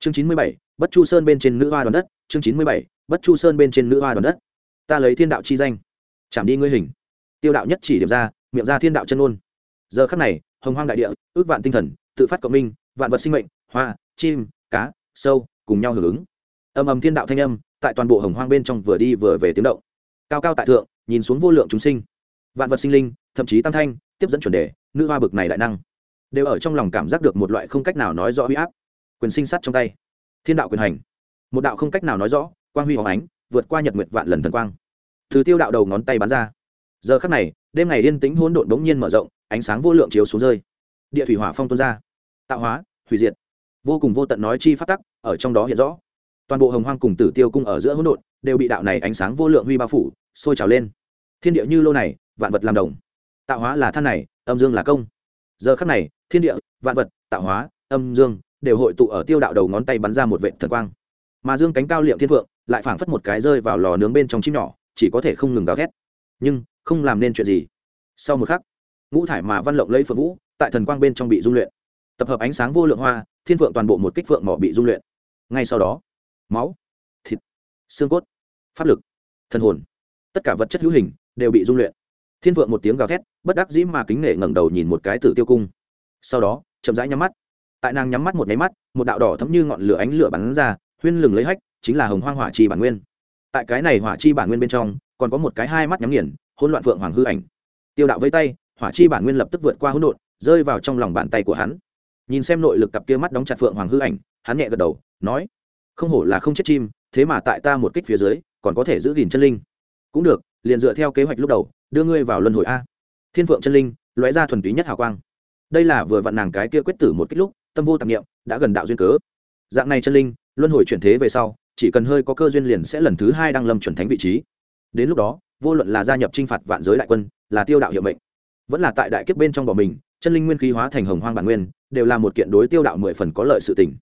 chương chín mươi bảy, bất chu sơn bên trên nữ hoa đòn đất. Chương chín mươi bảy, bất chu sơn bên trên nữ hoa đòn đất. Ta lấy thiên đạo chi danh. Chạm đi ngươi hình. Tiêu đạo nhất chỉ điểm ra, miệng ra thiên đạo chân ôn giờ khắc này, hồng hoang đại địa, ước vạn tinh thần, tự phát cộng minh, vạn vật sinh mệnh, hoa, chim, cá, sâu, cùng nhau hưởng ứng. Âm ầm thiên đạo thanh âm, tại toàn bộ hồng hoang bên trong vừa đi vừa về tiếng động. Cao cao tại thượng, nhìn xuống vô lượng chúng sinh. Vạn vật sinh linh, thậm chí tam thanh, tiếp dẫn chuẩn đề, nữ hoa bực này đại năng, đều ở trong lòng cảm giác được một loại không cách nào nói rõ huy áp quyền sinh sát trong tay. Thiên đạo quyền hành. Một đạo không cách nào nói rõ, quang huy hóng ánh, vượt qua nhật nguyệt vạn lần thần quang. Thứ tiêu đạo đầu ngón tay bắn ra. Giờ khắc này, đêm ngày yên tĩnh hỗn độn đống nhiên mở rộng, ánh sáng vô lượng chiếu xuống rơi. Địa thủy hỏa phong tuôn ra. Tạo hóa, hủy diệt. Vô cùng vô tận nói chi phát tắc, ở trong đó hiện rõ. Toàn bộ hồng hoang cùng tử tiêu cung ở giữa hỗn độn, đều bị đạo này ánh sáng vô lượng huy bao phủ, sôi trào lên. Thiên địa như lô này, vạn vật làm đồng. Tạo hóa là than này, âm dương là công. Giờ khắc này, thiên địa, vạn vật, tạo hóa, âm dương đều hội tụ ở tiêu đạo đầu ngón tay bắn ra một vệ thần quang. Mà dương cánh cao liệm thiên vượng lại phảng phất một cái rơi vào lò nướng bên trong chim nhỏ, chỉ có thể không ngừng gào thét. Nhưng, không làm nên chuyện gì. Sau một khắc, ngũ thải mà văn lộng lấy phượng vũ tại thần quang bên trong bị dung luyện. Tập hợp ánh sáng vô lượng hoa, thiên phượng toàn bộ một kích phượng mỏ bị dung luyện. Ngay sau đó, máu, thịt, xương cốt, pháp lực, thần hồn, tất cả vật chất hữu hình đều bị dung luyện. Thiên phượng một tiếng gào thét, bất đắc dĩ mà kính nể ngẩng đầu nhìn một cái tử tiêu cung. Sau đó, chậm rãi nhắm mắt tại nàng nhắm mắt một nháy mắt, một đạo đỏ thấm như ngọn lửa ánh lửa bắn ra, huyên lừng lấy hách, chính là hồng hoang hỏa chi bản nguyên. Tại cái này hỏa chi bản nguyên bên trong, còn có một cái hai mắt nhắm nghiền, hỗn loạn phượng hoàng hư ảnh. Tiêu đạo với tay, hỏa chi bản nguyên lập tức vượt qua hỗn độn, rơi vào trong lòng bàn tay của hắn. Nhìn xem nội lực cặp kia mắt đóng chặt phượng hoàng hư ảnh, hắn nhẹ gật đầu, nói, không hổ là không chết chim, thế mà tại ta một kích phía dưới, còn có thể giữ gìn chân linh. Cũng được, liền dựa theo kế hoạch lúc đầu, đưa ngươi vào luân hồi a. Thiên phượng chân linh, lóe ra thuần túy nhất hào quang. Đây là vừa vặn nàng cái kia quyết tử một kích lúc tâm vô tạp niệm, đã gần đạo duyên cớ. Dạng này chân linh, luân hồi chuyển thế về sau, chỉ cần hơi có cơ duyên liền sẽ lần thứ hai đăng lâm chuẩn thánh vị trí. Đến lúc đó, vô luận là gia nhập t r i n h phạt vạn giới đại quân, là tiêu đạo hiệu mệnh, vẫn là tại đại kiếp bên trong bỏ mình, chân linh nguyên khí hóa thành hồng hoang bản nguyên, đều là một kiện đối tiêu đạo mười phần có lợi sự tỉnh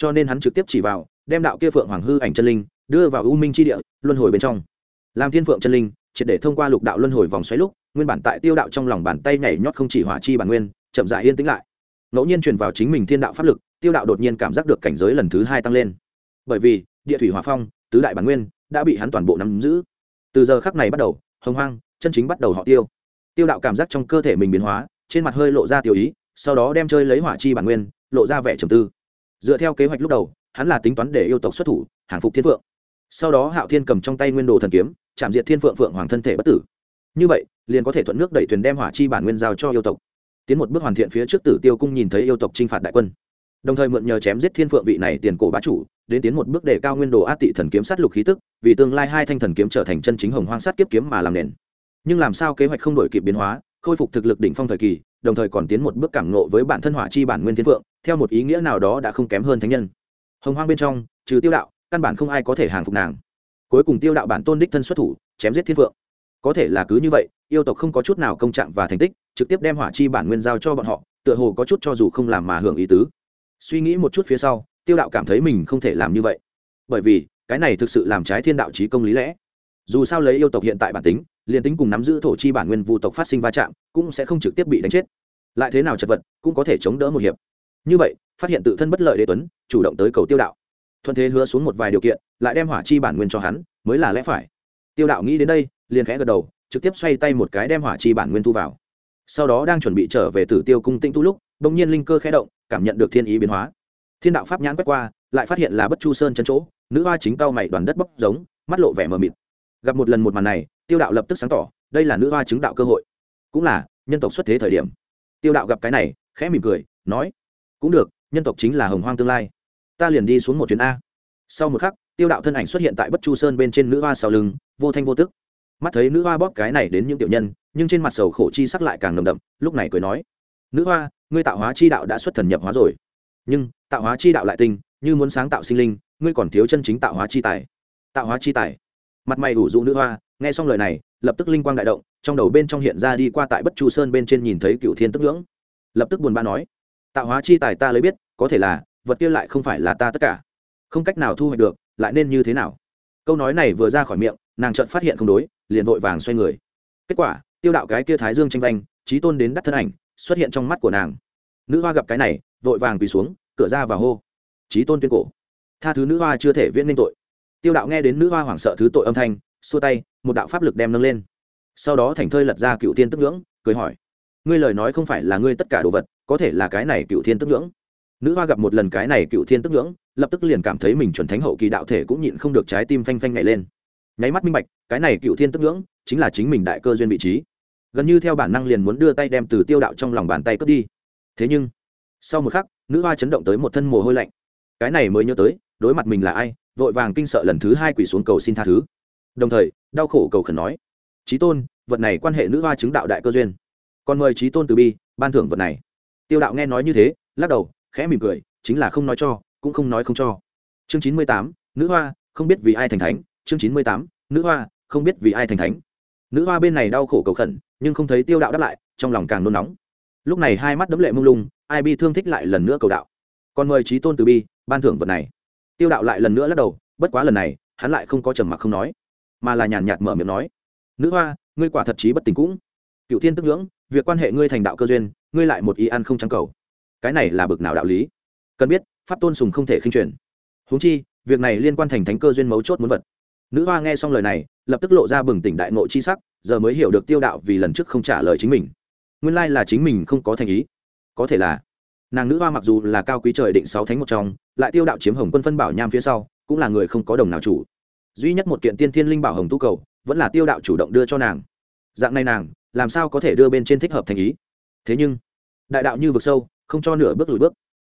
cho nên hắn trực tiếp chỉ vào, đem đạo kia phượng hoàng hư ảnh chân linh, đưa vào u minh tri địa, luân hồi bên trong. Làm thiên phượng chân linh, triệt để thông qua lục đạo luân hồi vòng xoáy lúc, nguyên bản tại tiêu đạo trong lòng bàn tay nhảy nhót không chỉ hỏa chi bản nguyên, chậm dại yên tĩnh lại ngẫu nhiên truyền vào chính mình thiên đạo pháp lực, tiêu đạo đột nhiên cảm giác được cảnh giới lần thứ hai tăng lên. Bởi vì, địa thủy hòa phong, tứ đại bản nguyên, đã bị hắn toàn bộ nắm giữ. Từ giờ khắc này bắt đầu, hồng hoang, chân chính bắt đầu họ tiêu. Tiêu đạo cảm giác trong cơ thể mình biến hóa, trên mặt hơi lộ ra tiêu ý, sau đó đem chơi lấy hỏa chi bản nguyên, lộ ra vẻ trầm tư. Dựa theo kế hoạch lúc đầu, hắn là tính toán để yêu tộc xuất thủ, hàng phục thiên phượng. Sau đó hạo thiên cầm trong tay nguyên đồ thần kiếm, chạm diệt thiên phượng phượng hoàng thân thể bất tử. Như vậy, liền có thể thuận nước đẩy thuyền đem hỏa chi bản nguyên giao cho yêu tộc tiến một bước hoàn thiện phía trước tử tiêu cung nhìn thấy yêu tộc chinh phạt đại quân. Đồng thời mượn nhờ chém giết thiên phượng vị này tiền cổ bá chủ, đến tiến một bước để cao nguyên đồ át tị thần kiếm sát lục khí tức, vì tương lai hai thanh thần kiếm trở thành chân chính hồng hoang sát kiếp kiếm mà làm nền. Nhưng làm sao kế hoạch không đổi kịp biến hóa, khôi phục thực lực đỉnh phong thời kỳ, đồng thời còn tiến một bước cảm nộ với bản thân hỏa chi bản nguyên thiên phượng, theo một ý nghĩa nào đó đã không kém hơn thánh nhân. Hồng hoang bên trong, trừ tiêu đạo, căn bản không ai có thể hàng phục nàng. Cuối cùng tiêu đạo bản tôn đích thân xuất thủ, chém giết thiên phượng. Có thể là cứ như vậy, yêu tộc không có chút nào công trạng và thành tích trực tiếp đem hỏa chi bản nguyên giao cho bọn họ, tựa hồ có chút cho dù không làm mà hưởng ý tứ. Suy nghĩ một chút phía sau, tiêu đạo cảm thấy mình không thể làm như vậy. Bởi vì, cái này thực sự làm trái thiên đạo trí công lý lẽ. Dù sao lấy yêu tộc hiện tại bản tính, liền tính cùng nắm giữ thổ chi bản nguyên vu tộc phát sinh va chạm, cũng sẽ không trực tiếp bị đánh chết. Lại thế nào chật vật, cũng có thể chống đỡ một hiệp. Như vậy, phát hiện tự thân bất lợi đế tuấn, chủ động tới cầu tiêu đạo. Thuận thế hứa xuống một vài điều kiện, lại đem hỏa chi bản nguyên cho hắn, mới là lẽ phải. Tiêu đạo nghĩ đến đây, liền khẽ gật đầu, trực tiếp xoay tay một cái đem hỏa chi bản nguyên thu vào sau đó đang chuẩn bị trở về tử tiêu cung tinh tu lúc, bỗng nhiên linh cơ khẽ động, cảm nhận được thiên ý biến hóa. Thiên đạo pháp nhãn quét qua, lại phát hiện là bất chu sơn chân chỗ, nữ hoa chính cao mày đoàn đất bốc giống, mắt lộ vẻ mờ mịt. Gặp một lần một màn này, tiêu đạo lập tức sáng tỏ, đây là nữ hoa chứng đạo cơ hội. Cũng là, nhân tộc xuất thế thời điểm. Tiêu đạo gặp cái này, khẽ mỉm cười, nói, cũng được, nhân tộc chính là hồng hoang tương lai. Ta liền đi xuống một chuyến a. Sau một khắc, tiêu đạo thân ảnh xuất hiện tại bất chu sơn bên trên nữ hoa sau lưng, vô thanh vô tức mắt thấy nữ hoa bóp cái này đến những tiểu nhân, nhưng trên mặt sầu khổ chi sắc lại càng nồng đậm, lúc này cười nói, nữ hoa, ngươi tạo hóa chi đạo đã xuất thần nhập hóa rồi. Nhưng, tạo hóa chi đạo lại tinh, như muốn sáng tạo sinh linh, ngươi còn thiếu chân chính tạo hóa chi tài. Tạo hóa chi tài. Mặt mày ủ dụ nữ hoa, nghe xong lời này, lập tức linh quang đại động, trong đầu bên trong hiện ra đi qua tại bất chu sơn bên trên nhìn thấy cựu thiên tức ngưỡng. Lập tức buồn bã nói, tạo hóa chi tài ta lấy biết, có thể là, vật kia lại không phải là ta tất cả. Không cách nào thu hoạch được, lại nên như thế nào? Câu nói này vừa ra khỏi miệng, nàng chợt phát hiện không đối liền vội vàng xoay người. Kết quả, tiêu đạo cái kia thái dương tranh vanh, trí tôn đến đắt thân ảnh, xuất hiện trong mắt của nàng. Nữ hoa gặp cái này, vội vàng quỳ xuống, cửa ra và hô. Trí tôn tuyên cổ. Tha thứ nữ hoa chưa thể viễn nên tội. Tiêu đạo nghe đến nữ hoa hoảng sợ thứ tội âm thanh, xua tay, một đạo pháp lực đem nâng lên. Sau đó thành thơi lật ra cựu thiên tức ngưỡng, cười hỏi. Ngươi lời nói không phải là ngươi tất cả đồ vật, có thể là cái này cựu thiên tức ngưỡng. Nữ hoa gặp một lần cái này cựu thiên tức ngưỡng, lập tức liền cảm thấy mình chuẩn thánh hậu kỳ đạo thể cũng nhịn không được trái tim phanh phanh nhảy lên nháy mắt minh bạch, cái này cựu thiên tức ngưỡng chính là chính mình đại cơ duyên vị trí. Gần như theo bản năng liền muốn đưa tay đem từ tiêu đạo trong lòng bàn tay cướp đi. Thế nhưng, sau một khắc, nữ hoa chấn động tới một thân mồ hôi lạnh. Cái này mới nhớ tới, đối mặt mình là ai, vội vàng kinh sợ lần thứ hai quỷ xuống cầu xin tha thứ. Đồng thời, đau khổ cầu khẩn nói trí tôn, vật này quan hệ nữ hoa chứng đạo đại cơ duyên. Còn mời trí tôn từ bi, ban thưởng vật này. Tiêu đạo nghe nói như thế, lắc đầu, khẽ mỉm cười, chính là không nói cho, cũng không nói không cho. Chương chín mươi tám, nữ hoa, không biết vì ai thành thánh chương chín mươi tám, nữ hoa, không biết vì ai thành thánh. Nữ hoa bên này đau khổ cầu khẩn, nhưng không thấy tiêu đạo đáp lại, trong lòng càng nôn nóng. Lúc này hai mắt đấm lệ mông lung, ai bi thương thích lại lần nữa cầu đạo. Còn mời trí tôn từ bi, ban thưởng vật này. Tiêu đạo lại lần nữa lắc đầu, bất quá lần này, hắn lại không có trầm mặc không nói, mà là nhàn nhạt mở miệng nói, nữ hoa, ngươi quả thật chí bất tình cũng. Cựu thiên tức ngưỡng, việc quan hệ ngươi thành đạo cơ duyên, ngươi lại một ý ăn không trắng cầu. Cái này là bực nào đạo lý? Cần biết, pháp tôn sùng không thể khinh truyền. Huống chi, việc này liên quan thành thánh cơ duyên mấu chốt muốn vật nữ hoa nghe xong lời này, lập tức lộ ra bừng tỉnh đại ngộ chi sắc, giờ mới hiểu được tiêu đạo vì lần trước không trả lời chính mình. Nguyên lai là chính mình không có thành ý. Có thể là, nàng nữ hoa mặc dù là cao quý trời định sáu thánh một trong, lại tiêu đạo chiếm hồng quân phân bảo nham phía sau, cũng là người không có đồng nào chủ. Duy nhất một kiện tiên thiên linh bảo hồng tu cầu, vẫn là tiêu đạo chủ động đưa cho nàng. Dạng này nàng, làm sao có thể đưa bên trên thích hợp thành ý? Thế nhưng, đại đạo như vực sâu, không cho nửa bước lùi bước.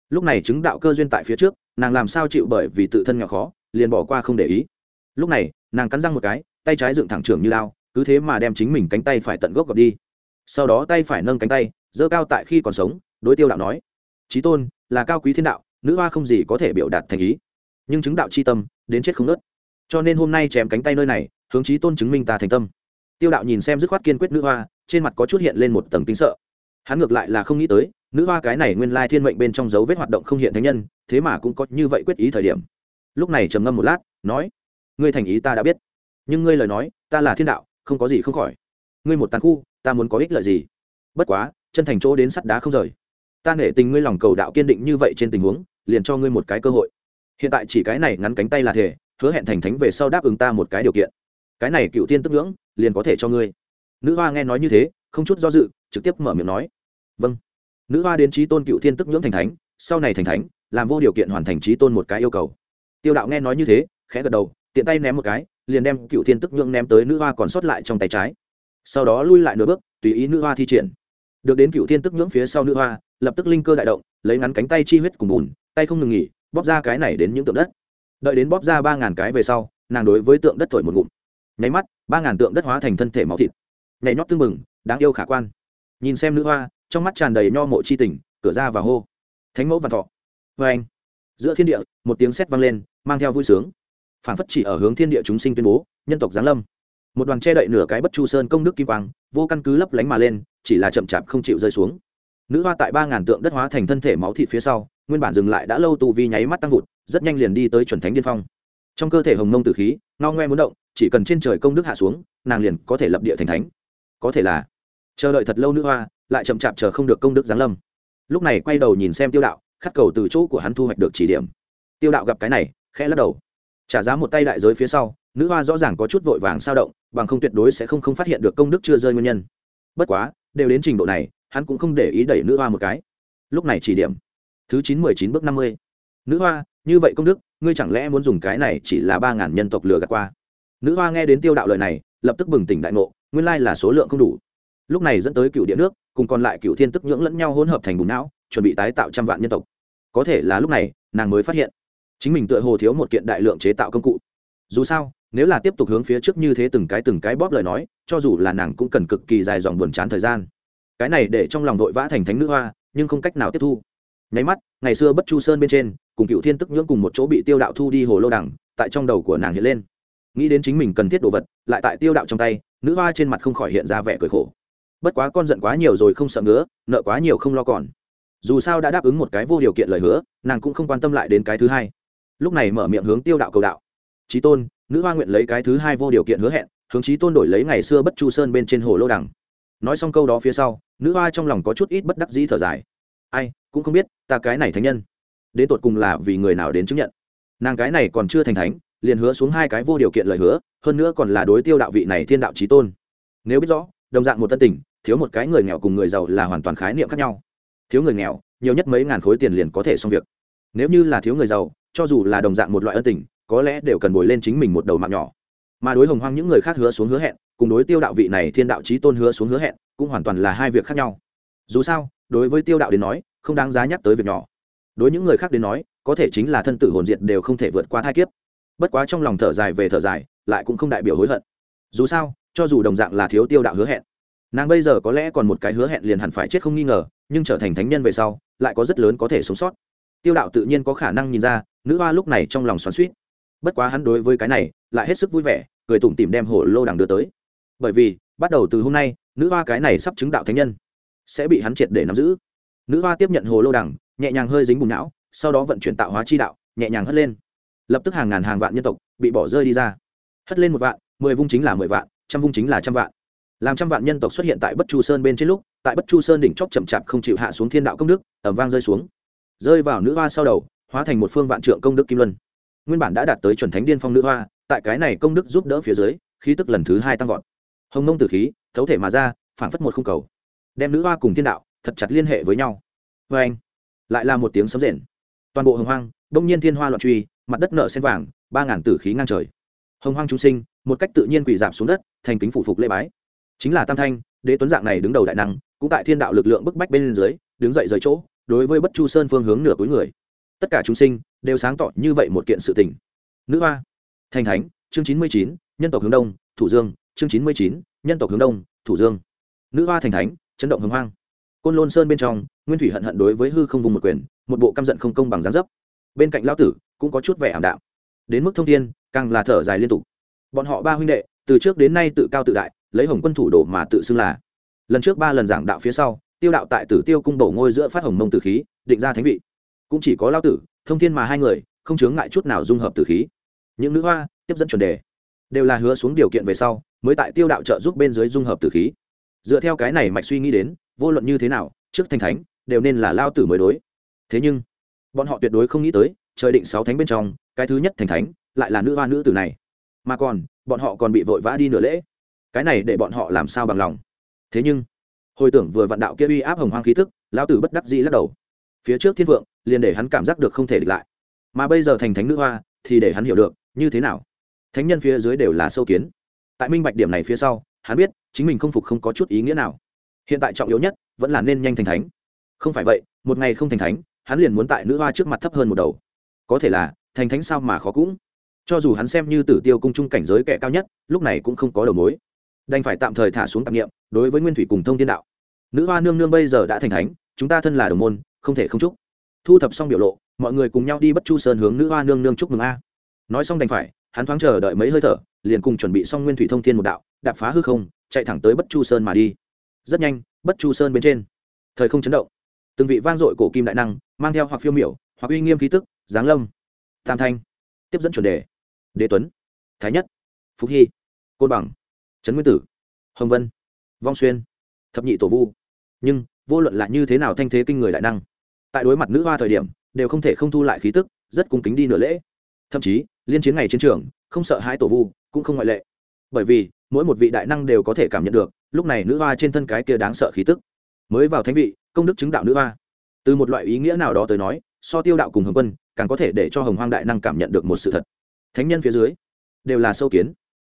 Lúc này chứng đạo cơ duyên tại phía trước, nàng làm sao chịu bởi vì tự thân nhỏ khó, liền bỏ qua không để ý lúc này, nàng cắn răng một cái, tay trái dựng thẳng trưởng như lao, cứ thế mà đem chính mình cánh tay phải tận gốc gọt đi. Sau đó tay phải nâng cánh tay dơ cao tại khi còn sống, đối tiêu đạo nói trí tôn, là cao quý thiên đạo, nữ hoa không gì có thể biểu đạt thành ý. Nhưng chứng đạo c h i tâm, đến chết không nớt. Cho nên hôm nay chém cánh tay nơi này, hướng trí tôn chứng minh ta thành tâm. Tiêu đạo nhìn xem dứt khoát kiên quyết nữ hoa, trên mặt có chút hiện lên một tầng kính sợ. Hắn ngược lại là không nghĩ tới, nữ hoa cái này nguyên lai thiên mệnh bên trong dấu vết hoạt động không hiện thánh nhân, thế mà cũng có như vậy quyết ý thời điểm. Lúc này trầm ngâm một lát, nói ngươi thành ý ta đã biết. Nhưng ngươi lời nói, ta là thiên đạo, không có gì không khỏi. Ngươi một tàn khu, ta muốn có ích lợi gì? Bất quá, chân thành chỗ đến sắt đá không rời. Ta nể tình ngươi lòng cầu đạo kiên định như vậy trên tình huống, liền cho ngươi một cái cơ hội. Hiện tại chỉ cái này ngắn cánh tay là thể, hứa hẹn thành thánh về sau đáp ứng ta một cái điều kiện. Cái này cựu tiên tức ngưỡng, liền có thể cho ngươi. Nữ hoa nghe nói như thế, không chút do dự, trực tiếp mở miệng nói. Vâng. Nữ hoa đến trí tôn cựu thiên tức nhưỡng thành thánh, sau này thành thánh, làm vô điều kiện hoàn thành trí tôn một cái yêu cầu. Tiêu đạo nghe nói như thế, khẽ gật đầu tiện tay ném một cái, liền đem cựu thiên tức Nhượng ném tới nữ hoa còn sót lại trong tay trái. Sau đó lui lại nửa bước, tùy ý nữ hoa thi triển. Được đến cựu thiên tức nhưỡng phía sau nữ hoa, lập tức linh cơ đại động, lấy ngắn cánh tay chi huyết cùng bùn, tay không ngừng nghỉ, bóp ra cái này đến những tượng đất. Đợi đến bóp ra ba ngàn cái về sau, nàng đối với tượng đất thổi một ngụm. Nháy mắt, ba ngàn tượng đất hóa thành thân thể máu thịt. Nhảy nhót tưng mừng đáng yêu khả quan. Nhìn xem nữ hoa, trong mắt tràn đầy nho mộ c h i tình, cửa ra và hô. Thánh mẫu văn thọ. Vê anh giữa thiên địa, một tiếng sét vang lên, mang theo vui sướng phản phất chỉ ở hướng thiên địa chúng sinh tuyên bố, nhân tộc giáng lâm. Một đoàn che đậy nửa cái bất chu sơn công đức kim quang, vô căn cứ lấp lánh mà lên, chỉ là chậm chạp không chịu rơi xuống. Nữ hoa tại ba ngàn tượng đất hóa thành thân thể máu thịt phía sau, nguyên bản dừng lại đã lâu tù vi nháy mắt tăng vụt, rất nhanh liền đi tới chuẩn thánh điên phong. Trong cơ thể hồng mông tử khí, ngao ngoe muốn động, chỉ cần trên trời công đức hạ xuống, nàng liền có thể lập địa thành thánh. Có thể là, chờ đợi thật lâu nữ hoa, lại chậm chạp chờ không được công đức giáng lâm. Lúc này quay đầu nhìn xem tiêu đạo, khắc cầu từ chỗ của hắn thu hoạch được chỉ điểm. Tiêu đạo gặp cái này, khẽ lắc đầu trả giá một tay đại giới phía sau, nữ hoa rõ ràng có chút vội vàng sao động, bằng không tuyệt đối sẽ không không phát hiện được công đức chưa rơi nguyên nhân. Bất quá, đều đến trình độ này, hắn cũng không để ý đẩy nữ hoa một cái. Lúc này chỉ điểm. Thứ chín mười chín bước năm mươi. Nữ hoa, như vậy công đức, ngươi chẳng lẽ muốn dùng cái này chỉ là ba ngàn nhân tộc lừa gạt qua? Nữ hoa nghe đến tiêu đạo lời này, lập tức bừng tỉnh đại ngộ, nguyên lai là số lượng không đủ. Lúc này dẫn tới cựu địa nước, cùng còn lại cựu thiên tức nhưỡng lẫn nhau hỗn hợp thành bùn não, chuẩn bị tái tạo trăm vạn nhân tộc. Có thể là lúc này, nàng mới phát hiện chính mình tựa hồ thiếu một kiện đại lượng chế tạo công cụ. Dù sao, nếu là tiếp tục hướng phía trước như thế từng cái từng cái bóp lời nói, cho dù là nàng cũng cần cực kỳ dài dòng buồn chán thời gian. Cái này để trong lòng vội vã thành thánh nữ hoa, nhưng không cách nào tiếp thu. Nháy mắt, ngày xưa bất chu sơn bên trên, cùng cựu thiên tức nhưỡng cùng một chỗ bị tiêu đạo thu đi hồ lô đẳng tại trong đầu của nàng hiện lên. Nghĩ đến chính mình cần thiết đồ vật, lại tại tiêu đạo trong tay, nữ hoa trên mặt không khỏi hiện ra vẻ cười khổ. Bất quá con giận quá nhiều rồi không sợ ngứa, nợ quá nhiều không lo còn. Dù sao đã đáp ứng một cái vô điều kiện lời hứa, nàng cũng không quan tâm lại đến cái thứ hai lúc này mở miệng hướng tiêu đạo cầu đạo. Trí tôn, nữ hoa nguyện lấy cái thứ hai vô điều kiện hứa hẹn, hướng trí tôn đổi lấy ngày xưa bất chu sơn bên trên hồ lô đằng. Nói xong câu đó phía sau, nữ hoa trong lòng có chút ít bất đắc dĩ thở dài. Ai, cũng không biết, ta cái này thánh nhân, đến tột cùng là vì người nào đến chứng nhận? Nàng cái này còn chưa thành thánh, liền hứa xuống hai cái vô điều kiện lời hứa, hơn nữa còn là đối tiêu đạo vị này thiên đạo trí tôn. Nếu biết rõ, đồng dạng một tân tình, thiếu một cái người nghèo cùng người giàu là hoàn toàn khái niệm khác nhau. Thiếu người nghèo, nhiều nhất mấy ngàn khối tiền liền có thể xong việc. Nếu như là thiếu người giàu cho dù là đồng dạng một loại ân tình, có lẽ đều cần bồi lên chính mình một đầu mạng nhỏ. Mà đối hồng hoang những người khác hứa xuống hứa hẹn, cùng đối tiêu đạo vị này thiên đạo trí tôn hứa xuống hứa hẹn, cũng hoàn toàn là hai việc khác nhau. Dù sao, đối với tiêu đạo đến nói, không đáng giá nhắc tới việc nhỏ. Đối những người khác đến nói, có thể chính là thân tử hồn diệt đều không thể vượt qua thai kiếp. Bất quá trong lòng thở dài về thở dài, lại cũng không đại biểu hối hận. Dù sao, cho dù đồng dạng là thiếu tiêu đạo hứa hẹn, nàng bây giờ có lẽ còn một cái hứa hẹn liền hẳn phải chết không nghi ngờ, nhưng trở thành thánh nhân về sau, lại có rất lớn có thể sống sót tiêu đạo tự nhiên có khả năng nhìn ra, nữ hoa lúc này trong lòng xoắn suýt bất quá hắn đối với cái này, lại hết sức vui vẻ, cười tủm tìm đem hồ lô đằng đưa tới. Bởi vì, bắt đầu từ hôm nay, nữ hoa cái này sắp chứng đạo thánh nhân, sẽ bị hắn triệt để nắm giữ. Nữ hoa tiếp nhận hồ lô đằng, nhẹ nhàng hơi dính bùn não, sau đó vận chuyển tạo hóa chi đạo, nhẹ nhàng hất lên. Lập tức hàng ngàn hàng vạn nhân tộc bị bỏ rơi đi ra. Hất lên một vạn, mười vung chính là mười vạn, trăm vung chính là trăm vạn. Làm trăm vạn nhân tộc xuất hiện tại bất chu sơn bên trên lúc, tại bất chu sơn đỉnh chóp chậm chạp không chịu hạ xuống thiên đạo công đức ẩm vang rơi xuống rơi vào nữ hoa sau đầu, hóa thành một phương vạn trượng công đức kim luân. Nguyên bản đã đạt tới chuẩn thánh điên phong nữ hoa, tại cái này công đức giúp đỡ phía dưới, khí tức lần thứ hai tăng vọt. Hồng nông tử khí, thấu thể mà ra, phảng phất một khung cầu. Đem nữ hoa cùng thiên đạo, thật chặt liên hệ với nhau. Vê anh, lại là một tiếng sấm rền. Toàn bộ hồng hoang, đông nhiên thiên hoa loạn truy, mặt đất nợ sen vàng, ba ngàn tử khí ngang trời. Hồng hoang trung sinh, một cách tự nhiên quỳ giảm xuống đất, thành kính phủ phục lễ bái. Chính là tam thanh, đế tuấn dạng này đứng đầu đại năng, cũng tại thiên đạo lực lượng bức bách bên dưới, đứng dậy rời chỗ đối với bất chu sơn phương hướng nửa cuối người. Tất cả chúng sinh đều sáng tỏ như vậy một kiện sự tình. Nữ hoa, thành thánh, chương chín mươi chín, nhân tộc hướng đông, thủ dương, chương chín mươi chín, nhân tộc hướng đông, thủ dương. Nữ hoa thành thánh, chấn động hồng hoang. Côn lôn sơn bên trong, nguyên thủy hận hận đối với hư không vùng một quyền, một bộ căm giận không công bằng gián dấp. Bên cạnh lão tử cũng có chút vẻ ảm đạm. Đến mức thông thiên, càng là thở dài liên tục. Bọn họ ba huynh đệ, từ trước đến nay tự cao tự đại, lấy hồng quân thủ đồ mà tự xưng là. Lần trước ba lần giảng đạo phía sau tiêu đạo tại tử tiêu cung bổ ngôi giữa phát hồng mông tử khí, định ra thánh vị. Cũng chỉ có lao tử, thông thiên mà hai người, không chướng ngại chút nào dung hợp tử khí. Những nữ hoa, tiếp dẫn chuẩn đề, đều là hứa xuống điều kiện về sau, mới tại tiêu đạo trợ giúp bên dưới dung hợp tử khí. Dựa theo cái này mạch suy nghĩ đến, vô luận như thế nào, trước thành thánh, đều nên là lao tử mới đối. Thế nhưng, bọn họ tuyệt đối không nghĩ tới, trời định sáu thánh bên trong, cái thứ nhất thành thánh, lại là nữ hoa nữ tử này. Mà còn, bọn họ còn bị vội vã đi nửa lễ. Cái này để bọn họ làm sao bằng lòng? Thế nhưng hồi tưởng vừa vạn đạo kia uy áp hồng hoang khí tức, lão tử bất đắc dĩ lắc đầu. Phía trước thiên vượng liền để hắn cảm giác được không thể địch lại. Mà bây giờ thành thánh nữ hoa thì để hắn hiểu được như thế nào? Thánh nhân phía dưới đều là sâu kiến. Tại minh bạch điểm này phía sau hắn biết chính mình không phục không có chút ý nghĩa nào. Hiện tại trọng yếu nhất vẫn là nên nhanh thành thánh. Không phải vậy một ngày không thành thánh hắn liền muốn tại nữ hoa trước mặt thấp hơn một đầu. Có thể là thành thánh sao mà khó cũng. Cho dù hắn xem như tử tiêu cung trung cảnh giới kẻ cao nhất lúc này cũng không có đầu mối. Đành phải tạm thời thả xuống tạp nghiệm đối với nguyên thủy cùng thông thiên đạo. Nữ hoa nương nương bây giờ đã thành thánh, chúng ta thân là đồng môn, không thể không chúc. Thu thập xong biểu lộ, mọi người cùng nhau đi bất chu sơn hướng nữ hoa nương nương chúc mừng a. Nói xong đành phải, hắn thoáng chờ đợi mấy hơi thở, liền cùng chuẩn bị xong nguyên thủy thông thiên một đạo, đạp phá hư không, chạy thẳng tới bất chu sơn mà đi. Rất nhanh, bất chu sơn bên trên, thời không chấn động. Từng vị vang dội cổ kim đại năng, mang theo hoặc phiêu miểu, hoặc uy nghiêm khí tức, giáng lâm. Tam thanh, tiếp dẫn chuẩn đề. Đế tuấn, thái nhất phúc hy, côn bằng, trấn nguyên tử, hồng vân vong xuyên, thập nhị tổ vu. Nhưng, vô luận là như thế nào thanh thế kinh người đại năng, tại đối mặt nữ hoa thời điểm, đều không thể không thu lại khí tức, rất cung kính đi nửa lễ. Thậm chí, liên chiến ngày chiến trường, không sợ hai tổ vu, cũng không ngoại lệ. Bởi vì, mỗi một vị đại năng đều có thể cảm nhận được, lúc này nữ hoa trên thân cái kia đáng sợ khí tức. Mới vào thánh vị, công đức chứng đạo nữ hoa. Từ một loại ý nghĩa nào đó tới nói, so tiêu đạo cùng hồng quân, càng có thể để cho hồng hoang đại năng cảm nhận được một sự thật. Thánh nhân phía dưới, đều là sâu kiến.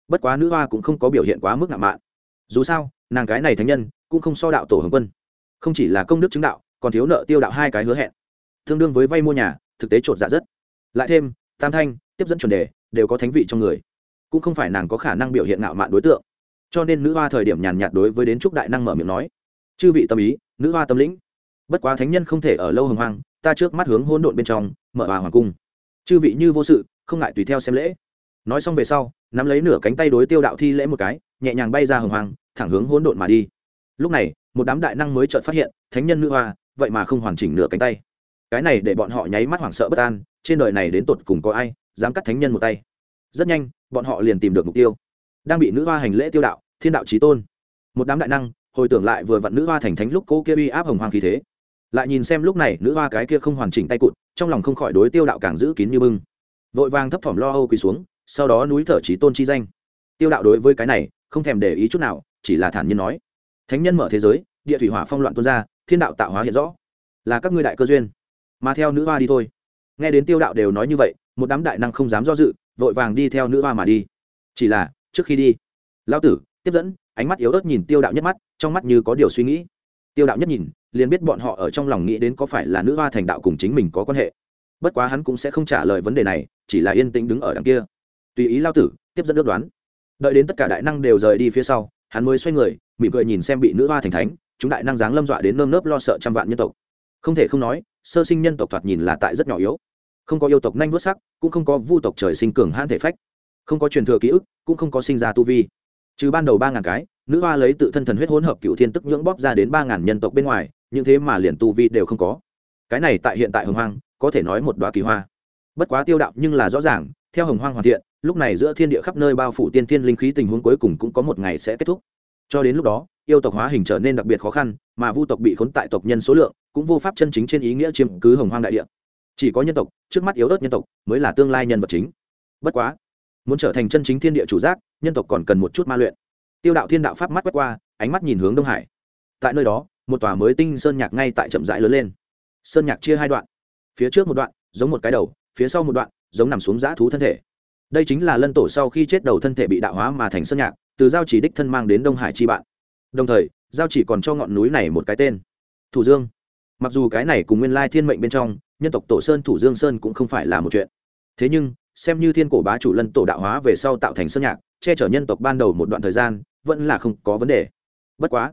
Bất quá nữ hoa cũng không có biểu hiện quá mức ngạo mạn. Dù sao nàng cái này thánh nhân cũng không so đạo tổ hồng quân. Không chỉ là công đức chứng đạo, còn thiếu nợ tiêu đạo hai cái hứa hẹn. Tương đương với vay mua nhà, thực tế chột dạ rất. Lại thêm, tam thanh, tiếp dẫn chuẩn đề, đều có thánh vị trong người. Cũng không phải nàng có khả năng biểu hiện ngạo mạn đối tượng. Cho nên nữ hoa thời điểm nhàn nhạt đối với đến trúc đại năng mở miệng nói, chư vị tâm ý, nữ hoa tâm lĩnh, bất quá thánh nhân không thể ở lâu hồng hoang, ta trước mắt hướng hôn độn bên trong, mở hòa hoàng cung. Chư vị như vô sự, không ngại tùy theo xem lễ nói xong về sau nắm lấy nửa cánh tay đối tiêu đạo thi lễ một cái nhẹ nhàng bay ra hồng hoàng, thẳng hướng hỗn độn mà đi. Lúc này một đám đại năng mới chợt phát hiện thánh nhân nữ hoa vậy mà không hoàn chỉnh nửa cánh tay. Cái này để bọn họ nháy mắt hoảng sợ bất an trên đời này đến tột cùng có ai dám cắt thánh nhân một tay? Rất nhanh bọn họ liền tìm được mục tiêu. Đang bị nữ hoa hành lễ tiêu đạo thiên đạo trí tôn. Một đám đại năng hồi tưởng lại vừa vặn nữ hoa thành thánh lúc cô kia uy áp hồng hoàng khí thế. Lại nhìn xem lúc này nữ hoa cái kia không hoàn chỉnh tay cụt trong lòng không khỏi đối tiêu đạo càng giữ kín như bưng. Vội vàng thấp thỏm lo âu quỳ xuống sau đó núi thở trí tôn chi danh. Tiêu đạo đối với cái này, không thèm để ý chút nào, chỉ là thản nhiên nói. Thánh nhân mở thế giới, địa thủy hỏa phong loạn tuôn ra, thiên đạo tạo hóa hiện rõ. Là các ngươi đại cơ duyên. Mà theo nữ hoa đi thôi. Nghe đến tiêu đạo đều nói như vậy, một đám đại năng không dám do dự, vội vàng đi theo nữ hoa mà đi. Chỉ là, trước khi đi lao tử, tiếp dẫn, ánh mắt yếu ớt nhìn tiêu đạo nhất mắt, trong mắt như có điều suy nghĩ. Tiêu đạo nhất nhìn, liền biết bọn họ ở trong lòng nghĩ đến có phải là nữ hoa thành đạo cùng chính mình có quan hệ. Bất quá hắn cũng sẽ không trả lời vấn đề này, chỉ là yên tĩnh đứng ở đằng kia tùy ý lao tử, tiếp dẫn ước đoán. Đợi đến tất cả đại năng đều rời đi phía sau, hắn mới xoay người, mỉm cười nhìn xem bị nữ hoa thành thánh, chúng đại năng dáng lâm dọa đến nơm nớp lo sợ trăm vạn nhân tộc. Không thể không nói, sơ sinh nhân tộc thoạt nhìn là tại rất nhỏ yếu. Không có yêu tộc nhanh vớt sắc, cũng không có vu tộc trời sinh cường hãn thể phách. Không có truyền thừa ký ức, cũng không có sinh ra tu vi. Trừ ban đầu ba ngàn cái, nữ hoa lấy tự thân thần huyết hỗn hợp cựu thiên tức nhưỡng bóp ra đến ba ngàn nhân tộc bên ngoài, nhưng thế mà liền tu vi đều không có. Cái này tại hiện tại hồng hoang, có thể nói một đoá kỳ hoa. Bất quá tiêu đạo nhưng là rõ ràng theo hồng hoang hoàn thiện, lúc này giữa thiên địa khắp nơi bao phủ tiên thiên linh khí tình huống cuối cùng cũng có một ngày sẽ kết thúc. Cho đến lúc đó, yêu tộc hóa hình trở nên đặc biệt khó khăn, mà vu tộc bị khốn tại tộc nhân số lượng cũng vô pháp chân chính trên ý nghĩa chiếm cứ hồng hoang đại địa. Chỉ có nhân tộc, trước mắt yếu ớt nhân tộc mới là tương lai nhân vật chính. Bất quá, muốn trở thành chân chính thiên địa chủ giác, nhân tộc còn cần một chút ma luyện. Tiêu đạo thiên đạo pháp mắt quét qua, ánh mắt nhìn hướng đông hải. Tại nơi đó, một tòa mới tinh sơn nhạc ngay tại chậm rãi lớn lên. Sơn nhạc chia hai đoạn. Phía trước một đoạn, giống một cái đầu, phía sau một đoạn giống nằm xuống dã thú thân thể. Đây chính là lân tổ sau khi chết đầu thân thể bị đạo hóa mà thành sơn nhạc, từ giao chỉ đích thân mang đến đông hải chi bạn. Đồng thời, giao chỉ còn cho ngọn núi này một cái tên, thủ dương. Mặc dù cái này cùng nguyên lai thiên mệnh bên trong, nhân tộc tổ sơn thủ dương sơn cũng không phải là một chuyện. Thế nhưng, xem như thiên cổ bá chủ lân tổ đạo hóa về sau tạo thành sơn nhạc, che chở nhân tộc ban đầu một đoạn thời gian, vẫn là không có vấn đề. Bất quá,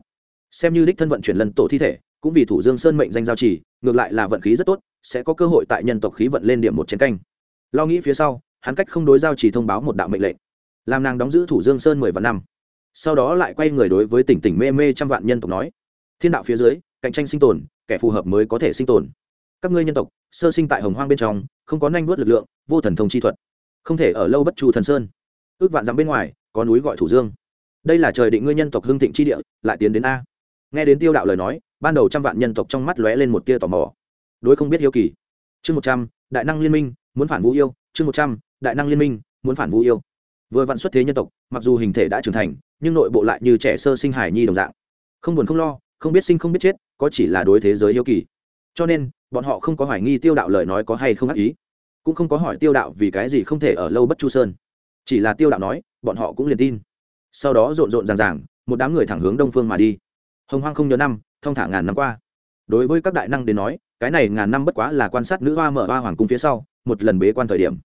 xem như đích thân vận chuyển lân tổ thi thể, cũng vì thủ dương sơn mệnh danh giao chỉ, ngược lại là vận khí rất tốt, sẽ có cơ hội tại nhân tộc khí vận lên điểm một chiến canh lo nghĩ phía sau, hắn cách không đối giao chỉ thông báo một đạo mệnh lệnh. Làm nàng đóng giữ thủ dương sơn mười vạn năm. Sau đó lại quay người đối với tỉnh tỉnh mê mê trăm vạn nhân tộc nói, thiên đạo phía dưới, cạnh tranh sinh tồn, kẻ phù hợp mới có thể sinh tồn. Các ngươi nhân tộc, sơ sinh tại hồng hoang bên trong, không có nanh vớt lực lượng, vô thần thông chi thuật. Không thể ở lâu bất trù thần sơn. Ước vạn dặm bên ngoài, có núi gọi thủ dương. Đây là trời định ngươi nhân tộc hưng thịnh chi địa, lại tiến đến a. Nghe đến tiêu đạo lời nói, ban đầu trăm vạn nhân tộc trong mắt lóe lên một tia tò mò. Đối không biết yêu kỳ. Chương một trăm, đại năng liên minh muốn phản vũ yêu, chương một trăm, đại năng liên minh, muốn phản vũ yêu. Vừa vạn xuất thế nhân tộc, mặc dù hình thể đã trưởng thành, nhưng nội bộ lại như trẻ sơ sinh hải nhi đồng dạng. Không buồn không lo, không biết sinh không biết chết, có chỉ là đối thế giới yêu kỳ. Cho nên, bọn họ không có hoài nghi tiêu đạo lời nói có hay không ác ý, cũng không có hỏi tiêu đạo vì cái gì không thể ở lâu bất chu sơn. Chỉ là tiêu đạo nói, bọn họ cũng liền tin. Sau đó rộn rộn ràng ràng, một đám người thẳng hướng đông phương mà đi. Hồng hoang không nhớ năm thông thả ngàn năm qua. Đối với các đại năng đến nói cái này ngàn năm bất quá là quan sát nữ hoa mở hoa hoàng cung phía sau, một lần bế quan thời điểm.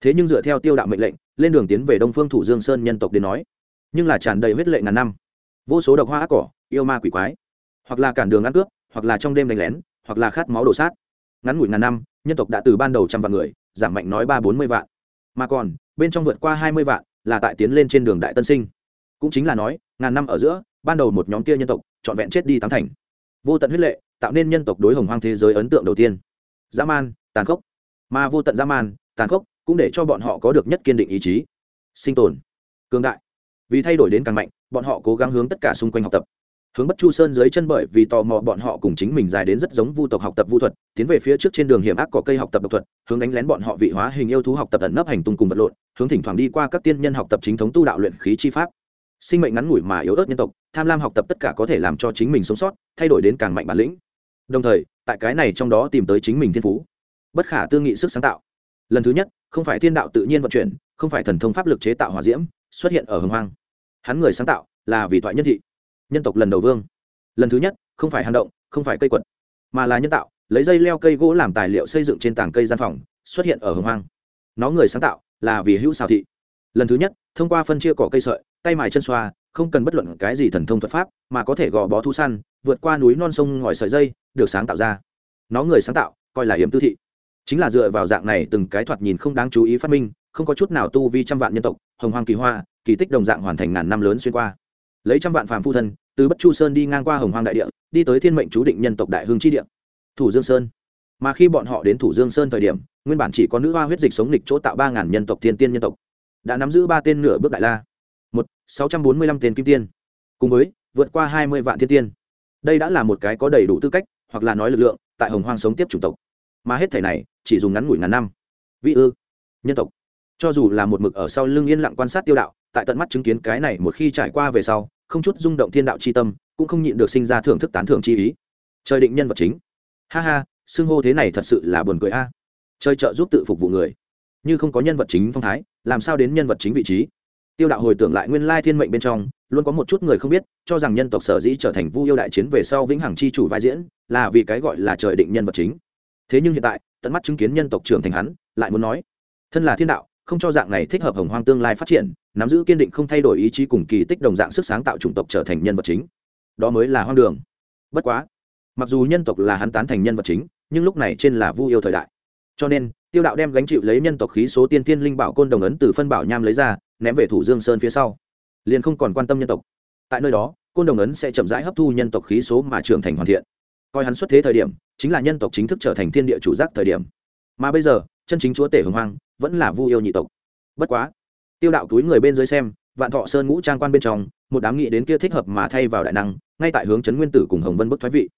Thế nhưng dựa theo tiêu đạo mệnh lệnh, lên đường tiến về đông phương thủ dương sơn nhân tộc đến nói, nhưng là tràn đầy huyết lệ ngàn năm. Vô số độc hoa ác cỏ, yêu ma quỷ quái, hoặc là cản đường ăn cướp, hoặc là trong đêm đánh lén, hoặc là khát máu đổ sát. Ngắn ngủi ngàn năm, nhân tộc đã từ ban đầu trăm vạn người, giảm mạnh nói ba bốn mươi vạn. Mà còn, bên trong vượt qua hai mươi vạn, là tại tiến lên trên đường đại tân sinh. Cũng chính là nói, ngàn năm ở giữa, ban đầu một nhóm kia nhân tộc, trọn vẹn chết đi tám thành. Vô tận huyết lệ tạo nên nhân tộc đối hồng hoang thế giới ấn tượng đầu tiên. Dã man, tàn khốc. Mà vô tận dã man, tàn khốc cũng để cho bọn họ có được nhất kiên định ý chí. Sinh tồn cương đại. Vì thay đổi đến càng mạnh, bọn họ cố gắng hướng tất cả xung quanh học tập. Hướng bất chu sơn dưới chân bởi vì tò mò bọn họ cùng chính mình dài đến rất giống vu tộc học tập vu thuật, tiến về phía trước trên đường hiểm ác có cây học tập độc thuật, hướng đánh lén bọn họ vị hóa hình yêu thú học tập ẩn nấp hành tung cùng vật lộn, hướng thỉnh thoảng đi qua các tiên nhân học tập chính thống tu đạo luyện khí chi pháp. Sinh mệnh ngắn ngủi mà yếu ớt nhân tộc, tham lam học tập tất cả có thể làm cho chính mình sống sót, thay đổi đến càng mạnh bản lĩnh đồng thời, tại cái này trong đó tìm tới chính mình thiên phú. Bất khả tư nghị sức sáng tạo. Lần thứ nhất, không phải thiên đạo tự nhiên vận chuyển, không phải thần thông pháp lực chế tạo hỏa diễm, xuất hiện ở hồng hoang. Hắn người sáng tạo là vì thoại nhân thị, nhân tộc lần đầu vương. Lần thứ nhất, không phải hành động, không phải cây quật, mà là nhân tạo, lấy dây leo cây gỗ làm tài liệu xây dựng trên tảng cây gian phòng, xuất hiện ở hồng hoang. Nó người sáng tạo là vì hữu xào thị. Lần thứ nhất, thông qua phân chia cỏ cây sợi, tay mài chân xoa, không cần bất luận cái gì thần thông thuật pháp, mà có thể gò bó thu săn vượt qua núi non sông ngòi sợi dây, được sáng tạo ra. Nó người sáng tạo, coi là hiểm tư thị. Chính là dựa vào dạng này từng cái thoạt nhìn không đáng chú ý phát minh, không có chút nào tu vi trăm vạn nhân tộc, hồng hoàng kỳ hoa, kỳ tích đồng dạng hoàn thành ngàn năm lớn xuyên qua. Lấy trăm vạn phàm phu thân, từ bất chu sơn đi ngang qua hồng hoàng đại địa, đi tới thiên mệnh chú định nhân tộc đại hương chi địa, thủ dương sơn. Mà khi bọn họ đến thủ dương sơn thời điểm, nguyên bản chỉ có nữ hoa huyết dịch sống lịch chỗ tạo ba ngàn nhân tộc thiên tiên nhân tộc, đã nắm giữ ba tên nửa bước đại la. Một, sáu trăm bốn mươi lăm tên kim tiên, cùng với vượt qua hai mươi vạn thiên tiên đây đã là một cái có đầy đủ tư cách, hoặc là nói lực lượng, tại hồng hoang sống tiếp chủng tộc. Mà hết thể này, chỉ dùng ngắn ngủi ngàn năm. Vị ư, nhân tộc. Cho dù là một mực ở sau lưng yên lặng quan sát tiêu đạo, tại tận mắt chứng kiến cái này một khi trải qua về sau, không chút rung động thiên đạo c h i tâm, cũng không nhịn được sinh ra thưởng thức tán thưởng chi ý. Trời định nhân vật chính. Ha ha, xưng hô thế này thật sự là buồn cười a. Chơi trợ giúp tự phục vụ người. Như không có nhân vật chính phong thái, làm sao đến nhân vật chính vị trí? Tiêu đạo hồi tưởng lại nguyên lai thiên mệnh bên trong, luôn có một chút người không biết, cho rằng nhân tộc sở dĩ trở thành vu yêu đại chiến về sau vĩnh hằng chi chủ vai diễn, là vì cái gọi là trời định nhân vật chính. Thế nhưng hiện tại, tận mắt chứng kiến nhân tộc trưởng thành hắn, lại muốn nói, thân là thiên đạo, không cho dạng này thích hợp hồng hoang tương lai phát triển, nắm giữ kiên định không thay đổi ý chí cùng kỳ tích đồng dạng sức sáng tạo chủng tộc trở thành nhân vật chính. Đó mới là hoang đường. Bất quá, mặc dù nhân tộc là hắn tán thành nhân vật chính, nhưng lúc này trên là vu yêu thời đại. Cho nên, tiêu đạo đem gánh chịu lấy nhân tộc khí số tiên tiên linh bảo côn đồng ấn từ phân bảo nham lấy ra ném về thủ dương sơn phía sau. Liền không còn quan tâm nhân tộc. Tại nơi đó, côn đồng ấn sẽ chậm rãi hấp thu nhân tộc khí số mà trưởng thành hoàn thiện. Coi hắn xuất thế thời điểm, chính là nhân tộc chính thức trở thành thiên địa chủ giác thời điểm. Mà bây giờ, chân chính chúa tể hồng hoang vẫn là vu yêu nhị tộc. Bất quá, tiêu đạo túi người bên dưới xem, vạn thọ sơn ngũ trang quan bên trong, một đám nghị đến kia thích hợp mà thay vào đại năng, ngay tại hướng trấn nguyên tử cùng hồng vân bức thoái vị.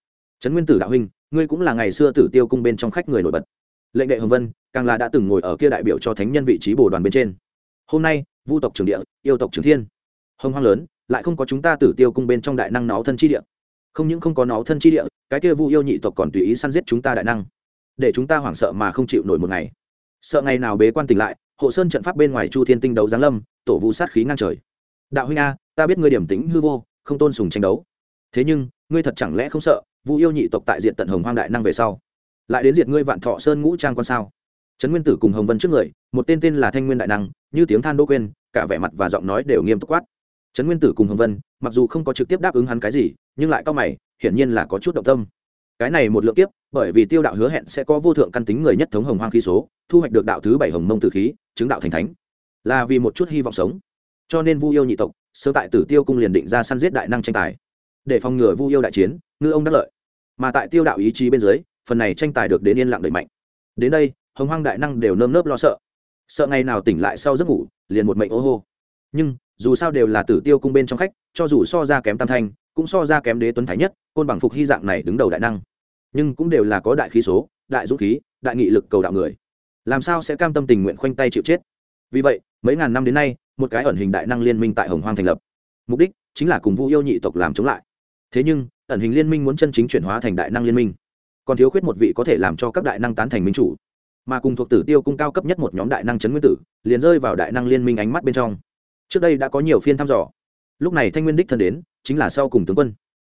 Trấn nguyên tử đạo huynh, ngươi cũng là ngày xưa tử tiêu cung bên trong khách người nổi bật. Lệnh đệ hồng vân, càng là đã từng ngồi ở kia đại biểu cho thánh nhân vị trí bồ đoàn bên trên. Hôm nay vu tộc trường địa, yêu tộc trường thiên. Hồng hoang lớn, lại không có chúng ta tử tiêu cung bên trong đại năng náo thân chi địa. Không những không có náo thân chi địa, cái kia vu yêu nhị tộc còn tùy ý săn giết chúng ta đại năng. Để chúng ta hoảng sợ mà không chịu nổi một ngày. Sợ ngày nào bế quan tỉnh lại, hộ sơn trận pháp bên ngoài chu thiên tinh đấu giáng lâm, tổ vu sát khí ngang trời. Đạo huynh a, ta biết ngươi điểm tính hư vô, không tôn sùng tranh đấu. Thế nhưng, ngươi thật chẳng lẽ không sợ, vu yêu nhị tộc tại diện tận hồng hoang đại năng về sau, lại đến diệt ngươi vạn thọ sơn ngũ trang quan sao? Trấn nguyên tử cùng hồng vân trước người, một tên tên là thanh nguyên đại năng, như tiếng than đô quên, cả vẻ mặt và giọng nói đều nghiêm túc quát. Trấn nguyên tử cùng hồng vân, mặc dù không có trực tiếp đáp ứng hắn cái gì, nhưng lại cao mày, hiển nhiên là có chút động tâm. Cái này một lượng tiếp bởi vì tiêu đạo hứa hẹn sẽ có vô thượng căn tính người nhất thống hồng hoang khí số, thu hoạch được đạo thứ bảy hồng mông tử khí, chứng đạo thành thánh. Là vì một chút hy vọng sống. Cho nên vu yêu nhị tộc, sơ tại tử tiêu cung liền định ra săn giết đại năng tranh tài. Để phòng ngừa vu yêu đại chiến, ngư ông đắc lợi. Mà tại tiêu đạo ý chí bên dưới, phần này tranh tài được đến yên lặng đẩy mạnh. Đến đây hồng hoang đại năng đều nơm nớp lo sợ. Sợ ngày nào tỉnh lại sau giấc ngủ, liền một mệnh ô hô. Nhưng, dù sao đều là tử tiêu cung bên trong khách, cho dù so ra kém tam thanh, cũng so ra kém đế tuấn thái nhất, côn bằng phục hy dạng này đứng đầu đại năng. Nhưng cũng đều là có đại khí số, đại dũng khí, đại nghị lực cầu đạo người. Làm sao sẽ cam tâm tình nguyện khoanh tay chịu chết? Vì vậy, mấy ngàn năm đến nay, một cái ẩn hình đại năng liên minh tại hồng hoang thành lập. Mục đích chính là cùng vu yêu nhị tộc làm chống lại. Thế nhưng, ẩn hình liên minh muốn chân chính chuyển hóa thành đại năng liên minh, còn thiếu khuyết một vị có thể làm cho các đại năng tán thành minh chủ mà cùng thuộc tử tiêu cung cao cấp nhất một nhóm đại năng chấn nguyên tử, liền rơi vào đại năng liên minh ánh mắt bên trong. Trước đây đã có nhiều phiên thăm dò. Lúc này thanh nguyên đích thân đến, chính là sau cùng tướng quân.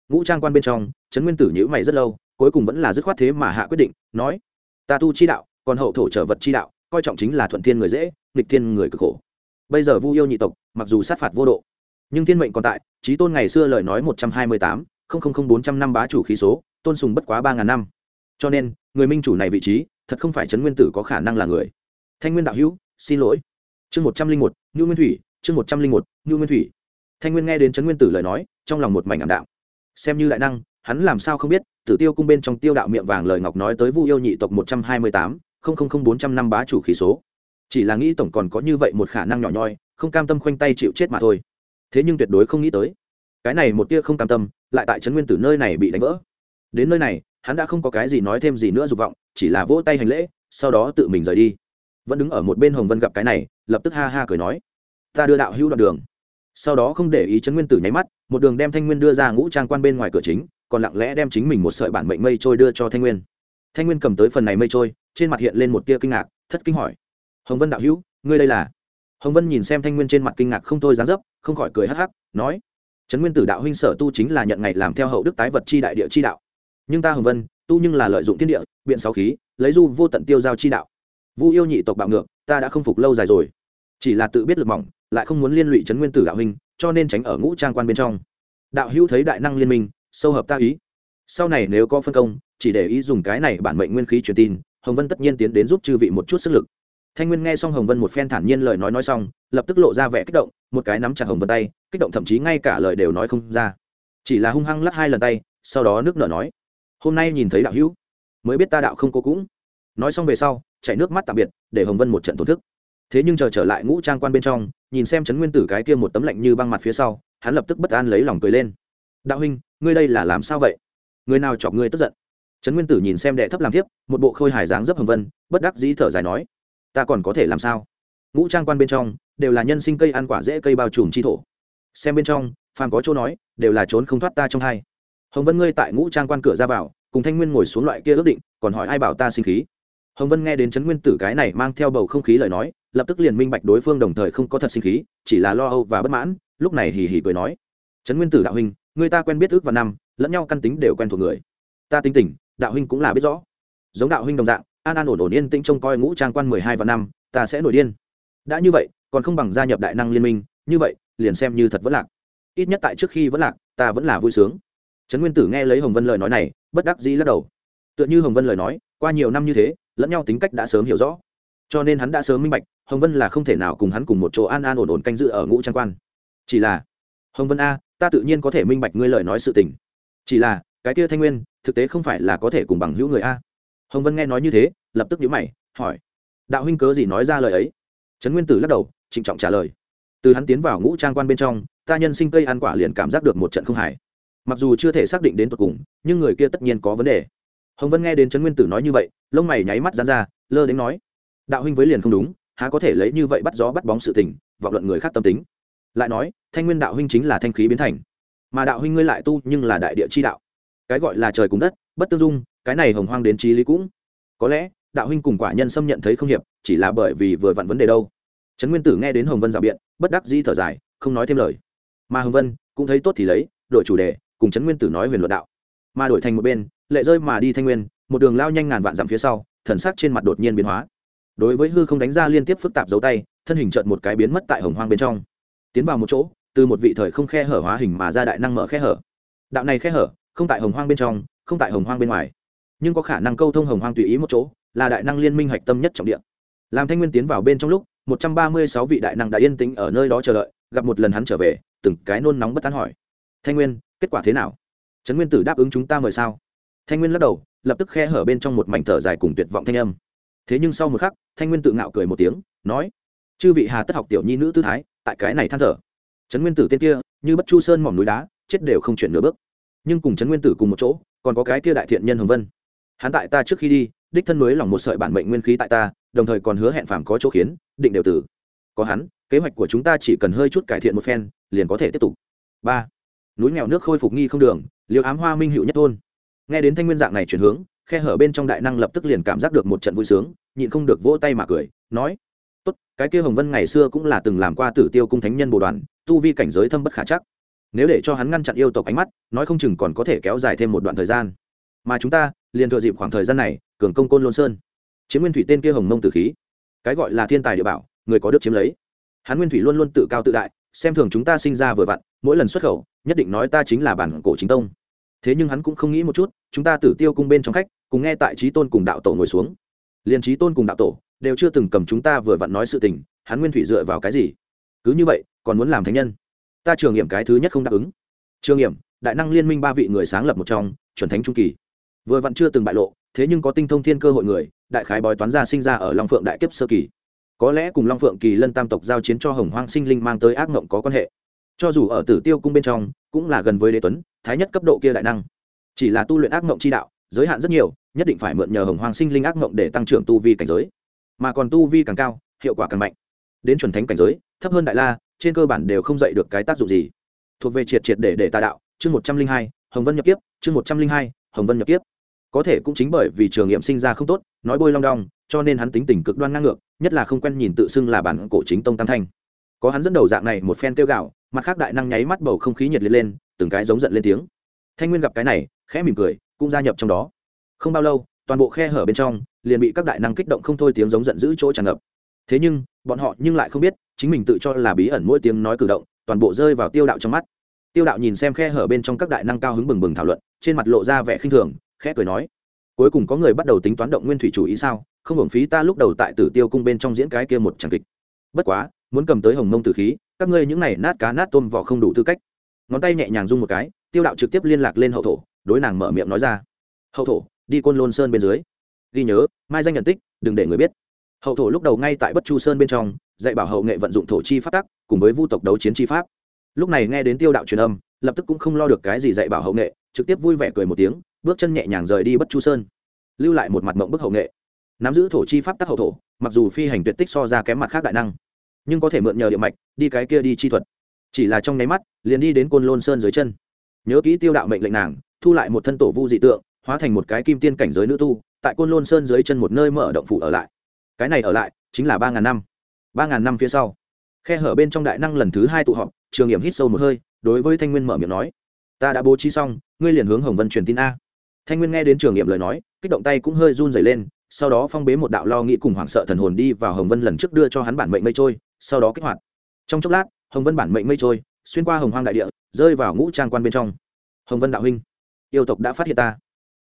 Ngũ trang quan bên trong, chấn nguyên tử nhữ mày rất lâu, cuối cùng vẫn là dứt khoát thế mà hạ quyết định, nói, ta tu chi đạo, còn hậu thổ trở vật chi đạo, coi trọng chính là thuận thiên người dễ, nghịch thiên người cực khổ. Bây giờ vu yêu nhị tộc, mặc dù sát phạt vô độ, nhưng thiên mệnh còn tại trí tôn ngày xưa lời nói một trăm hai mươi tám bốn trăm năm bá chủ khí số, tôn sùng bất quá ba ngàn năm. Cho nên, người minh chủ này vị trí thật không phải trấn nguyên tử có khả năng là người. Thanh nguyên đạo hữu, xin lỗi. Chương một trăm linh một ngưu nguyên thủy, chương một trăm linh một ngưu nguyên thủy. Thanh nguyên nghe đến trấn nguyên tử lời nói, trong lòng một mảnh ảm đạm. Xem như đại năng, hắn làm sao không biết, tử tiêu cung bên trong tiêu đạo miệng vàng lời ngọc nói tới vu yêu nhị tộc một trăm hai mươi tám bốn trăm năm bá chủ khí số. Chỉ là nghĩ tổng còn có như vậy một khả năng nhỏ nhoi, không cam tâm khoanh tay chịu chết mà thôi. Thế nhưng tuyệt đối không nghĩ tới. Cái này một tia không cam tâm, lại tại trấn nguyên tử nơi này bị đánh vỡ. Đến nơi này hắn đã không có cái gì nói thêm gì nữa dục vọng, chỉ là vỗ tay hành lễ, sau đó tự mình rời đi. Vẫn đứng ở một bên hồng vân gặp cái này, lập tức ha ha cười nói, ta đưa đạo hữu đoạn đường. Sau đó không để ý chấn nguyên tử nháy mắt, một đường đem thanh nguyên đưa ra ngũ trang quan bên ngoài cửa chính, còn lặng lẽ đem chính mình một sợi bản mệnh mây trôi đưa cho thanh nguyên. Thanh nguyên cầm tới phần này mây trôi, trên mặt hiện lên một tia kinh ngạc, thất kinh hỏi, hồng vân đạo hữu, ngươi đây là? Hồng vân nhìn xem thanh nguyên trên mặt kinh ngạc không thôi dán dấp, không khỏi cười hắc hắc, nói, trấn nguyên tử đạo huynh sở tu chính là nhận ngày làm theo hậu đức tái vật chi đại địa chi đạo nhưng ta hồng vân, tu nhưng là lợi dụng thiên địa, biện sáu khí, lấy du vô tận tiêu giao chi đạo. Vu yêu nhị tộc bạo ngược, ta đã không phục lâu dài rồi. Chỉ là tự biết lực mỏng, lại không muốn liên lụy trấn nguyên tử đạo huynh, cho nên tránh ở ngũ trang quan bên trong. Đạo hữu thấy đại năng liên minh, sâu hợp ta ý. Sau này nếu có phân công, chỉ để ý dùng cái này bản mệnh nguyên khí truyền tin, hồng vân tất nhiên tiến đến giúp chư vị một chút sức lực. Thanh nguyên nghe xong hồng vân một phen thản nhiên lời nói nói xong, lập tức lộ ra vẻ kích động, một cái nắm chặt hồng vân tay, kích động thậm chí ngay cả lời đều nói không ra. Chỉ là hung hăng lắc hai lần tay, sau đó nước nở nói hôm nay nhìn thấy đạo hữu, mới biết ta đạo không cố cũng. Nói xong về sau chạy nước mắt tạm biệt, để hồng vân một trận tổn thức. Thế nhưng chờ trở lại ngũ trang quan bên trong, nhìn xem trấn nguyên tử cái kia một tấm lạnh như băng mặt phía sau, hắn lập tức bất an lấy lòng cười lên. Đạo huynh, ngươi đây là làm sao vậy? Người nào chọc ngươi tức giận? Trấn nguyên tử nhìn xem đệ thấp làm tiếp một bộ khôi hài dáng dấp hồng vân, bất đắc dĩ thở dài nói, ta còn có thể làm sao? Ngũ trang quan bên trong, đều là nhân sinh cây ăn quả dễ cây bao trùm chi thổ. Xem bên trong, phàm có chỗ nói, đều là trốn không thoát ta trong hai hồng vân ngươi tại ngũ trang quan cửa ra vào, cùng thanh nguyên ngồi xuống loại kia ước định, còn hỏi ai bảo ta sinh khí? Hồng vân nghe đến trấn nguyên tử cái này mang theo bầu không khí lời nói, lập tức liền minh bạch đối phương đồng thời không có thật sinh khí, chỉ là lo âu và bất mãn, lúc này hì hì cười nói. Trấn nguyên tử đạo huynh người ta quen biết ước và năm, lẫn nhau căn tính đều quen thuộc người. Ta tính tình, đạo huynh cũng là biết rõ. Giống đạo huynh đồng dạng, an an ổn ổn yên tĩnh trông coi ngũ trang quan mười hai và năm, ta sẽ nổi điên. Đã như vậy, còn không bằng gia nhập đại năng liên minh, như vậy, liền xem như thật vẫn lạc. Ít nhất tại trước khi vẫn lạc, ta vẫn là vui sướng trấn nguyên tử nghe lấy hồng vân lời nói này, bất đắc dĩ lắc đầu. Tựa như hồng vân lời nói, qua nhiều năm như thế, lẫn nhau tính cách đã sớm hiểu rõ. Cho nên hắn đã sớm minh bạch, hồng vân là không thể nào cùng hắn cùng một chỗ an an ổn ổn canh dự ở ngũ trang quan. Chỉ là, hồng vân a, ta tự nhiên có thể minh bạch ngươi lời nói sự tình. Chỉ là, cái kia thanh nguyên, thực tế không phải là có thể cùng bằng hữu người a. Hồng vân nghe nói như thế, lập tức nhíu mày, hỏi. Đạo huynh cớ gì nói ra lời ấy? Trấn nguyên tử lắc đầu, trịnh trọng trả lời. Từ hắn tiến vào ngũ trang quan bên trong, ta nhân sinh cây ăn quả liền cảm giác được một trận không hài mặc dù chưa thể xác định đến tột cùng, nhưng người kia tất nhiên có vấn đề. Hồng vân nghe đến trấn nguyên tử nói như vậy, lông mày nháy mắt dán ra, lơ đến nói, đạo huynh với liền không đúng, há có thể lấy như vậy bắt gió bắt bóng sự tình, vọng luận người khác tâm tính. Lại nói, thanh nguyên đạo huynh chính là thanh khí biến thành, mà đạo huynh ngươi lại tu nhưng là đại địa chi đạo. Cái gọi là trời cùng đất, bất tương dung, cái này hồng hoang đến trí lý cũng. Có lẽ, đạo huynh cùng quả nhân xâm nhận thấy không hiệp, chỉ là bởi vì vừa vặn vấn đề đâu. Trấn nguyên tử nghe đến hồng vân rào biện, bất đắc dĩ thở dài, không nói thêm lời. Mà hồng vân cũng thấy tốt thì lấy đội chủ đề cùng trấn nguyên tử nói huyền luận đạo. Mà đổi thành một bên, lệ rơi mà đi thanh nguyên, một đường lao nhanh ngàn vạn dặm phía sau, thần sắc trên mặt đột nhiên biến hóa. Đối với hư không đánh ra liên tiếp phức tạp dấu tay, thân hình trợn một cái biến mất tại hồng hoang bên trong. Tiến vào một chỗ, từ một vị thời không khe hở hóa hình mà ra đại năng mở khe hở. Đạo này khe hở, không tại hồng hoang bên trong, không tại hồng hoang bên ngoài. Nhưng có khả năng câu thông hồng hoang tùy ý một chỗ, là đại năng liên minh hạch tâm nhất trọng địa. Làm thanh nguyên tiến vào bên trong lúc, một trăm ba mươi sáu vị đại năng đã yên tĩnh ở nơi đó chờ đợi, gặp một lần hắn trở về, từng cái nôn nóng bất tán hỏi. Thanh nguyên kết quả thế nào? Trấn nguyên tử đáp ứng chúng ta mời sao? Thanh nguyên lắc đầu, lập tức khe hở bên trong một mảnh thở dài cùng tuyệt vọng thanh âm. Thế nhưng sau một khắc, thanh nguyên tự ngạo cười một tiếng, nói, chư vị hà tất học tiểu nhi nữ tư thái, tại cái này than thở. Trấn nguyên tử tên kia, như bất chu sơn mỏm núi đá, chết đều không chuyển nửa bước. Nhưng cùng trấn nguyên tử cùng một chỗ, còn có cái kia đại thiện nhân hồng vân. Hắn tại ta trước khi đi, đích thân nối lòng một sợi bản mệnh nguyên khí tại ta, đồng thời còn hứa hẹn phàm có chỗ khiến, định đều tử. Có hắn, kế hoạch của chúng ta chỉ cần hơi chút cải thiện một phen, liền có thể tiếp tục. Ba núi nghèo nước khôi phục nghi không đường liều ám hoa minh hữu nhất thôn. Nghe đến thanh nguyên dạng này chuyển hướng, khe hở bên trong đại năng lập tức liền cảm giác được một trận vui sướng, nhịn không được vỗ tay mà cười, nói, tốt, cái kia hồng vân ngày xưa cũng là từng làm qua tử tiêu cung thánh nhân bồ đoàn, tu vi cảnh giới thâm bất khả chắc. Nếu để cho hắn ngăn chặn yêu tộc ánh mắt, nói không chừng còn có thể kéo dài thêm một đoạn thời gian. Mà chúng ta, liền thừa dịp khoảng thời gian này, cường công côn lôn sơn, chiếm nguyên thủy tên kia hồng mông tử khí. Cái gọi là thiên tài địa bảo, người có đức chiếm lấy. Hắn nguyên thủy luôn luôn tự cao tự đại, xem thường chúng ta sinh ra vừa vặn, mỗi lần xuất khẩu nhất định nói ta chính là bản cổ chính tông. Thế nhưng hắn cũng không nghĩ một chút, chúng ta tử tiêu cung bên trong khách, cùng nghe tại trí tôn cùng đạo tổ ngồi xuống. Liền trí tôn cùng đạo tổ đều chưa từng cầm chúng ta vừa vặn nói sự tình, hắn nguyên thủy dựa vào cái gì? Cứ như vậy, còn muốn làm thánh nhân? Ta trường nghiệm cái thứ nhất không đáp ứng. Trường nghiệm, đại năng liên minh ba vị người sáng lập một trong, chuẩn thánh trung kỳ. Vừa vặn chưa từng bại lộ, thế nhưng có tinh thông thiên cơ hội người, đại khái bói toán ra sinh ra ở long phượng đại kiếp sơ kỳ. Có lẽ cùng long phượng kỳ lân tam tộc giao chiến cho hồng hoang sinh linh mang tới ác mộng có quan hệ cho dù ở tử tiêu cung bên trong, cũng là gần với đế tuấn, thái nhất cấp độ kia đại năng. Chỉ là tu luyện ác mộng chi đạo, giới hạn rất nhiều, nhất định phải mượn nhờ hồng Hoàng sinh linh ác mộng để tăng trưởng tu vi cảnh giới. Mà còn tu vi càng cao, hiệu quả càng mạnh. Đến chuẩn thánh cảnh giới, thấp hơn đại la, trên cơ bản đều không dạy được cái tác dụng gì. Thuộc về triệt triệt để để tà đạo, chương một trăm linh hai, hồng vân nhập kiếp, chương một trăm linh hai, hồng vân nhập kiếp. Có thể cũng chính bởi vì trường nghiệm sinh ra không tốt, nói bôi long đong, cho nên hắn tính tình cực đoan ngang ngược, nhất là không quen nhìn tự xưng là bản cổ chính tông tam thanh có hắn dẫn đầu dạng này một phen kêu gạo mặt khác đại năng nháy mắt bầu không khí nhiệt liệt lên, từng cái giống giận lên tiếng. Thanh nguyên gặp cái này, khẽ mỉm cười, cũng gia nhập trong đó. Không bao lâu, toàn bộ khe hở bên trong, liền bị các đại năng kích động không thôi tiếng giống giận dữ chỗ tràn ngập. Thế nhưng, bọn họ nhưng lại không biết, chính mình tự cho là bí ẩn mỗi tiếng nói cử động, toàn bộ rơi vào tiêu đạo trong mắt. Tiêu đạo nhìn xem khe hở bên trong các đại năng cao hứng bừng bừng thảo luận, trên mặt lộ ra vẻ khinh thường, khẽ cười nói, cuối cùng có người bắt đầu tính toán động nguyên thủy chủ ý sao? Không hưởng phí ta lúc đầu tại tử tiêu cung bên trong diễn cái kia một tràng kịch. Bất quá muốn cầm tới hồng mông tử khí, các ngươi những này nát cá nát tôm vỏ không đủ tư cách. Ngón tay nhẹ nhàng rung một cái, tiêu đạo trực tiếp liên lạc lên hậu thổ, đối nàng mở miệng nói ra. Hậu thổ, đi côn lôn sơn bên dưới. Ghi nhớ, mai danh nhận tích, đừng để người biết. Hậu thổ lúc đầu ngay tại bất chu sơn bên trong, dạy bảo hậu nghệ vận dụng thổ chi pháp tắc, cùng với vu tộc đấu chiến chi pháp. Lúc này nghe đến tiêu đạo truyền âm, lập tức cũng không lo được cái gì dạy bảo hậu nghệ, trực tiếp vui vẻ cười một tiếng, bước chân nhẹ nhàng rời đi bất chu sơn. Lưu lại một mặt mộng bức hậu nghệ. Nắm giữ thổ chi pháp tắc hậu thổ, mặc dù phi hành tuyệt tích so ra kém mặt khác đại năng nhưng có thể mượn nhờ địa mạch, đi cái kia đi chi thuật. Chỉ là trong nháy mắt, liền đi đến côn lôn sơn dưới chân. Nhớ kỹ tiêu đạo mệnh lệnh nàng, thu lại một thân tổ vu dị tượng, hóa thành một cái kim tiên cảnh giới nữ tu, tại côn lôn sơn dưới chân một nơi mở động phủ ở lại. Cái này ở lại, chính là ba ngàn năm. Ba ngàn năm phía sau, khe hở bên trong đại năng lần thứ hai tụ họp, trường nghiệm hít sâu một hơi, đối với thanh nguyên mở miệng nói, ta đã bố trí xong, ngươi liền hướng hồng vân truyền tin a. Thanh nguyên nghe đến trường nghiệm lời nói, kích động tay cũng hơi run dày lên, sau đó phong bế một đạo lo nghĩ cùng hoảng sợ thần hồn đi vào hồng vân lần trước đưa cho hắn bản mệnh mây trôi sau đó kích hoạt. Trong chốc lát, hồng vân bản mệnh mây trôi, xuyên qua hồng hoang đại địa, rơi vào ngũ trang quan bên trong. Hồng vân đạo huynh, yêu tộc đã phát hiện ta.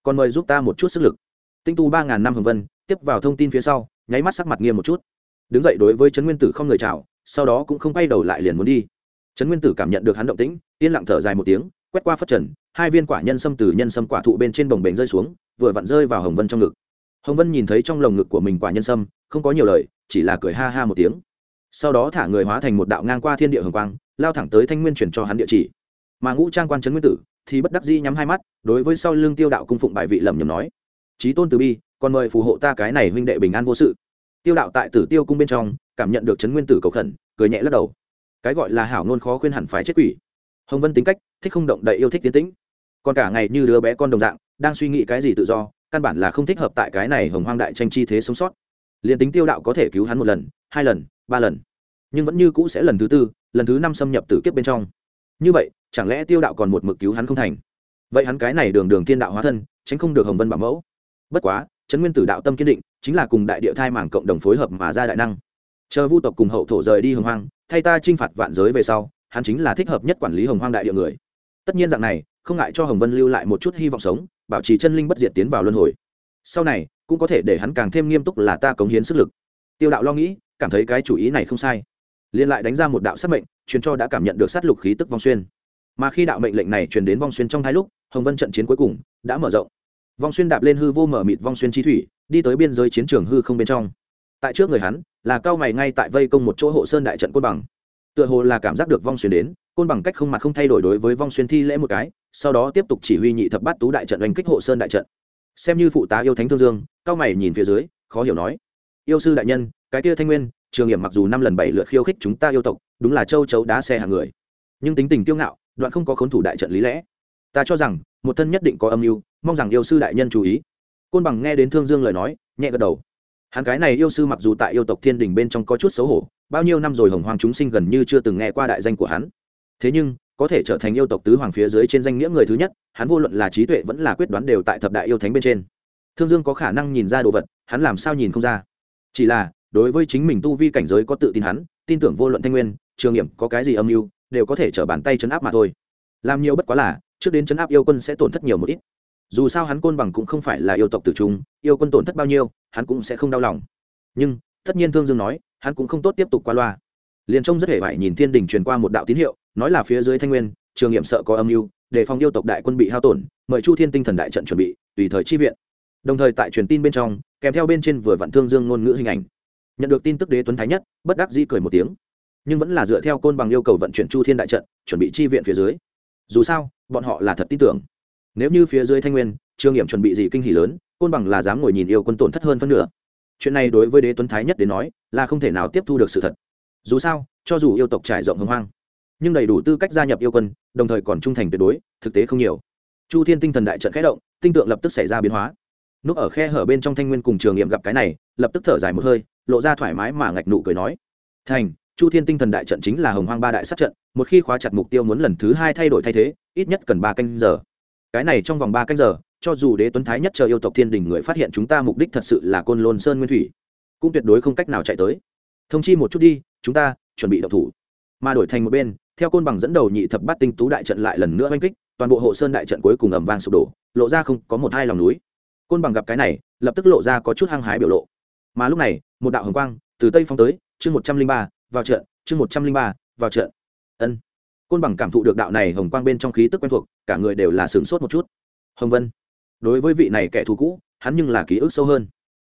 Còn mời giúp ta một chút sức lực. Tinh tu ba ngàn năm hồng vân, tiếp vào thông tin phía sau, nháy mắt sắc mặt nghiêm một chút. Đứng dậy đối với trấn nguyên tử không người chào, sau đó cũng không quay đầu lại liền muốn đi. Trấn nguyên tử cảm nhận được hắn động tĩnh, yên lặng thở dài một tiếng, quét qua phất trần, hai viên quả nhân sâm từ nhân sâm quả thụ bên trên bồng bềnh rơi xuống, vừa vặn rơi vào hồng vân trong ngực. Hồng vân nhìn thấy trong lồng ngực của mình quả nhân sâm, không có nhiều lời, chỉ là cười ha ha một tiếng sau đó thả người hóa thành một đạo ngang qua thiên địa hồng quang, lao thẳng tới thanh nguyên chuyển cho hắn địa chỉ. Mà ngũ trang quan trấn nguyên tử thì bất đắc dĩ nhắm hai mắt, đối với sau lưng tiêu đạo cung phụng bài vị lầm nhầm nói trí tôn từ bi còn mời phù hộ ta cái này huynh đệ bình an vô sự. Tiêu đạo tại tử tiêu cung bên trong cảm nhận được trấn nguyên tử cầu khẩn, cười nhẹ lắc đầu. Cái gọi là hảo ngôn khó khuyên hẳn phải chết quỷ. Hồng vân tính cách, thích không động đậy yêu thích tiến tĩnh. Còn cả ngày như đứa bé con đồng dạng, đang suy nghĩ cái gì tự do, căn bản là không thích hợp tại cái này hồng hoang đại tranh chi thế sống sót. Liền tính tiêu đạo có thể cứu hắn một lần, hai lần ba lần. Nhưng vẫn như cũ sẽ lần thứ tư, lần thứ năm xâm nhập tử kiếp bên trong. Như vậy, chẳng lẽ tiêu đạo còn một mực cứu hắn không thành? Vậy hắn cái này đường đường thiên đạo hóa thân, tránh không được hồng vân bảo mẫu. Bất quá trấn nguyên tử đạo tâm kiên định, chính là cùng đại địa thai mảng cộng đồng phối hợp mà ra đại năng. Chờ vu tộc cùng hậu thổ rời đi hồng hoang, thay ta t r i n h phạt vạn giới về sau, hắn chính là thích hợp nhất quản lý hồng hoang đại địa người. Tất nhiên dạng này, không ngại cho hồng vân lưu lại một chút hy vọng sống, bảo trì chân linh bất diệt tiến vào luân hồi. Sau này, cũng có thể để hắn càng thêm nghiêm túc là ta cống hiến sức lực. Tiêu đạo lo nghĩ cảm thấy cái chủ ý này không sai. Liền lại đánh ra một đạo sát mệnh, truyền cho đã cảm nhận được sát lục khí tức vong xuyên. Mà khi đạo mệnh lệnh này truyền đến vong xuyên trong hai lúc, hồng vân trận chiến cuối cùng đã mở rộng. Vong xuyên đạp lên hư vô mở mịt vong xuyên chi thủy, đi tới biên giới chiến trường hư không bên trong. Tại trước người hắn, là cao mày ngay tại vây công một chỗ hộ sơn đại trận côn bằng. Tựa hồ là cảm giác được vong xuyên đến, côn bằng cách không mặt không thay đổi đối với vong xuyên thi lễ một cái, sau đó tiếp tục chỉ huy nhị thập bát tú đại trận đánh kích hộ sơn đại trận. Xem như phụ tá yêu thánh thương dương, cao mày nhìn phía dưới, khó hiểu nói yêu sư đại nhân, cái kia thanh nguyên, trường hiểm mặc dù năm lần bảy lượt khiêu khích chúng ta yêu tộc, đúng là châu chấu đá xe hàng người. Nhưng tính tình kiêu ngạo, đoạn không có khốn thủ đại trận lý lẽ. Ta cho rằng, một thân nhất định có âm mưu, mong rằng yêu sư đại nhân chú ý. Côn bằng nghe đến thương dương lời nói, nhẹ gật đầu. Hắn cái này yêu sư mặc dù tại yêu tộc thiên đình bên trong có chút xấu hổ, bao nhiêu năm rồi hồng hoàng chúng sinh gần như chưa từng nghe qua đại danh của hắn. Thế nhưng, có thể trở thành yêu tộc tứ hoàng phía dưới trên danh nghĩa người thứ nhất, hắn vô luận là trí tuệ vẫn là quyết đoán đều tại thập đại yêu thánh bên trên. Thương dương có khả năng nhìn ra đồ vật, hắn làm sao nhìn không ra chỉ là, đối với chính mình tu vi cảnh giới có tự tin hắn, tin tưởng vô luận thanh nguyên, trường nghiệm có cái gì âm mưu, đều có thể trở bàn tay chấn áp mà thôi. Làm nhiều bất quá là, trước đến chấn áp yêu quân sẽ tổn thất nhiều một ít. Dù sao hắn côn bằng cũng không phải là yêu tộc tử trung, yêu quân tổn thất bao nhiêu, hắn cũng sẽ không đau lòng. Nhưng, tất nhiên thương dương nói, hắn cũng không tốt tiếp tục qua loa. Liền trông rất hề vải nhìn thiên đình truyền qua một đạo tín hiệu, nói là phía dưới thanh nguyên, trường nghiệm sợ có âm mưu để phòng yêu tộc đại quân bị hao tổn, mời chu thiên tinh thần đại trận chuẩn bị, tùy thời chi viện đồng thời tại truyền tin bên trong, kèm theo bên trên vừa vặn thương dương ngôn ngữ hình ảnh. Nhận được tin tức đế tuấn thái nhất, bất đắc dĩ cười một tiếng. Nhưng vẫn là dựa theo côn bằng yêu cầu vận chuyển chu thiên đại trận, chuẩn bị chi viện phía dưới. Dù sao, bọn họ là thật tin tưởng. Nếu như phía dưới thanh nguyên, trương nghiệm chuẩn bị gì kinh hỉ lớn, côn bằng là dám ngồi nhìn yêu quân tổn thất hơn phân nửa. Chuyện này đối với đế tuấn thái nhất đến nói, là không thể nào tiếp thu được sự thật. Dù sao, cho dù yêu tộc trải rộng hưng hoang nhưng đầy đủ tư cách gia nhập yêu quân, đồng thời còn trung thành tuyệt đối, thực tế không nhiều. Chu thiên tinh thần đại trận khẽ động, tinh tượng lập tức xảy ra biến hóa núp ở khe hở bên trong thanh nguyên cùng trường nghiệm gặp cái này, lập tức thở dài một hơi, lộ ra thoải mái mà ngạch nụ cười nói. Thành, chu thiên tinh thần đại trận chính là hồng hoang ba đại sát trận, một khi khóa chặt mục tiêu muốn lần thứ hai thay đổi thay thế, ít nhất cần ba canh giờ. Cái này trong vòng ba canh giờ, cho dù đế tuấn thái nhất chờ yêu tộc thiên đình người phát hiện chúng ta mục đích thật sự là côn lôn sơn nguyên thủy, cũng tuyệt đối không cách nào chạy tới. Thông chi một chút đi, chúng ta chuẩn bị đậu thủ. Mà đổi thành một bên, theo côn bằng dẫn đầu nhị thập bát tinh tú đại trận lại lần nữa oanh kích, toàn bộ hộ sơn đại trận cuối cùng ầm vang sụp đổ, lộ ra không có một hai lòng núi côn bằng gặp cái này, lập tức lộ ra có chút hăng hái biểu lộ. Mà lúc này, một đạo hồng quang từ tây phong tới, chương một trăm linh ba, vào trận, chương một trăm linh ba, vào trận. Ân. Côn bằng cảm thụ được đạo này hồng quang bên trong khí tức quen thuộc, cả người đều là sửng sốt một chút. Hồng vân. Đối với vị này kẻ thù cũ, hắn nhưng là ký ức sâu hơn.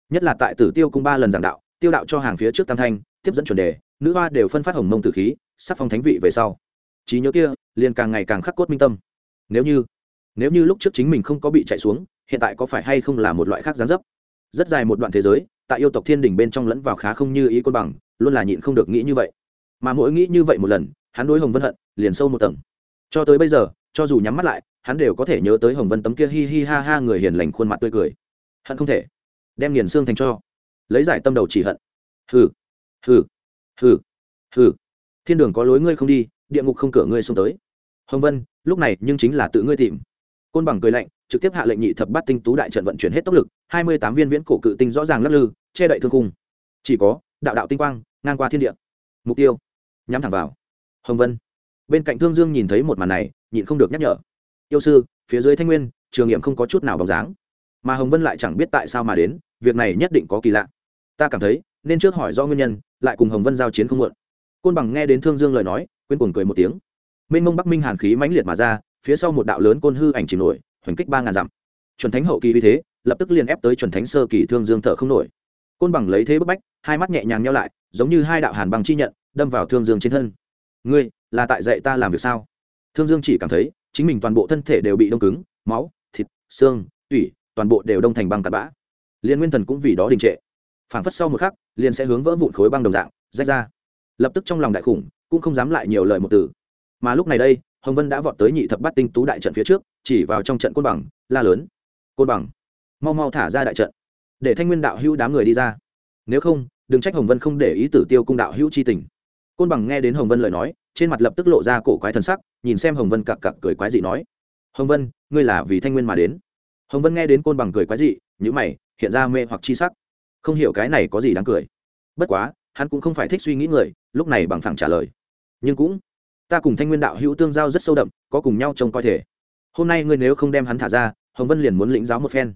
Nhất là tại tử tiêu cung ba lần giảng đạo, tiêu đạo cho hàng phía trước tam thanh, tiếp dẫn chuẩn đề, nữ hoa đều phân phát hồng mông tử khí sắc phong thánh vị về sau. Trí nhớ kia, liền càng ngày càng khắc cốt minh tâm. Nếu như nếu như lúc trước chính mình không có bị chạy xuống hiện tại có phải hay không là một loại khác gián dấp? Rất dài một đoạn thế giới, tại yêu tộc thiên đình bên trong lẫn vào khá không như ý côn bằng, luôn là nhịn không được nghĩ như vậy. Mà mỗi nghĩ như vậy một lần, hắn đối hồng vân hận, liền sâu một tầng. Cho tới bây giờ, cho dù nhắm mắt lại, hắn đều có thể nhớ tới hồng vân tấm kia hi hi ha ha người hiền lành khuôn mặt tươi cười. Hận không thể. Đem nghiền xương thành cho. Lấy giải tâm đầu chỉ hận. Hừ. Hừ. Hừ. Hừ. Thiên đường có lối ngươi không đi, địa ngục không cửa ngươi xông tới. Hồng vân, lúc này nhưng chính là tự ngươi tìm. Côn bằng cười lạnh trực tiếp hạ lệnh nhị thập bát tinh tú đại trận vận chuyển hết tốc lực, hai mươi tám viên viễn cổ cự tinh rõ ràng lắc lư, che đậy thương cung chỉ có, đạo đạo tinh quang, ngang qua thiên địa. Mục tiêu, nhắm thẳng vào. Hồng vân. Bên cạnh thương dương nhìn thấy một màn này, nhịn không được nhắc nhở. Yêu sư, phía dưới thanh nguyên, trường nghiệm không có chút nào bóng dáng. Mà hồng vân lại chẳng biết tại sao mà đến, việc này nhất định có kỳ lạ. Ta cảm thấy, nên trước hỏi do nguyên nhân, lại cùng hồng vân giao chiến không muộn. Côn bằng nghe đến thương dương lời nói, quên cuồng cười một tiếng. Minh mông bắc minh hàn khí mãnh liệt mà ra, phía sau một đạo lớn côn hư ảnh chìm nổi hoành kích ba ngàn dặm. Chuẩn thánh hậu kỳ vì thế, lập tức liền ép tới chuẩn thánh sơ kỳ thương dương thở không nổi. Côn bằng lấy thế bức bách, hai mắt nhẹ nhàng nhau lại, giống như hai đạo hàn bằng chi nhận, đâm vào thương dương trên thân. Ngươi, là tại dạy ta làm việc sao? Thương dương chỉ cảm thấy, chính mình toàn bộ thân thể đều bị đông cứng, máu, thịt, xương, tủy, toàn bộ đều đông thành băng cặn bã. Liên nguyên thần cũng vì đó đình trệ. Phảng phất sau một khắc, liền sẽ hướng vỡ vụn khối băng đồng dạng, rách ra. Lập tức trong lòng đại khủng, cũng không dám lại nhiều lời một từ. Mà lúc này đây, hồng vân đã vọt tới nhị thập bát tinh tú đại trận phía trước chỉ vào trong trận côn bằng, la lớn. Côn bằng. Mau mau thả ra đại trận. Để thanh nguyên đạo hữu đám người đi ra. Nếu không, đừng trách hồng vân không để ý tử tiêu cung đạo hữu c h i tình. Côn bằng nghe đến hồng vân lời nói, trên mặt lập tức lộ ra cổ quái thân sắc, nhìn xem hồng vân cặc cặc cười quái dị nói. Hồng vân, ngươi là vì thanh nguyên mà đến. Hồng vân nghe đến côn bằng cười quái dị nhữ mày, hiện ra mê hoặc chi sắc. Không hiểu cái này có gì đáng cười. Bất quá, hắn cũng không phải thích suy nghĩ người, lúc này bằng phẳng trả lời. Nhưng cũng, ta cùng thanh nguyên đạo hữu tương giao rất sâu đậm, có cùng nhau trông coi thể hôm nay ngươi nếu không đem hắn thả ra, hồng vân liền muốn lĩnh giáo một phen.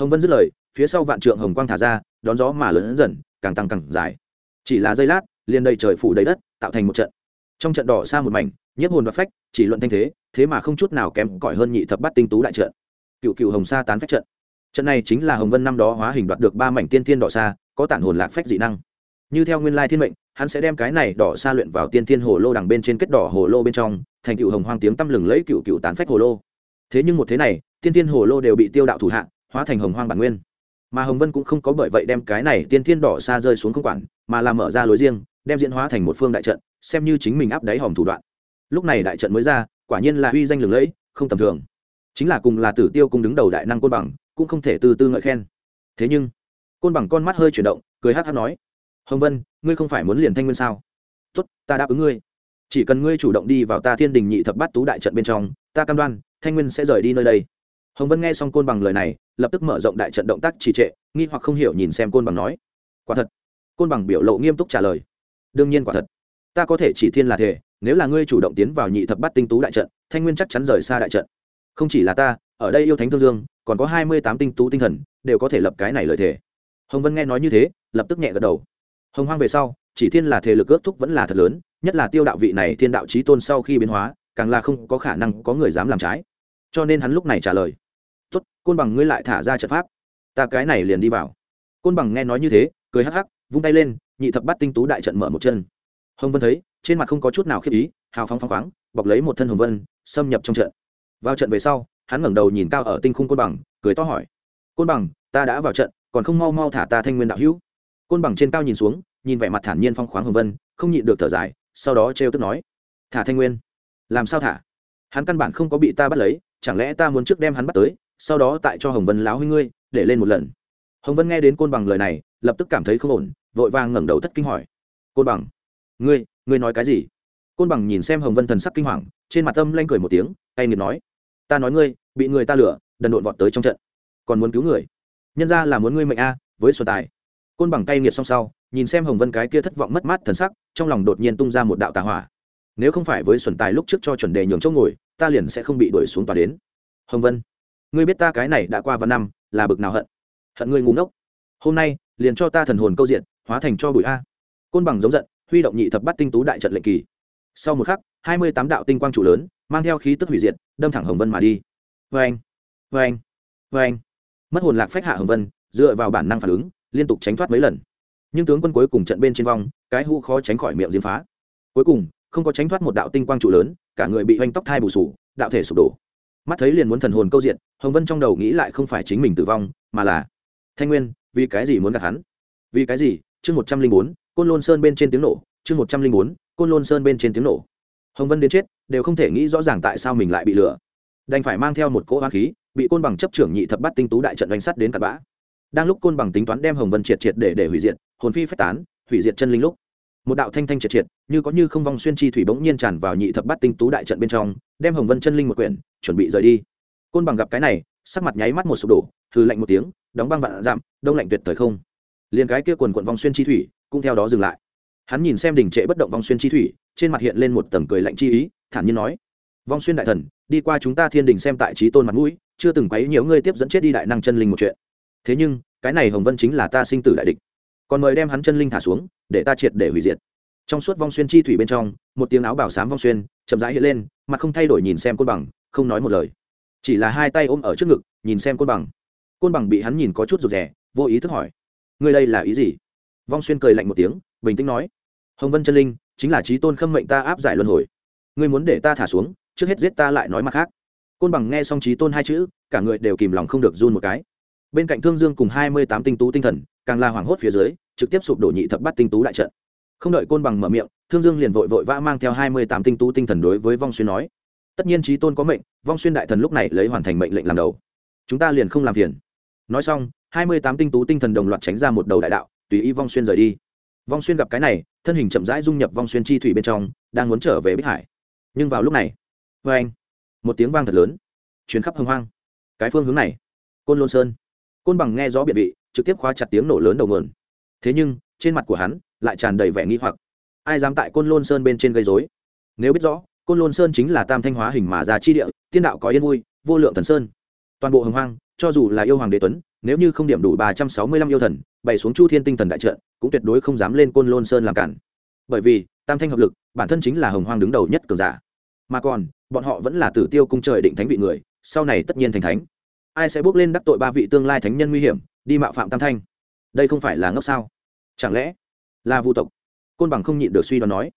Hồng vân dứt lời, phía sau vạn trượng hồng quang thả ra, đón gió mà lớn dần, càng tăng càng dài. Chỉ là giây lát, liền đầy trời phủ đầy đất, tạo thành một trận. Trong trận đỏ xa một mảnh, nhiếp hồn và phách, chỉ luận thanh thế thế mà không chút nào kém cỏi hơn nhị thập bát tinh tú đại trận. Cựu cựu hồng sa tán phách trận. Trận này chính là hồng vân năm đó hóa hình đoạt được ba mảnh tiên thiên đỏ xa, có tản hồn lạc phách dị năng. Như theo nguyên lai thiên mệnh, hắn sẽ đem cái này đỏ xa luyện vào tiên thiên hồ lô đằng bên trên kết đỏ hồ lô bên trong, thành cựu hồng hoang tiếng tăm lừng lẫy cựu cựu tán phách hồ lô thế nhưng một thế này, tiên thiên hồ lô đều bị tiêu đạo thủ hạ, hóa thành hồng hoang bản nguyên. Mà hồng vân cũng không có bởi vậy đem cái này tiên thiên đỏ xa rơi xuống không quản, mà làm mở ra lối riêng, đem diễn hóa thành một phương đại trận, xem như chính mình áp đáy hòm thủ đoạn. Lúc này đại trận mới ra, quả nhiên là uy danh lừng lẫy, không tầm thường. Chính là cùng là tử tiêu cùng đứng đầu đại năng côn bằng, cũng không thể từ tư ngợi khen. Thế nhưng, côn bằng con mắt hơi chuyển động, cười hát hát nói, hồng vân, ngươi không phải muốn liền thanh nguyên sao? Tốt, ta đáp ứng ngươi. Chỉ cần ngươi chủ động đi vào ta thiên đình nhị thập bát tú đại trận bên trong, ta cam đoan thanh nguyên sẽ rời đi nơi đây. Hồng vân nghe xong côn bằng lời này, lập tức mở rộng đại trận động tác trì trệ, nghi hoặc không hiểu nhìn xem côn bằng nói, quả thật. Côn bằng biểu lộ nghiêm túc trả lời, đương nhiên quả thật. Ta có thể chỉ thiên là thể, nếu là ngươi chủ động tiến vào nhị thập bát tinh tú đại trận, thanh nguyên chắc chắn rời xa đại trận. Không chỉ là ta, ở đây yêu thánh thương dương, còn có hai mươi tám tinh tú tinh thần, đều có thể lập cái này lời thề hồng vân nghe nói như thế, lập tức nhẹ gật đầu. Hồng hoang về sau, chỉ thiên là thể lực ước thúc vẫn là thật lớn, nhất là tiêu đạo vị này thiên đạo trí tôn sau khi biến hóa, càng là không có khả năng có người dám làm trái cho nên hắn lúc này trả lời. Tốt, côn bằng ngươi lại thả ra trận pháp. Ta cái này liền đi vào. Côn bằng nghe nói như thế, cười hắc hắc, vung tay lên, nhị thập bắt tinh tú đại trận mở một chân. Hồng vân thấy, trên mặt không có chút nào khiếp ý, hào phóng phong khoáng, bọc lấy một thân hồng vân, xâm nhập trong trận. Vào trận về sau, hắn ngẩng đầu nhìn cao ở tinh khung côn bằng, cười to hỏi. Côn bằng, ta đã vào trận, còn không mau mau thả ta thanh nguyên đạo hữu. Côn bằng trên cao nhìn xuống, nhìn vẻ mặt thản nhiên phong khoáng hồng vân, không nhịn được thở dài, sau đó trêu tức nói. Thả thanh nguyên. Làm sao thả? Hắn căn bản không có bị ta bắt lấy chẳng lẽ ta muốn trước đem hắn bắt tới, sau đó tại cho hồng vân láo huy ngươi, để lên một lần. Hồng vân nghe đến côn bằng lời này, lập tức cảm thấy không ổn, vội vàng ngẩng đầu thất kinh hỏi. Côn bằng, ngươi ngươi nói cái gì? Côn bằng nhìn xem hồng vân thần sắc kinh hoàng, trên mặt tâm lanh cười một tiếng tay nghiệt nói. Ta nói ngươi, bị người ta lửa đần độn vọt tới trong trận. Còn muốn cứu người. Nhân ra là muốn ngươi mệnh a, với xuân tài. Côn bằng tay nghiệt song sau, nhìn xem hồng vân cái kia thất vọng mất mát thần sắc, trong lòng đột nhiên tung ra một đạo tà hỏa. Nếu không phải với xuân tài lúc trước cho chuẩn đề nhường chỗ ngồi ta liền sẽ không bị đuổi xuống tòa đến. Hồng vân, ngươi biết ta cái này đã qua vài năm, là bực nào hận. Hận ngươi ngu ngốc. Hôm nay, liền cho ta thần hồn câu diện, hóa thành cho bụi a. Côn bằng giống giận, huy động nhị thập bắt tinh tú đại trận lệnh kỳ. Sau một khắc, hai mươi tám đạo tinh quang trụ lớn, mang theo khí tức hủy diệt, đâm thẳng hồng vân mà đi. Vê anh vê anh vê anh mất hồn lạc phách hạ hồng vân, dựa vào bản năng phản ứng, liên tục tránh thoát mấy lần. Nhưng tướng quân cuối cùng trận bên trên vong, cái hũ khó tránh khỏi miệng diên phá. Cuối cùng không có tránh thoát một đạo tinh quang trụ lớn, cả người bị hoành tóc thai bù sù, đạo thể sụp đổ. Mắt thấy liền muốn thần hồn câu diện, hồng vân trong đầu nghĩ lại không phải chính mình tử vong, mà là, thanh nguyên, vì cái gì muốn gặp hắn? Vì cái gì? Chương một trăm linh bốn, côn lôn sơn bên trên tiếng nổ, chương một trăm linh bốn, côn lôn sơn bên trên tiếng nổ. Hồng vân đến chết, đều không thể nghĩ rõ ràng tại sao mình lại bị lừa. Đành phải mang theo một cỗ hoa khí, bị côn bằng chấp trưởng nhị thập bắt tinh tú đại trận đánh sắt đến cặp bã. Đang lúc côn bằng tính toán đem hồng vân triệt triệt để để hủy diệt, hồn phi phách tán, hủy diệt chân linh lúc một đạo thanh thanh triệt triệt, như có như không vong xuyên chi thủy bỗng nhiên tràn vào nhị thập bát tinh tú đại trận bên trong, đem hồng vân chân linh một quyển, chuẩn bị rời đi. Côn bằng gặp cái này, sắc mặt nháy mắt một sụp đổ hư lạnh một tiếng, đóng băng vạn dặm, đông lạnh tuyệt thời không. Liền cái kia quần quận vong xuyên chi thủy cũng theo đó dừng lại. Hắn nhìn xem đỉnh trệ bất động vong xuyên chi thủy, trên mặt hiện lên một tầng cười lạnh chi ý, thản nhiên nói, vong xuyên đại thần, đi qua chúng ta thiên đình xem tại trí tôn mặt mũi, chưa từng quấy nhiều ngươi tiếp dẫn chết đi đại năng chân linh một chuyện. Thế nhưng, cái này hồng vân chính là ta sinh tử đại địch còn mời đem hắn chân linh thả xuống, để ta triệt để hủy diệt. Trong suốt vong xuyên chi thủy bên trong, một tiếng áo bảo sám vong xuyên, chậm rãi hiện lên, mặt không thay đổi nhìn xem côn bằng, không nói một lời. Chỉ là hai tay ôm ở trước ngực, nhìn xem côn bằng. Côn bằng bị hắn nhìn có chút rụt rè, vô ý thức hỏi, ngươi đây là ý gì? Vong xuyên cười lạnh một tiếng, bình tĩnh nói, hồng vân chân linh, chính là trí tôn khâm mệnh ta áp giải luân hồi. Ngươi muốn để ta thả xuống, trước hết giết ta lại nói mặt khác. Côn bằng nghe xong trí tôn hai chữ, cả người đều kìm lòng không được run một cái. Bên cạnh thương dương cùng hai mươi tám tinh tú tinh thần càng là hoảng hốt phía dưới, trực tiếp sụp đổ nhị thập bắt tinh tú đại trận. Không đợi côn bằng mở miệng, thương dương liền vội vội vã mang theo hai mươi tám tinh tú tinh thần đối với vong xuyên nói, tất nhiên trí tôn có mệnh, vong xuyên đại thần lúc này lấy hoàn thành mệnh lệnh làm đầu. Chúng ta liền không làm phiền. Nói xong, hai mươi tám tinh tú tinh thần đồng loạt tránh ra một đầu đại đạo, tùy ý vong xuyên rời đi. Vong xuyên gặp cái này, thân hình chậm rãi dung nhập vong xuyên chi thủy bên trong, đang muốn trở về bích hải. Nhưng vào lúc này vê anh, một tiếng vang thật lớn chuyến khắp hưng hoang. Cái phương hướng này, côn lôn sơn. Côn bằng nghe gió biệt vị trực tiếp khóa chặt tiếng nổ lớn đầu nguồn. Thế nhưng, trên mặt của hắn lại tràn đầy vẻ nghi hoặc. Ai dám tại côn lôn sơn bên trên gây dối nếu biết rõ, côn lôn sơn chính là tam thanh hóa hình mà ra chi địa, tiên đạo có yên vui, vô lượng thần sơn. Toàn bộ hồng hoang, cho dù là yêu hoàng đế tuấn, nếu như không điểm đủ ba trăm sáu mươi lăm yêu thần, bày xuống chu thiên tinh thần đại trận, cũng tuyệt đối không dám lên côn lôn sơn làm cản. Bởi vì, tam thanh hợp lực, bản thân chính là hồng hoang đứng đầu nhất cường giả. Mà còn, bọn họ vẫn là tử tiêu cung trời định thánh vị người, sau này tất nhiên thành thánh. Ai sẽ bước lên đắc tội ba vị tương lai thánh nhân nguy hiểm đi mạo phạm tam thanh. Đây không phải là ngốc sao? Chẳng lẽ là vu tộc? Côn bằng không nhịn được suy đoán nói.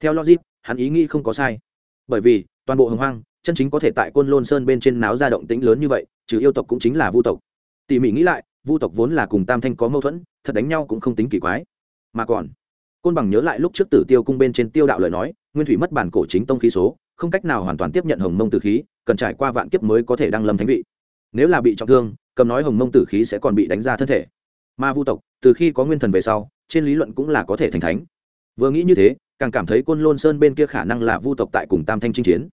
Theo logic, hắn ý nghĩ không có sai. Bởi vì, toàn bộ hồng hoang, chân chính có thể tại côn lôn sơn bên trên náo ra động tĩnh lớn như vậy, trừ yêu tộc cũng chính là vu tộc. Tỉ mỉ nghĩ lại, vu tộc vốn là cùng tam thanh có mâu thuẫn, thật đánh nhau cũng không tính kỳ quái. Mà còn, côn bằng nhớ lại lúc trước tử tiêu cung bên trên tiêu đạo lời nói, nguyên thủy mất bản cổ chính tông khí số, không cách nào hoàn toàn tiếp nhận hồng mông từ khí, cần trải qua vạn kiếp mới có thể đăng lâm thánh vị. Nếu là bị trọng thương cầm nói hồng mông tử khí sẽ còn bị đánh ra thân thể. Ma vu tộc, từ khi có nguyên thần về sau, trên lý luận cũng là có thể thành thánh. Vừa nghĩ như thế, càng cảm thấy côn lôn sơn bên kia khả năng là vu tộc tại cùng tam thanh chinh chiến.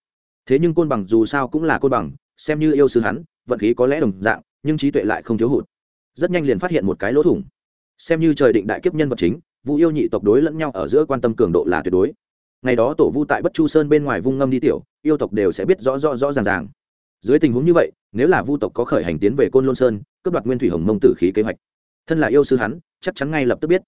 Thế nhưng côn bằng dù sao cũng là côn bằng, xem như yêu sư hắn, vận khí có lẽ đồng dạng, nhưng trí tuệ lại không thiếu hụt. Rất nhanh liền phát hiện một cái lỗ thủng. Xem như trời định đại kiếp nhân vật chính, vu yêu nhị tộc đối lẫn nhau ở giữa quan tâm cường độ là tuyệt đối. Ngày đó tổ vu tại bất chu sơn bên ngoài vung ngâm đi tiểu, yêu tộc đều sẽ biết rõ rõ rõ ràng ràng. Dưới tình huống như vậy nếu là vu tộc có khởi hành tiến về côn lôn sơn, cướp đoạt nguyên thủy hồng mông tử khí kế hoạch. Thân là yêu sư hắn, chắc chắn ngay lập tức biết.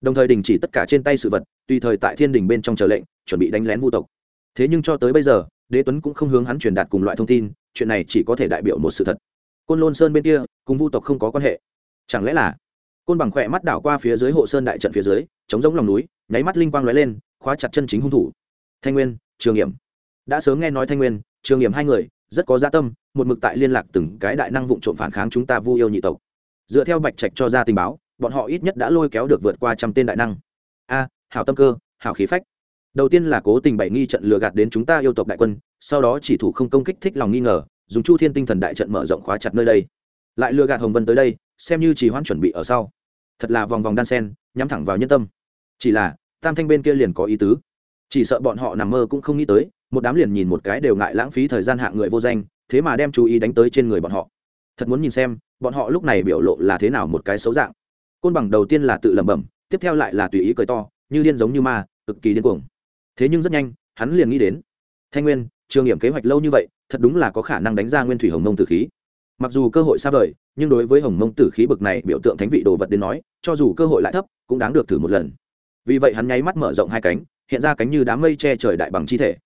Đồng thời đình chỉ tất cả trên tay sự vật, tùy thời tại thiên đình bên trong chờ lệnh, chuẩn bị đánh lén vu tộc. Thế nhưng cho tới bây giờ, đế tuấn cũng không hướng hắn truyền đạt cùng loại thông tin, chuyện này chỉ có thể đại biểu một sự thật. Côn lôn sơn bên kia, cùng vu tộc không có quan hệ. Chẳng lẽ là côn bằng khỏe mắt đảo qua phía dưới hộ sơn đại trận phía dưới chống giống lòng núi, nháy mắt linh quang lóe lên, khóa chặt chân chính hung thủ. Thanh nguyên, trường nghiệm. Đã sớm nghe nói thanh nguyên, trường nghiệm hai người rất có gia tâm, một mực tại liên lạc từng cái đại năng vụ trộm phản kháng chúng ta vu yêu nhị tộc. Dựa theo bạch trạch cho ra tình báo, bọn họ ít nhất đã lôi kéo được vượt qua trăm tên đại năng. A, hảo tâm cơ, hảo khí phách. Đầu tiên là cố tình bày nghi trận lừa gạt đến chúng ta yêu tộc đại quân, sau đó chỉ thủ không công kích thích lòng nghi ngờ, dùng chu thiên tinh thần đại trận mở rộng khóa chặt nơi đây. Lại lừa gạt hồng vân tới đây, xem như chỉ hoãn chuẩn bị ở sau. Thật là vòng vòng đan sen, nhắm thẳng vào nhân tâm. Chỉ là, tam thanh bên kia liền có ý tứ. Chỉ sợ bọn họ nằm mơ cũng không nghĩ tới một đám liền nhìn một cái đều ngại lãng phí thời gian hạng người vô danh, thế mà đem chú ý đánh tới trên người bọn họ. Thật muốn nhìn xem, bọn họ lúc này biểu lộ là thế nào một cái xấu dạng. Côn bằng đầu tiên là tự lẩm bẩm, tiếp theo lại là tùy ý cười to, như điên giống như ma, cực kỳ điên cuồng. Thế nhưng rất nhanh, hắn liền nghĩ đến, thanh nguyên, trường nghiệm kế hoạch lâu như vậy, thật đúng là có khả năng đánh ra nguyên thủy hồng mông tử khí. Mặc dù cơ hội xa vời, nhưng đối với hồng mông tử khí bực này biểu tượng thánh vị đồ vật đến nói, cho dù cơ hội lại thấp, cũng đáng được thử một lần. Vì vậy hắn nháy mắt mở rộng hai cánh, hiện ra cánh như đám mây che trời đại bằng chi thể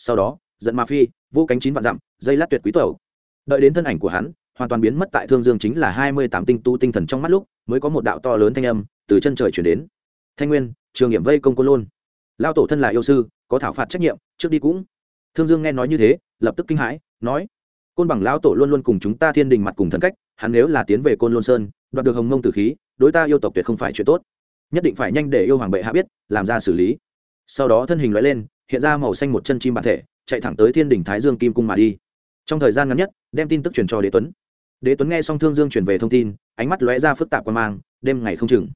sau đó dẫn ma phi vô cánh chín vạn dặm, dây lát tuyệt quý tẩu. Đợi đến thân ảnh của hắn, hoàn toàn biến mất tại thương dương chính là hai mươi tám tinh tu tinh thần trong mắt lúc, mới có một đạo to lớn thanh âm từ chân trời chuyển đến. Thanh nguyên, trường nghiệm vây công côn lôn. Lao tổ thân là yêu sư, có thảo phạt trách nhiệm, trước đi cũng. Thương dương nghe nói như thế, lập tức kinh hãi, nói, côn bằng lão tổ luôn luôn cùng chúng ta thiên đình mặt cùng thân cách, hắn nếu là tiến về côn lôn sơn, đoạt được hồng mông tử khí, đối ta yêu tộc tuyệt không phải chuyện tốt. Nhất định phải nhanh để yêu hoàng bệ hạ biết, làm ra xử lý. Sau đó thân hình loại lên hiện ra màu xanh một chân chim bản thể, chạy thẳng tới thiên đình thái dương kim cung mà đi. Trong thời gian ngắn nhất, đem tin tức truyền cho đế tuấn. Đế tuấn nghe xong thương dương truyền về thông tin, ánh mắt lóe ra phức tạp quan mang, đêm ngày không chừng.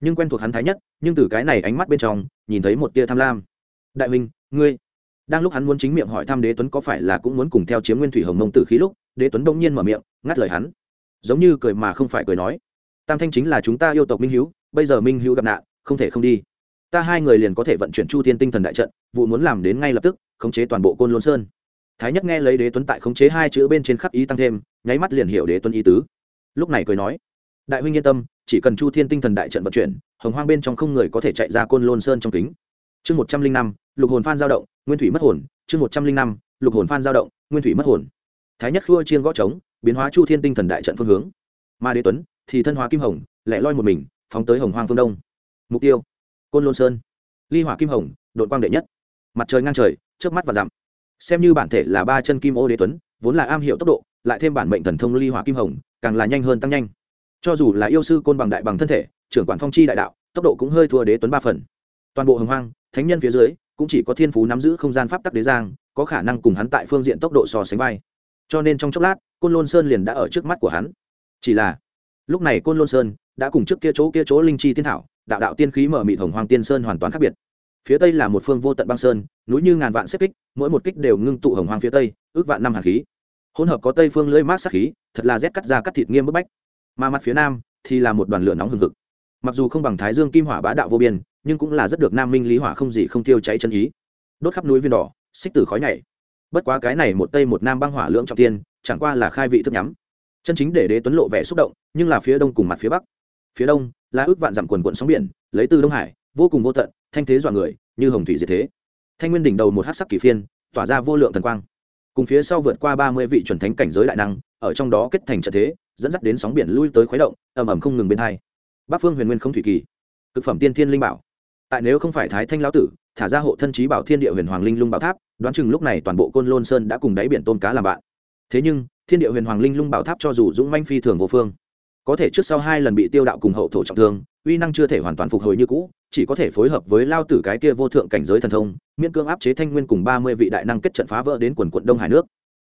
Nhưng quen thuộc hắn thái nhất, nhưng từ cái này ánh mắt bên trong, nhìn thấy một tia tham lam. Đại minh ngươi? Đang lúc hắn muốn chính miệng hỏi thăm đế tuấn có phải là cũng muốn cùng theo chiếm nguyên thủy hồng mông tử khí lúc, đế tuấn đông nhiên mở miệng, ngắt lời hắn. Giống như cười mà không phải cười nói. Tam thanh chính là chúng ta yêu tộc minh hữu bây giờ minh hữu gặp nạn, không thể không đi ta hai người liền có thể vận chuyển chu thiên tinh thần đại trận, vụ muốn làm đến ngay lập tức, khống chế toàn bộ côn lôn sơn. Thái nhất nghe lấy đế tuấn tại khống chế hai chữ bên trên khắc ý tăng thêm, nháy mắt liền hiểu đế tuấn ý tứ. Lúc này cười nói, đại huynh yên tâm, chỉ cần chu thiên tinh thần đại trận vận chuyển, hồng hoang bên trong không người có thể chạy ra côn lôn sơn trong kính. Chương một trăm linh năm, lục hồn phan giao động, nguyên thủy mất hồn. Chương một trăm linh năm, lục hồn phan giao động, nguyên thủy mất hồn. Thái nhất khua chiên gõ trống, biến hóa chu thiên tinh thần đại trận phương hướng. Mà đế tuấn thì thân hóa kim hồng, lẻ loi một mình, phóng tới hồng hoang phương đông. Mục tiêu côn lôn sơn ly hỏa kim hồng đội quang đệ nhất mặt trời ngang trời trước mắt và dặm xem như bản thể là ba chân kim ô đế tuấn vốn là am hiểu tốc độ lại thêm bản mệnh thần thông ly hỏa kim hồng càng là nhanh hơn tăng nhanh cho dù là yêu sư côn bằng đại bằng thân thể trưởng quản phong chi đại đạo tốc độ cũng hơi thua đế tuấn ba phần toàn bộ hồng hoang thánh nhân phía dưới cũng chỉ có thiên phú nắm giữ không gian pháp tắc đế giang có khả năng cùng hắn tại phương diện tốc độ so sánh vai cho nên trong chốc lát côn lôn sơn liền đã ở trước mắt của hắn chỉ là lúc này côn lôn sơn đã cùng trước kia chỗ kia chỗ linh chi Thiên thảo đạo đạo tiên khí mở mịt hồng hoàng tiên sơn hoàn toàn khác biệt. Phía tây là một phương vô tận băng sơn, núi như ngàn vạn xếp kích, mỗi một kích đều ngưng tụ hồng hoàng phía tây, ước vạn năm hàn khí. Hỗn hợp có tây phương lưỡi mát sắc khí, thật là rét cắt ra cắt thịt nghiêm bức bách. Mà mặt phía nam thì là một đoàn lửa nóng hừng hực. Mặc dù không bằng thái dương kim hỏa bá đạo vô biên, nhưng cũng là rất được nam minh lý hỏa không gì không tiêu cháy chân ý. Đốt khắp núi viên đỏ, xích tử khói nhảy. Bất quá cái này một tây một nam băng hỏa lưỡng trọng tiên, chẳng qua là khai vị thức nhắm. Chân chính để đế tuấn lộ vẻ xúc động, nhưng là phía đông cùng mặt phía bắc. Phía đông là ước vạn dặm quần quận sóng biển, lấy từ đông hải, vô cùng vô tận, thanh thế dọa người, như hồng thủy diệt thế. Thanh nguyên đỉnh đầu một hát sắc kỳ phiên, tỏa ra vô lượng thần quang. Cùng phía sau vượt qua ba mươi vị chuẩn thánh cảnh giới đại năng, ở trong đó kết thành trận thế, dẫn dắt đến sóng biển lui tới khuấy động, ầm ầm không ngừng bên hai. Bắc phương huyền nguyên không thủy kỳ, cực phẩm tiên thiên linh bảo. Tại nếu không phải thái thanh lão tử, thả ra hộ thân trí bảo thiên địa huyền hoàng linh lung bảo tháp, đoán chừng lúc này toàn bộ côn lôn sơn đã cùng đáy biển tôn cá làm bạn. Thế nhưng, thiên địa huyền hoàng linh lung bảo tháp cho dù dũng manh phi thường vô phương có thể trước sau hai lần bị tiêu đạo cùng hậu thổ trọng thương, uy năng chưa thể hoàn toàn phục hồi như cũ, chỉ có thể phối hợp với lao tử cái kia vô thượng cảnh giới thần thông, miễn cương áp chế thanh nguyên cùng ba mươi vị đại năng kết trận phá vỡ đến quần quận đông hải nước.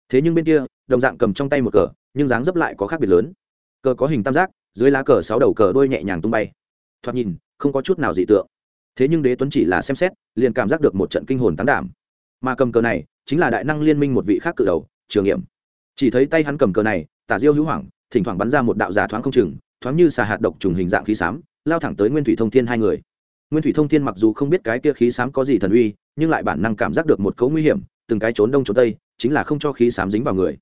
Thế nhưng bên kia, đồng dạng cầm trong tay một cờ, nhưng dáng dấp lại có khác biệt lớn. Cờ có hình tam giác, dưới lá cờ sáu đầu cờ đôi nhẹ nhàng tung bay. Thoạt nhìn, không có chút nào dị tượng. Thế nhưng đế tuấn chỉ là xem xét, liền cảm giác được một trận kinh hồn tán đảm. Mà cầm cờ này, chính là đại năng liên minh một vị khác cự đầu, trường nghiệm. Chỉ thấy tay hắn cầm cờ này, tả diêu hữu hoảng thỉnh thoảng bắn ra một đạo giả thoáng không chừng, thoáng như xà hạt độc trùng hình dạng khí xám, lao thẳng tới nguyên thủy thông thiên hai người. Nguyên thủy thông thiên mặc dù không biết cái kia khí xám có gì thần uy, nhưng lại bản năng cảm giác được một cấu nguy hiểm, từng cái trốn đông trốn tây, chính là không cho khí xám dính vào người.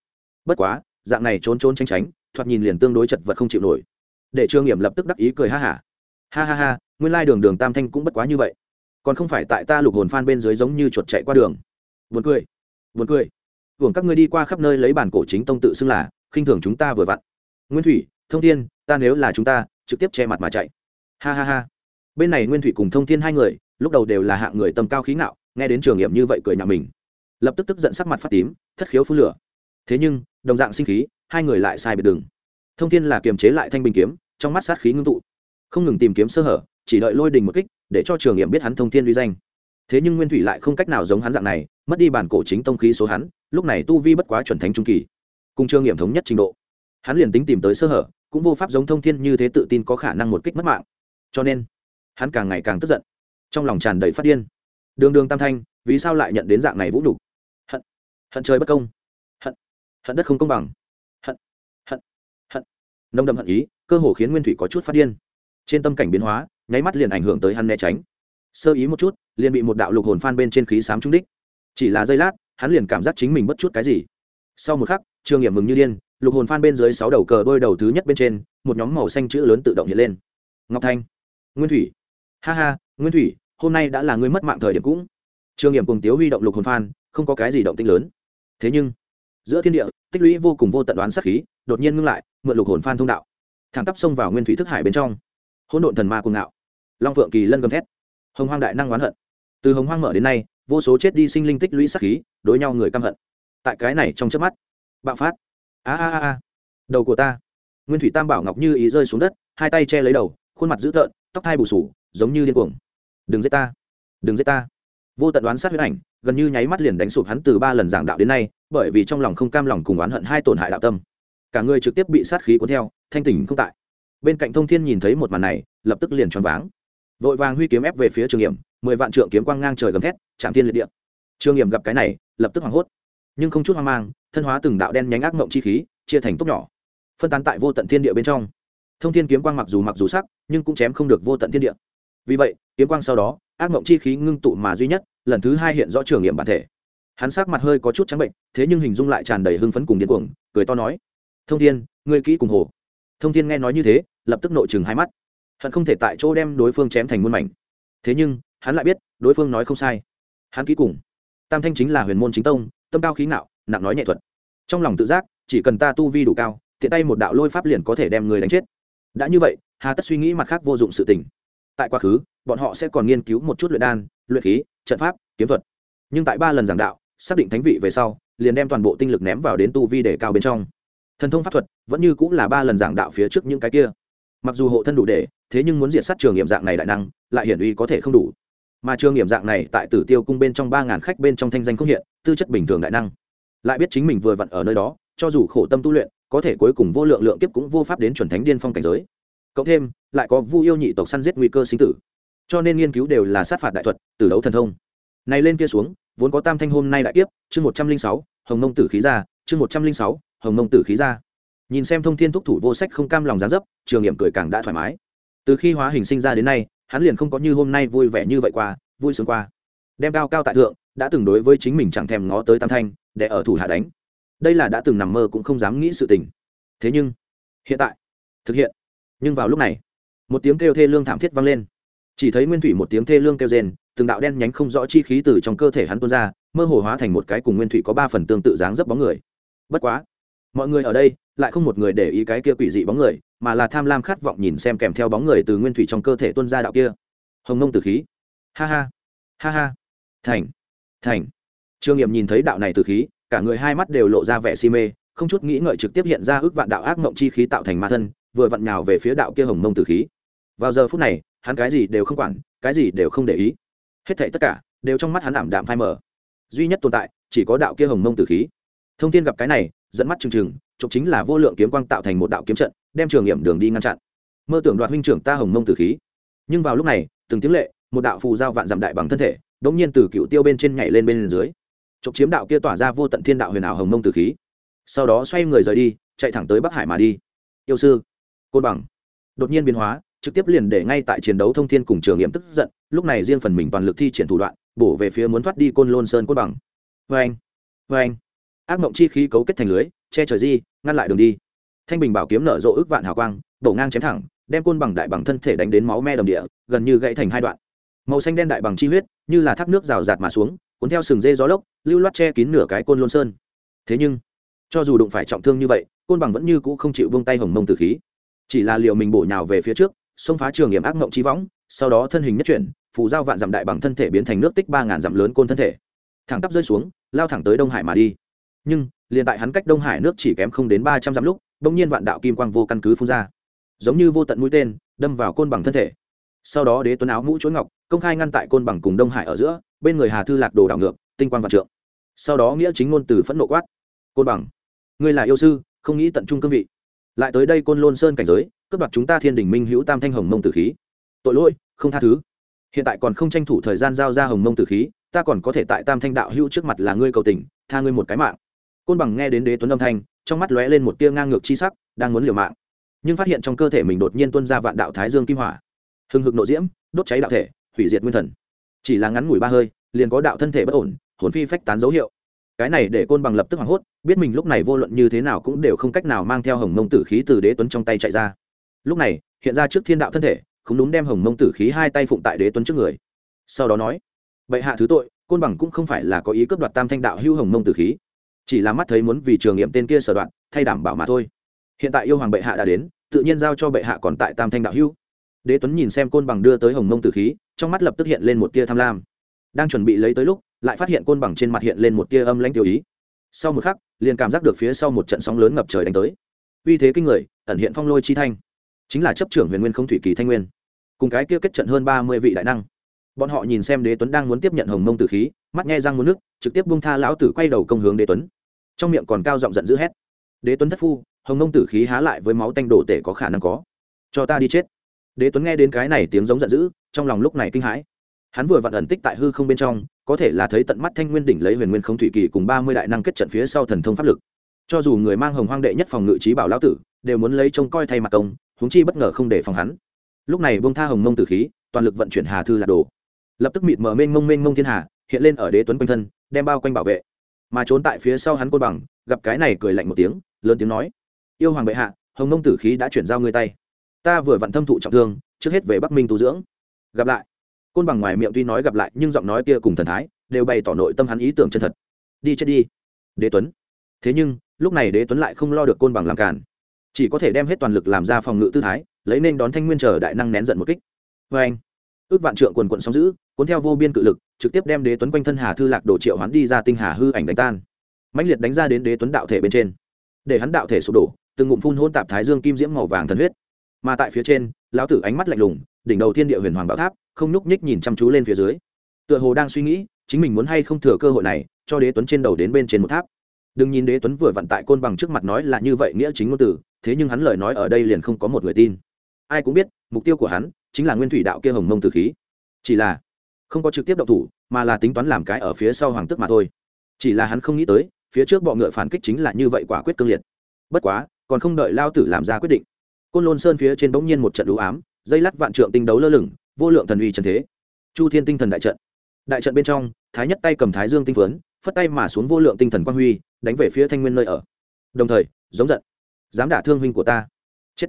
Bất quá, dạng này trốn trốn tránh tránh, thoạt nhìn liền tương đối chật vật không chịu nổi. Để trương nghiệm lập tức đắc ý cười ha hả. Ha. ha ha ha nguyên lai đường đường tam thanh cũng bất quá như vậy. Còn không phải tại ta lục hồn phan bên dưới giống như chuột chạy qua đường. Buồn cười buồn cười. Hưởng các ngươi đi qua khắp nơi lấy bản cổ chính tông tự xưng là, khinh thường chúng ta vừa vặn nguyên thủy, thông thiên, ta nếu là chúng ta, trực tiếp che mặt mà chạy. Ha ha ha. Bên này nguyên thủy cùng thông thiên hai người, lúc đầu đều là hạng người tầm cao khí ngạo, nghe đến trường nghiệm như vậy cười nhạo mình. Lập tức tức giận sắc mặt phát tím, thất khiếu phun lửa. Thế nhưng, đồng dạng sinh khí, hai người lại sai biệt đường. Thông thiên là kiềm chế lại thanh bình kiếm, trong mắt sát khí ngưng tụ. Không ngừng tìm kiếm sơ hở, chỉ đợi lôi đình một kích, để cho trường nghiệm biết hắn thông thiên uy danh. Thế nhưng nguyên thủy lại không cách nào giống hắn dạng này, mất đi bản cổ chính tông khí số hắn, lúc này tu vi bất quá chuẩn thánh trung kỳ. Cùng trường nghiệm thống nhất trình độ hắn liền tính tìm tới sơ hở, cũng vô pháp giống thông thiên như thế tự tin có khả năng một kích mất mạng. Cho nên, hắn càng ngày càng tức giận. Trong lòng tràn đầy phát điên. Đường đường tam thanh, vì sao lại nhận đến dạng này vũ đủ? hận hận trời bất công. Hận hận đất không công bằng. Hận hận hận. Nông đậm hận ý, cơ hồ khiến nguyên thủy có chút phát điên. Trên tâm cảnh biến hóa, nháy mắt liền ảnh hưởng tới hắn né tránh. Sơ ý một chút, liền bị một đạo lục hồn phan bên trên khí sám trúng đích. Chỉ là giây lát, hắn liền cảm giác chính mình bất chút cái gì. Sau một khắc, trường nghiệm mừng như điên lục hồn phan bên dưới sáu đầu cờ đôi đầu thứ nhất bên trên, một nhóm màu xanh chữ lớn tự động hiện lên. Ngọc thanh, nguyên thủy. Ha ha, nguyên thủy, hôm nay đã là người mất mạng thời điểm cũng. Trường nghiệm cùng tiếu huy động lục hồn phan, không có cái gì động tinh lớn. Thế nhưng, giữa thiên địa, tích lũy vô cùng vô tận đoán sát khí, đột nhiên ngưng lại, mượn lục hồn phan thông đạo. Thẳng tắp xông vào nguyên thủy thức hải bên trong. Hỗn độn thần ma cùng ngạo. Long phượng kỳ lân gầm thét. Hồng hoang đại năng oán hận. Từ hồng hoang mở đến nay, vô số chết đi sinh linh tích lũy sát khí, đối nhau người căm hận. Tại cái này trong chớp mắt, bạo phát a a a đầu của ta. Nguyên thủy tam bảo ngọc như ý rơi xuống đất, hai tay che lấy đầu, khuôn mặt dữ tợn, tóc thai bù sủ giống như điên cuồng. Đừng giết ta. Đừng giết ta. Vô tận đoán sát huyết ảnh, gần như nháy mắt liền đánh sụp hắn từ ba lần giảng đạo đến nay, bởi vì trong lòng không cam lòng cùng oán hận hai tổn hại đạo tâm. Cả người trực tiếp bị sát khí cuốn theo, thanh tỉnh không tại. Bên cạnh thông thiên nhìn thấy một màn này, lập tức liền choáng váng. Vội vàng huy kiếm ép về phía trường hiểm mười vạn trượng kiếm quang ngang trời gầm thét, chạm thiên liệt địa. Trường hiểm gặp cái này, lập tức hoảng hốt nhưng không chút hoang mang, thân hóa từng đạo đen nhánh ác mộng chi khí, chia thành tốc nhỏ, phân tán tại vô tận thiên địa bên trong. Thông thiên kiếm quang mặc dù mặc dù sắc, nhưng cũng chém không được vô tận thiên địa. Vì vậy, kiếm quang sau đó, ác mộng chi khí ngưng tụ mà duy nhất, lần thứ hai hiện rõ trường nghiệm bản thể. Hắn sắc mặt hơi có chút trắng bệnh, thế nhưng hình dung lại tràn đầy hưng phấn cùng điên cuồng, cười to nói, thông thiên, ngươi kỹ cùng hồ. Thông thiên nghe nói như thế, lập tức nội chừng hai mắt. Hắn không thể tại chỗ đem đối phương chém thành muôn mảnh. Thế nhưng, hắn lại biết, đối phương nói không sai. Hắn kỹ cùng. Tam thanh chính là huyền môn chính tông tâm cao khí ngạo, nặng nói nhẹ thuật. Trong lòng tự giác, chỉ cần ta tu vi đủ cao, tiện tay một đạo lôi pháp liền có thể đem người đánh chết. Đã như vậy, hà tất suy nghĩ mặt khác vô dụng sự tình. Tại quá khứ, bọn họ sẽ còn nghiên cứu một chút luyện đan, luyện khí, trận pháp, kiếm thuật. Nhưng tại ba lần giảng đạo, xác định thánh vị về sau, liền đem toàn bộ tinh lực ném vào đến tu vi để cao bên trong. Thần thông pháp thuật vẫn như cũng là ba lần giảng đạo phía trước những cái kia. Mặc dù hộ thân đủ để, thế nhưng muốn diện sát trường nghiệm dạng này đại năng, lại hiển uy có thể không đủ. Mà trường nghiệm dạng này tại tử tiêu cung bên trong ba ngàn khách bên trong thanh danh không hiện tư chất bình thường đại năng. Lại biết chính mình vừa vặn ở nơi đó, cho dù khổ tâm tu luyện, có thể cuối cùng vô lượng lượng kiếp cũng vô pháp đến chuẩn thánh điên phong cảnh giới. Cộng thêm, lại có vu yêu nhị tộc săn giết nguy cơ sinh tử. Cho nên nghiên cứu đều là sát phạt đại thuật, từ đấu thần thông. Này lên kia xuống, vốn có tam thanh hôm nay đại kiếp, chương một trăm linh sáu, hồng nông tử khí ra, chương một trăm linh sáu, hồng nông tử khí ra. Nhìn xem thông thiên thúc thủ vô sách không cam lòng gián dấp, trường nghiệm cười càng đã thoải mái. Từ khi hóa hình sinh ra đến nay, hắn liền không có như hôm nay vui vẻ như vậy qua, vui sướng qua đem cao cao tại thượng, đã từng đối với chính mình chẳng thèm ngó tới tam thanh, để ở thủ hạ đánh. Đây là đã từng nằm mơ cũng không dám nghĩ sự tình. Thế nhưng, hiện tại, thực hiện. Nhưng vào lúc này, một tiếng kêu thê lương thảm thiết vang lên. Chỉ thấy nguyên thủy một tiếng thê lương kêu rền từng đạo đen nhánh không rõ chi khí từ trong cơ thể hắn tuôn ra, mơ hồ hóa thành một cái cùng nguyên thủy có ba phần tương tự dáng dấp bóng người. Bất quá, mọi người ở đây lại không một người để ý cái kia quỷ dị bóng người, mà là tham lam khát vọng nhìn xem kèm theo bóng người từ nguyên thủy trong cơ thể tuôn ra đạo kia. Hồng nông tử khí. Ha ha ha ha thành. Thành. Trương nghiệm nhìn thấy đạo này từ khí, cả người hai mắt đều lộ ra vẻ si mê, không chút nghĩ ngợi trực tiếp hiện ra ước vạn đạo ác mộng chi khí tạo thành ma thân, vừa vặn nhào về phía đạo kia hồng mông từ khí. Vào giờ phút này, hắn cái gì đều không quản, cái gì đều không để ý. Hết thảy tất cả đều trong mắt hắn ảm đạm phai mờ. Duy nhất tồn tại, chỉ có đạo kia hồng mông từ khí. Thông tin gặp cái này, dẫn mắt trừng trừng, chụp chính là vô lượng kiếm quang tạo thành một đạo kiếm trận, đem trường nghiệm đường đi ngăn chặn. Mơ tưởng đoạt huynh trưởng ta hồng mông từ khí. Nhưng vào lúc này, từng tiếng lệ, một đạo phù giao vạn dặm đại bằng thân thể đống nhiên từ cựu tiêu bên trên nhảy lên bên dưới. Trục chiếm đạo kia tỏa ra vô tận thiên đạo huyền ảo hồng mông từ khí. Sau đó xoay người rời đi, chạy thẳng tới bắc hải mà đi. Yêu sư, côn bằng. Đột nhiên biến hóa, trực tiếp liền để ngay tại chiến đấu thông thiên cùng trường nghiệm tức giận, lúc này riêng phần mình toàn lực thi triển thủ đoạn, bổ về phía muốn thoát đi côn lôn sơn côn bằng. Vê anh vê anh ác mộng chi khí cấu kết thành lưới, che trời di, ngăn lại đường đi. Thanh bình bảo kiếm nở rộ ước vạn hào quang, đổ ngang chém thẳng, đem côn bằng đại bằng thân thể đánh đến máu me đầm địa, gần như gãy thành hai đoạn màu xanh đen đại bằng chi huyết, như là thác nước rào rạt mà xuống, cuốn theo sừng dê gió lốc, lưu loát che kín nửa cái côn lôn sơn. Thế nhưng, cho dù đụng phải trọng thương như vậy, côn bằng vẫn như cũ không chịu vung tay hồng mông từ khí. Chỉ là liệu mình bổ nhào về phía trước, xông phá trường nghiệm ác mộng trí võng, sau đó thân hình nhất chuyển, phù giao vạn dặm đại bằng thân thể biến thành nước tích ba ngàn dặm lớn côn thân thể. Thẳng tắp rơi xuống, lao thẳng tới đông hải mà đi. Nhưng, liền tại hắn cách đông hải nước chỉ kém không đến ba trăm dặm lúc, bỗng nhiên vạn đạo kim quang vô căn cứ phun ra. Giống như vô tận mũi tên, đâm vào côn bằng thân thể sau đó đế tuấn áo mũ chuỗi ngọc, công khai ngăn tại côn bằng cùng đông hải ở giữa, bên người hà thư lạc đồ đảo ngược, tinh quang vạn trượng. Sau đó nghĩa chính ngôn từ phẫn nộ quát. Côn bằng, ngươi là yêu sư, không nghĩ tận trung cương vị. Lại tới đây côn lôn sơn cảnh giới, cướp đoạt chúng ta thiên đình minh hữu tam thanh hồng mông tử khí. Tội lỗi, không tha thứ. Hiện tại còn không tranh thủ thời gian giao ra hồng mông tử khí, ta còn có thể tại tam thanh đạo hữu trước mặt là ngươi cầu tình, tha ngươi một cái mạng. Côn bằng nghe đến đế tuấn âm thanh, trong mắt lóe lên một tia ngang ngược chi sắc, đang muốn liều mạng. Nhưng phát hiện trong cơ thể mình đột nhiên tuân ra vạn đạo thái dương kim hỏa hừng hực nộ diễm, đốt cháy đạo thể, hủy diệt nguyên thần. Chỉ là ngắn ngủi ba hơi, liền có đạo thân thể bất ổn, hồn phi phách tán dấu hiệu. Cái này để côn bằng lập tức hoảng hốt, biết mình lúc này vô luận như thế nào cũng đều không cách nào mang theo hồng mông tử khí từ đế tuấn trong tay chạy ra. Lúc này, hiện ra trước thiên đạo thân thể, không đúng đem hồng mông tử khí hai tay phụng tại đế tuấn trước người. Sau đó nói, bệ hạ thứ tội, côn bằng cũng không phải là có ý cướp đoạt tam thanh đạo hưu hồng mông tử khí, chỉ là mắt thấy muốn vì trường nghiệm tên kia sở đoạn, thay đảm bảo mà thôi. Hiện tại yêu hoàng bệ hạ đã đến, tự nhiên giao cho bệ hạ còn tại tam thanh đạo hưu đế tuấn nhìn xem côn bằng đưa tới hồng mông tử khí, trong mắt lập tức hiện lên một tia tham lam. Đang chuẩn bị lấy tới lúc, lại phát hiện côn bằng trên mặt hiện lên một tia âm lãnh tiêu ý. Sau một khắc, liền cảm giác được phía sau một trận sóng lớn ngập trời đánh tới. Uy thế kinh người, ẩn hiện phong lôi chi thanh. Chính là chấp trưởng huyền nguyên không thủy kỳ thanh nguyên. Cùng cái kia kết trận hơn ba mươi vị đại năng. Bọn họ nhìn xem đế tuấn đang muốn tiếp nhận hồng mông tử khí, mắt nghe răng muốn nước, trực tiếp bung tha lão tử quay đầu công hướng đế tuấn. Trong miệng còn cao giọng giận dữ hét. Đế tuấn thất phu, hồng mông tử khí há lại với máu tanh đổ tể có khả năng có. Cho ta đi chết đế tuấn nghe đến cái này tiếng giống giận dữ, trong lòng lúc này kinh hãi. Hắn vừa vặn ẩn tích tại hư không bên trong, có thể là thấy tận mắt thanh nguyên đỉnh lấy huyền nguyên không thủy kỳ cùng ba mươi đại năng kết trận phía sau thần thông pháp lực. Cho dù người mang hồng hoang đệ nhất phòng ngự trí bảo lão tử, đều muốn lấy trông coi thay mặt công, huống chi bất ngờ không để phòng hắn. Lúc này bông tha hồng mông tử khí, toàn lực vận chuyển hà thư lạc đồ. Lập tức mịt mở mênh mông mênh mông thiên hà, hiện lên ở đế tuấn quanh thân, đem bao quanh bảo vệ. Mà trốn tại phía sau hắn côn bằng, gặp cái này cười lạnh một tiếng, lớn tiếng nói, yêu hoàng bệ hạ, hồng mông tử khí đã chuyển giao ngươi tay ta vừa vặn thâm thụ trọng thương, trước hết về bắc minh tu dưỡng. Gặp lại. Côn bằng ngoài miệng tuy nói gặp lại, nhưng giọng nói kia cùng thần thái đều bày tỏ nội tâm hắn ý tưởng chân thật. Đi chết đi. Đế tuấn. Thế nhưng, lúc này đế tuấn lại không lo được côn bằng làm cản chỉ có thể đem hết toàn lực làm ra phòng ngự tư thái, lấy nên đón thanh nguyên chờ đại năng nén giận một kích. Vê anh, ước vạn trượng quần quận sóng giữ, cuốn theo vô biên cự lực, trực tiếp đem đế tuấn quanh thân hà thư lạc đồ triệu hắn đi ra tinh hà hư ảnh đánh tan. Mãnh liệt đánh ra đến đế tuấn đạo thể bên trên. Để hắn đạo thể sụp đổ, từng ngụm phun hôn tạp thái dương kim diễm màu vàng thần huyết mà tại phía trên, lão tử ánh mắt lạnh lùng, đỉnh đầu thiên địa huyền hoàng bảo tháp, không nhúc nhích nhìn chăm chú lên phía dưới. Tựa hồ đang suy nghĩ, chính mình muốn hay không thừa cơ hội này, cho đế tuấn trên đầu đến bên trên một tháp. Đừng nhìn đế tuấn vừa vặn tại côn bằng trước mặt nói là như vậy nghĩa chính ngôn từ, thế nhưng hắn lời nói ở đây liền không có một người tin. Ai cũng biết, mục tiêu của hắn, chính là nguyên thủy đạo kia hồng mông từ khí. Chỉ là, không có trực tiếp động thủ, mà là tính toán làm cái ở phía sau hoàng tức mà thôi. Chỉ là hắn không nghĩ tới, phía trước bọ ngựa phản kích chính là như vậy quả quyết cương liệt. Bất quá, còn không đợi lao tử làm ra quyết định côn lôn sơn phía trên bỗng nhiên một trận đũ ám, dây lắc vạn trượng tinh đấu lơ lửng, vô lượng thần uy trần thế. Chu thiên tinh thần đại trận. Đại trận bên trong, thái nhất tay cầm thái dương tinh phấn, phất tay mà xuống vô lượng tinh thần quang huy, đánh về phía thanh nguyên nơi ở. Đồng thời, giống giận. Dám đả thương huynh của ta. Chết.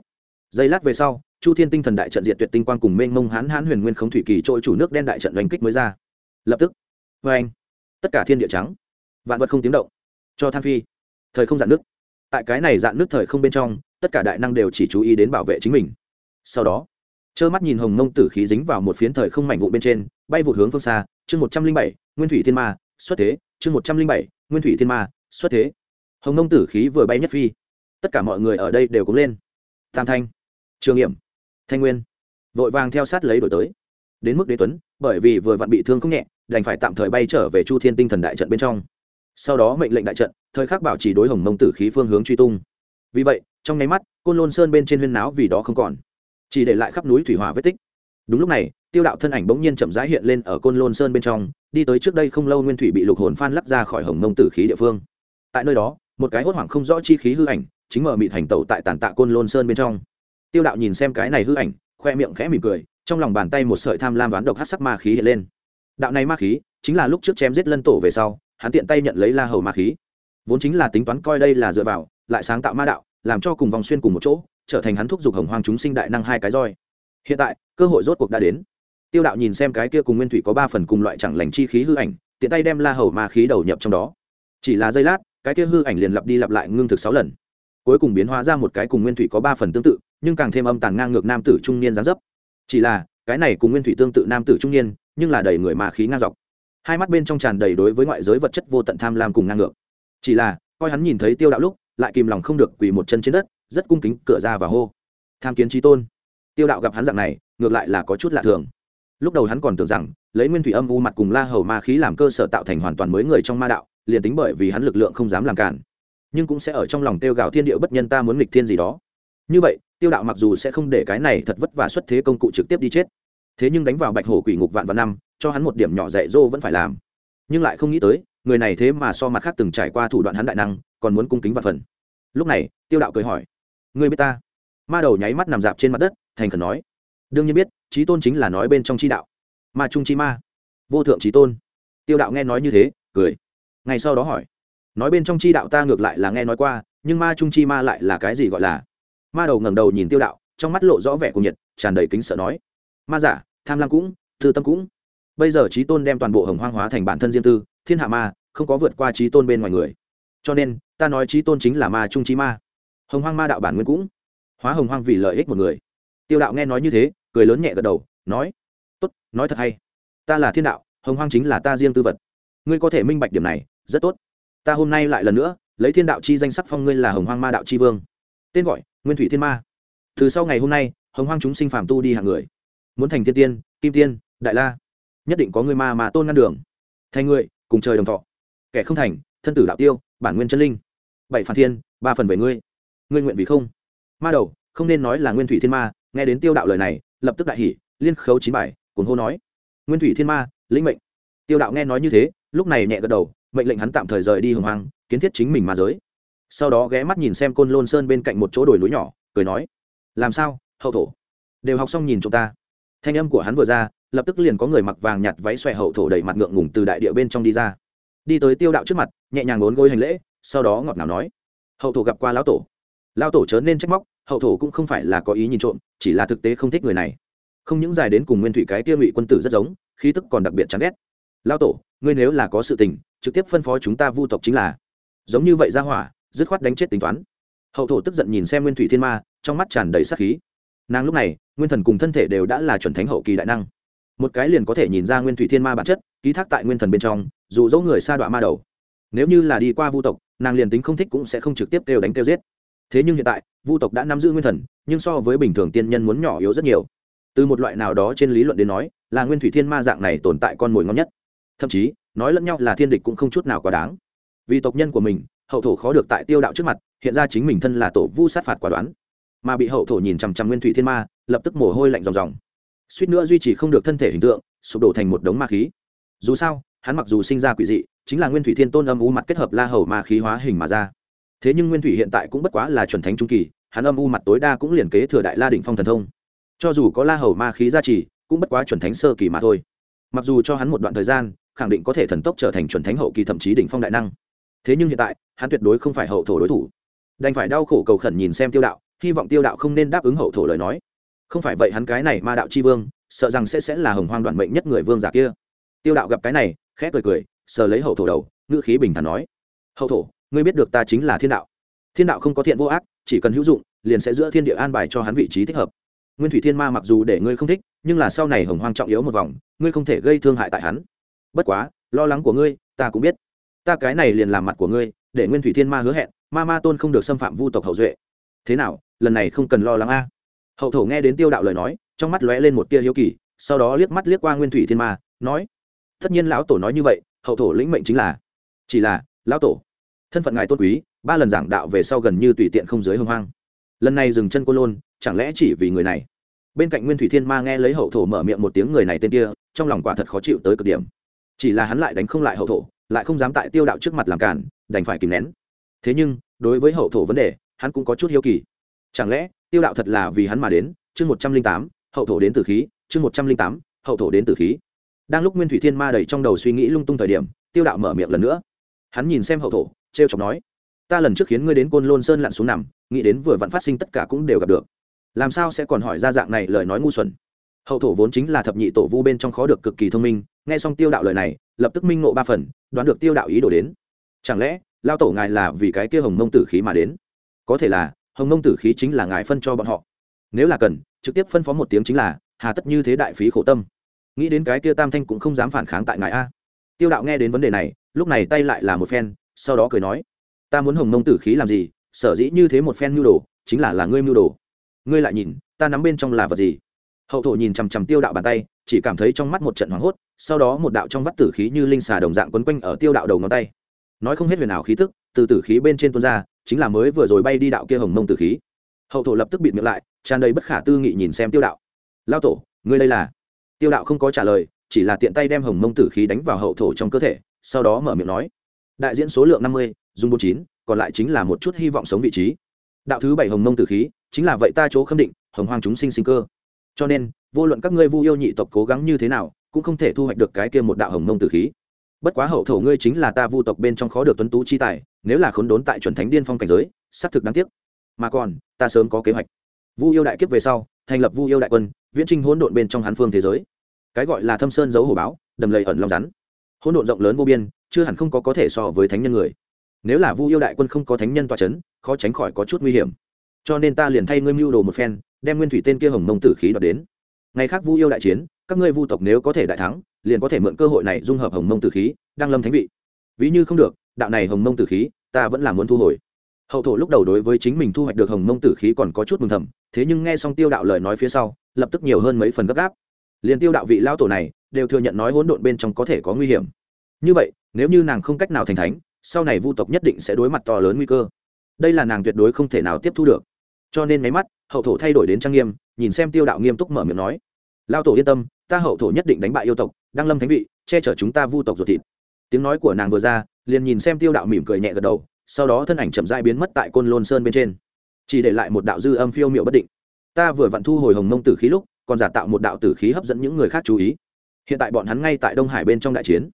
Giây lát về sau, chu thiên tinh thần đại trận diện tuyệt tinh quang cùng mênh mông hán hán huyền nguyên khống thủy kỳ trôi chủ nước đen đại trận đánh kích mới ra. Lập tức. Vê anh. Tất cả thiên địa trắng. Vạn vật không tiếng động. Cho than phi. Thời không dạn nước. Tại cái này dạn nước thời không bên trong tất cả đại năng đều chỉ chú ý đến bảo vệ chính mình. Sau đó trơ mắt nhìn hồng mông tử khí dính vào một phiến thời không mảnh vụ bên trên bay vụt hướng phương xa chương một trăm linh bảy nguyên thủy thiên ma xuất thế chương một trăm linh bảy nguyên thủy thiên ma xuất thế. Hồng mông tử khí vừa bay nhất phi tất cả mọi người ở đây đều cũng lên. Tam thanh trường hiểm, thanh nguyên vội vàng theo sát lấy đổi tới. Đến mức đế tuấn bởi vì vừa vặn bị thương không nhẹ đành phải tạm thời bay trở về chu thiên tinh thần đại trận bên trong. Sau đó mệnh lệnh đại trận thời khắc bảo trì đối hồng mông tử khí phương hướng truy tung. Vì vậy trong nháy mắt, côn lôn sơn bên trên huyên náo vì đó không còn. Chỉ để lại khắp núi thủy hỏa vết tích. Đúng lúc này, tiêu đạo thân ảnh bỗng nhiên chậm rãi hiện lên ở côn lôn sơn bên trong, đi tới trước đây không lâu nguyên thủy bị lục hồn phan lắc ra khỏi hồng mông tử khí địa phương. Tại nơi đó, một cái hốt hoảng không rõ chi khí hư ảnh chính mở mịt thành tẩu tại tàn tạ côn lôn sơn bên trong. Tiêu đạo nhìn xem cái này hư ảnh, khoe miệng khẽ mỉm cười, trong lòng bàn tay một sợi tham lam đoán độc hát sắc ma khí hiện lên. Đạo này ma khí chính là lúc trước chém giết lân tổ về sau, hắn tiện tay nhận lấy la hầu ma khí. Vốn chính là tính toán coi đây là dựa vào, lại sáng tạo ma đạo làm cho cùng vòng xuyên cùng một chỗ, trở thành hắn thúc giục hồng hoang chúng sinh đại năng hai cái roi. Hiện tại, cơ hội rốt cuộc đã đến. Tiêu đạo nhìn xem cái kia cùng nguyên thủy có ba phần cùng loại chẳng lành chi khí hư ảnh, tiện tay đem la hầu ma khí đầu nhập trong đó. Chỉ là giây lát, cái kia hư ảnh liền lặp đi lặp lại ngưng thực sáu lần. Cuối cùng biến hóa ra một cái cùng nguyên thủy có ba phần tương tự, nhưng càng thêm âm tàn ngang ngược nam tử trung niên gián dấp. Chỉ là, cái này cùng nguyên thủy tương tự nam tử trung niên, nhưng là đầy người ma khí ngang dọc. Hai mắt bên trong tràn đầy đối với ngoại giới vật chất vô tận tham lam cùng ngang ngược. Chỉ là, coi hắn nhìn thấy tiêu đạo lúc lại kìm lòng không được quỳ một chân trên đất, rất cung kính cửa ra và hô. Tham kiến trí tôn. Tiêu đạo gặp hắn dạng này, ngược lại là có chút lạ thường. Lúc đầu hắn còn tưởng rằng, lấy nguyên thủy âm u mặt cùng la hầu ma khí làm cơ sở tạo thành hoàn toàn mới người trong ma đạo, liền tính bởi vì hắn lực lượng không dám làm cản. Nhưng cũng sẽ ở trong lòng tiêu gạo thiên địa bất nhân ta muốn nghịch thiên gì đó. Như vậy, tiêu đạo mặc dù sẽ không để cái này thật vất vả xuất thế công cụ trực tiếp đi chết. Thế nhưng đánh vào bạch hổ quỷ ngục vạn vạn năm, cho hắn một điểm nhỏ dạy dô vẫn phải làm. Nhưng lại không nghĩ tới người này thế mà so mặt khác từng trải qua thủ đoạn hắn đại năng, còn muốn cung kính vạn phần. Lúc này, tiêu đạo cười hỏi, ngươi biết ta? Ma đầu nháy mắt nằm dạp trên mặt đất, thành khẩn nói, đương nhiên biết trí tôn chính là nói bên trong chi đạo. Ma trung chi ma, vô thượng trí tôn. Tiêu đạo nghe nói như thế, cười. Ngay sau đó hỏi, nói bên trong chi đạo ta ngược lại là nghe nói qua, nhưng ma trung chi ma lại là cái gì gọi là? Ma đầu ngẩng đầu nhìn tiêu đạo, trong mắt lộ rõ vẻ cùng nhiệt, tràn đầy kính sợ nói, ma giả, tham lam cũng thư tâm cũng. Bây giờ trí tôn đem toàn bộ hồng hoang hóa thành bản thân riêng tư thiên hạ ma, không có vượt qua trí tôn bên ngoài người. Cho nên, ta nói trí tôn chính là ma trung trí ma. Hồng hoang ma đạo bản nguyên cũng hóa hồng hoang vì lợi ích một người. Tiêu đạo nghe nói như thế, cười lớn nhẹ gật đầu, nói, tốt, nói thật hay. Ta là thiên đạo, hồng hoang chính là ta riêng tư vật. Ngươi có thể minh bạch điểm này, rất tốt. Ta hôm nay lại lần nữa, lấy thiên đạo chi danh sắc phong ngươi là hồng hoang ma đạo chi vương. Tên gọi, nguyên thủy thiên ma. Từ sau ngày hôm nay, hồng hoang chúng sinh phàm tu đi hàng người. Muốn thành thiên tiên, kim tiên, đại la. Nhất định có người ma mà tôn ngăn đường. Thành người cùng trời đồng thọ. Kẻ không thành, thân tử đạo tiêu, bản nguyên chân linh. Bảy phản thiên, ba phần về ngươi. Ngươi nguyện vì không? Ma đầu, không nên nói là nguyên thủy thiên ma, nghe đến tiêu đạo lời này, lập tức đại hỉ, liên khấu chín bài cuốn hô nói. Nguyên thủy thiên ma, lĩnh mệnh. Tiêu đạo nghe nói như thế, lúc này nhẹ gật đầu, mệnh lệnh hắn tạm thời rời đi hồng hoang, kiến thiết chính mình ma giới. Sau đó ghé mắt nhìn xem côn lôn sơn bên cạnh một chỗ đồi núi nhỏ, cười nói. Làm sao, hậu thổ? Đều học xong nhìn chúng ta thanh âm của hắn vừa ra, lập tức liền có người mặc vàng nhặt váy xòe hậu thổ đầy mặt ngượng ngùng từ đại địa bên trong đi ra. Đi tới tiêu đạo trước mặt, nhẹ nhàng ngốn gối hành lễ, sau đó ngọt ngào nói, hậu thổ gặp qua lão tổ. Lão tổ chớ nên trách móc, hậu thổ cũng không phải là có ý nhìn trộm, chỉ là thực tế không thích người này. Không những dài đến cùng nguyên thủy cái kia ngụy quân tử rất giống, khí tức còn đặc biệt chán ghét. Lão tổ, ngươi nếu là có sự tình, trực tiếp phân phó chúng ta vu tộc chính là. Giống như vậy ra hỏa, dứt khoát đánh chết tính toán. Hậu thổ tức giận nhìn xem nguyên thủy thiên ma, trong mắt tràn đầy sát khí nàng lúc này, nguyên thần cùng thân thể đều đã là chuẩn thánh hậu kỳ đại năng. Một cái liền có thể nhìn ra nguyên thủy thiên ma bản chất, ký thác tại nguyên thần bên trong, dù dẫu người sa đoạn ma đầu. Nếu như là đi qua vu tộc, nàng liền tính không thích cũng sẽ không trực tiếp kêu đánh kêu giết. Thế nhưng hiện tại, vu tộc đã nắm giữ nguyên thần, nhưng so với bình thường tiên nhân muốn nhỏ yếu rất nhiều. Từ một loại nào đó trên lý luận đến nói, là nguyên thủy thiên ma dạng này tồn tại con mồi ngon nhất. Thậm chí, nói lẫn nhau là thiên địch cũng không chút nào quá đáng. Vì tộc nhân của mình, hậu thổ khó được tại tiêu đạo trước mặt, hiện ra chính mình thân là tổ vu sát phạt quả đoán mà bị hậu thổ nhìn chằm chằm nguyên thủy thiên ma, lập tức mồ hôi lạnh ròng ròng. Suýt nữa duy trì không được thân thể hình tượng, sụp đổ thành một đống ma khí. Dù sao, hắn mặc dù sinh ra quỷ dị, chính là nguyên thủy thiên tôn âm u mặt kết hợp la hầu ma khí hóa hình mà ra. Thế nhưng nguyên thủy hiện tại cũng bất quá là chuẩn thánh trung kỳ, hắn âm u mặt tối đa cũng liền kế thừa đại la đỉnh phong thần thông. Cho dù có la hầu ma khí gia trì, cũng bất quá chuẩn thánh sơ kỳ mà thôi. Mặc dù cho hắn một đoạn thời gian, khẳng định có thể thần tốc trở thành chuẩn thánh hậu kỳ thậm chí đỉnh phong đại năng. Thế nhưng hiện tại, hắn tuyệt đối không phải hậu thổ đối thủ. Đành phải đau khổ cầu khẩn nhìn xem tiêu đạo hy vọng tiêu đạo không nên đáp ứng hậu thổ lời nói. Không phải vậy hắn cái này ma đạo c h i vương, sợ rằng sẽ sẽ là hồng hoang đoạn mệnh nhất người vương giả kia. Tiêu đạo gặp cái này, khẽ cười cười, sờ lấy hậu thổ đầu, ngữ khí bình thản nói. Hậu thổ, ngươi biết được ta chính là thiên đạo. Thiên đạo không có thiện vô ác, chỉ cần hữu dụng, liền sẽ giữa thiên địa an bài cho hắn vị trí thích hợp. Nguyên thủy thiên ma mặc dù để ngươi không thích, nhưng là sau này hồng hoang trọng yếu một vòng, ngươi không thể gây thương hại tại hắn. Bất quá, lo lắng của ngươi, ta cũng biết. Ta cái này liền làm mặt của ngươi, để nguyên thủy thiên ma hứa hẹn, ma ma tôn không được xâm phạm vu tộc hậu duệ thế nào, lần này không cần lo lắng a. Hậu thổ nghe đến tiêu đạo lời nói, trong mắt lóe lên một tia hiếu kỳ, sau đó liếc mắt liếc qua nguyên thủy thiên ma, nói, tất nhiên lão tổ nói như vậy, hậu thổ lĩnh mệnh chính là, chỉ là, lão tổ, thân phận ngài tôn quý, ba lần giảng đạo về sau gần như tùy tiện không giới hưng hoang. Lần này dừng chân cô lôn, chẳng lẽ chỉ vì người này? Bên cạnh nguyên thủy thiên ma nghe lấy hậu thổ mở miệng một tiếng người này tên kia, trong lòng quả thật khó chịu tới cực điểm. Chỉ là hắn lại đánh không lại hậu thổ, lại không dám tại tiêu đạo trước mặt làm cản, đành phải kìm nén. Thế nhưng, đối với hậu thổ vấn đề hắn cũng có chút hiếu kỳ. Chẳng lẽ, tiêu đạo thật là vì hắn mà đến? Chương một trăm linh tám, hậu thổ đến từ khí. Chương một trăm linh tám, hậu thổ đến từ khí. Đang lúc nguyên thủy thiên ma đầy trong đầu suy nghĩ lung tung thời điểm, tiêu đạo mở miệng lần nữa. Hắn nhìn xem hậu thổ t r e o chọc nói, ta lần trước khiến ngươi đến côn lôn sơn lặn xuống nằm, nghĩ đến vừa vặn phát sinh tất cả cũng đều gặp được. Làm sao sẽ còn hỏi ra dạng này lời nói ngu xuẩn? Hậu thổ vốn chính là thập nhị tổ vu bên trong khó được cực kỳ thông minh, nghe xong tiêu đạo lời này, lập tức minh ngộ ba phần, đoán được tiêu đạo ý đồ đến. Chẳng lẽ, lao tổ ngài là vì cái kia hồng mông tử khí mà đến? Có thể là, hồng mông tử khí chính là ngài phân cho bọn họ. Nếu là cần, trực tiếp phân phó một tiếng chính là, hà tất như thế đại phí khổ tâm. Nghĩ đến cái kia tam thanh cũng không dám phản kháng tại ngài a. Tiêu đạo nghe đến vấn đề này, lúc này tay lại là một phen, sau đó cười nói, ta muốn hồng mông tử khí làm gì, sở dĩ như thế một phen mưu đồ, chính là là ngươi mưu đồ. Ngươi lại nhìn, ta nắm bên trong là vật gì? Hậu thổ nhìn chằm chằm tiêu đạo bàn tay, chỉ cảm thấy trong mắt một trận hoảng hốt, sau đó một đạo trong vắt tử khí như linh xà đồng dạng quấn quanh ở tiêu đạo đầu ngón tay. Nói không hết huyền ảo khí tức, từ tử khí bên trên tuôn ra chính là mới vừa rồi bay đi đạo kia hồng mông tử khí. Hậu thổ lập tức bịt miệng lại, tràn đầy bất khả tư nghị nhìn xem tiêu đạo. Lao tổ, ngươi đây là? Tiêu đạo không có trả lời, chỉ là tiện tay đem hồng mông tử khí đánh vào hậu thổ trong cơ thể, sau đó mở miệng nói, đại diễn số lượng năm mươi, dùng bốn chín, còn lại chính là một chút hy vọng sống vị trí. Đạo thứ bảy hồng mông tử khí, chính là vậy ta chỗ khâm định, hồng hoang chúng sinh sinh cơ. Cho nên, vô luận các ngươi vu yêu nhị tộc cố gắng như thế nào, cũng không thể thu hoạch được cái kia một đạo hồng mông tử khí bất quá hậu thổ ngươi chính là ta vu tộc bên trong khó được tuấn tú chi tài, nếu là khốn đốn tại chuẩn thánh điên phong cảnh giới, xác thực đáng tiếc. Mà còn, ta sớm có kế hoạch. Vu yêu đại kiếp về sau, thành lập vu yêu đại quân, viễn trinh hỗn độn bên trong hán phương thế giới. Cái gọi là thâm sơn giấu hồ báo, đầm lầy ẩn long rắn. Hỗn độn rộng lớn vô biên, chưa hẳn không có có thể so với thánh nhân người. Nếu là vu yêu đại quân không có thánh nhân tòa c h ấ n khó tránh khỏi có chút nguy hiểm. Cho nên ta liền thay ngươi mưu đồ một phen, đem nguyên thủy tên kia hồng mông tử khí đoạt đến. Ngày khác vu yêu đại chiến, các ngươi vu tộc nếu có thể đại thắng liền có thể mượn cơ hội này dung hợp hồng mông tử khí đang lâm thánh vị. Ví như không được, đạo này hồng mông tử khí, ta vẫn là muốn thu hồi. Hậu thổ lúc đầu đối với chính mình thu hoạch được hồng mông tử khí còn có chút mừng thầm, thế nhưng nghe xong tiêu đạo lời nói phía sau, lập tức nhiều hơn mấy phần gấp gáp. Liền tiêu đạo vị lao tổ này, đều thừa nhận nói hỗn độn bên trong có thể có nguy hiểm. Như vậy, nếu như nàng không cách nào thành thánh, sau này vu tộc nhất định sẽ đối mặt to lớn nguy cơ. Đây là nàng tuyệt đối không thể nào tiếp thu được. Cho nên máy mắt, hậu thổ thay đổi đến trang nghiêm, nhìn xem tiêu đạo nghiêm túc mở miệng nói. Lao tổ yên tâm, ta hậu thổ nhất định đánh bại yêu tộc đăng lâm thánh vị, che chở chúng ta vu tộc ruột thịt. Tiếng nói của nàng vừa ra, liền nhìn xem tiêu đạo mỉm cười nhẹ gật đầu, sau đó thân ảnh chậm dai biến mất tại côn lôn sơn bên trên. Chỉ để lại một đạo dư âm phiêu m i ệ u bất định. Ta vừa vặn thu hồi hồng mông tử khí lúc, còn giả tạo một đạo tử khí hấp dẫn những người khác chú ý. Hiện tại bọn hắn ngay tại đông hải bên trong đại chiến.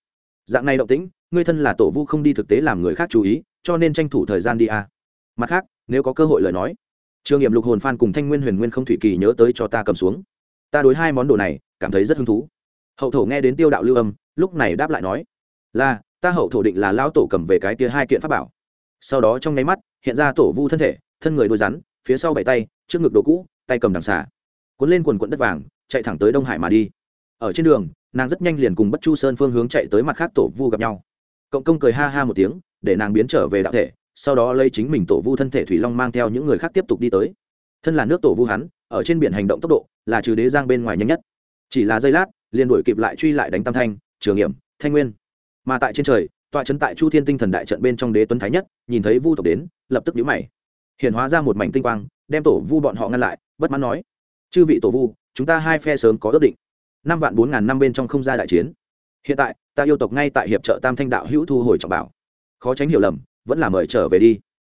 Dạng này động tĩnh, ngươi thân là tổ vu không đi thực tế làm người khác chú ý, cho nên tranh thủ thời gian đi a mặt khác, nếu có cơ hội lời nói trường nghiệm lục hồn phan cùng thanh nguyên huyền nguyên không thủy kỳ nhớ tới cho ta cầm xuống. Ta đối hai món đồ này, cảm thấy rất hứng thú hậu thổ nghe đến tiêu đạo lưu âm, lúc này đáp lại nói, là, ta hậu thổ định là lao tổ cầm về cái tia hai kiện pháp bảo. Sau đó trong nháy mắt, hiện ra tổ vu thân thể, thân người đôi rắn, phía sau bảy tay, trước ngực đồ cũ, tay cầm đằng xà. Cuốn lên quần quận đất vàng, chạy thẳng tới đông hải mà đi. Ở trên đường, nàng rất nhanh liền cùng bất chu sơn phương hướng chạy tới mặt khác tổ vu gặp nhau. Cộng công cười ha ha một tiếng, để nàng biến trở về đạo thể, sau đó lấy chính mình tổ vu thân thể thủy long mang theo những người khác tiếp tục đi tới. Thân là nước tổ vu hắn, ở trên biển hành động tốc độ, là trừ đế giang bên ngoài nhanh nhất. Chỉ là giây lát liền đuổi kịp lại truy lại đánh tam thanh, trường nghiệm, thanh nguyên. Mà tại trên trời, tọa trấn tại chu thiên tinh thần đại trận bên trong đế tuấn thái nhất, nhìn thấy vu tộc đến, lập tức nhíu mày. Hiện hóa ra một mảnh tinh quang, đem tổ vu bọn họ ngăn lại, bất mãn nói, chư vị tổ vu, chúng ta hai phe sớm có ước định. Năm vạn bốn ngàn năm bên trong không ra đại chiến. Hiện tại, ta yêu tộc ngay tại hiệp trợ tam thanh đạo hữu thu hồi trọng bảo. Khó tránh hiểu lầm, vẫn là mời trở về đi.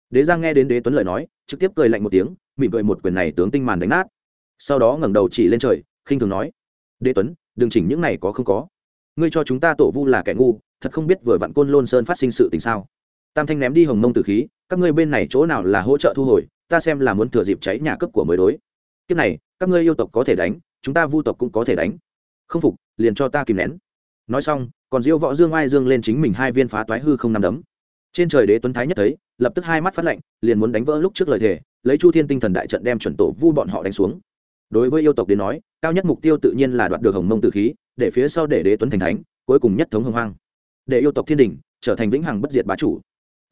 Đế giang nghe đến đế tuấn lời nói, trực tiếp cười lạnh một tiếng, mỉm cười một quyền này tướng tinh màn đánh nát. Sau đó ngẩng đầu chỉ lên trời, khinh thường nói, đế tuấn đừng chỉnh những này có không có. Ngươi cho chúng ta tổ vu là kẻ ngu, thật không biết vừa vặn côn lôn sơn phát sinh sự tình sao? Tam thanh ném đi hồng mông tử khí, các ngươi bên này chỗ nào là hỗ trợ thu hồi, ta xem là muốn thừa dịp cháy nhà cấp của mới đối. Kiếp này, các ngươi yêu tộc có thể đánh, chúng ta vu tộc cũng có thể đánh. Không phục, liền cho ta kìm nén. Nói xong, còn diêu võ dương ai dương lên chính mình hai viên phá toái hư không nằm đấm. Trên trời đế tuấn thái nhất thấy, lập tức hai mắt phát lạnh, liền muốn đánh vỡ lúc trước lời thề, lấy chu thiên tinh thần đại trận đem chuẩn tổ vu bọn họ đánh xuống. Đối với yêu tộc đến nói cao nhất mục tiêu tự nhiên là đoạt được hồng mông tử khí, để phía sau để đế tuấn thành thánh, cuối cùng nhất thống hồng hoang. Để yêu tộc thiên đình trở thành vĩnh hằng bất diệt bá chủ.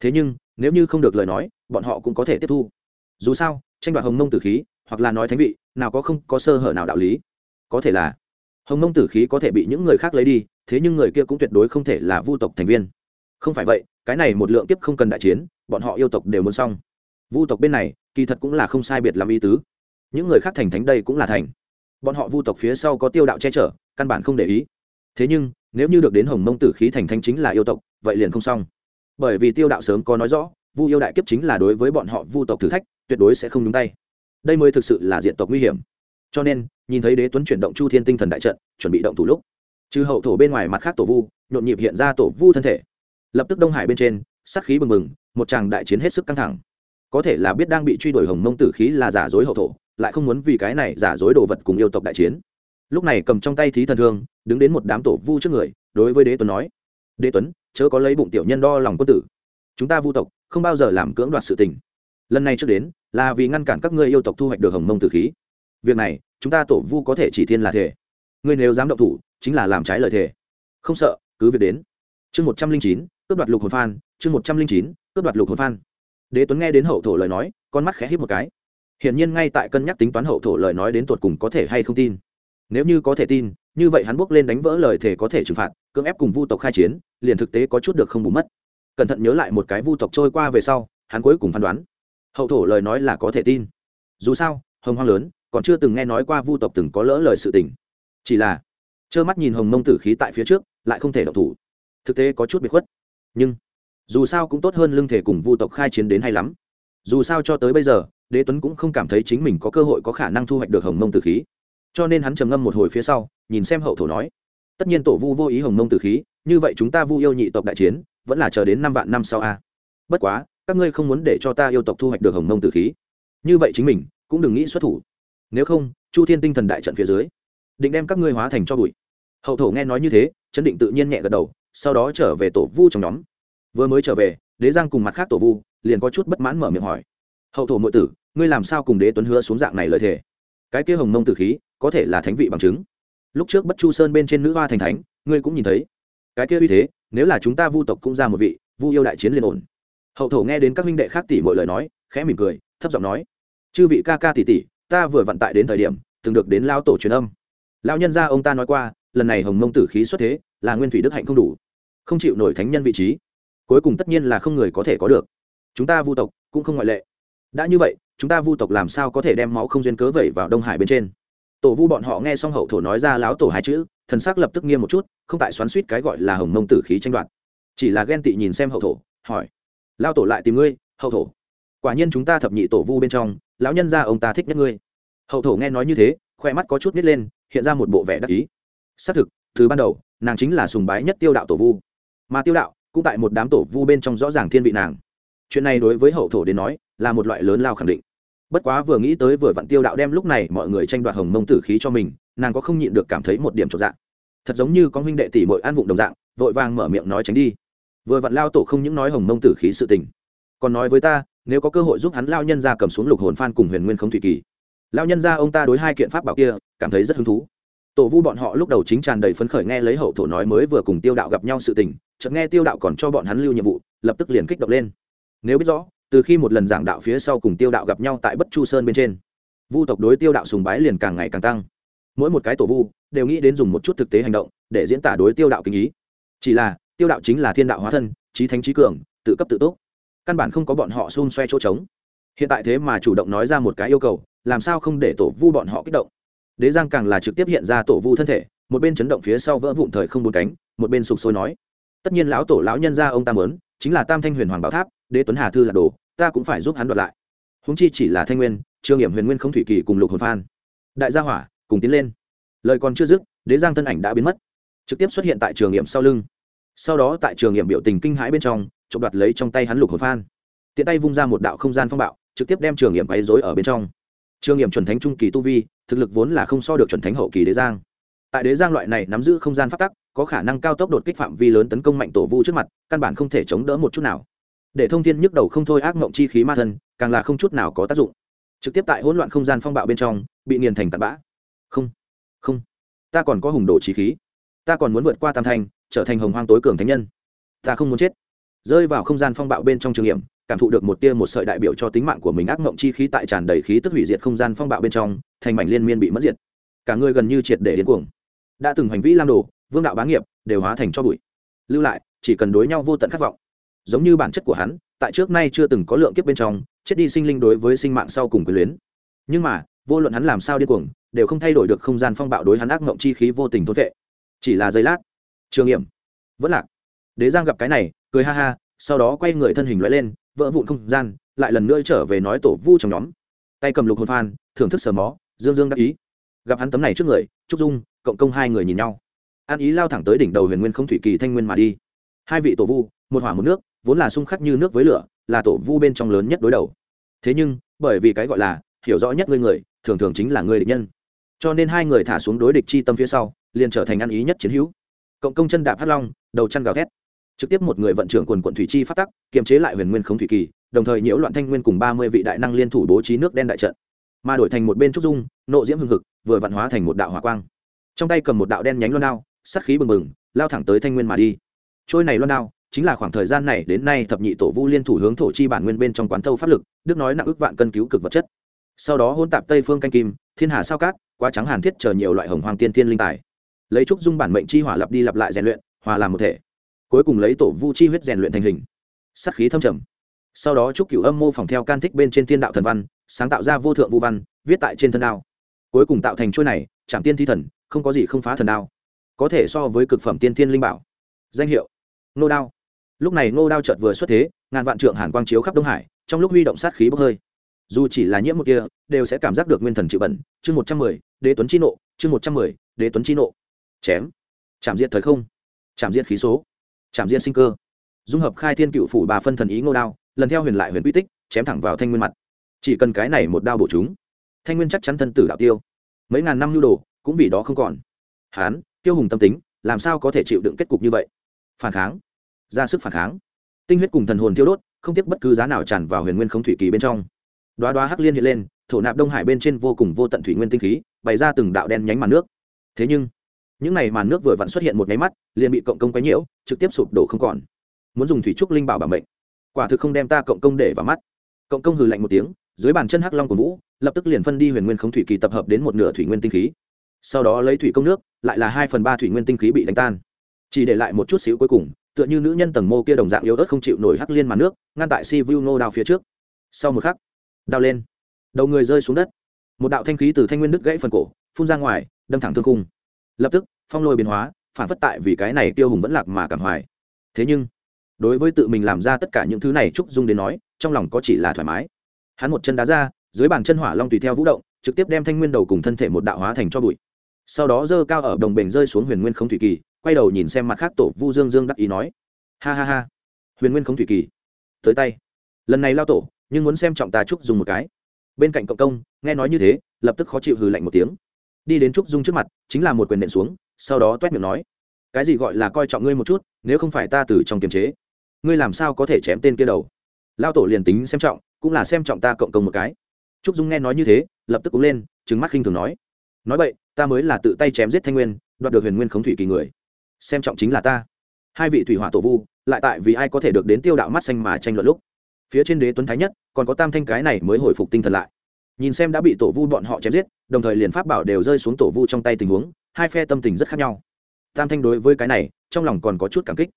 Thế nhưng, nếu như không được lời nói, bọn họ cũng có thể tiếp thu. Dù sao, tranh đoạt hồng mông tử khí, hoặc là nói thánh vị, nào có không có sơ hở nào đạo lý. Có thể là, hồng mông tử khí có thể bị những người khác lấy đi, thế nhưng người kia cũng tuyệt đối không thể là vu tộc thành viên. Không phải vậy, cái này một lượng tiếp không cần đại chiến, bọn họ yêu tộc đều muốn xong. Vu tộc bên này, kỳ thật cũng là không sai biệt làm ý tứ. Những người khác thành thánh đây cũng là thành bọn họ vu tộc phía sau có tiêu đạo che chở, căn bản không để ý. Thế nhưng, nếu như được đến hồng mông tử khí thành thanh chính là yêu tộc, vậy liền không xong. Bởi vì tiêu đạo sớm có nói rõ, vu yêu đại kiếp chính là đối với bọn họ vu tộc thử thách, tuyệt đối sẽ không nhúng tay. Đây mới thực sự là diện tộc nguy hiểm. Cho nên, nhìn thấy đế tuấn chuyển động chu thiên tinh thần đại trận, chuẩn bị động thủ lúc, trừ hậu thổ bên ngoài mặt khác tổ vu, nhộn nhịp hiện ra tổ vu thân thể. Lập tức đông hải bên trên sắc khí bừng bừng, một tràng đại chiến hết sức căng thẳng. Có thể là biết đang bị truy đuổi hồng mông tử khí là giả dối hậu thổ lại không muốn vì cái này giả dối đồ vật cùng yêu tộc đại chiến. Lúc này cầm trong tay thí thần thương, đứng đến một đám tổ vu trước người, đối với đế tuấn nói, đế tuấn, chớ có lấy bụng tiểu nhân đo lòng quân tử. Chúng ta vu tộc không bao giờ làm cưỡng đoạt sự tình. Lần này trước đến, là vì ngăn cản các ngươi yêu tộc thu hoạch được hồng mông tử khí. Việc này, chúng ta tổ vu có thể chỉ thiên là thể ngươi nếu dám động thủ, chính là làm trái lời thề. Không sợ, cứ việc đến. Chương một trăm linh chín, cướp đoạt lục hồn phan, chương một trăm linh chín, cướp đoạt lục hồn phan. Đế tuấn nghe đến hậu thổ lời nói, con mắt khẽ hít một cái hiển nhiên ngay tại cân nhắc tính toán hậu thổ lời nói đến tuột cùng có thể hay không tin. Nếu như có thể tin, như vậy hắn bước lên đánh vỡ lời thề có thể trừng phạt, cưỡng ép cùng vu tộc khai chiến, liền thực tế có chút được không bù mất. Cẩn thận nhớ lại một cái vu tộc trôi qua về sau, hắn cuối cùng phán đoán. Hậu thổ lời nói là có thể tin. Dù sao, hồng hoang lớn, còn chưa từng nghe nói qua vu tộc từng có lỡ lời sự tình. Chỉ là, trơ mắt nhìn hồng mông tử khí tại phía trước, lại không thể độc thủ. Thực tế có chút bị khuất. Nhưng, dù sao cũng tốt hơn lương thể cùng vu tộc khai chiến đến hay lắm dù sao cho tới bây giờ, đế tuấn cũng không cảm thấy chính mình có cơ hội có khả năng thu hoạch được hồng mông tử khí. Cho nên hắn trầm ngâm một hồi phía sau, nhìn xem hậu thổ nói, tất nhiên tổ vu vô ý hồng mông tử khí, như vậy chúng ta vu yêu nhị tộc đại chiến, vẫn là chờ đến năm vạn năm sau a. Bất quá, các ngươi không muốn để cho ta yêu tộc thu hoạch được hồng mông tử khí. Như vậy chính mình cũng đừng nghĩ xuất thủ. Nếu không, chu thiên tinh thần đại trận phía dưới, định đem các ngươi hóa thành cho bụi. Hậu thổ nghe nói như thế, chấn định tự nhiên nhẹ gật đầu, sau đó trở về tổ vu trong nhóm. Vừa mới trở về, đế giang cùng mặt khác tổ vu liền có chút bất mãn mở miệng hỏi. Hậu thổ m tử, ngươi làm sao cùng đế tuấn hứa xuống dạng này lời thề? Cái kia hồng mông tử khí, có thể là thánh vị bằng chứng. Lúc trước bất chu sơn bên trên nữ hoa thành thánh, ngươi cũng nhìn thấy. Cái kia uy thế, nếu là chúng ta vu tộc cũng ra một vị, vu yêu đại chiến liên ổn. Hậu thổ nghe đến các huynh đệ khác tỷ mọi lời nói, khẽ mỉm cười, thấp giọng nói, chư vị ca ca tỷ tỷ, ta vừa vận tại đến thời điểm, từng được đến lao tổ truyền âm. Lão nhân gia ông ta nói qua, lần này hồng mông tử khí xuất thế, là nguyên thủy đức hạnh không đủ, không chịu nổi thánh nhân vị trí. Cuối cùng tất nhiên là không người có thể có được chúng ta vu tộc cũng không ngoại lệ. Đã như vậy, chúng ta vu tộc làm sao có thể đem máu không duyên cớ vẩy vào đông hải bên trên? Tổ vu bọn họ nghe xong hậu thổ nói ra láo tổ hai chữ, thần sắc lập tức nghiêm một chút, không tại xoắn suýt cái gọi là hồng mông tử khí tranh đoạt. Chỉ là ghen tị nhìn xem hậu thổ, hỏi lao tổ lại tìm ngươi, hậu thổ? Quả nhiên chúng ta thập nhị tổ vu bên trong, lão nhân gia ông ta thích nhất ngươi. Hậu thổ nghe nói như thế khoe mắt có chút nít lên, hiện ra một bộ vẻ đắc ý. Xác thực, từ ban đầu, nàng chính là sùng bái nhất tiêu đạo tổ vu. Mà tiêu đạo cũng tại một đám tổ vu bên trong rõ ràng thiên vị nàng chuyện này đối với hậu thổ đến nói, là một loại lớn lao khẳng định. Bất quá vừa nghĩ tới vừa vặn tiêu đạo đem lúc này mọi người tranh đoạt hồng mông tử khí cho mình, nàng có không nhịn được cảm thấy một điểm trọn dạng. Thật giống như con huynh đệ tỷ mội an vụng đồng dạng, vội vàng mở miệng nói tránh đi. Vừa vặn lao tổ không những nói hồng mông tử khí sự tình, còn nói với ta, nếu có cơ hội giúp hắn lao nhân ra cầm xuống lục hồn phan cùng huyền nguyên không thủy kỳ. Lao nhân ra ông ta đối hai kiện pháp bảo kia, cảm thấy rất hứng thú. Tổ vu bọn họ lúc đầu chính tràn đầy phấn khởi nghe lấy hậu thổ nói mới vừa cùng tiêu đạo gặp nhau sự tình, chợt nghe tiêu đạo còn cho bọn hắn lưu nhiệm vụ, lập tức liền kích động lên nếu biết rõ từ khi một lần giảng đạo phía sau cùng tiêu đạo gặp nhau tại bất chu sơn bên trên vu tộc đối tiêu đạo sùng bái liền càng ngày càng tăng. Mỗi một cái tổ vu đều nghĩ đến dùng một chút thực tế hành động để diễn tả đối tiêu đạo kinh ý. Chỉ là tiêu đạo chính là thiên đạo hóa thân trí thánh trí cường tự cấp tự tốt, căn bản không có bọn họ xung xoe chỗ trống. Hiện tại thế mà chủ động nói ra một cái yêu cầu làm sao không để tổ vu bọn họ kích động? Đế giang càng là trực tiếp hiện ra tổ vu thân thể một bên chấn động phía sau vỡ vụn thời không bốn cánh một bên sụp sôi nói. Tất nhiên lão tổ lão nhân ra ông ta mớn chính là tam thanh huyền hoàng bảo tháp đế tuấn hà thư là đồ, ta cũng phải giúp hắn đoạt lại. Húng chi chỉ là thanh nguyên, trương hiểm huyền nguyên không thủy kỳ cùng lục hồn phan. Đại gia hỏa, cùng tiến lên. Lời còn chưa dứt, đế giang thân ảnh đã biến mất. Trực tiếp xuất hiện tại trường nghiệm sau lưng. Sau đó tại trường nghiệm biểu tình kinh hãi bên trong trộm đoạt lấy trong tay hắn lục hồn phan. Tiện tay vung ra một đạo không gian phong bạo, trực tiếp đem trường nghiệm quấy dối ở bên trong. Trường nghiệm chuẩn thánh trung kỳ tu vi, thực lực vốn là không so được chuẩn thánh hậu kỳ đế giang. Tại đế giang loại này nắm giữ không gian phát tắc, có khả năng cao tốc đột kích phạm vi lớn tấn công mạnh tổ vu trước mặt, căn bản không thể chống đỡ một chút nào để thông thiên nhức đầu không thôi ác mộng chi khí ma thân, càng là không chút nào có tác dụng. Trực tiếp tại hỗn loạn không gian phong bạo bên trong, bị nghiền thành tạt bã. Không không. Ta còn có hùng đồ trí khí. Ta còn muốn vượt qua tam thanh, trở thành hồng hoang tối cường thánh nhân. Ta không muốn chết. Rơi vào không gian phong bạo bên trong trường nghiệm, cảm thụ được một tia một sợi đại biểu cho tính mạng của mình ác mộng chi khí tại tràn đầy khí tức hủy diệt không gian phong bạo bên trong, thành mảnh liên miên bị mất diệt. Cả người gần như triệt để điên cuồng. Đã từng hành vi lam đồ, vương đạo bá nghiệp, đều hóa thành cho bụi. Lưu lại, chỉ cần đối nhau vô tận khát vọng giống như bản chất của hắn, tại trước nay chưa từng có lượng kiếp bên trong, chết đi sinh linh đối với sinh mạng sau cùng quyền luyến. Nhưng mà, vô luận hắn làm sao điên cuồng, đều không thay đổi được không gian phong bạo đối hắn ác mộng chi khí vô tình thốt vệ. Chỉ là giây lát, trường hiểm vẫn lạc. Đế giang gặp cái này, cười ha ha, sau đó quay người thân hình loại lên, vỡ vụn không gian, lại lần nữa trở về nói tổ vu trong nhóm. Tay cầm lục hồn phan, thưởng thức sờ mó, dương dương đắc ý. Gặp hắn tấm này trước người, trúc dung, cộng công hai người nhìn nhau. An ý lao thẳng tới đỉnh đầu huyền nguyên không thủy kỳ thanh nguyên mà đi. Hai vị tổ vu, một hỏa một nước vốn là xung khắc như nước với lửa, là tổ vu bên trong lớn nhất đối đầu. Thế nhưng, bởi vì cái gọi là, hiểu rõ nhất ngươi người, thường thường chính là người địch nhân. Cho nên hai người thả xuống đối địch chi tâm phía sau, liền trở thành ăn ý nhất chiến hữu. Cộng công chân đạp hắt long, đầu chăn gào thét. Trực tiếp một người vận trưởng quần quận thủy chi phát tắc, kiềm chế lại huyền nguyên không thủy kỳ, đồng thời nhiễu loạn thanh nguyên cùng ba mươi vị đại năng liên thủ bố trí nước đen đại trận. Mà đổi thành một bên trúc dung, nộ diễm hưng hực, vừa vạn hóa thành một đạo hỏa quang. Trong tay cầm một đạo đen nhánh loan đao sắt khí bừng bừng, lao thẳng tới thanh nguyên mà đi. Trôi này loan đao chính là khoảng thời gian này đến nay thập nhị tổ vu liên thủ hướng thổ chi bản nguyên bên trong quán thâu pháp lực, đức nói nặng ước vạn cân cứu cực vật chất. Sau đó hôn tạp tây phương canh kim, thiên hà sao cát, quá trắng hàn thiết chờ nhiều loại hồng hoàng tiên thiên linh tài. Lấy trúc dung bản mệnh chi hỏa lập đi lặp lại rèn luyện, hòa làm một thể. Cuối cùng lấy tổ vu chi huyết rèn luyện thành hình. Sắc khí thâm trầm. Sau đó trúc cửu âm mô phỏng theo can thích bên trên thiên đạo thần văn, sáng tạo ra vô thượng vu văn, viết tại trên thân đao. Cuối cùng tạo thành chuôi này chạm tiên thi thần, không có gì không phá thần đao. Có thể so với cực phẩm tiên thiên linh bảo. Danh hiệu nô đao lúc này Ngô đao chợt vừa xuất thế, ngàn vạn trượng hàn quang chiếu khắp đông hải, trong lúc huy động sát khí bốc hơi. Dù chỉ là nhiễm một kia, đều sẽ cảm giác được nguyên thần chịu bẩn. Chương một trăm mười, đế tuấn chi nộ, chương một trăm mười, đế tuấn chi nộ. Chém. Chạm diện thời không. Chạm diện khí số. Chạm diện sinh cơ. Dung hợp khai thiên cựu phủ bà phân thần ý ngô đao, lần theo huyền lại huyền quy tích, chém thẳng vào thanh nguyên mặt. Chỉ cần cái này một đao bổ chúng, thanh nguyên chắc chắn thân tử đạo tiêu. Mấy ngàn năm nhu đồ, cũng vì đó không còn. Hán, tiêu hùng tâm tính, làm sao có thể chịu đựng kết cục như vậy? Phản kháng ra sức phản kháng. Tinh huyết cùng thần hồn thiêu đốt, không tiếc bất cứ giá nào tràn vào huyền nguyên không thủy kỳ bên trong. Đoá đoá hắc liên hiện lên, thổ nạp đông hải bên trên vô cùng vô tận thủy nguyên tinh khí, bày ra từng đạo đen nhánh màn nước. Thế nhưng, những này màn nước vừa vặn xuất hiện một nháy mắt, liền bị cộng công quấy nhiễu, trực tiếp sụp đổ không còn. Muốn dùng thủy trúc linh bảo bảo mệnh. Quả thực không đem ta cộng công để vào mắt. Cộng công hừ lạnh một tiếng, dưới bàn chân hắc long của vũ, lập tức liền phân đi huyền nguyên khống thủy kỳ tập hợp đến một nửa thủy nguyên tinh khí. Sau đó lấy thủy công nước, lại là hai phần ba thủy nguyên tinh khí bị đánh tan. Chỉ để lại một chút xíu cuối cùng tựa như nữ nhân tầng mô kia đồng dạng yếu ớt không chịu nổi hắc liên màn nước, ngăn tại si vu nô đao phía trước. Sau một khắc, đao lên. Đầu người rơi xuống đất. Một đạo thanh khí từ thanh nguyên đứt gãy phần cổ, phun ra ngoài, đâm thẳng thương cung lập tức, phong lôi biến hóa, phản phất tại vì cái này tiêu hùng vẫn lạc mà cảm hoài. Thế nhưng, đối với tự mình làm ra tất cả những thứ này trúc dung đến nói, trong lòng có chỉ là thoải mái. Hắn một chân đá ra, dưới bàn chân hỏa long tùy theo vũ động, trực tiếp đem thanh nguyên đầu cùng thân thể một đạo hóa thành cho bụi. Sau đó dơ cao ở đồng bền rơi xuống huyền nguyên không thủy kỳ quay đầu nhìn xem mặt khác tổ vu dương dương đắc ý nói, ha ha ha, huyền nguyên không thủy kỳ, tới tay. Lần này lao tổ, nhưng muốn xem trọng ta trúc dùng một cái. Bên cạnh cộng công, nghe nói như thế, lập tức khó chịu hừ lạnh một tiếng. Đi đến trúc dung trước mặt, chính là một quyền nện xuống, sau đó toét miệng nói, cái gì gọi là coi trọng ngươi một chút, nếu không phải ta từ trong kiềm chế, ngươi làm sao có thể chém tên kia đầu? Lao tổ liền tính xem trọng, cũng là xem trọng ta cộng công một cái. Trúc dung nghe nói như thế, lập tức cũng lên trứng mắt khinh thường nói nói vậy ta mới là tự tay chém giết thanh nguyên, đoạt được huyền nguyên khống thủy kỳ người xem trọng chính là ta. Hai vị thủy hỏa tổ vu, lại tại vì ai có thể được đến tiêu đạo mắt xanh mà tranh luận lúc, phía trên đế tuấn thái nhất, còn có tam thanh cái này mới hồi phục tinh thần lại. Nhìn xem đã bị tổ vu bọn họ chém giết, đồng thời liền pháp bảo đều rơi xuống tổ vu trong tay tình huống, hai phe tâm tình rất khác nhau. Tam thanh đối với cái này, trong lòng còn có chút cảm kích.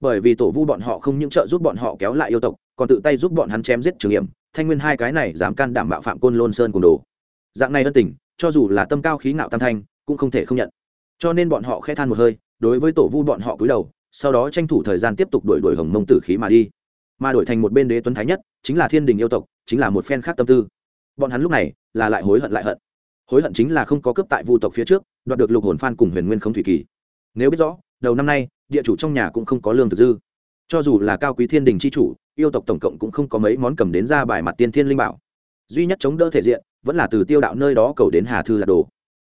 Bởi vì tổ vu bọn họ không những trợ giúp bọn họ kéo lại yêu tộc, còn tự tay giúp bọn hắn chém giết trường hiểm. thanh nguyên hai cái này dám can đảm bạo phạm côn lôn sơn cùng đồ. Dạng này ân tình, cho dù là tâm cao khí ngạo tam thanh, cũng không thể không nhận. Cho nên bọn họ khẽ than một hơi đối với tổ vu bọn họ cúi đầu, sau đó tranh thủ thời gian tiếp tục đuổi đuổi hồng mông tử khí mà đi. Mà đổi thành một bên đế tuấn thái nhất, chính là thiên đình yêu tộc, chính là một phen khác tâm tư. Bọn hắn lúc này là lại hối hận lại hận. Hối hận chính là không có cướp tại vu tộc phía trước, đoạt được lục hồn phan cùng huyền nguyên không thủy kỳ. Nếu biết rõ, đầu năm nay, địa chủ trong nhà cũng không có lương thực dư. Cho dù là cao quý thiên đình c h i chủ, yêu tộc tổng cộng cũng không có mấy món cầm đến ra bài mặt tiên thiên linh bảo. Duy nhất chống đỡ thể diện, vẫn là từ tiêu đạo nơi đó cầu đến hà thư là đồ.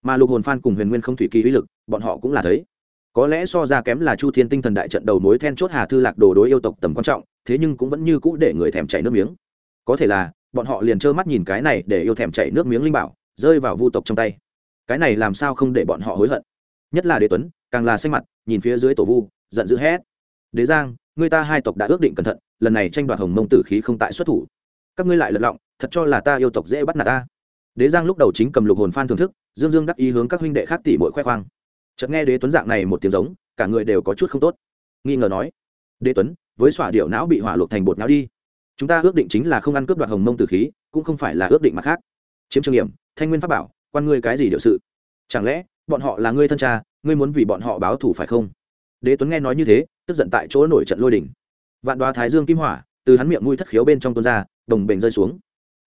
Mà lục hồn phan cùng huyền nguyên không thủy kỳ uy lực, bọn họ cũng là thấy có lẽ so ra kém là chu thiên tinh thần đại trận đầu mối then chốt hà thư lạc đồ đối yêu tộc tầm quan trọng, thế nhưng cũng vẫn như cũ để người thèm chảy nước miếng. Có thể là, bọn họ liền trơ mắt nhìn cái này để yêu thèm chảy nước miếng linh bảo, rơi vào vu tộc trong tay. Cái này làm sao không để bọn họ hối hận? Nhất là đế tuấn, càng là xanh mặt, nhìn phía dưới tổ vu, giận dữ hét. Đế giang, người ta hai tộc đã ước định cẩn thận, lần này tranh đoạt hồng mông tử khí không tại xuất thủ. Các ngươi lại lật lọng, thật cho là ta yêu tộc dễ bắt nạt ta. Đế giang lúc đầu chính cầm lục hồn phan thưởng thức, dương dương đắc ý hướng các huynh đệ khác tỷ mỗi khoe khoang chợt nghe đế tuấn dạng này một tiếng giống, cả người đều có chút không tốt. Nghi ngờ nói, đế tuấn, với xỏa điệu não bị hỏa luộc thành bột não đi. Chúng ta ước định chính là không ăn cướp đoạt hồng mông tử khí, cũng không phải là ước định mặt khác. Chiếm trường hiểm thanh nguyên pháp bảo, quan ngươi cái gì điệu sự? Chẳng lẽ bọn họ là ngươi thân cha, ngươi muốn vì bọn họ báo thù phải không? Đế tuấn nghe nói như thế, tức giận tại chỗ nổi trận lôi đỉnh vạn đoá thái dương kim hỏa, từ hắn miệng mũi thất khiếu bên trong tuôn ra, đồng bình rơi xuống.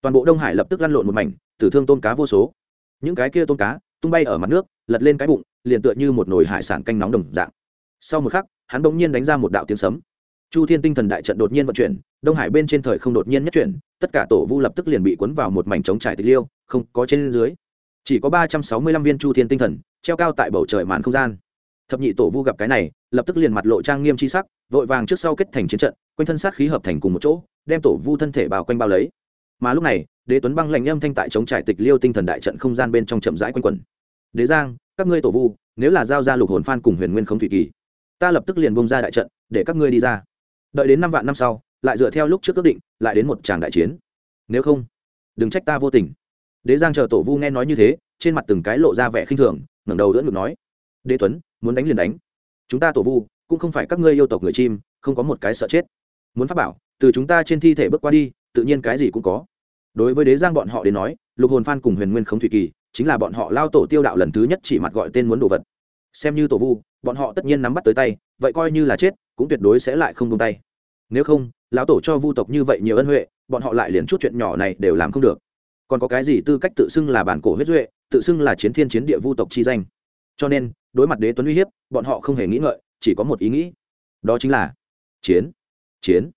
Toàn bộ đông hải lập tức lăn lộn một mảnh, tử thương tôm cá vô số. Những cái kia tôm cá tung bay ở mặt nước, lật lên cái bụng, liền tựa như một nồi hải sản canh nóng đồng dạng. Sau một khắc, hắn bỗng nhiên đánh ra một đạo tiếng sấm. Chu thiên tinh thần đại trận đột nhiên vận chuyển, đông hải bên trên thời không đột nhiên nhất chuyển, tất cả tổ vu lập tức liền bị cuốn vào một mảnh trống trải tịch liêu, không có trên dưới. Chỉ có ba trăm sáu mươi lăm viên chu thiên tinh thần, treo cao tại bầu trời màn không gian. Thập nhị tổ vu gặp cái này, lập tức liền mặt lộ trang nghiêm c h i sắc, vội vàng trước sau kết thành chiến trận, quanh thân sát khí hợp thành cùng một chỗ, đem tổ vu thân thể bao quanh bao lấy. Mà lúc này, đế tuấn băng lạnh âm thanh tại chống trải tịch liêu tinh thần đại trận không gian bên trong chậm rãi quanh quẩn đế giang, các ngươi tổ vu, nếu là giao ra lục hồn phan cùng huyền nguyên không thủy kỳ, ta lập tức liền bông ra đại trận, để các ngươi đi ra. Đợi đến năm vạn năm sau, lại dựa theo lúc trước ước định, lại đến một tràng đại chiến. Nếu không, đừng trách ta vô tình. Đế giang chờ tổ vu nghe nói như thế, trên mặt từng cái lộ ra vẻ khinh thường, ngẩng đầu đỡ ngực nói, đế tuấn, muốn đánh liền đánh. Chúng ta tổ vu, cũng không phải các ngươi yêu tộc người chim, không có một cái sợ chết. Muốn phát bảo, từ chúng ta trên thi thể bước qua đi, tự nhiên cái gì cũng có. Đối với đế giang bọn họ đến nói, lục hồn phan cùng huyền nguyên không thủy kỳ chính là bọn họ lao tổ tiêu đạo lần thứ nhất chỉ mặt gọi tên muốn đồ vật. Xem như tổ vu, bọn họ tất nhiên nắm bắt tới tay, vậy coi như là chết, cũng tuyệt đối sẽ lại không tung tay. Nếu không, lão tổ cho vu tộc như vậy nhiều ân huệ, bọn họ lại liền chút chuyện nhỏ này đều làm không được. Còn có cái gì tư cách tự xưng là bản cổ huyết duệ, tự xưng là chiến thiên chiến địa vu tộc chi danh? Cho nên, đối mặt đế tuấn uy hiếp, bọn họ không hề nghĩ ngợi, chỉ có một ý nghĩ. Đó chính là chiến chiến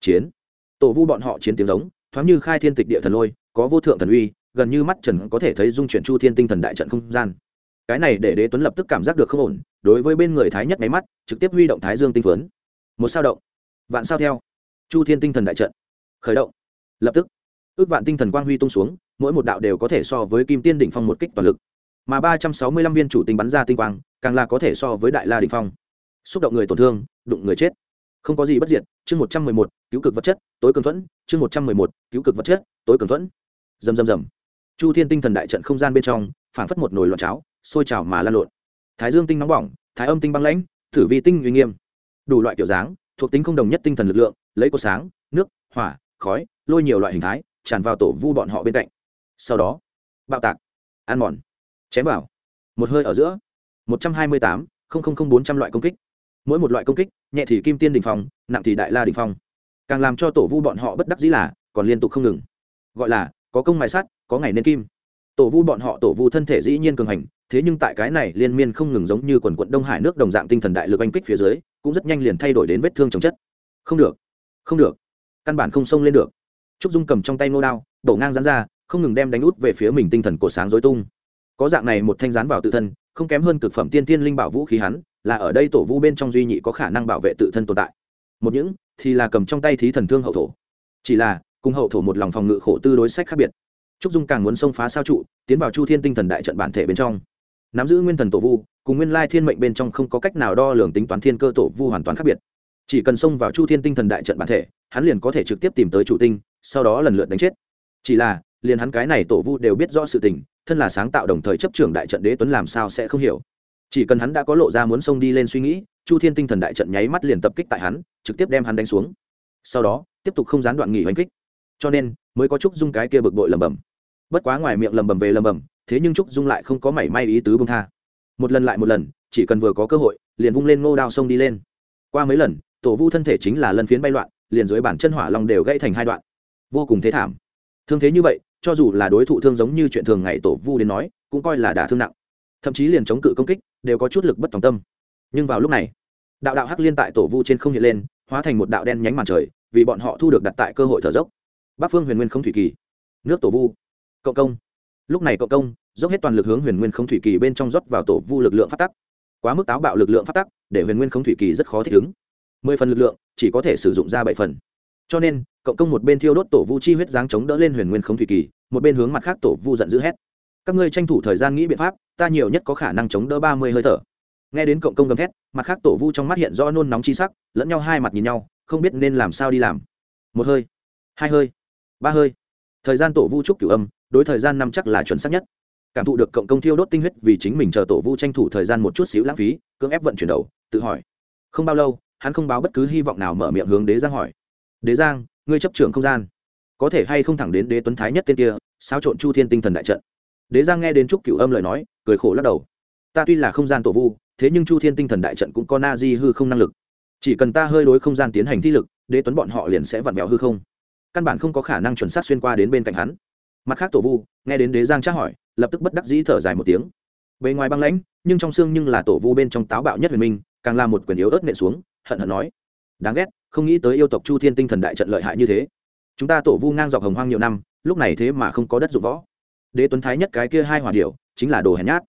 chiến. Tổ vu bọn họ chiến tiếng giống, thoáng như khai thiên tịch địa thần lôi, có vô thượng thần uy gần như mắt trần có thể thấy dung chuyển chu thiên tinh thần đại trận không gian. Cái này để đế tuấn lập tức cảm giác được không ổn, đối với bên người thái nhất máy mắt, trực tiếp huy động thái dương tinh phấn. Một sao động, vạn sao theo. Chu thiên tinh thần đại trận, khởi động. Lập tức, ước vạn tinh thần quang huy tung xuống, mỗi một đạo đều có thể so với kim tiên đỉnh phong một kích toàn lực. Mà ba trăm sáu mươi lăm viên chủ tinh bắn ra tinh quang, càng là có thể so với đại la đỉnh phong. Xúc động người tổn thương, đụng người chết. Không có gì bất diệt, chương một trăm mười một, cứu cực vật chất, tối cường thuẫn, chương một trăm mười một, cứu cực vật chất, tối cường thuẫn. Dầm dầm dầm chu thiên tinh thần đại trận không gian bên trong, phảng phất một nồi loạn cháo, sôi trào mà lan lộn. Thái dương tinh nóng bỏng, thái âm tinh băng lãnh thử vi tinh uy nghiêm. Đủ loại kiểu dáng, thuộc tính không đồng nhất tinh thần lực lượng, lấy cột sáng, nước, hỏa, khói, lôi nhiều loại hình thái, tràn vào tổ vu bọn họ bên cạnh. Sau đó, bạo tạc, ăn mòn, chém vào. Một hơi ở giữa, một trăm hai mươi tám bốn trăm loại công kích. Mỗi một loại công kích, nhẹ thì kim tiên đình phong, nặng thì đại la đình phong. Càng làm cho tổ vu bọn họ bất đắc dĩ là, còn liên tục không ngừng. Gọi là có công mài sắt có ngày nên kim. Tổ vu bọn họ, tổ vu thân thể dĩ nhiên cường hành, thế nhưng tại cái này liên miên không ngừng giống như quần quận đông hải nước đồng dạng tinh thần đại lực oanh kích phía dưới, cũng rất nhanh liền thay đổi đến vết thương chồng chất. Không được không được, căn bản không xông lên được. Trúc dung cầm trong tay nô đao, đổ ngang rán ra, không ngừng đem đánh út về phía mình tinh thần cổ sáng dối tung. Có dạng này một thanh rán vào tự thân, không kém hơn cực phẩm tiên tiên linh bảo vũ khí hắn, là ở đây tổ vu bên trong duy nhị có khả năng bảo vệ tự thân tồn tại. Một những thì là cầm trong tay thí thần thương hậu thổ. Chỉ là cùng hậu thổ một lòng phòng ngự khổ tư đối sách khác biệt. Trúc dung càng muốn xông phá sao trụ, tiến vào chu thiên tinh thần đại trận bản thể bên trong. Nắm giữ nguyên thần tổ vu, cùng nguyên lai thiên mệnh bên trong không có cách nào đo lường tính toán thiên cơ tổ vu hoàn toàn khác biệt. Chỉ cần xông vào chu thiên tinh thần đại trận bản thể, hắn liền có thể trực tiếp tìm tới chủ tinh, sau đó lần lượt đánh chết. Chỉ là, liền hắn cái này tổ vu đều biết rõ sự tình, thân là sáng tạo đồng thời chấp trưởng đại trận đế tuấn làm sao sẽ không hiểu. Chỉ cần hắn đã có lộ ra muốn xông đi lên suy nghĩ, chu thiên tinh thần đại trận nháy mắt liền tập kích tại hắn, trực tiếp đem hắn đánh xuống. Sau đó, tiếp tục không gián đoạn nghỉ oanh kích cho nên mới có trúc dung cái kia bực bội lầm bầm bất quá ngoài miệng lầm bầm về lầm bầm thế nhưng trúc dung lại không có mảy may ý tứ bông tha. Một lần lại một lần, chỉ cần vừa có cơ hội, liền vung lên ngô đao sông đi lên. Qua mấy lần, tổ vu thân thể chính là lần phiến bay loạn, liền dưới bản chân hỏa long đều gãy thành hai đoạn. Vô cùng thế thảm. Thương thế như vậy, cho dù là đối thủ thương giống như chuyện thường ngày tổ vu đến nói, cũng coi là đả thương nặng. Thậm chí liền chống cự công kích, đều có chút lực bất tòng tâm. Nhưng vào lúc này, đạo đạo hắc liên tại tổ vu trên không hiện lên, hóa thành một đạo đen nhánh màn trời, vì bọn họ thu được đặt tại cơ hội thở dốc bắc phương huyền nguyên không thủy kỳ. Nước tổ vu. Cộng công. Lúc này cộng công, dốc hết toàn lực hướng huyền nguyên không thủy kỳ bên trong rót vào tổ vu lực lượng phát tắc. Quá mức táo bạo lực lượng phát tắc, để huyền nguyên không thủy kỳ rất khó thích ứng. Mười phần lực lượng, chỉ có thể sử dụng ra bảy phần. Cho nên, cộng công một bên thiêu đốt tổ vu chi huyết giáng chống đỡ lên huyền nguyên không thủy kỳ, một bên hướng mặt khác tổ vu giận dữ hét. Các ngươi tranh thủ thời gian nghĩ biện pháp, ta nhiều nhất có khả năng chống đỡ ba mươi hơi thở. Nghe đến cộng công gầm thét, mặt khác tổ vu trong mắt hiện do nôn nóng chi sắc, lẫn nhau hai mặt nhìn nhau, không biết nên làm sao đi làm. Một hơi. Hai hơi ba hơi. Thời gian tổ vu trúc cửu âm, đối thời gian năm chắc là chuẩn xác nhất. Cảm thụ được cộng công thiêu đốt tinh huyết vì chính mình chờ tổ vu tranh thủ thời gian một chút xíu lãng phí, cưỡng ép vận chuyển đầu, tự hỏi. Không bao lâu, hắn không báo bất cứ hy vọng nào mở miệng hướng đế giang hỏi. Đế giang, ngươi chấp trưởng không gian. Có thể hay không thẳng đến đế tuấn thái nhất tên kia, xáo trộn chu thiên tinh thần đại trận. Đế giang nghe đến trúc cửu âm lời nói, cười khổ lắc đầu. Ta tuy là không gian tổ vu, thế nhưng chu thiên tinh thần đại trận cũng có na di hư không năng lực. Chỉ cần ta hơi đối không gian tiến hành thi lực, đế tuấn bọn họ liền sẽ vặn vẹo hư không căn bản không có khả năng chuẩn xác xuyên qua đến bên cạnh hắn. Mặt khác, tổ vu, nghe đến đế giang tra hỏi, lập tức bất đắc dĩ thở dài một tiếng. Bề ngoài băng lãnh, nhưng trong xương nhưng là tổ vu bên trong táo bạo nhất huyền minh, càng là một quyền yếu ớt nệ xuống, hận hận nói, đáng ghét, không nghĩ tới yêu tộc chu thiên tinh thần đại trận lợi hại như thế. Chúng ta tổ vu ngang dọc hồng hoang nhiều năm, lúc này thế mà không có đất dụng võ. Đế tuấn thái nhất cái kia hai hòa điệu chính là đồ hèn nhát.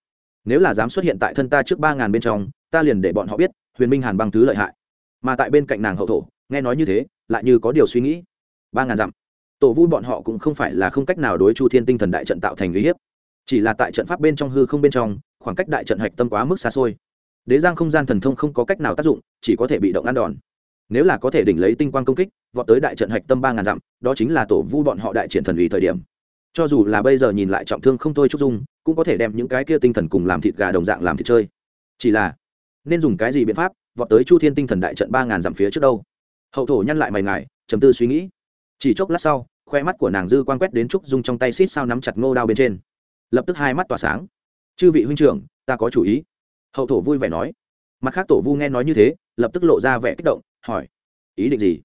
Nếu là dám xuất hiện tại thân ta trước ba ngàn bên trong, ta liền để bọn họ biết, huyền minh hàn băng thứ lợi hại. Mà tại bên cạnh nàng hậu thổ, nghe nói như thế, lại như có điều suy nghĩ ba ngàn dặm. Tổ vu bọn họ cũng không phải là không cách nào đối chu thiên tinh thần đại trận tạo thành uy hiếp. Chỉ là tại trận pháp bên trong hư không bên trong, khoảng cách đại trận hạch tâm quá mức xa xôi. Đế giang không gian thần thông không có cách nào tác dụng, chỉ có thể bị động ăn đòn. Nếu là có thể đỉnh lấy tinh quang công kích, vọt tới đại trận hạch tâm ba ngàn dặm, đó chính là tổ vu bọn họ đại triển thần ủy thời điểm. Cho dù là bây giờ nhìn lại trọng thương không thôi trúc dung, cũng có thể đem những cái kia tinh thần cùng làm thịt gà đồng dạng làm thịt chơi. Chỉ là, nên dùng cái gì biện pháp vọt tới chu thiên tinh thần đại trận ba ngàn dặm phía trước đâu? Hậu thổ nhăn lại mày ngài chấm tư suy nghĩ chỉ chốc lát sau, khoe mắt của nàng dư quan quét đến trúc dung trong tay xít sao nắm chặt ngô đao bên trên. Lập tức hai mắt tỏa sáng. Chư vị huynh trưởng, ta có chủ ý. Hậu thổ vui vẻ nói. Mặt khác tổ vu nghe nói như thế, lập tức lộ ra vẻ kích động, hỏi, ý định gì?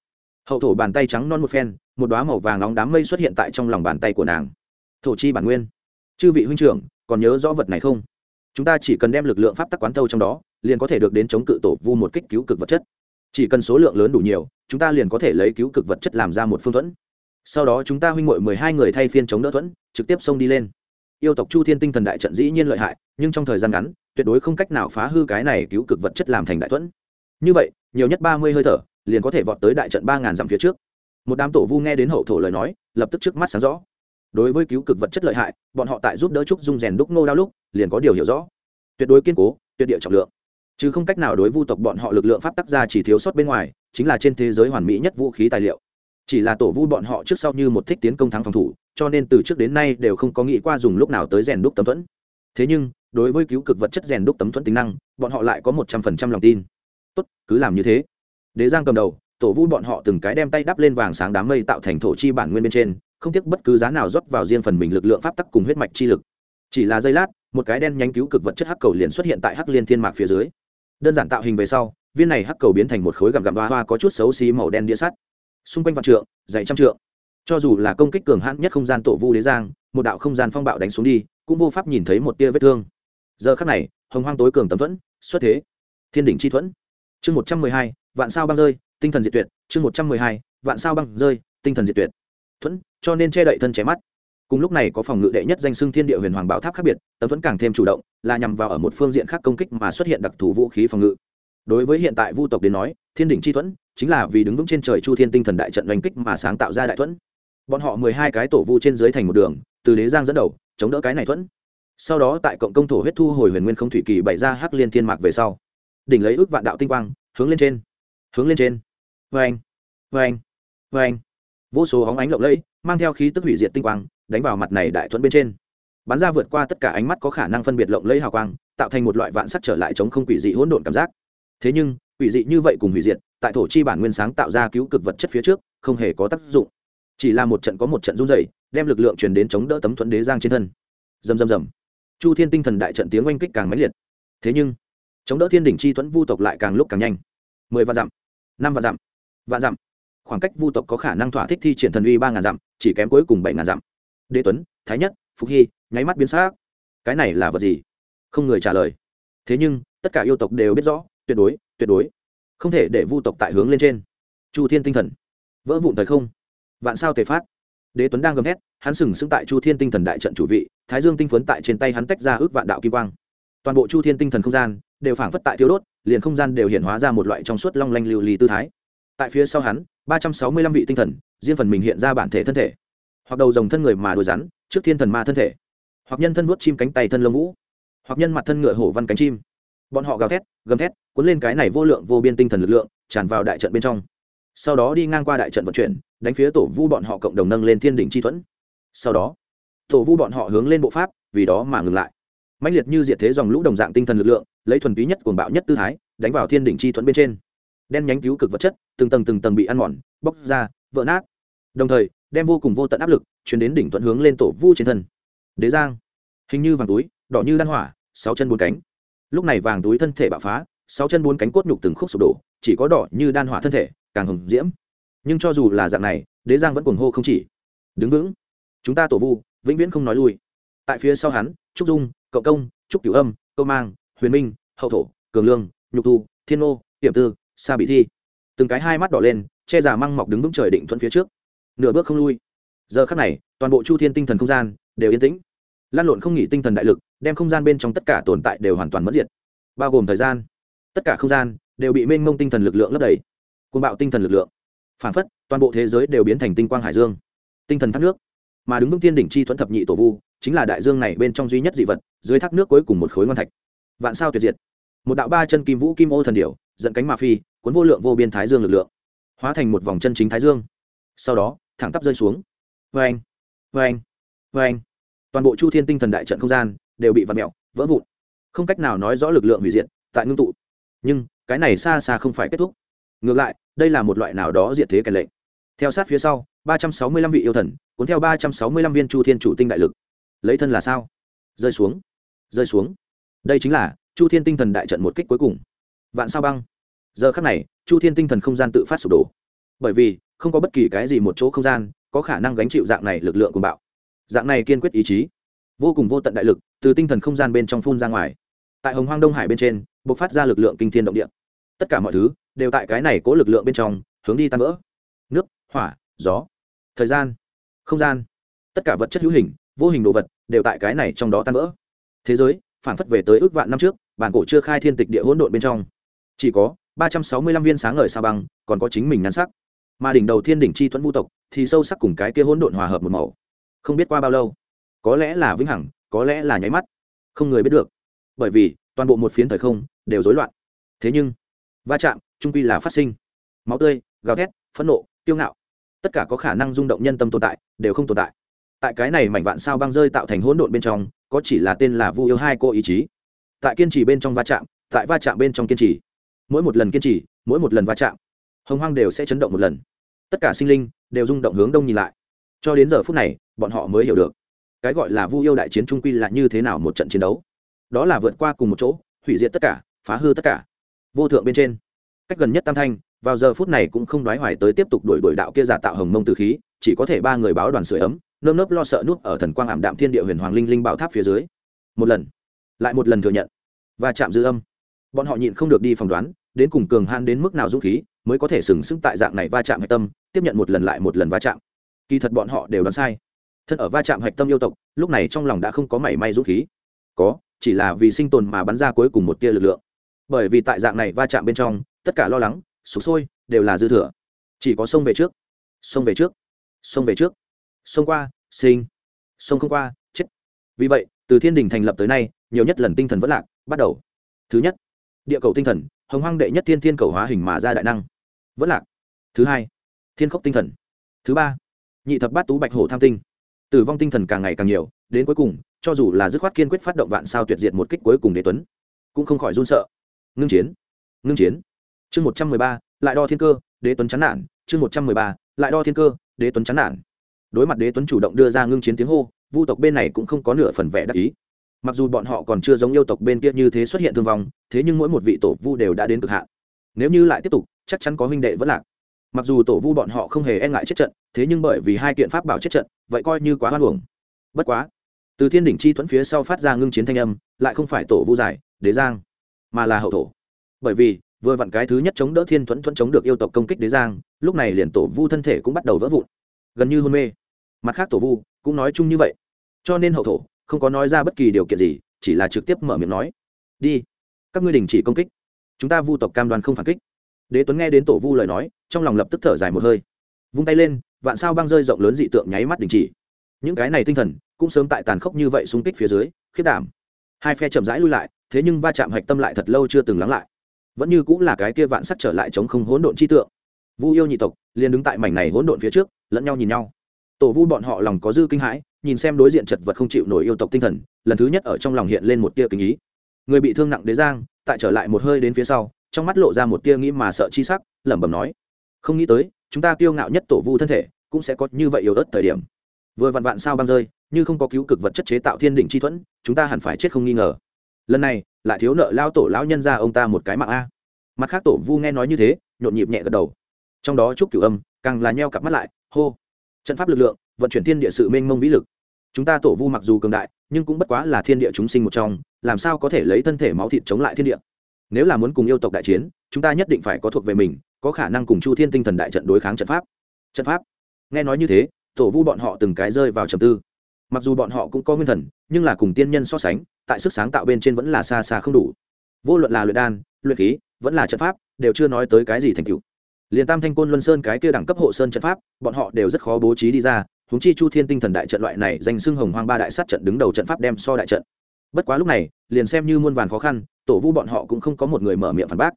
Hậu thổ bàn tay trắng non một phen, một đoá màu vàng nóng đám mây xuất hiện tại trong lòng bàn tay của nàng. Thổ chi bản nguyên. Chư vị huynh trưởng, còn nhớ rõ vật này không? Chúng ta chỉ cần đem lực lượng pháp tắc quán thâu trong đó, liền có thể được đến chống cự tổ vu một kích cứu cực vật chất chỉ cần số lượng lớn đủ nhiều, chúng ta liền có thể lấy cứu cực vật chất làm ra một phương thuẫn. Sau đó chúng ta huynh ngội mười hai người thay phiên chống đỡ thuẫn, trực tiếp xông đi lên. Yêu tộc chu thiên tinh thần đại trận dĩ nhiên lợi hại, nhưng trong thời gian ngắn, tuyệt đối không cách nào phá hư cái này cứu cực vật chất làm thành đại thuẫn. Như vậy, nhiều nhất ba mươi hơi thở, liền có thể vọt tới đại trận ba ngàn dặm phía trước. Một đám tổ vu nghe đến hậu thổ lời nói, lập tức trước mắt sáng rõ. Đối với cứu cực vật chất lợi hại, bọn họ tại giúp đỡ trúc dung rèn đúc nô đao lúc, liền có điều hiểu rõ. Tuyệt đối kiên cố, tuyệt địa trọng lượng chứ không cách nào đối vu tộc bọn họ lực lượng pháp tắc ra chỉ thiếu sót bên ngoài, chính là trên thế giới hoàn mỹ nhất vũ khí tài liệu. Chỉ là tổ vu bọn họ trước sau như một thích tiến công thắng phòng thủ, cho nên từ trước đến nay đều không có nghĩ qua dùng lúc nào tới rèn đúc tấm thuẫn. Thế nhưng, đối với cứu cực vật chất rèn đúc tấm thuẫn tính năng, bọn họ lại có một trăm phần trăm lòng tin. Tốt, cứ làm như thế. Đế giang cầm đầu, tổ vu bọn họ từng cái đem tay đắp lên vàng sáng đám mây tạo thành thổ chi bản nguyên bên trên, không tiếc bất cứ giá nào rót vào riêng phần mình lực lượng pháp tắc cùng huyết mạch chi lực. Chỉ là giây lát, một cái đen nhánh cứu cực vật chất hắc cầu liền xuất hiện tại hắc liên thiên mạc phía dưới đơn giản tạo hình về sau, viên này hắc cầu biến thành một khối gặm gặm hoa hoa có chút xấu xí màu đen đĩa sắt. Xung quanh vạn trượng, dày trăm trượng. Cho dù là công kích cường hãn nhất không gian tổ vu đế giang, một đạo không gian phong bạo đánh xuống đi, cũng vô pháp nhìn thấy một tia vết thương. Giờ khắc này, hồng hoang tối cường tấm thuẫn, xuất thế. Thiên đỉnh chi thuẫn. Chương một trăm mười hai, vạn sao băng rơi, tinh thần diệt tuyệt. Chương một trăm mười hai, vạn sao băng rơi, tinh thần diệt tuyệt. Thuẫn, cho nên che đậy thân chém mắt cùng lúc này có phòng ngự đệ nhất danh xưng thiên địa huyền hoàng bảo tháp khác biệt, tấm thuẫn càng thêm chủ động, là nhằm vào ở một phương diện khác công kích mà xuất hiện đặc thù vũ khí phòng ngự. Đối với hiện tại vu tộc đến nói, thiên đỉnh chi thuẫn chính là vì đứng vững trên trời chu thiên tinh thần đại trận oanh kích mà sáng tạo ra đại thuẫn. Bọn họ mười hai cái tổ vu trên dưới thành một đường, từ đế giang dẫn đầu, chống đỡ cái này thuẫn. Sau đó tại cộng công thổ huyết thu hồi huyền nguyên không thủy kỳ bày ra hắc liên thiên mạc về sau, đỉnh lấy ước vạn đạo tinh quang, hướng lên trên, hướng lên trên. Vê anh vê anh vê anh vô số hóng ánh lộng lẫy, mang theo khí tức hủy diệt tinh quang đánh vào mặt này đại thuẫn bên trên. Bắn ra vượt qua tất cả ánh mắt có khả năng phân biệt lộng lẫy hào quang, tạo thành một loại vạn sắc trở lại chống không quỷ dị hỗn độn cảm giác. Thế nhưng, quỷ dị như vậy cùng hủy diệt, tại thổ chi bản nguyên sáng tạo ra cứu cực vật chất phía trước, không hề có tác dụng. Chỉ là một trận có một trận run dày đem lực lượng truyền đến chống đỡ tấm thuẫn đế giang trên thân. Dầm dầm dầm chu thiên tinh thần đại trận tiếng oanh kích càng mãnh liệt. Thế nhưng, chống đỡ thiên đỉnh chi thuẫn vu tộc lại càng lúc càng nhanh. Mười vạn dặm, năm vạn dặm vạn dặm. Khoảng cách vu tộc có khả năng thỏa thích thi triển thần uy ba ngàn dặm, chỉ kém cuối cùng bảy ngàn dặm đế tuấn thái nhất phục hy nháy mắt biến xác cái này là vật gì? Không người trả lời. Thế nhưng tất cả yêu tộc đều biết rõ tuyệt đối tuyệt đối. Không thể để vu tộc tại hướng lên trên. Chu thiên tinh thần. Vỡ vụn thời không. Vạn sao tề phát. Đế tuấn đang gầm hét, hắn sừng sững tại chu thiên tinh thần đại trận chủ vị thái dương tinh phấn tại trên tay hắn tách ra ước vạn đạo kim quang. Toàn bộ chu thiên tinh thần không gian đều phảng phất tại thiếu đốt liền không gian đều hiện hóa ra một loại trong suốt long lanh lưu ly tư thái. Tại phía sau hắn ba trăm sáu mươi lăm vị tinh thần riêng phần mình hiện ra bản thể thân thể hoặc đầu dòng thân người mà đuôi rắn, trước thiên thần ma thân thể. Hoặc nhân thân vuốt chim cánh tay thân lông vũ. Hoặc nhân mặt thân ngựa hổ văn cánh chim. Bọn họ gào thét, gầm thét, cuốn lên cái này vô lượng vô biên tinh thần lực lượng, tràn vào đại trận bên trong. Sau đó đi ngang qua đại trận vận chuyển, đánh phía tổ vu bọn họ cộng đồng nâng lên thiên đỉnh chi thuẫn. Sau đó, tổ vu bọn họ hướng lên bộ pháp, vì đó mà ngừng lại. Mạnh liệt như diệt thế dòng lũ đồng dạng tinh thần lực lượng, lấy thuần túy nhất cuồng bạo nhất tư thái, đánh vào thiên đỉnh chi thuẫn bên trên. Đen nhánh cứu cực vật chất, từng tầng từng tầng bị ăn mòn, bóc ra, vỡ nát. Đồng thời đem vô cùng vô tận áp lực chuyển đến đỉnh thuận hướng lên tổ vu trên thân. Đế giang, hình như vàng túi, đỏ như đan hỏa, sáu chân bốn cánh. Lúc này vàng túi thân thể bạo phá, sáu chân bốn cánh cốt nhục từng khúc sụp đổ, chỉ có đỏ như đan hỏa thân thể, càng hồng diễm. Nhưng cho dù là dạng này, đế giang vẫn cuồng hô không chỉ. Đứng vững. Chúng ta tổ vu, vĩnh viễn không nói lui. Tại phía sau hắn, trúc dung, cậu công, trúc cửu âm, câu mang, huyền minh, hậu thổ, cường lương, nhục thu, thiên ô hiểm tư, sa bị thi. Từng cái hai mắt đỏ lên, che giả măng mọc đứng vững trời định thuận phía trước nửa bước không lui. Giờ khắc này, toàn bộ chu thiên tinh thần không gian đều yên tĩnh. Lan lộn không nghỉ tinh thần đại lực, đem không gian bên trong tất cả tồn tại đều hoàn toàn mất diệt. Bao gồm thời gian, tất cả không gian đều bị mênh mông tinh thần lực lượng lấp đầy. Côn bạo tinh thần lực lượng, phản phất toàn bộ thế giới đều biến thành tinh quang hải dương. Tinh thần thác nước, mà đứng vững tiên đỉnh chi thuẫn thập nhị tổ vu, chính là đại dương này bên trong duy nhất dị vật, dưới thác nước cuối cùng một khối ngon thạch. Vạn sao tuyệt diệt. Một đạo ba chân kim vũ kim ô thần điểu, dẫn cánh mà phi, cuốn vô lượng vô biên thái dương lực lượng, hóa thành một vòng chân chính thái dương. Sau đó thẳng tắp rơi xuống. Vê anh vê anh vê anh toàn bộ chu thiên tinh thần đại trận không gian đều bị vặt mẹo vỡ vụn. Không cách nào nói rõ lực lượng hủy diệt tại ngưng tụ. Nhưng, cái này xa xa không phải kết thúc. Ngược lại, đây là một loại nào đó diệt thế kèn lệnh. Theo sát phía sau, ba trăm sáu mươi lăm vị yêu thần, cuốn theo ba trăm sáu mươi lăm viên chu thiên chủ tinh đại lực. Lấy thân là sao? Rơi xuống rơi xuống. Đây chính là chu thiên tinh thần đại trận một kích cuối cùng. Vạn sao băng. Giờ khắc này, chu thiên tinh thần không gian tự phát sụp đổ. Bởi vì không có bất kỳ cái gì một chỗ không gian, có khả năng gánh chịu dạng này lực lượng của bạo. Dạng này kiên quyết ý chí, vô cùng vô tận đại lực, từ tinh thần không gian bên trong phun ra ngoài. Tại hồng hoang đông hải bên trên b ộ c phát ra lực lượng kinh thiên động địa. Tất cả mọi thứ đều tại cái này cố lực lượng bên trong, hướng đi tan vỡ. Nước, hỏa, gió, thời gian, không gian, tất cả vật chất hữu hình, vô hình đồ vật đều tại cái này trong đó tan vỡ. Thế giới, phản phất về tới ước vạn năm trước, bản cổ chưa khai thiên tịch địa hỗn độn bên trong. Chỉ có ba trăm sáu mươi lăm viên sáng ngời sao băng, còn có chính mình nhắn sắc mà đỉnh đầu thiên đỉnh chi thuẫn vu tộc thì sâu sắc cùng cái kia hỗn độn hòa hợp một màu. Không biết qua bao lâu, có lẽ là vĩnh hằng, có lẽ là nháy mắt, không người biết được. Bởi vì, toàn bộ một phiến thời không đều rối loạn. Thế nhưng, va chạm, trung quy là phát sinh. Máu tươi, gào thét, phẫn nộ tiêu ngạo, tất cả có khả năng rung động nhân tâm tồn tại, đều không tồn tại. Tại cái này mảnh vạn sao băng rơi tạo thành hỗn độn bên trong, có chỉ là tên là vu yêu hai cô ý chí. Tại kiên trì bên trong va chạm, tại va chạm bên trong kiên trì. Mỗi một lần kiên trì, mỗi một lần va chạm hồng hoang đều sẽ chấn động một lần. Tất cả sinh linh đều rung động hướng đông nhìn lại. Cho đến giờ phút này, bọn họ mới hiểu được, cái gọi là vu yêu đại chiến trung quy là như thế nào một trận chiến đấu. Đó là vượt qua cùng một chỗ, hủy diệt tất cả, phá hư tất cả. Vô thượng bên trên, cách gần nhất tam thanh, vào giờ phút này cũng không đoái hoài tới tiếp tục đuổi đuổi đạo kia giả tạo hồng mông từ khí, chỉ có thể ba người báo đoàn sửa ấm, nơm nớp lo sợ nuốt ở thần quang ảm đạm thiên địa huyền hoàng linh linh bảo tháp phía dưới. Một lần, lại một lần thừa nhận và chạm dư âm. Bọn họ nhịn không được đi phỏng đoán, đến cùng cường han đến mức nào dũng khí mới có thể sừng sững tại dạng này va chạm hạch tâm, tiếp nhận một lần lại một lần va chạm. Kỳ thật bọn họ đều đoán sai. Thân ở va chạm hạch tâm yêu tộc, lúc này trong lòng đã không có mảy may dũng khí. Có, chỉ là vì sinh tồn mà bắn ra cuối cùng một tia lực lượng. Bởi vì tại dạng này va chạm bên trong, tất cả lo lắng sụp sôi, đều là dư thừa. Chỉ có sông về trước, sông về trước, sông về trước. Sông qua, sinh. Sông không qua, chết. Vì vậy, từ thiên đình thành lập tới nay, nhiều nhất lần tinh thần vẫn lạc, bắt đầu. Thứ nhất, địa cầu tinh thần, hồng hoang đệ nhất thiên thiên cầu hóa hình mà ra đại năng vẫn lạc. Thứ hai, thiên khốc tinh thần. Thứ ba, nhị thập bát tú bạch hổ tham tinh. Tử vong tinh thần càng ngày càng nhiều, đến cuối cùng, cho dù là dứt khoát kiên quyết phát động vạn sao tuyệt diệt một kích cuối cùng đế tuấn, cũng không khỏi run sợ. Ngưng chiến ngưng chiến. Chương một trăm mười ba, lại đo thiên cơ, đế tuấn chán nản. Chương một trăm mười ba, lại đo thiên cơ, đế tuấn chán nản. Đối mặt đế tuấn chủ động đưa ra ngưng chiến tiếng hô, vu tộc bên này cũng không có nửa phần vẻ đắc ý. Mặc dù bọn họ còn chưa giống yêu tộc bên kia như thế xuất hiện thương vong, thế nhưng mỗi một vị tổ vu đều đã đến cực hạn. Nếu như lại tiếp tục chắc chắn có huynh đệ vẫn lạc. Mặc dù tổ vu bọn họ không hề e ngại chết trận, thế nhưng bởi vì hai kiện pháp bảo chết trận, vậy coi như quá hoan hưởng bất quá, từ thiên đỉnh chi thuẫn phía sau phát ra ngưng chiến thanh âm, lại không phải tổ vu giải, đế giang, mà là hậu thổ. Bởi vì, vừa vặn cái thứ nhất chống đỡ thiên thuẫn thuẫn chống được yêu tộc công kích đế giang, lúc này liền tổ vu thân thể cũng bắt đầu vỡ vụn. Gần như hôn mê. Mặt khác tổ vu cũng nói chung như vậy. Cho nên hậu thổ không có nói ra bất kỳ điều kiện gì, chỉ là trực tiếp mở miệng nói. Đi, các ngươi đình chỉ công kích. Chúng ta vu tộc cam đoan không phản kích đế tuấn nghe đến tổ vu lời nói, trong lòng lập tức thở dài một hơi. Vung tay lên, vạn sao băng rơi rộng lớn dị tượng nháy mắt đình chỉ. Những cái này tinh thần, cũng sớm tại tàn khốc như vậy xung kích phía dưới khiết đảm. Hai phe chậm rãi lui lại, thế nhưng va chạm hạch tâm lại thật lâu chưa từng lắng lại. Vẫn như cũng là cái kia vạn sắc trở lại chống không hỗn độn chi tượng. Vu yêu nhị tộc liền đứng tại mảnh này hỗn độn phía trước, lẫn nhau nhìn nhau. Tổ vu bọn họ lòng có dư kinh hãi, nhìn xem đối diện chật vật không chịu nổi yêu tộc tinh thần, lần thứ nhất ở trong lòng hiện lên một tia kinh ý. Người bị thương nặng đế giang, tại trở lại một hơi đến phía sau trong mắt lộ ra một tia nghĩ mà sợ chi sắc, lẩm bẩm nói, không nghĩ tới, chúng ta kiêu ngạo nhất tổ vu thân thể cũng sẽ có như vậy yếu ớt thời điểm. Vừa vặn vạn sao băng rơi, như không có cứu cực vật chất chế tạo thiên đỉnh chi thuẫn, chúng ta hẳn phải chết không nghi ngờ. Lần này, lại thiếu nợ lao tổ lão nhân ra ông ta một cái mạng a. Mặt khác tổ vu nghe nói như thế, nhộn nhịp nhẹ gật đầu. Trong đó chúc cửu âm, càng là nheo cặp mắt lại, hô, trận pháp lực lượng, vận chuyển thiên địa sự mênh mông vĩ lực. Chúng ta tổ vu mặc dù cường đại, nhưng cũng bất quá là thiên địa chúng sinh một trong, làm sao có thể lấy thân thể máu thịt chống lại thiên địa? Nếu là muốn cùng yêu tộc đại chiến, chúng ta nhất định phải có thuộc về mình, có khả năng cùng chu thiên tinh thần đại trận đối kháng trận pháp. Trận pháp? Nghe nói như thế, tổ vu bọn họ từng cái rơi vào trầm tư. Mặc dù bọn họ cũng có nguyên thần, nhưng là cùng tiên nhân so sánh, tại sức sáng tạo bên trên vẫn là xa xa không đủ. Vô luận là luyện đan, luyện khí, vẫn là trận pháp, đều chưa nói tới cái gì thành tựu. Liền tam thanh côn luân sơn cái kia đẳng cấp hộ sơn trận pháp, bọn họ đều rất khó bố trí đi ra húng chi chu thiên tinh thần đại trận loại này danh xưng hồng hoang ba đại sát trận đứng đầu trận pháp đem so đại trận. Bất quá lúc này, liền xem như muôn vàn khó khăn tổ vu bọn họ cũng không có một người mở miệng phản bác.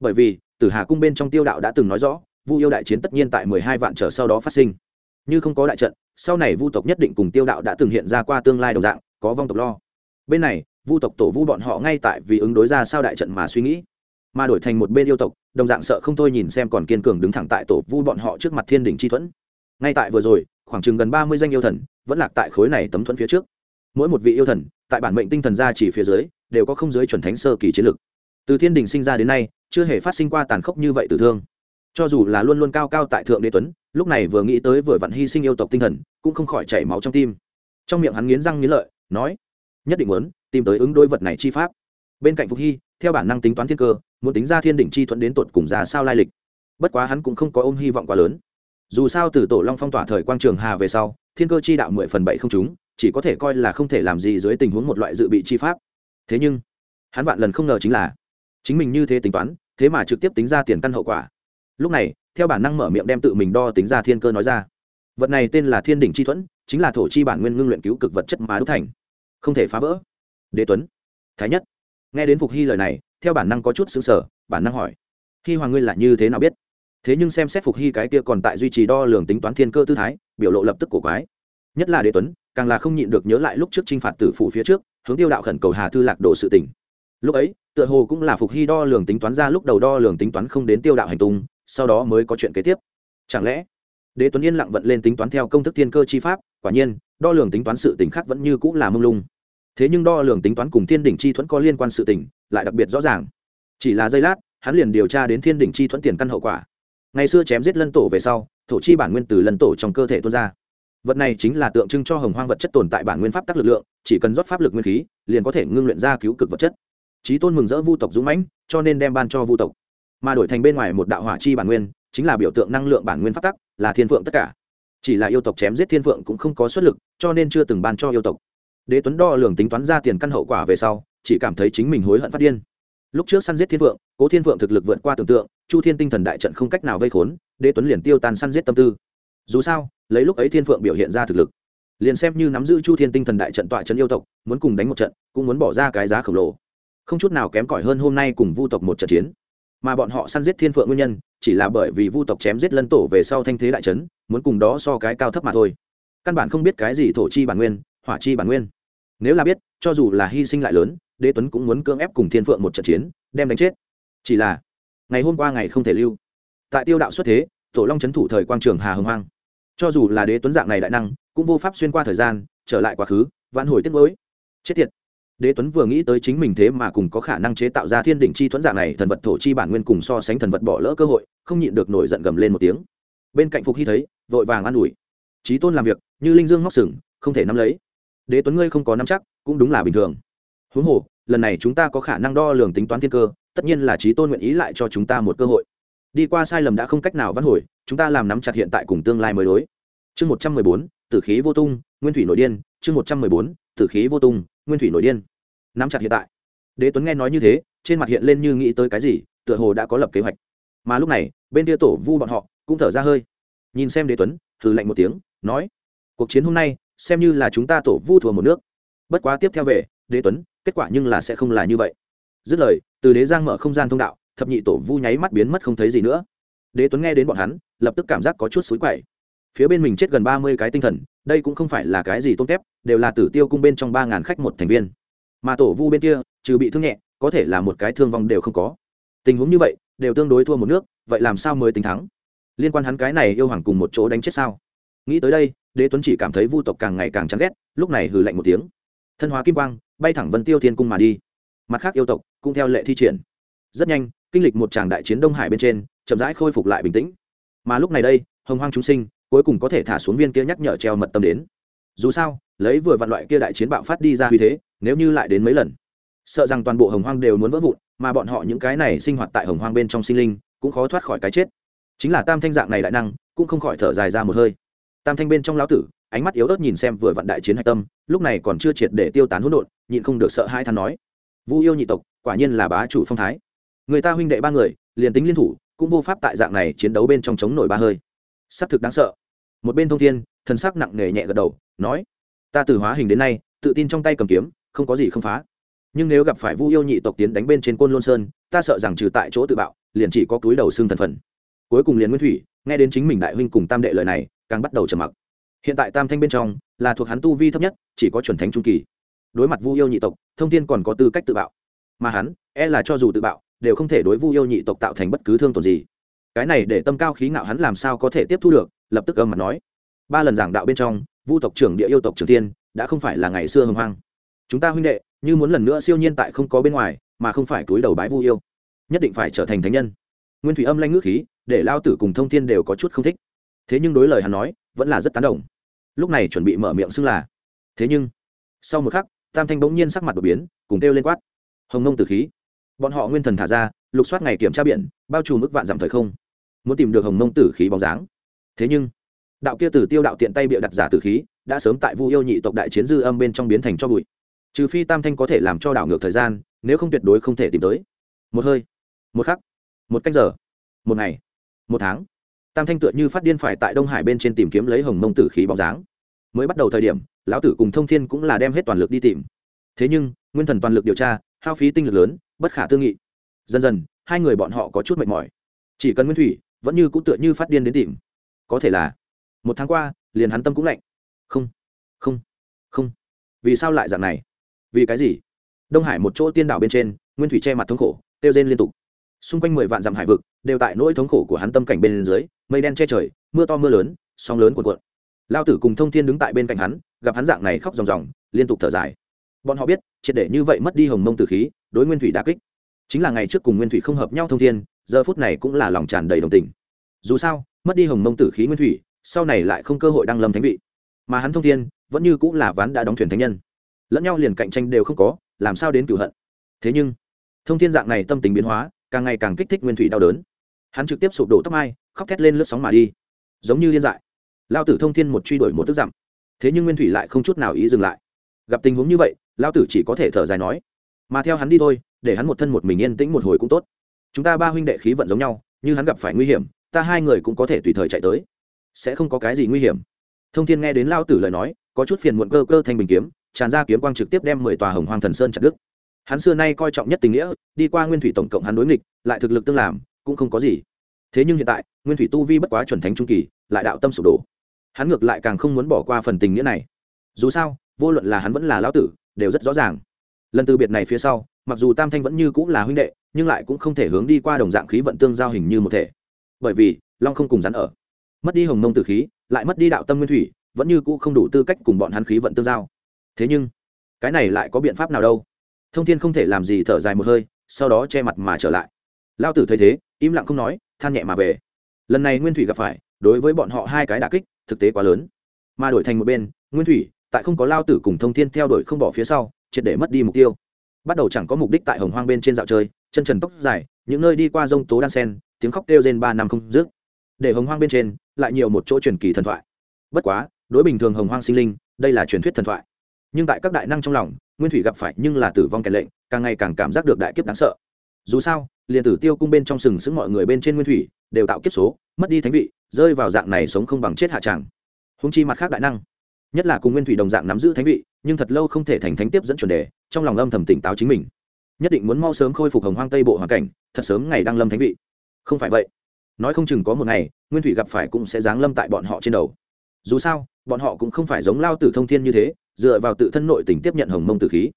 Bởi vì, tử hà cung bên trong tiêu đạo đã từng nói rõ, vu yêu đại chiến tất nhiên tại mười hai vạn trở sau đó phát sinh. Như không có đại trận, sau này vu tộc nhất định cùng tiêu đạo đã từng hiện ra qua tương lai đồng dạng, có vong tộc lo. Bên này, vu tộc tổ vu bọn họ ngay tại vì ứng đối ra sao đại trận mà suy nghĩ. Mà đổi thành một bên yêu tộc, đồng dạng sợ không thôi nhìn xem còn kiên cường đứng thẳng tại tổ vu bọn họ trước mặt thiên đình chi thuẫn. Ngay tại vừa rồi, khoảng chừng gần ba mươi danh yêu thần vẫn lạc tại khối này tấm thuẫn phía trước. Mỗi một vị yêu thần, tại bản mệnh tinh thần gia chỉ phía dưới đều có không giới chuẩn thánh sơ kỳ chiến lực từ thiên đình sinh ra đến nay, chưa hề phát sinh qua tàn khốc như vậy tử thương. Cho dù là luôn luôn cao cao tại thượng đế tuấn, lúc này vừa nghĩ tới vừa vặn hy sinh yêu tộc tinh thần, cũng không khỏi chảy máu trong tim. Trong miệng hắn nghiến răng nghiến lợi, nói, nhất định muốn tìm tới ứng đối vật này chi pháp. Bên cạnh phục hy, theo bản năng tính toán thiên cơ, muốn tính ra thiên đỉnh chi thuận đến tột cùng ra sao lai lịch. Bất quá hắn cũng không có ôm hy vọng quá lớn. Dù sao từ tổ long phong tỏa thời quang trường hà về sau, thiên cơ chi đạo mười phần bảy không chúng chỉ có thể coi là không thể làm gì dưới tình huống một loại dự bị chi pháp thế nhưng, hắn vạn lần không ngờ chính là, chính mình như thế tính toán, thế mà trực tiếp tính ra tiền căn hậu quả. Lúc này, theo bản năng mở miệng đem tự mình đo tính ra thiên cơ nói ra. Vật này tên là thiên đỉnh chi thuẫn, chính là thổ chi bản nguyên ngưng luyện cứu cực vật chất mà đúc thành. Không thể phá vỡ. Đế tuấn, thái nhất. Nghe đến phục hy lời này, theo bản năng có chút xứng sở bản năng hỏi, hy hoàng ngươi là như thế nào biết? Thế nhưng xem xét phục hy cái kia còn tại duy trì đo lường tính toán thiên cơ tư thái, biểu lộ lập tức cổ quái. Nhất là đế tuấn càng là không nhịn được nhớ lại lúc trước t r i n h phạt tử phủ phía trước, hướng tiêu đạo khẩn cầu hà thư lạc đồ sự tỉnh lúc ấy, tựa hồ cũng là phục hy đo lường tính toán ra lúc đầu đo lường tính toán không đến tiêu đạo hành tung, sau đó mới có chuyện kế tiếp. Chẳng lẽ, đế tuấn yên lặng vận lên tính toán theo công thức thiên cơ chi pháp, quả nhiên, đo lường tính toán sự tình khác vẫn như cũng là mông lung. Thế nhưng đo lường tính toán cùng thiên đỉnh chi thuẫn có liên quan sự tình, lại đặc biệt rõ ràng. Chỉ là giây lát, hắn liền điều tra đến thiên đỉnh chi thuẫn tiền căn hậu quả. Ngày xưa chém giết lân tổ về sau, thổ chi bản nguyên từ lân tổ trong cơ thể tuôn ra vật này chính là tượng trưng cho hồng hoang vật chất tồn tại bản nguyên pháp tắc lực lượng, chỉ cần rót pháp lực nguyên khí, liền có thể ngưng luyện ra cứu cực vật chất. Trí tôn mừng rỡ vu tộc dũng mãnh, cho nên đem ban cho vu tộc. Mà đổi thành bên ngoài một đạo hỏa chi bản nguyên, chính là biểu tượng năng lượng bản nguyên pháp tắc, là thiên phượng tất cả. Chỉ là yêu tộc chém giết thiên phượng cũng không có xuất lực, cho nên chưa từng ban cho yêu tộc. Đế tuấn đo lường tính toán ra tiền căn hậu quả về sau, chỉ cảm thấy chính mình hối hận phát điên. Lúc trước săn giết thiên phượng, cố thiên phượng thực lực vượt qua tưởng tượng, chu thiên tinh thần đại trận không cách nào vây khốn, đế tuấn liền tiêu tan săn giết tâm tư. Dù sao lấy lúc ấy thiên phượng biểu hiện ra thực lực. Liền xem như nắm giữ chu thiên tinh thần đại trận tọa trận yêu tộc, muốn cùng đánh một trận, cũng muốn bỏ ra cái giá khổng lồ. Không chút nào kém cỏi hơn hôm nay cùng vu tộc một trận chiến. Mà bọn họ săn giết thiên phượng nguyên nhân, chỉ là bởi vì vu tộc chém giết lân tổ về sau thanh thế đại trấn, muốn cùng đó so cái cao thấp mà thôi. Căn bản không biết cái gì thổ chi bản nguyên, hỏa chi bản nguyên. Nếu là biết, cho dù là hy sinh lại lớn, đế tuấn cũng muốn cưỡng ép cùng thiên phượng một trận chiến, đem đánh chết. Chỉ là, ngày hôm qua ngày không thể lưu. Tại tiêu đạo xuất thế, tổ long c h ấ n thủ thời quang trường hà hồng hoang cho dù là đế tuấn dạng này đại năng, cũng vô pháp xuyên qua thời gian, trở lại quá khứ, vãn hồi tiết mới chết tiệt. Đế tuấn vừa nghĩ tới chính mình thế mà cùng có khả năng chế tạo ra thiên đỉnh chi thuẫn dạng này, thần vật thổ chi bản nguyên cùng so sánh thần vật bỏ lỡ cơ hội, không nhịn được nổi giận gầm lên một tiếng. Bên cạnh phục hy thấy, vội vàng an ủi. Trí tôn làm việc, như linh dương ngóc sừng, không thể nắm lấy. Đế tuấn ngươi không có nắm chắc, cũng đúng là bình thường. Huống hồ, lần này chúng ta có khả năng đo lường tính toán thiên cơ, tất nhiên là trí tôn nguyện ý lại cho chúng ta một cơ hội đi qua sai lầm đã không cách nào vãn hồi, chúng ta làm nắm chặt hiện tại cùng tương lai mới đối. Chương một trăm mười bốn, tử khí vô tung, nguyên thủy nội điên. Chương một trăm mười bốn, tử khí vô tung, nguyên thủy nội điên. Nắm chặt hiện tại. Đế tuấn nghe nói như thế, trên mặt hiện lên như nghĩ tới cái gì, tựa hồ đã có lập kế hoạch. Mà lúc này, bên kia tổ vu bọn họ cũng thở ra hơi. Nhìn xem đế tuấn thử lạnh một tiếng, nói, cuộc chiến hôm nay, xem như là chúng ta tổ vu thua một nước. Bất quá tiếp theo về, đế tuấn, kết quả nhưng là sẽ không là như vậy. Dứt lời, từ đế giang mở không gian thông đạo thập nhị tổ vu nháy mắt biến mất không thấy gì nữa. Đế tuấn nghe đến bọn hắn, lập tức cảm giác có chút xối quậy. Phía bên mình chết gần ba mươi cái tinh thần, đây cũng không phải là cái gì tôn tép, đều là tử tiêu cung bên trong ba ngàn khách một thành viên. Mà tổ vu bên kia, trừ bị thương nhẹ, có thể là một cái thương vong đều không có. Tình huống như vậy, đều tương đối thua một nước, vậy làm sao mới tính thắng? Liên quan hắn cái này yêu hoàng cùng một chỗ đánh chết sao? Nghĩ tới đây, đế tuấn chỉ cảm thấy vu tộc càng ngày càng chán ghét, lúc này hừ lạnh một tiếng. Thân hóa kim quang, bay thẳng vân tiêu thiên cung mà đi. Mặt khác yêu tộc cũng theo lệ thi triển. Rất nhanh kinh lịch một tràng đại chiến đông hải bên trên, chậm rãi khôi phục lại bình tĩnh. Mà lúc này đây, hồng hoang chúng sinh, cuối cùng có thể thả xuống viên kia nhắc nhở treo mật tâm đến. Dù sao, lấy vừa vạn loại kia đại chiến bạo phát đi ra huy thế, nếu như lại đến mấy lần, sợ rằng toàn bộ hồng hoang đều muốn vỡ vụn, mà bọn họ những cái này sinh hoạt tại hồng hoang bên trong sinh linh, cũng khó thoát khỏi cái chết. Chính là tam thanh dạng này đại năng, cũng không khỏi thở dài ra một hơi. Tam thanh bên trong lão tử, ánh mắt yếu ớt nhìn xem vừa vặn đại chiến hạch tâm, lúc này còn chưa triệt để tiêu tán hỗn độn, nhịn không được sợ hai than nói. Vu yêu nhị tộc, quả nhiên là bá chủ phong thái người ta huynh đệ ba người, liền tính liên thủ, cũng vô pháp tại dạng này chiến đấu bên trong chống nổi ba hơi. S thực đáng sợ. Một bên thông thiên, thần sắc nặng nề nhẹ gật đầu, nói, ta từ hóa hình đến nay, tự tin trong tay cầm kiếm, không có gì không phá. Nhưng nếu gặp phải vu yêu nhị tộc tiến đánh bên trên côn lôn sơn, ta sợ rằng trừ tại chỗ tự bạo, liền chỉ có túi đầu xương thần phần. Cuối cùng liền nguyên thủy, nghe đến chính mình đại huynh cùng tam đệ lời này, càng bắt đầu trầm mặc. Hiện tại tam thanh bên trong, là thuộc hắn tu vi thấp nhất, chỉ có chuẩn thánh trung kỳ. Đối mặt vu yêu nhị tộc, thông thiên còn có tư cách tự bạo. Mà hắn e là cho dù tự bạo đều không thể đối vu yêu nhị tộc tạo thành bất cứ thương tổn gì. Cái này để tâm cao khí ngạo hắn làm sao có thể tiếp thu được, lập tức âm mặt nói. Ba lần giảng đạo bên trong, vu tộc trưởng địa yêu tộc trường tiên, đã không phải là ngày xưa hưng hoang. Chúng ta huynh đệ, như muốn lần nữa siêu nhiên tại không có bên ngoài, mà không phải túi đầu bái vu yêu. Nhất định phải trở thành thánh nhân. Nguyên thủy âm lanh ngữ khí, để lao tử cùng thông thiên đều có chút không thích. Thế nhưng đối lời hắn nói, vẫn là rất tán đồng. Lúc này chuẩn bị mở miệng xưng là. Thế nhưng, sau một khắc, tam thanh bỗng nhiên sắc mặt đột biến, cùng kêu lên quát. Hồng nông tử khí bọn họ nguyên thần thả ra, lục soát ngày kiểm tra biển, bao trùm mức vạn giảm thời không. Muốn tìm được hồng nông tử khí bóng dáng. Thế nhưng, đạo kia tử tiêu đạo tiện tay bịa đặt giả tử khí, đã sớm tại vu yêu nhị tộc đại chiến dư âm bên trong biến thành cho bụi. Trừ phi tam thanh có thể làm cho đảo ngược thời gian, nếu không tuyệt đối không thể tìm tới. Một hơi, một khắc, một cách giờ, một ngày, một tháng, tam thanh tựa như phát điên phải tại đông hải bên trên tìm kiếm lấy hồng mông tử khí bóng dáng. Mới bắt đầu thời điểm, lão tử cùng thông thiên cũng là đem hết toàn lực đi tìm. Thế nhưng, nguyên thần toàn lực điều tra, hao phí tinh lực lớn bất khả tư nghị. Dần dần, hai người bọn họ có chút mệt mỏi. Chỉ cần nguyên thủy vẫn như cũng tựa như phát điên đến tìm, có thể là một tháng qua, liền hắn tâm cũng lạnh. Không không không. Vì sao lại dạng này? Vì cái gì? Đông hải một chỗ tiên đảo bên trên, nguyên thủy che mặt thống khổ, kêu rên liên tục. Xung quanh mười vạn dặm hải vực, đều tại nỗi thống khổ của hắn tâm cảnh bên dưới, mây đen che trời, mưa to mưa lớn, sóng lớn cuộn cuộn. Lao tử cùng thông thiên đứng tại bên cạnh hắn, gặp hắn dạng này khóc ròng ròng, liên tục thở dài. Bọn họ biết, triệt để như vậy mất đi hồng mông tử khí đối nguyên thủy đà kích. Chính là ngày trước cùng nguyên thủy không hợp nhau thông thiên, giờ phút này cũng là lòng tràn đầy đồng tình. Dù sao, mất đi hồng mông tử khí nguyên thủy, sau này lại không cơ hội đăng lâm thánh vị. Mà hắn thông thiên, vẫn như cũng là ván đã đóng thuyền thánh nhân. Lẫn nhau liền cạnh tranh đều không có, làm sao đến cửu hận? Thế nhưng, thông thiên dạng này tâm tình biến hóa, càng ngày càng kích thích nguyên thủy đau đớn. Hắn trực tiếp sụp đổ tóc mai, khóc thét lên lướt sóng mà đi. Giống như liên dại. Lao tử thông thiên một truy đuổi một tức dặm. Thế nhưng nguyên thủy lại không chút nào ý dừng lại. Gặp tình huống như vậy, lao tử chỉ có thể thở dài nói mà theo hắn đi thôi, để hắn một thân một mình yên tĩnh một hồi cũng tốt. Chúng ta ba huynh đệ khí vận giống nhau, như hắn gặp phải nguy hiểm, ta hai người cũng có thể tùy thời chạy tới. Sẽ không có cái gì nguy hiểm. Thông thiên nghe đến lao tử lời nói, có chút phiền muộn cơ cơ thanh bình kiếm, tràn ra kiếm quang trực tiếp đem mười tòa hồng hoàng thần sơn chặt đức hắn xưa nay coi trọng nhất tình nghĩa, đi qua nguyên thủy tổng cộng hắn đối nghịch, lại thực lực tương làm, cũng không có gì. Thế nhưng hiện tại, nguyên thủy tu vi bất quá chuẩn thánh trung kỳ, lại đạo tâm sụp đổ. Hắn ngược lại càng không muốn bỏ qua phần tình nghĩa này. Dù sao, vô luận là hắn vẫn là lão tử, đều rất rõ ràng lần từ biệt này phía sau, mặc dù tam thanh vẫn như cũng là huynh đệ, nhưng lại cũng không thể hướng đi qua đồng dạng khí vận tương giao hình như một thể. Bởi vì, long không cùng rắn ở. Mất đi hồng mông tử khí, lại mất đi đạo tâm nguyên thủy, vẫn như cũ không đủ tư cách cùng bọn hắn khí vận tương giao. Thế nhưng, cái này lại có biện pháp nào đâu? Thông thiên không thể làm gì thở dài một hơi, sau đó che mặt mà trở lại. Lao tử thấy thế, im lặng không nói, than nhẹ mà về. Lần này nguyên thủy gặp phải, đối với bọn họ hai cái đà kích, thực tế quá lớn. Mà đổi thành một bên, nguyên thủy, tại không có lao tử cùng thông thiên theo đuổi không bỏ phía sau triệt để mất đi mục tiêu. Bắt đầu chẳng có mục đích tại hồng hoang bên trên dạo chơi, chân trần tóc dài, những nơi đi qua rông tố đan sen, tiếng khóc kêu trên ba năm không dứt. Để hồng hoang bên trên, lại nhiều một chỗ truyền kỳ thần thoại. Bất quá, đối bình thường hồng hoang sinh linh, đây là truyền thuyết thần thoại. Nhưng tại các đại năng trong lòng, nguyên thủy gặp phải nhưng là tử vong kẻ lệnh, càng ngày càng cảm giác được đại kiếp đáng sợ. Dù sao, liền tử tiêu cung bên trong sừng sững mọi người bên trên nguyên thủy, đều tạo kiếp số, mất đi thánh vị, rơi vào dạng này sống không bằng chết hạ tràng. Húng chi mặt khác đại năng nhất là cùng nguyên thủy đồng dạng nắm giữ thánh vị, nhưng thật lâu không thể thành thánh tiếp dẫn chuẩn đề, trong lòng âm thầm tỉnh táo chính mình. Nhất định muốn mau sớm khôi phục hồng hoang tây bộ hoàn cảnh, thật sớm ngày đăng lâm thánh vị. Không phải vậy. Nói không chừng có một ngày, nguyên thủy gặp phải cũng sẽ giáng lâm tại bọn họ trên đầu. Dù sao, bọn họ cũng không phải giống lao tử thông thiên như thế, dựa vào tự thân nội tình tiếp nhận hồng mông tử khí,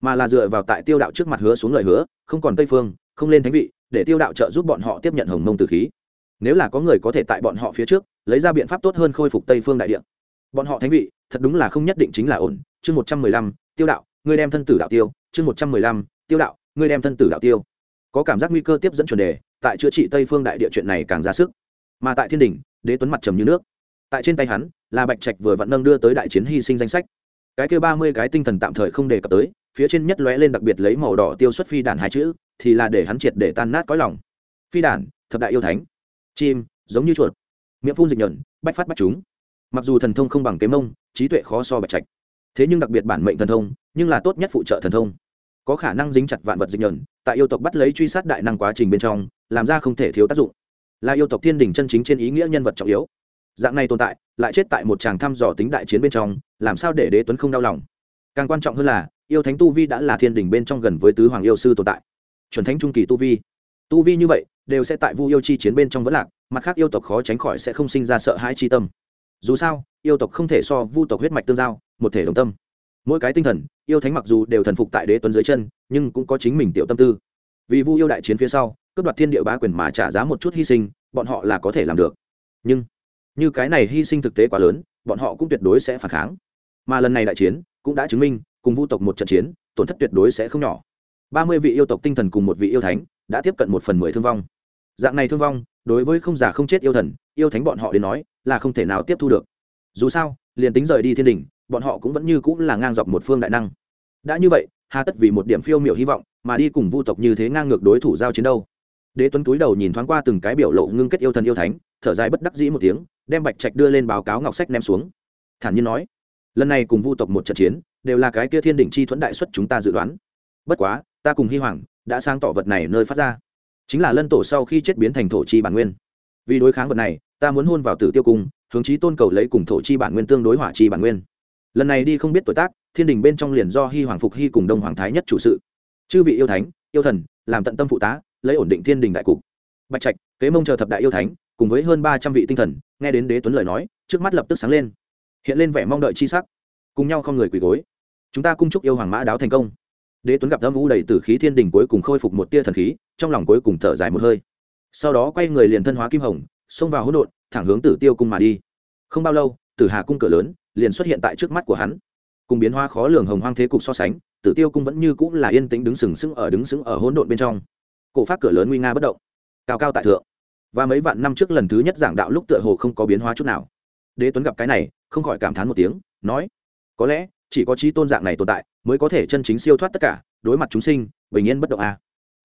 mà là dựa vào tại tiêu đạo trước mặt hứa xuống lời hứa, không còn tây phương, không lên thánh vị, để tiêu đạo trợ giúp bọn họ tiếp nhận hồng mông tử khí. Nếu là có người có thể tại bọn họ phía trước, lấy ra biện pháp tốt hơn khôi phục tây phương đại địa. Bọn họ thánh vị thật đúng là không nhất định chính là ổn. Chương một trăm mười lăm tiêu đạo ngươi đem thân tử đạo tiêu. Chương một trăm mười lăm tiêu đạo ngươi đem thân tử đạo tiêu. Có cảm giác nguy cơ tiếp dẫn chuẩn đề tại chữa trị tây phương đại địa chuyện này càng ra sức. Mà tại thiên đình đế tuấn mặt trầm như nước. Tại trên tay hắn là bạch trạch vừa vặn nâng đưa tới đại chiến hy sinh danh sách. Cái kêu ba mươi cái tinh thần tạm thời không đề cập tới phía trên nhất lóe lên đặc biệt lấy màu đỏ tiêu xuất phi đản hai chữ thì là để hắn triệt để tan nát cõi lòng. Phi đản thập đại yêu thánh. Chim giống như chuột. Miệng phun dịch nhẩn, bách phát bách chúng mặc dù thần thông không bằng kế mông trí tuệ khó so bạch trạch. Thế nhưng đặc biệt bản mệnh thần thông, nhưng là tốt nhất phụ trợ thần thông. Có khả năng dính chặt vạn vật dịch nhợn tại yêu tộc bắt lấy truy sát đại năng quá trình bên trong, làm ra không thể thiếu tác dụng. Là yêu tộc thiên đình chân chính trên ý nghĩa nhân vật trọng yếu. Dạng này tồn tại, lại chết tại một tràng thăm dò tính đại chiến bên trong, làm sao để đế tuấn không đau lòng? Càng quan trọng hơn là, yêu thánh tu vi đã là thiên đình bên trong gần với tứ hoàng yêu sư tồn tại. Chuẩn thánh trung kỳ tu vi. Tu vi như vậy, đều sẽ tại vu yêu chi chiến bên trong vẫn lạc, mặt khác yêu tộc khó tránh khỏi sẽ không sinh ra sợ hãi chi tâm dù sao, yêu tộc không thể so vu tộc huyết mạch tương giao, một thể đồng tâm. Mỗi cái tinh thần, yêu thánh mặc dù đều thần phục tại đế tuấn dưới chân, nhưng cũng có chính mình tiểu tâm tư. Vì vu yêu đại chiến phía sau, cướp đoạt thiên địa bá quyền mà trả giá một chút hy sinh, bọn họ là có thể làm được. Nhưng, như cái này hy sinh thực tế quá lớn, bọn họ cũng tuyệt đối sẽ phản kháng. Mà lần này đại chiến, cũng đã chứng minh, cùng vu tộc một trận chiến, tổn thất tuyệt đối sẽ không nhỏ. Ba mươi vị yêu tộc tinh thần cùng một vị yêu thánh, đã tiếp cận một phần mười thương vong. Dạng này thương vong đối với không già không chết yêu thần, yêu thánh bọn họ đến nói, là không thể nào tiếp thu được. Dù sao, liền tính rời đi thiên đình, bọn họ cũng vẫn như cũng là ngang dọc một phương đại năng. Đã như vậy, hà tất vì một điểm phiêu miểu hy vọng, mà đi cùng vu tộc như thế ngang ngược đối thủ giao chiến đâu. Đế tuấn túi đầu nhìn thoáng qua từng cái biểu lộ ngưng kết yêu thần yêu thánh, thở dài bất đắc dĩ một tiếng, đem bạch trạch đưa lên báo cáo ngọc sách ném xuống. Thản nhiên nói, lần này cùng vu tộc một trận chiến, đều là cái kia thiên đỉnh chi thuẫn đại xuất chúng ta dự đoán. Bất quá, ta cùng hy hoàng đã sang tỏ vật này nơi phát ra chính là lân tổ sau khi chết biến thành thổ chi bản nguyên. Vì đối kháng vật này, ta muốn hôn vào tử tiêu cung, hướng chí tôn cầu lấy cùng thổ chi bản nguyên tương đối hỏa chi bản nguyên. Lần này đi không biết tuổi tác, thiên đình bên trong liền do hy hoàng phục hy cùng đông hoàng thái nhất chủ sự. Chư vị yêu thánh, yêu thần, làm tận tâm phụ tá, lấy ổn định thiên đình đại cục. Bạch trạch, kế mông chờ thập đại yêu thánh, cùng với hơn ba trăm vị tinh thần, nghe đến đế tuấn lời nói, trước mắt lập tức sáng lên. Hiện lên vẻ mong đợi chi sắc. Cùng nhau không người quỳ gối. Chúng ta cung chúc yêu hoàng mã đáo thành công đế tuấn gặp âm u đầy t khí thiên đình cuối cùng khôi phục một tia thần khí, trong lòng cuối cùng thở dài một hơi. Sau đó quay người liền thân hóa kim hồng, xông vào hỗn độn, thẳng hướng tử tiêu cung mà đi. Không bao lâu, tử hà cung cửa lớn liền xuất hiện tại trước mắt của hắn. Cùng biến hóa khó lường hồng hoang thế cục so sánh, tử tiêu cung vẫn như cũng là yên tĩnh đứng sừng sững ở đứng sững ở hỗn độn bên trong. Cổ phát cửa lớn nguy nga bất động, cao cao tại thượng. Và mấy vạn năm trước lần thứ nhất giảng đạo lúc tựa hồ không có biến hóa chút nào. Đế tuấn gặp cái này, không khỏi cảm thán một tiếng, nói, có lẽ chỉ có trí tôn dạng này tồn tại, mới có thể chân chính siêu thoát tất cả, đối mặt chúng sinh, bình yên bất động a. À.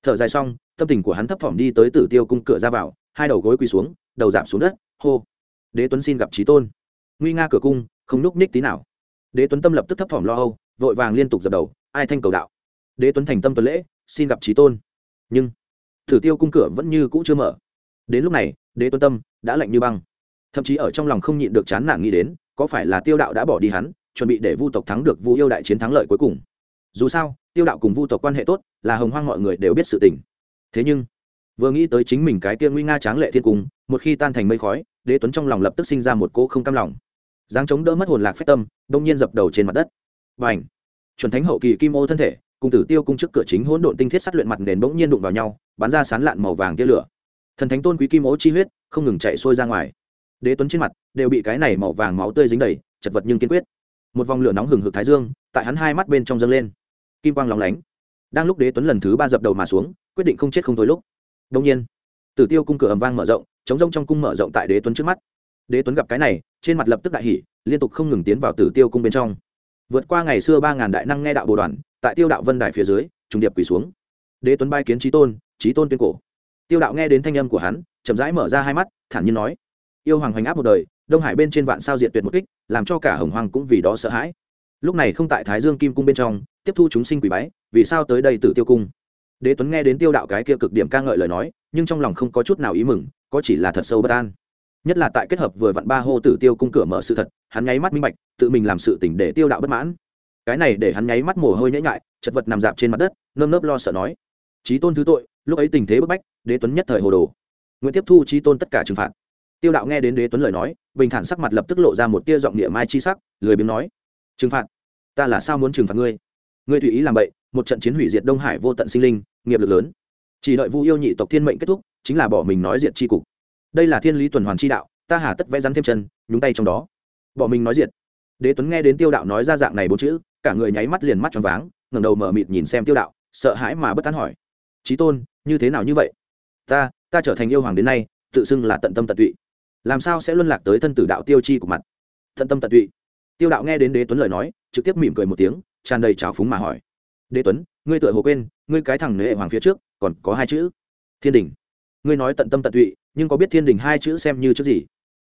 thở dài xong, tâm tình của hắn thấp thỏm đi tới tử tiêu cung cửa ra vào, hai đầu gối quỳ xuống, đầu giảm xuống đất, hô. Đế tuấn xin gặp trí tôn. Nguy nga cửa cung, không núp ních tí nào. Đế tuấn tâm lập tức thấp thỏm lo âu, vội vàng liên tục dập đầu, ai thanh cầu đạo. Đế tuấn thành tâm tuần lễ, xin gặp trí tôn. Nhưng thử tiêu cung cửa vẫn như cũ chưa mở. Đến lúc này, đế tuấn tâm đã lạnh như băng. Thậm chí ở trong lòng không nhịn được chán nản nghĩ đến, có phải là tiêu đạo đã bỏ đi hắn chuẩn bị để vu tộc thắng được vu yêu đại chiến thắng lợi cuối cùng. Dù sao, tiêu đạo cùng vu tộc quan hệ tốt, là hồng hoang mọi người đều biết sự tình. Thế nhưng, vừa nghĩ tới chính mình cái kia nguy nga tráng lệ thiên cung, một khi tan thành mây khói, đế tuấn trong lòng lập tức sinh ra một cỗ không cam lòng. Giáng chống đỡ mất hồn lạc phép tâm, đông nhiên dập đầu trên mặt đất. Và ảnh chuẩn thánh hậu kỳ kim ô thân thể, cùng tử tiêu cung trước cửa chính hỗn độn tinh thiết sắt luyện mặt nền bỗng nhiên đụng vào nhau, bắn ra sán lạn màu vàng tia lửa. Thần thánh tôn quý kim ô chi huyết, không ngừng chạy xuôi ra ngoài. Đế tuấn trên mặt đều bị cái này màu vàng máu tươi dính đầy, chật vật nhưng kiên quyết một vòng lửa nóng hừng hực thái dương, tại hắn hai mắt bên trong dâng lên. Kim quang lóng lánh. Đang lúc đế tuấn lần thứ ba dập đầu mà xuống, quyết định không chết không thôi lúc. Đông nhiên, tử tiêu cung cửa ầm vang mở rộng chống rông trong cung mở rộng tại đế tuấn trước mắt. Đế tuấn gặp cái này, trên mặt lập tức đại hỷ liên tục không ngừng tiến vào tử tiêu cung bên trong. Vượt qua ngày xưa ba ngàn đại năng nghe đạo bồ đoàn, tại tiêu đạo vân đài phía dưới, trùng điệp quỳ xuống. Đế tuấn bay kiến trí tôn trí tôn tuyên cổ. Tiêu đạo nghe đến thanh âm của hắn, chậm rãi mở ra hai mắt, thản nhiên nói, yêu hoàng hoành áp một đời đông hải bên trên vạn sao diệt tuyệt một kích làm cho cả hồng hoàng cũng vì đó sợ hãi. Lúc này không tại thái dương kim cung bên trong tiếp thu chúng sinh quỷ bái vì sao tới đây tử tiêu cung? Đế tuấn nghe đến tiêu đạo cái kia cực điểm ca ngợi lời nói nhưng trong lòng không có chút nào ý mừng có chỉ là thật sâu bất an. Nhất là tại kết hợp vừa vặn ba hô tử tiêu cung cửa mở sự thật hắn nháy mắt minh bạch tự mình làm sự tỉnh để tiêu đạo bất mãn. Cái này để hắn nháy mắt mồ hôi nhễ ngại, chật vật nằm dạp trên mặt đất nơm nớp lo sợ nói trí tôn thứ tội lúc ấy tình thế bức bách đế tuấn nhất thời hồ đồ. Nguyện tiếp thu trí tôn tất cả trừng phạt tiêu đạo nghe đến đế tuấn lời nói, bình thản sắc mặt lập tức lộ ra một tia giọng địa mai chi sắc, lười biếng nói, trừng phạt? Ta là sao muốn trừng phạt ngươi? Ngươi tùy ý làm vậy một trận chiến hủy diệt đông hải vô tận sinh linh, nghiệp lực lớn. Chỉ đợi vu yêu nhị tộc thiên mệnh kết thúc, chính là bỏ mình nói diệt c cục. Đây là thiên lý tuần hoàn c đạo, ta hà tất vẽ rắn thêm chân, nhúng tay trong đó. Bỏ mình nói diệt. Đế tuấn nghe đến tiêu đạo nói ra dạng này bốn chữ, cả người nháy mắt liền mắt tròn váng, ngẩng đầu mở mịt nhìn xem tiêu đạo, sợ hãi mà bất tán hỏi trí tôn, như thế nào như vậy? Ta ta trở thành yêu hoàng đến nay, tự xưng là tận tâm tận tụy làm sao sẽ luân lạc tới thân tử đạo tiêu chi của mặt? Tận tâm tận tụy. Tiêu đạo nghe đến đế tuấn lời nói, trực tiếp mỉm cười một tiếng, tràn đầy trào phúng mà hỏi. Đế tuấn, ngươi tựa hồ quên, ngươi cái thằng nệ hoàng phía trước, còn có hai chữ. Thiên đình. Ngươi nói tận tâm tận tụy, nhưng có biết thiên đình hai chữ xem như chữ gì?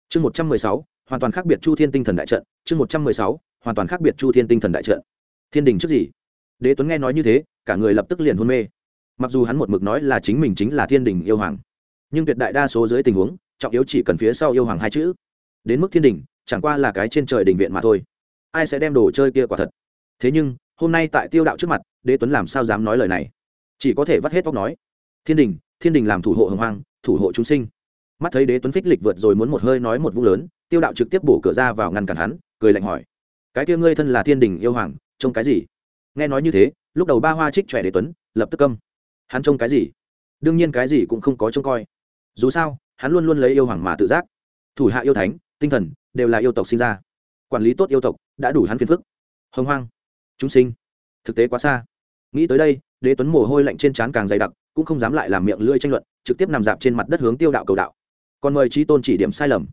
Chương một trăm mười sáu, hoàn toàn khác biệt chu thiên tinh thần đại trận. Chương một trăm mười sáu, hoàn toàn khác biệt chu thiên tinh thần đại trận. Thiên đình trước gì? Đế tuấn nghe nói như thế, cả người lập tức liền hôn mê. Mặc dù hắn một mực nói là chính mình chính là thiên đình yêu hoàng, nhưng tuyệt đại đa số dưới tình huống trọng yếu chỉ cần phía sau yêu hoàng hai chữ. Đến mức thiên đình, chẳng qua là cái trên trời đình viện mà thôi. Ai sẽ đem đồ chơi kia quả thật? Thế nhưng, hôm nay tại tiêu đạo trước mặt, đế tuấn làm sao dám nói lời này? Chỉ có thể vắt hết vóc nói. Thiên đình thiên đình làm thủ hộ hồng hoang, thủ hộ chúng sinh. Mắt thấy đế tuấn phích lịch vượt rồi muốn một hơi nói một vũ lớn, tiêu đạo trực tiếp bổ cửa ra vào ngăn cản hắn, cười lạnh hỏi. Cái kia ngươi thân là thiên đình yêu hoàng, trông cái gì? Nghe nói như thế, lúc đầu ba hoa trích trẻ đế tuấn, lập tức câm. Hắn trông cái gì? Đương nhiên cái gì cũng không có trông coi. Dù sao hắn luôn luôn lấy yêu hoàng mà tự giác. Thủ hạ yêu thánh, tinh thần đều là yêu tộc sinh ra. Quản lý tốt yêu tộc đã đủ hắn phiền phức. Hồng hoang, chúng sinh, thực tế quá xa. Nghĩ tới đây, đế tuấn mồ hôi lạnh trên trán càng dày đặc, cũng không dám lại làm miệng lưỡi tranh luận, trực tiếp nằm dạp trên mặt đất hướng tiêu đạo cầu đạo. Còn mời trí tôn chỉ điểm sai lầm.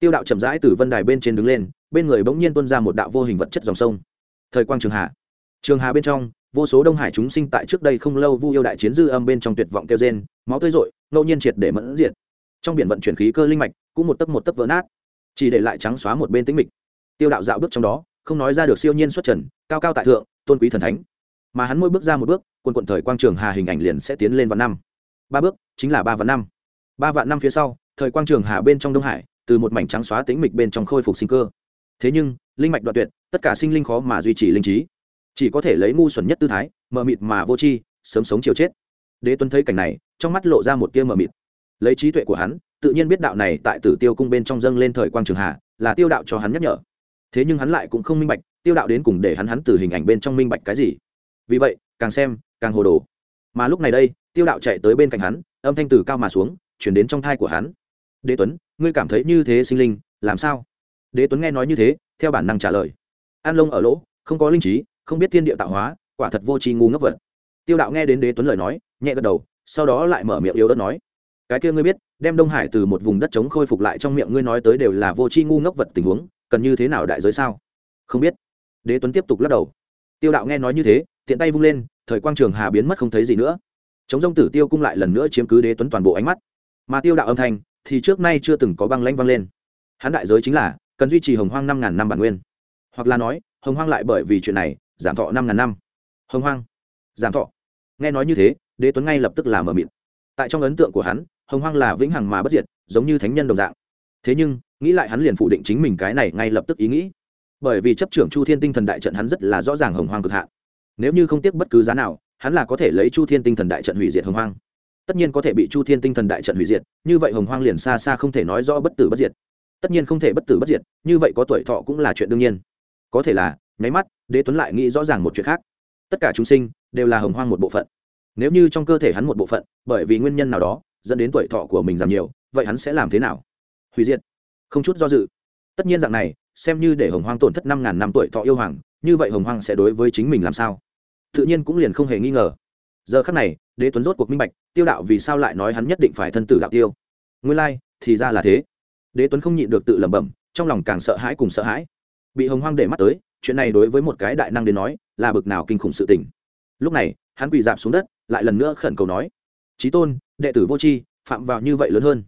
Tiêu đạo chậm rãi từ vân đài bên trên đứng lên, bên người bỗng nhiên tuôn ra một đạo vô hình vật chất dòng sông. Thời quang trường hà. Trường hà bên trong, vô số đông hải chúng sinh tại trước đây không lâu vu yêu đại chiến dư âm bên trong tuyệt vọng kêu gen máu tươi rội, ngẫu nhiên triệt để mẫn diệt trong biển vận chuyển khí cơ linh mạch, cũng một tấc một tấc vỡ nát, chỉ để lại trắng xóa một bên tĩnh mịch. Tiêu đạo dạo bước trong đó, không nói ra được siêu nhiên xuất trần, cao cao tại thượng, tôn quý thần thánh. Mà hắn mỗi bước ra một bước quân quận thời quang trường hà hình ảnh liền sẽ tiến lên vạn năm. Ba bước chính là ba vạn năm. Ba vạn năm phía sau, thời quang trường hà bên trong đông hải, từ một mảnh trắng xóa tĩnh mịch bên trong khôi phục sinh cơ. Thế nhưng, linh mạch đoạn tuyệt, tất cả sinh linh khó mà duy trì linh trí. Chỉ có thể lấy ngu xuẩn nhất tư thái, mờ mịt mà vô tri, sớm sống chiều chết. Đế tuấn thấy cảnh này, trong mắt lộ ra một tia mờ mịt lấy trí tuệ của hắn, tự nhiên biết đạo này tại tử tiêu cung bên trong dâng lên thời quang trường hạ, là tiêu đạo cho hắn nhắc nhở. Thế nhưng hắn lại cũng không minh bạch, tiêu đạo đến cùng để hắn hắn từ hình ảnh bên trong minh bạch cái gì. Vì vậy, càng xem, càng hồ đồ. Mà lúc này đây, tiêu đạo chạy tới bên cạnh hắn, âm thanh từ cao mà xuống, chuyển đến trong thai của hắn. Đế tuấn, ngươi cảm thấy như thế sinh linh, làm sao? Đế tuấn nghe nói như thế, theo bản năng trả lời. An lông ở lỗ, không có linh trí, không biết thiên địa tạo hóa, quả thật vô tri ngu ngốc vật. Tiêu đạo nghe đến đế tuấn lời nói, nhẹ gật đầu, sau đó lại mở miệng yếu đất nói cái kia ngươi biết, đem đông hải từ một vùng đất trống khôi phục lại trong miệng ngươi nói tới đều là vô tri ngu ngốc vật tình huống, cần như thế nào đại giới sao? Không biết. Đế tuấn tiếp tục lắc đầu. Tiêu đạo nghe nói như thế, tiện tay vung lên, thời quang trường hà biến mất không thấy gì nữa. Chống rông tử tiêu cung lại lần nữa chiếm cứ đế tuấn toàn bộ ánh mắt. Mà tiêu đạo âm thanh, thì trước nay chưa từng có băng lãnh vang lên. Hắn đại giới chính là, cần duy trì hồng hoang năm ngàn năm bản nguyên. Hoặc là nói, hồng hoang lại bởi vì chuyện này, giảm thọ năm ngàn năm. Hồng hoang. Giảm thọ. Nghe nói như thế, đế tuấn ngay lập tức làm ở miệng. Tại trong ấn tượng của hắn hồng hoang là vĩnh hằng mà bất diệt, giống như thánh nhân đồng dạng. Thế nhưng, nghĩ lại hắn liền phủ định chính mình cái này ngay lập tức ý nghĩ. Bởi vì chấp trưởng chu thiên tinh thần đại trận hắn rất là rõ ràng hồng hoang cực hạn. Nếu như không tiếc bất cứ giá nào, hắn là có thể lấy chu thiên tinh thần đại trận hủy diệt hồng hoang. Tất nhiên có thể bị chu thiên tinh thần đại trận hủy diệt, như vậy hồng hoang liền xa xa không thể nói rõ bất tử bất diệt. Tất nhiên không thể bất tử bất diệt, như vậy có tuổi thọ cũng là chuyện đương nhiên. Có thể là, nháy mắt, đế tuấn lại nghĩ rõ ràng một chuyện khác. Tất cả chúng sinh đều là hồng hoang một bộ phận. Nếu như trong cơ thể hắn một bộ phận, bởi vì nguyên nhân nào đó dẫn đến tuổi thọ của mình giảm nhiều vậy hắn sẽ làm thế nào? Hủy diệt. Không chút do dự. Tất nhiên dạng này xem như để hồng hoang tổn thất năm ngàn năm tuổi thọ yêu hoàng như vậy hồng hoang sẽ đối với chính mình làm sao? Tự nhiên cũng liền không hề nghi ngờ. Giờ khắc này đế tuấn rốt cuộc minh bạch tiêu đạo vì sao lại nói hắn nhất định phải thân tử đạo tiêu. Nguyên lai、like, thì ra là thế. Đế tuấn không nhịn được tự lẩm bẩm trong lòng càng sợ hãi cùng sợ hãi. Bị hồng hoang để mắt tới chuyện này đối với một cái đại năng đến nói là bực nào kinh khủng sự tình. Lúc này hắn quỳ dạp xuống đất lại lần nữa khẩn cầu nói trí tôn đệ tử vô tri, phạm vào như vậy lớn hơn.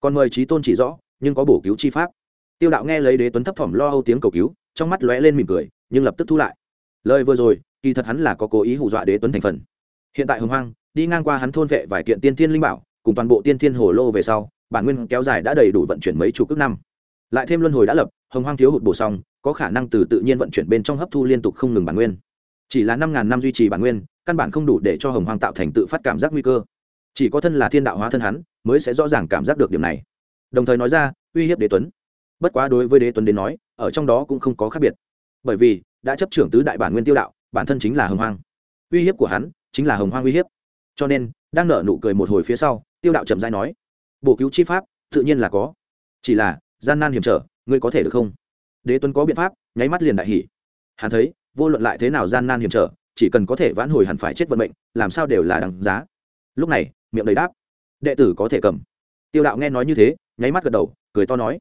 Còn mời trí tôn chỉ rõ, nhưng có bổ cứu chi pháp. Tiêu đạo nghe lấy đế tuấn thấp thỏm lo âu tiếng cầu cứu, trong mắt lóe lên mỉm cười, nhưng lập tức thu lại. Lời vừa rồi, kỳ thật hắn là có cố ý hù dọa đế tuấn thành phần. Hiện tại hồng hoang, đi ngang qua hắn thôn vệ vài kiện tiên thiên linh bảo, cùng toàn bộ tiên thiên hồ lô về sau, bản nguyên kéo dài đã đầy đủ vận chuyển mấy chục cước năm. Lại thêm luân hồi đã lập, hồng hoang thiếu hụt bổ xong có khả năng từ tự nhiên vận chuyển bên trong hấp thu liên tục không ngừng bản nguyên. Chỉ là năm ngàn năm duy trì bản nguyên, căn bản không đủ để cho hồng hoang tạo thành tự phát cảm giác nguy cơ chỉ có thân là thiên đạo hóa thân hắn, mới sẽ rõ ràng cảm giác được điểm này. Đồng thời nói ra, uy hiếp đế tuấn. Bất quá đối với đế tuấn đến nói, ở trong đó cũng không có khác biệt. Bởi vì, đã chấp trưởng tứ đại bản nguyên tiêu đạo, bản thân chính là hồng hoang. Uy hiếp của hắn, chính là hồng hoang uy hiếp. Cho nên, đang nở nụ cười một hồi phía sau, tiêu đạo trầm dai nói, bổ cứu chi pháp, tự nhiên là có. Chỉ là, gian nan hiểm trở, ngươi có thể được không? Đế tuấn có biện pháp, nháy mắt liền đại hỉ. Hắn thấy, vô luận lại thế nào gian nan hiểm trở, chỉ cần có thể vãn hồi hẳn phải chết vận mệnh, làm sao đều là đằng giá. Lúc này miệng đầy đáp. Đệ tử có thể cầm. Tiêu đạo nghe nói như thế, nháy mắt gật đầu, cười to nói.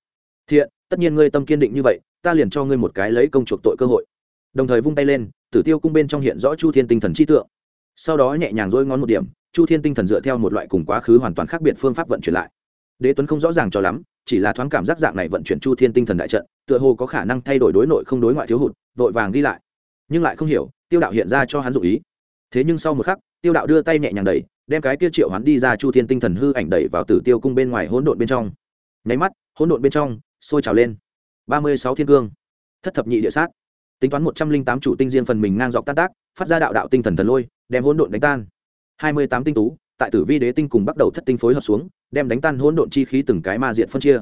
Thiện, tất nhiên ngươi tâm kiên định như vậy, ta liền cho ngươi một cái lấy công chuộc tội cơ hội. Đồng thời vung tay lên, tử tiêu cung bên trong hiện rõ chu thiên tinh thần chi tượng. Sau đó nhẹ nhàng dôi ngón một điểm, chu thiên tinh thần dựa theo một loại cùng quá khứ hoàn toàn khác biệt phương pháp vận chuyển lại. Đế tuấn không rõ ràng cho lắm, chỉ là thoáng cảm giác dạng này vận chuyển chu thiên tinh thần đại trận, tựa hồ có khả năng thay đổi đối nội không đối ngoại thiếu hụt, vội vàng đi lại. Nhưng lại không hiểu, tiêu đạo hiện ra cho hắn dụ ý. Thế nhưng sau một khắc, tiêu đạo đưa tay nhẹ nhàng đẩy đem cái kia triệu hắn đi ra chu thiên tinh thần hư ảnh đẩy vào tử tiêu cung bên ngoài hỗn độn bên trong. Nháy mắt, hỗn độn bên trong sôi trào lên. Ba mươi sáu thiên cương. Thất thập nhị địa sát. Tính toán một trăm linh tám chủ tinh riêng phần mình ngang dọc tan tác, phát ra đạo đạo tinh thần thần lôi, đem hỗn độn đánh tan. Hai mươi tám tinh tú, tại tử vi đế tinh cùng bắt đầu thất tinh phối hợp xuống, đem đánh tan hỗn độn chi khí từng cái ma diện phân chia.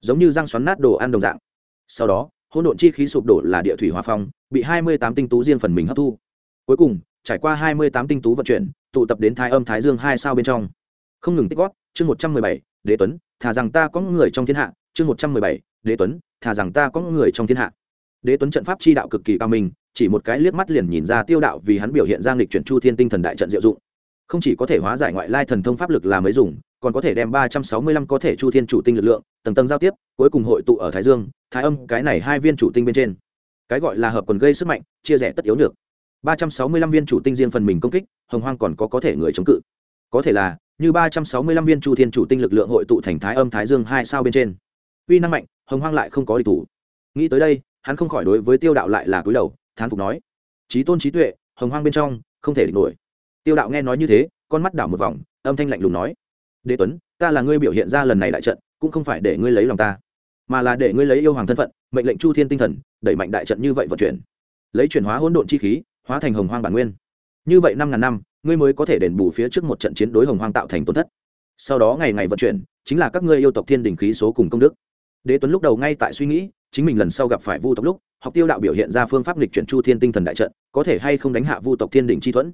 Giống như răng xoắn nát đồ ăn đồng dạng. Sau đó, hỗn độn chi khí sụp đổ là địa thủy hòa phong, bị hai mươi tám tinh tú riêng phần mình hấp thu. Cuối cùng, trải qua hai mươi tám tinh tú vận chuyển tụ tập đến thái âm thái dương hai sao bên trong. Không ngừng tích góp, chương một trăm mười bảy, đế tuấn, thà rằng ta có người trong thiên hạ, chương một trăm mười bảy, đế tuấn, thà rằng ta có người trong thiên hạ. Đế tuấn trận pháp chi đạo cực kỳ cao minh, chỉ một cái liếc mắt liền nhìn ra tiêu đạo vì hắn biểu hiện ra nghịch chuyển chu thiên tinh thần đại trận diệu dụng. Không chỉ có thể hóa giải ngoại lai thần thông pháp lực là mới dùng, còn có thể đem ba trăm sáu mươi lăm có thể chu thiên chủ tinh lực lượng, tầng tầng giao tiếp, cuối cùng hội tụ ở thái dương, thái âm, cái này hai viên chủ tinh bên trên. Cái gọi là hợp quần gây sức mạnh, chia rẽ tất yếu được ba trăm sáu mươi lăm viên chủ tinh riêng phần mình công kích, hồng hoang còn có có thể người chống cự. Có thể là, như ba trăm sáu mươi lăm viên chu thiên chủ tinh lực lượng hội tụ thành thái âm thái dương hai sao bên trên. Uy năng mạnh, hồng hoang lại không có địch thủ. Nghĩ tới đây, hắn không khỏi đối với tiêu đạo lại là cúi đầu, thán phục nói trí tôn trí tuệ, hồng hoang bên trong, không thể địch nổi. Tiêu đạo nghe nói như thế, con mắt đảo một vòng, âm thanh lạnh lùng nói, đế tuấn, ta là ngươi biểu hiện ra lần này đại trận, cũng không phải để ngươi lấy lòng ta, mà là để ngươi lấy yêu hoàng thân phận, mệnh lệnh chu thiên tinh thần, đẩy mạnh đại trận như vậy vận chuyển. Lấy chuyển hóa hỗn độn chi khí hóa thành hồng hoang bản nguyên. Như vậy năm ngàn năm, ngươi mới có thể đền bù phía trước một trận chiến đối hồng hoang tạo thành tổn thất. Sau đó ngày ngày vận chuyển, chính là các ngươi yêu tộc thiên đình khí số cùng công đức. Đế tuấn lúc đầu ngay tại suy nghĩ, chính mình lần sau gặp phải vu tộc lúc, học tiêu đạo biểu hiện ra phương pháp lịch chuyển chu thiên tinh thần đại trận, có thể hay không đánh hạ vu tộc thiên đình chi thuẫn.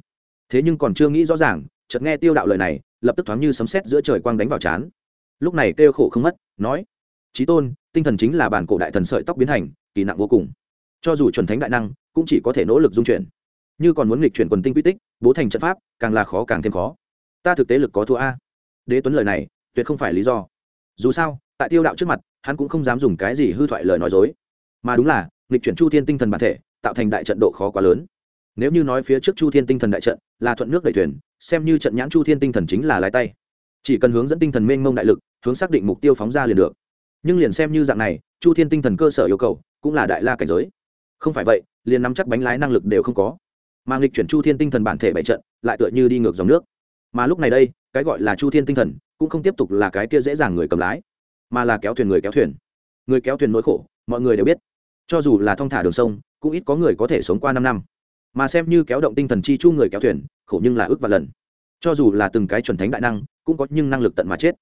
Thế nhưng còn chưa nghĩ rõ ràng, chợt nghe tiêu đạo lời này, lập tức thoáng như sấm sét giữa trời quang đánh vào chán lúc này kêu khổ không mất, nói trí tôn, tinh thần chính là bản cổ đại thần sợi tóc biến thành, kỳ nặng vô cùng. Cho dù chuẩn thánh đại năng, cũng chỉ có thể nỗ lực dung chuyển như còn muốn nghịch chuyển quần tinh quy tích, bố thành trận pháp, càng là khó càng thêm khó. Ta thực tế lực có thua a. Đế tuấn lời này, tuyệt không phải lý do. Dù sao, tại tiêu đạo trước mặt, hắn cũng không dám dùng cái gì hư thoại lời nói dối. Mà đúng là, nghịch chuyển chu thiên tinh thần bản thể, tạo thành đại trận độ khó quá lớn. Nếu như nói phía trước chu thiên tinh thần đại trận là thuận nước đẩy thuyền, xem như trận nhãn chu thiên tinh thần chính là lái tay. Chỉ cần hướng dẫn tinh thần mênh mông đại lực, hướng xác định mục tiêu phóng ra liền được. Nhưng liền xem như dạng này, chu thiên tinh thần cơ sở yêu cầu cũng là đại la cảnh giới. Không phải vậy, liền nắm chắc bánh lái năng lực đều không có mà nghịch chuyển chu thiên tinh thần bản thể bảy trận, lại tựa như đi ngược dòng nước. Mà lúc này đây, cái gọi là chu thiên tinh thần, cũng không tiếp tục là cái kia dễ dàng người cầm lái, mà là kéo thuyền người kéo thuyền. Người kéo thuyền nỗi khổ, mọi người đều biết. Cho dù là thong thả đường sông, cũng ít có người có thể sống qua năm năm. Mà xem như kéo động tinh thần chi chu người kéo thuyền, khổ nhưng là ước và lần. Cho dù là từng cái chuẩn thánh đại năng, cũng có nhưng năng lực tận mà chết.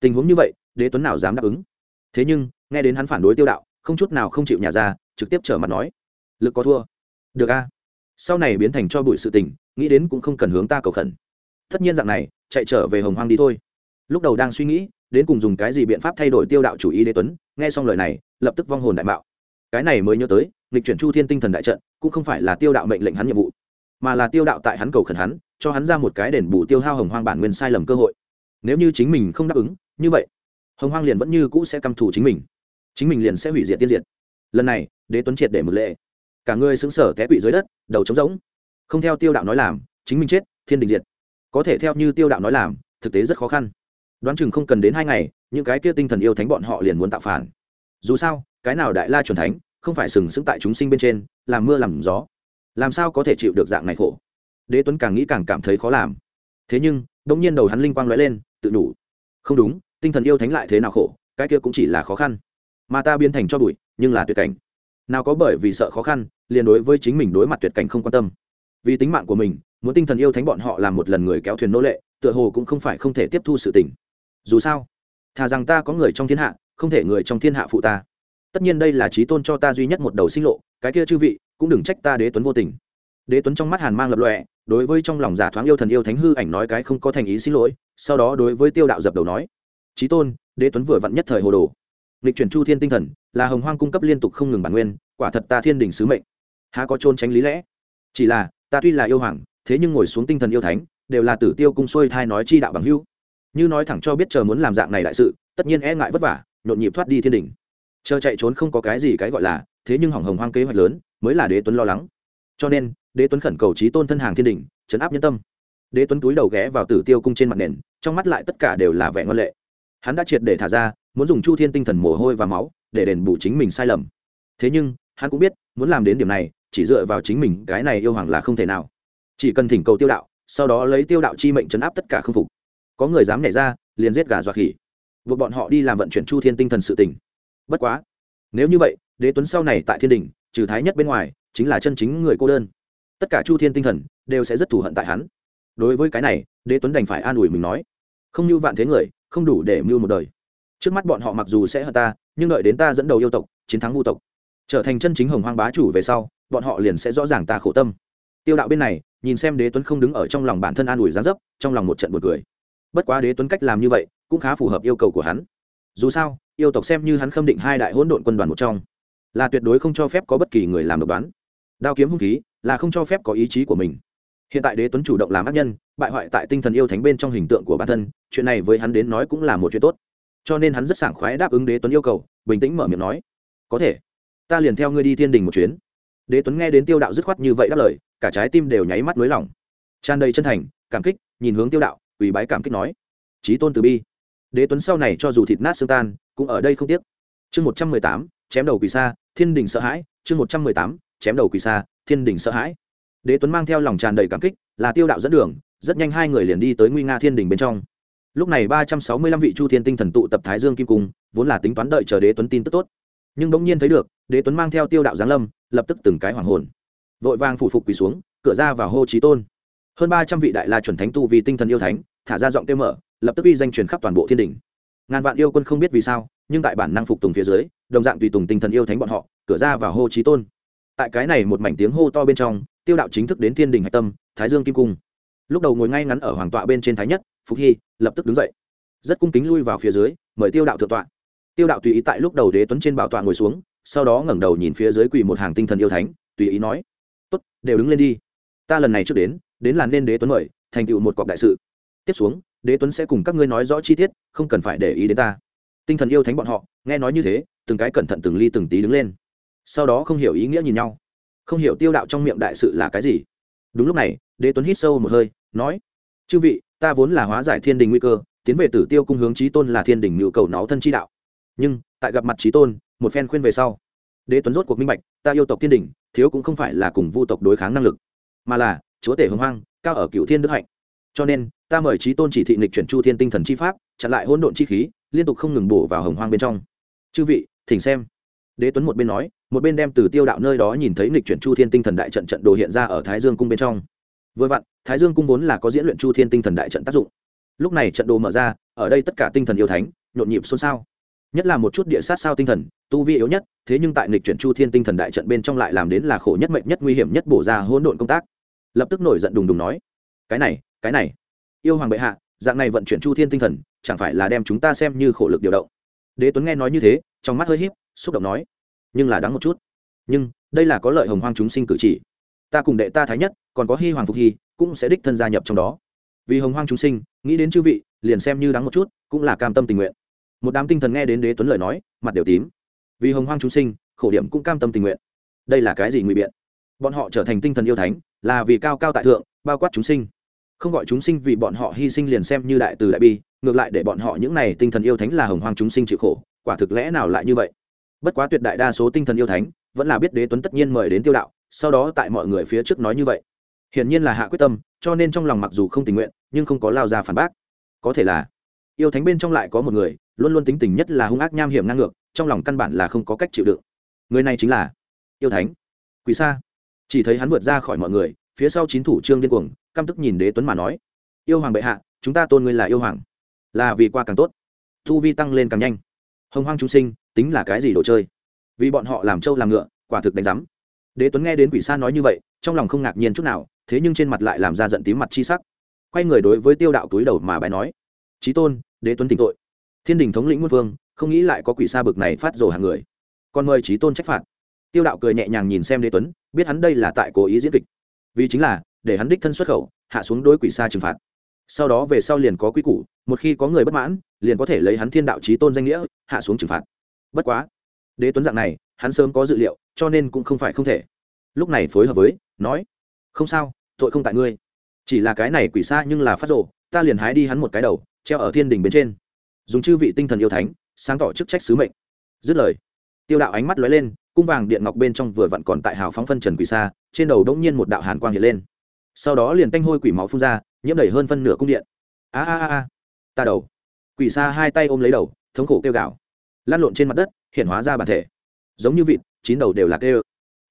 Tình huống như vậy, đế tuấn nào dám đáp ứng? Thế nhưng, nghe đến hắn phản đối tiêu đạo, không chút nào không chịu nhà ra, trực tiếp trở mặt nói, lực có thua. Được a sau này biến thành cho bụi sự tình, nghĩ đến cũng không cần hướng ta cầu khẩn. Tất nhiên dạng này, chạy trở về hồng hoang đi thôi. Lúc đầu đang suy nghĩ, đến cùng dùng cái gì biện pháp thay đổi tiêu đạo chủ ý đế tuấn, nghe xong lời này, lập tức vong hồn đại mạo. Cái này mới nhớ tới lịch chuyển chu thiên tinh thần đại trận, cũng không phải là tiêu đạo mệnh lệnh hắn nhiệm vụ, mà là tiêu đạo tại hắn cầu khẩn hắn, cho hắn ra một cái đền bù tiêu hao hồng hoang bản nguyên sai lầm cơ hội. Nếu như chính mình không đáp ứng, như vậy, hồng hoang liền vẫn như cũ sẽ căm thù chính mình. Chính mình liền sẽ hủy diệt tiên diệt. Lần này, đế tuấn triệt để một lệ cả người xứng sở té quỵ dưới đất, đầu trống rỗng. Không theo tiêu đạo nói làm, chính mình chết, thiên đình diệt. Có thể theo như tiêu đạo nói làm, thực tế rất khó khăn. Đoán chừng không cần đến hai ngày, những cái kia tinh thần yêu thánh bọn họ liền muốn tạo phản. Dù sao, cái nào đại la c thánh, không phải sừng sững tại chúng sinh bên trên, làm mưa làm gió. Làm sao có thể chịu được dạng này khổ? Đế tuấn càng nghĩ càng cảm thấy khó làm. Thế nhưng đ ỗ n g nhiên đầu hắn linh quang lóe lên, tự đủ. Không đúng, tinh thần yêu thánh lại thế nào khổ, cái kia cũng chỉ là khó khăn. Mà ta biến thành cho bụi, nhưng là tuyệt cảnh nào có bởi vì sợ khó khăn, liền đối với chính mình đối mặt tuyệt cảnh không quan tâm. Vì tính mạng của mình, muốn tinh thần yêu thánh bọn họ làm một lần người kéo thuyền nô lệ, tựa hồ cũng không phải không thể tiếp thu sự tình. Dù sao, thà rằng ta có người trong thiên hạ, không thể người trong thiên hạ phụ ta. Tất nhiên đây là trí tôn cho ta duy nhất một đầu sinh lộ, cái kia chư vị, cũng đừng trách ta đế tuấn vô tình. Đế tuấn trong mắt hàn mang lập lọe đối với trong lòng giả thoáng yêu thần yêu thánh hư ảnh nói cái không có thành ý xin lỗi, sau đó đối với tiêu đạo dập đầu nói trí tôn, đế tuấn vừa vặn nhất thời hồ đồ lịch chuyển chu thiên tinh thần, là hồng hoang cung cấp liên tục không ngừng bản nguyên, quả thật ta thiên đình sứ mệnh. Há có trôn tránh lý lẽ? Chỉ là, ta tuy là yêu hoàng, thế nhưng ngồi xuống tinh thần yêu thánh, đều là tử tiêu cung xuôi thai nói chi đạo bằng hưu như nói thẳng cho biết chờ muốn làm dạng này đại sự, tất nhiên e ngại vất vả, nhộn nhịp thoát đi thiên đình chờ chạy trốn không có cái gì cái gọi là, thế nhưng hỏng hồng hoang kế hoạch lớn, mới là đế tuấn lo lắng. Cho nên, đế tuấn khẩn cầu trí tôn thân hàng thiên đình chấn áp nhân tâm. Đế tuấn túi đầu ghé vào tử tiêu cung trên mặt nền, trong mắt lại tất cả đều là vẻ ngân lệ hắn đã triệt để thả ra, muốn dùng chu thiên tinh thần mồ hôi và máu để đền bù chính mình sai lầm. Thế nhưng, hắn cũng biết, muốn làm đến điểm này, chỉ dựa vào chính mình, cái này yêu hoàng là không thể nào. Chỉ cần thỉnh cầu tiêu đạo, sau đó lấy tiêu đạo chi mệnh chấn áp tất cả không phục. Có người dám nhảy ra, liền giết gà dọa khỉ. Buộc bọn họ đi làm vận chuyển chu thiên tinh thần sự tình. Bất quá, nếu như vậy, đế tuấn sau này tại thiên đình, trừ thái nhất bên ngoài, chính là chân chính người cô đơn. Tất cả chu thiên tinh thần đều sẽ rất thù hận tại hắn. Đối với cái này, đế tuấn đành phải an ủi mình nói, không như vạn thế người không đủ để mưu một đời. Trước mắt bọn họ mặc dù sẽ hận ta, nhưng đợi đến ta dẫn đầu yêu tộc, chiến thắng vu tộc, trở thành chân chính hồng hoang bá chủ về sau, bọn họ liền sẽ rõ ràng ta khổ tâm. Tiêu đạo bên này, nhìn xem đế tuấn không đứng ở trong lòng bản thân an ủi gián dấp, trong lòng một trận buồn cười. Bất quá đế tuấn cách làm như vậy, cũng khá phù hợp yêu cầu của hắn. Dù sao, yêu tộc xem như hắn khâm định hai đại hỗn độn quân đoàn một trong, là tuyệt đối không cho phép có bất kỳ người làm độc đoán. Đao kiếm hung khí, là không cho phép có ý chí của mình. Hiện tại đế tuấn chủ động làm ác nhân bại hoại tại tinh thần yêu thánh bên trong hình tượng của bản thân, chuyện này với hắn đến nói cũng là một chuyện tốt. Cho nên hắn rất sảng khoái đáp ứng đế tuấn yêu cầu, bình tĩnh mở miệng nói, có thể, ta liền theo ngươi đi thiên đình một chuyến. Đế tuấn nghe đến tiêu đạo dứt khoát như vậy đáp lời, cả trái tim đều nháy mắt nới lỏng. Tràn đầy chân thành, cảm kích, nhìn hướng tiêu đạo ủy bái cảm kích nói trí tôn từ bi. Đế tuấn sau này cho dù thịt nát xương tan, cũng ở đây không tiếc. Chương một trăm mười tám, chém đầu quỳ xa thiên đình sợ hãi. Chương một trăm mười tám, chém đầu quỳ xa thiên đình sợ hãi. Đế tuấn mang theo lòng tràn đầy cảm kích, là tiêu đạo dẫn đường rất nhanh hai người liền đi tới nguy nga thiên đình bên trong. Lúc này ba trăm sáu mươi lăm vị chu thiên tinh thần tụ tập thái dương kim cung, vốn là tính toán đợi chờ đế tuấn tin tức tốt. Nhưng bỗng nhiên thấy được, đế tuấn mang theo tiêu đạo giáng lâm, lập tức từng cái hoàng hồn. Vội vàng phủ phục quỳ xuống, cửa ra vào hô trí tôn. Hơn ba trăm vị đại la chuẩn thánh tu vì tinh thần yêu thánh, thả ra giọng tiêu mở, lập tức uy danh truyền khắp toàn bộ thiên đình. Ngàn vạn yêu quân không biết vì sao, nhưng tại bản năng phục tùng phía dưới, đồng dạng tùy tùng tinh thần yêu thánh bọn họ, cửa ra vào hô trí tôn. Tại cái này một mảnh tiếng hô to bên trong, tiêu đạo chính thức đến thiên đình hạch tâm, thái dương kim cung lúc đầu ngồi ngay ngắn ở hoàng tọa bên trên thái nhất, phục hy lập tức đứng dậy. Rất cung kính lui vào phía dưới, mời tiêu đạo thượng tọa. Tiêu đạo tùy ý tại lúc đầu đế tuấn trên bảo tọa ngồi xuống, sau đó ngẩng đầu nhìn phía dưới quỳ một hàng tinh thần yêu thánh, tùy ý nói, tốt, đều đứng lên đi. Ta lần này trước đến đến là nên đế tuấn mời, thành tựu một cọc đại sự. Tiếp xuống, đế tuấn sẽ cùng các ngươi nói rõ chi tiết, không cần phải để ý đến ta. Tinh thần yêu thánh bọn họ, nghe nói như thế, từng cái cẩn thận từng ly từng tí đứng lên. Sau đó không hiểu ý nghĩa nhìn nhau. Không hiểu tiêu đạo trong miệng đại sự là cái gì. Đúng lúc này, đế tuấn hít sâu một hơi nói, chư vị, ta vốn là hóa giải thiên đình nguy cơ, tiến về tử tiêu cung hướng trí tôn là thiên đình nhu cầu nó thân chi đạo. Nhưng, tại gặp mặt trí tôn, một phen khuyên về sau, đế tuấn rốt cuộc minh bạch, ta yêu tộc thiên đình, thiếu cũng không phải là cùng vu tộc đối kháng năng lực, mà là, chúa tể hưng hoang, cao ở cựu thiên đức hạnh. Cho nên, ta mời trí tôn chỉ thị nịch chuyển chu thiên tinh thần chi pháp, chặn lại hỗn độn chi khí, liên tục không ngừng bổ vào hồng hoang bên trong. Chư vị, thỉnh xem. Đế tuấn một bên nói, một bên đem từ tiêu đạo nơi đó nhìn thấy nịch chuyển chu thiên tinh thần đại trận trận đồ hiện ra ở thái dương cung bên trong vừa vặn, thái dương cung vốn là có diễn luyện chu thiên tinh thần đại trận tác dụng. Lúc này trận đồ mở ra, ở đây tất cả tinh thần yêu thánh, nhộn nhịp xôn xao. Nhất là một chút địa sát sao tinh thần, tu vi yếu nhất, thế nhưng tại nghịch chuyển chu thiên tinh thần đại trận bên trong lại làm đến là khổ nhất mệnh nhất nguy hiểm nhất bổ ra hỗn độn công tác. Lập tức nổi giận đùng đùng nói, cái này cái này, yêu hoàng bệ hạ, dạng này vận chuyển chu thiên tinh thần, chẳng phải là đem chúng ta xem như khổ lực điều động? Đế tuấn nghe nói như thế, trong mắt hơi híp, xúc động nói, nhưng là đáng một chút. Nhưng, đây là có lợi hồng hoang chúng sinh cử chỉ ta cùng đệ ta thái nhất, còn có hy hoàng phục hy cũng sẽ đích thân gia nhập trong đó. Vì hồng hoang chúng sinh, nghĩ đến chư vị, liền xem như đáng một chút, cũng là cam tâm tình nguyện. Một đám tinh thần nghe đến đế tuấn lời nói, mặt đều tím. Vì hồng hoang chúng sinh, khổ điểm cũng cam tâm tình nguyện. Đây là cái gì ngụy biện? Bọn họ trở thành tinh thần yêu thánh, là vì cao cao tại thượng, bao quát chúng sinh. Không gọi chúng sinh vì bọn họ hy sinh liền xem như đại từ đại bi, ngược lại để bọn họ những này tinh thần yêu thánh là hồng hoang chúng sinh chịu khổ, quả thực lẽ nào lại như vậy? Bất quá tuyệt đại đa số tinh thần yêu thánh, vẫn là biết đế tuấn tất nhiên mời đến tiêu đạo sau đó tại mọi người phía trước nói như vậy. Hiển nhiên là hạ quyết tâm, cho nên trong lòng mặc dù không tình nguyện, nhưng không có lao ra phản bác. Có thể là, yêu thánh bên trong lại có một người, luôn luôn tính tình nhất là hung ác nham hiểm ngang ngược, trong lòng căn bản là không có cách chịu đựng. Người này chính là yêu thánh. Quý sa. Chỉ thấy hắn vượt ra khỏi mọi người, phía sau chín thủ trương điên cuồng, căm tức nhìn đế tuấn mà nói, yêu hoàng bệ hạ, chúng ta tôn ngươi là yêu hoàng. Là vì qua càng tốt. Thu vi tăng lên càng nhanh. Hồng hoang chúng sinh, tính là cái gì đồ chơi? Vì bọn họ làm trâu làm ngựa, quả thực đánh giám đế tuấn nghe đến quỷ sa nói như vậy, trong lòng không ngạc nhiên chút nào, thế nhưng trên mặt lại làm ra giận tím mặt chi sắc. Quay người đối với tiêu đạo túi đầu mà bài nói trí tôn, đế tuấn tỉnh tội. Thiên đình thống lĩnh muôn vương, không nghĩ lại có quỷ sa bực này phát rồ hàng người. Còn mời trí tôn trách phạt. Tiêu đạo cười nhẹ nhàng nhìn xem đế tuấn, biết hắn đây là tại cố ý diễn kịch. Vì chính là, để hắn đích thân xuất khẩu, hạ xuống đối quỷ Sa trừng phạt. Sau đó về sau liền có quy củ, một khi có người bất mãn, liền có thể lấy hắn thiên đạo trí tôn danh nghĩa, hạ xuống trừng phạt. Bất quá, đế tuấn dạng này, hắn sớm có dự liệu cho nên cũng không phải không thể. Lúc này phối hợp với, nói, không sao, tội không tại ngươi. Chỉ là cái này quỷ xa nhưng là phát rộ ta liền hái đi hắn một cái đầu, treo ở thiên đình bên trên. Dùng chư vị tinh thần yêu thánh, sáng tỏ chức trách sứ mệnh. Dứt lời, tiêu đạo ánh mắt lóe lên, cung vàng điện ngọc bên trong vừa vặn còn tại hào phóng phân trần quỷ xa, trên đầu đống nhiên một đạo hàn quang hiện lên. Sau đó liền tanh hôi quỷ máu phun ra, nhiễm đầy hơn phân nửa cung điện. A a a a, ta đầu. Quỷ xa hai tay ôm lấy đầu, thống khổ kêu gào. Lăn lộn trên mặt đất, hiện hóa ra bản thể. Giống như vịt chín đầu đều là kêu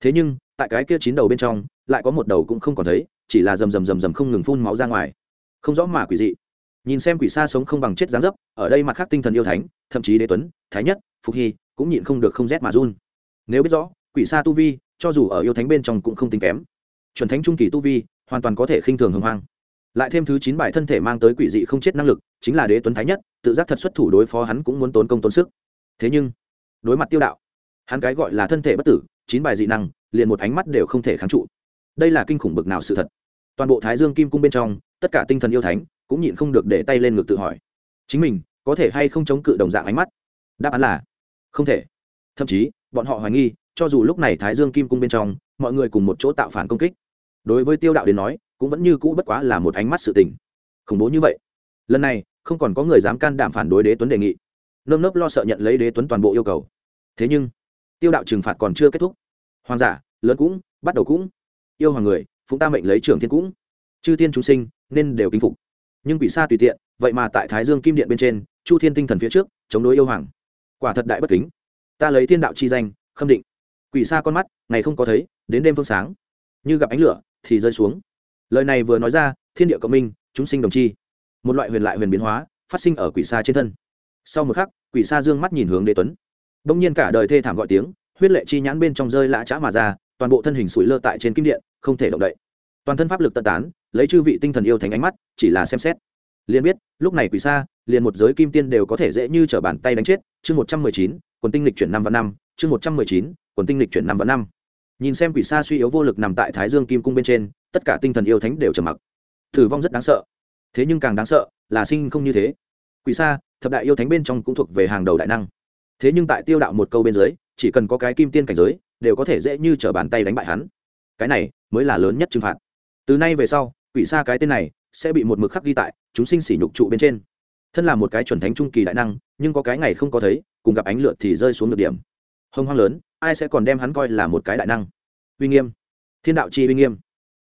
thế nhưng, tại cái kia chín đầu bên trong, lại có một đầu cũng không còn thấy, chỉ là rầm rầm rầm rầm không ngừng phun máu ra ngoài. Không rõ mà quỷ dị. Nhìn xem quỷ xa sống không bằng chết dáng dấp, ở đây mặt khác tinh thần yêu thánh, thậm chí đế tuấn, thái nhất, phục hy, cũng nhịn không được không rét mà run. Nếu biết rõ, quỷ xa tu vi, cho dù ở yêu thánh bên trong cũng không tính kém. Chuẩn thánh trung kỳ tu vi, hoàn toàn có thể khinh thường hưng hoang. Lại thêm thứ chín bài thân thể mang tới quỷ dị không chết năng lực, chính là đế tuấn thái nhất, tự giác thật xuất thủ đối phó hắn cũng muốn tốn công tốn sức. Thế nhưng, đối mặt tiêu đạo hắn cái gọi là thân thể bất tử, chín bài dị năng, liền một ánh mắt đều không thể kháng trụ. Đây là kinh khủng bực nào sự thật? Toàn bộ thái dương kim cung bên trong, tất cả tinh thần yêu thánh cũng nhịn không được để tay lên ngực tự hỏi. Chính mình có thể hay không chống cự đồng dạng ánh mắt? Đáp án là, không thể. Thậm chí, bọn họ hoài nghi, cho dù lúc này thái dương kim cung bên trong, mọi người cùng một chỗ tạo phản công kích, đối với tiêu đạo đến nói, cũng vẫn như cũ bất quá là một ánh mắt sự tình. Khủng bố như vậy. Lần này, không còn có người dám can đảm phản đối đế tuấn đề nghị. Nơm nớp lo sợ nhận lấy đế tuấn toàn bộ yêu cầu. Thế nhưng tiêu đạo trừng phạt còn chưa kết thúc. Hoàng giả, lớn cũng, bắt đầu cũng. Yêu hoàng người, phụng ta mệnh lấy trưởng thiên cũng. Chư thiên chúng sinh, nên đều kinh phục. Nhưng quỷ xa tùy tiện, vậy mà tại thái dương kim điện bên trên, chu thiên tinh thần phía trước, chống đối yêu hoàng. Quả thật đại bất kính. Ta lấy thiên đạo chi danh, khâm định. Quỷ xa con mắt, ngày không có thấy, đến đêm phương sáng. Như gặp ánh lửa, thì rơi xuống. Lời này vừa nói ra, thiên địa cộng minh, chúng sinh đồng chi. Một loại huyền lại huyền biến hóa, phát sinh ở quỷ xa trên thân. Sau một khắc, quỷ xa dương mắt nhìn hướng đế tuấn đông nhiên cả đời thê thảm gọi tiếng, huyết lệ chi nhãn bên trong rơi lã chã mà ra, toàn bộ thân hình sủi lơ tại trên kim điện, không thể động đậy. Toàn thân pháp lực tận tán, lấy chư vị tinh thần yêu thánh ánh mắt, chỉ là xem xét. Liền biết, lúc này quỷ xa liền một giới kim tiên đều có thể dễ như trở bàn tay đánh chết. Chương một trăm mười chín, quần tinh lịch chuyển năm và năm. Chương một trăm mười chín, quần tinh lịch chuyển năm và năm. Nhìn xem quỷ xa suy yếu vô lực nằm tại thái dương kim cung bên trên, tất cả tinh thần yêu thánh đều trầm mặc. Thử vong rất đáng sợ. Thế nhưng càng đáng sợ là sinh không như thế. Quỷ xa thập đại yêu thánh bên trong cũng thuộc về hàng đầu đại năng thế nhưng tại tiêu đạo một câu bên dưới, chỉ cần có cái kim tiên cảnh giới, đều có thể dễ như t r ở bàn tay đánh bại hắn. Cái này mới là lớn nhất trừng phạt. Từ nay về sau, quỷ xa cái tên này sẽ bị một mực khắc ghi tại chúng sinh sỉ nhục trụ bên trên. Thân là một cái chuẩn thánh trung kỳ đại năng, nhưng có cái ngày không có thấy, cùng gặp ánh lượt thì rơi xuống được điểm. Hông hoang lớn, ai sẽ còn đem hắn coi là một cái đại năng? Uy nghiêm. Thiên đạo chi uy nghiêm.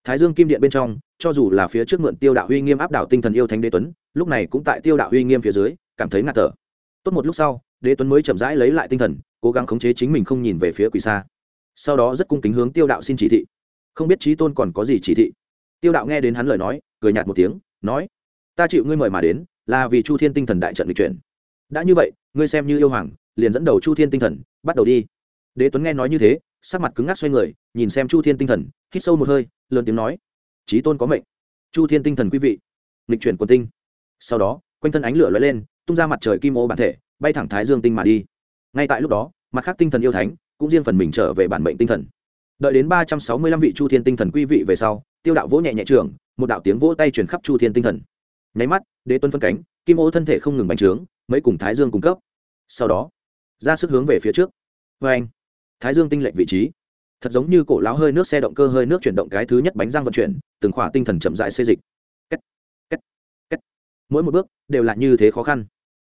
Thái dương kim điện bên trong, cho dù là phía trước mượn tiêu đạo uy nghiêm áp đảo tinh thần yêu thánh đế tuấn, lúc này cũng tại tiêu đạo uy nghiêm phía dưới, cảm thấy ngạt thở. Tốt một lúc sau đế tuấn mới chậm rãi lấy lại tinh thần, cố gắng khống chế chính mình không nhìn về phía quỷ xa. Sau đó rất cung kính hướng tiêu đạo xin chỉ thị. Không biết trí tôn còn có gì chỉ thị? Tiêu đạo nghe đến hắn lời nói, cười nhạt một tiếng, nói, ta chịu ngươi mời mà đến, là vì chu thiên tinh thần đại trận lịch chuyển. Đã như vậy, ngươi xem như yêu hoàng, liền dẫn đầu chu thiên tinh thần, bắt đầu đi. Đế tuấn nghe nói như thế, sắc mặt cứng ngắc xoay người, nhìn xem chu thiên tinh thần, hít sâu một hơi, lớn tiếng nói trí tôn có mệnh. Chu thiên tinh thần quý vị. Lịch chuyển quần tinh. Sau đó, quanh thân ánh lửa lóe lên, tung ra mặt trời kim ô bản thể bay thẳng thái dương tinh mà đi. Ngay tại lúc đó mặt khác tinh thần yêu thánh cũng riêng phần mình trở về bản mệnh tinh thần. Đợi đến ba trăm sáu mươi lăm vị chu thiên tinh thần quý vị về sau tiêu đạo vỗ nhẹ nhẹ trường một đạo tiếng vỗ tay chuyển khắp chu thiên tinh thần. Nháy mắt đế tuân phân cánh kim ô thân thể không ngừng bành trướng mấy cùng thái dương cung cấp. Sau đó ra sức hướng về phía trước. Vê anh thái dương tinh lệnh vị trí. Thật giống như cổ láo hơi nước xe động cơ hơi nước chuyển động cái thứ nhất bánh răng vận chuyển từng khỏa tinh thần chậm dại xê dịch. Kết, kết, kết. mỗi một bước đều là như thế khó khăn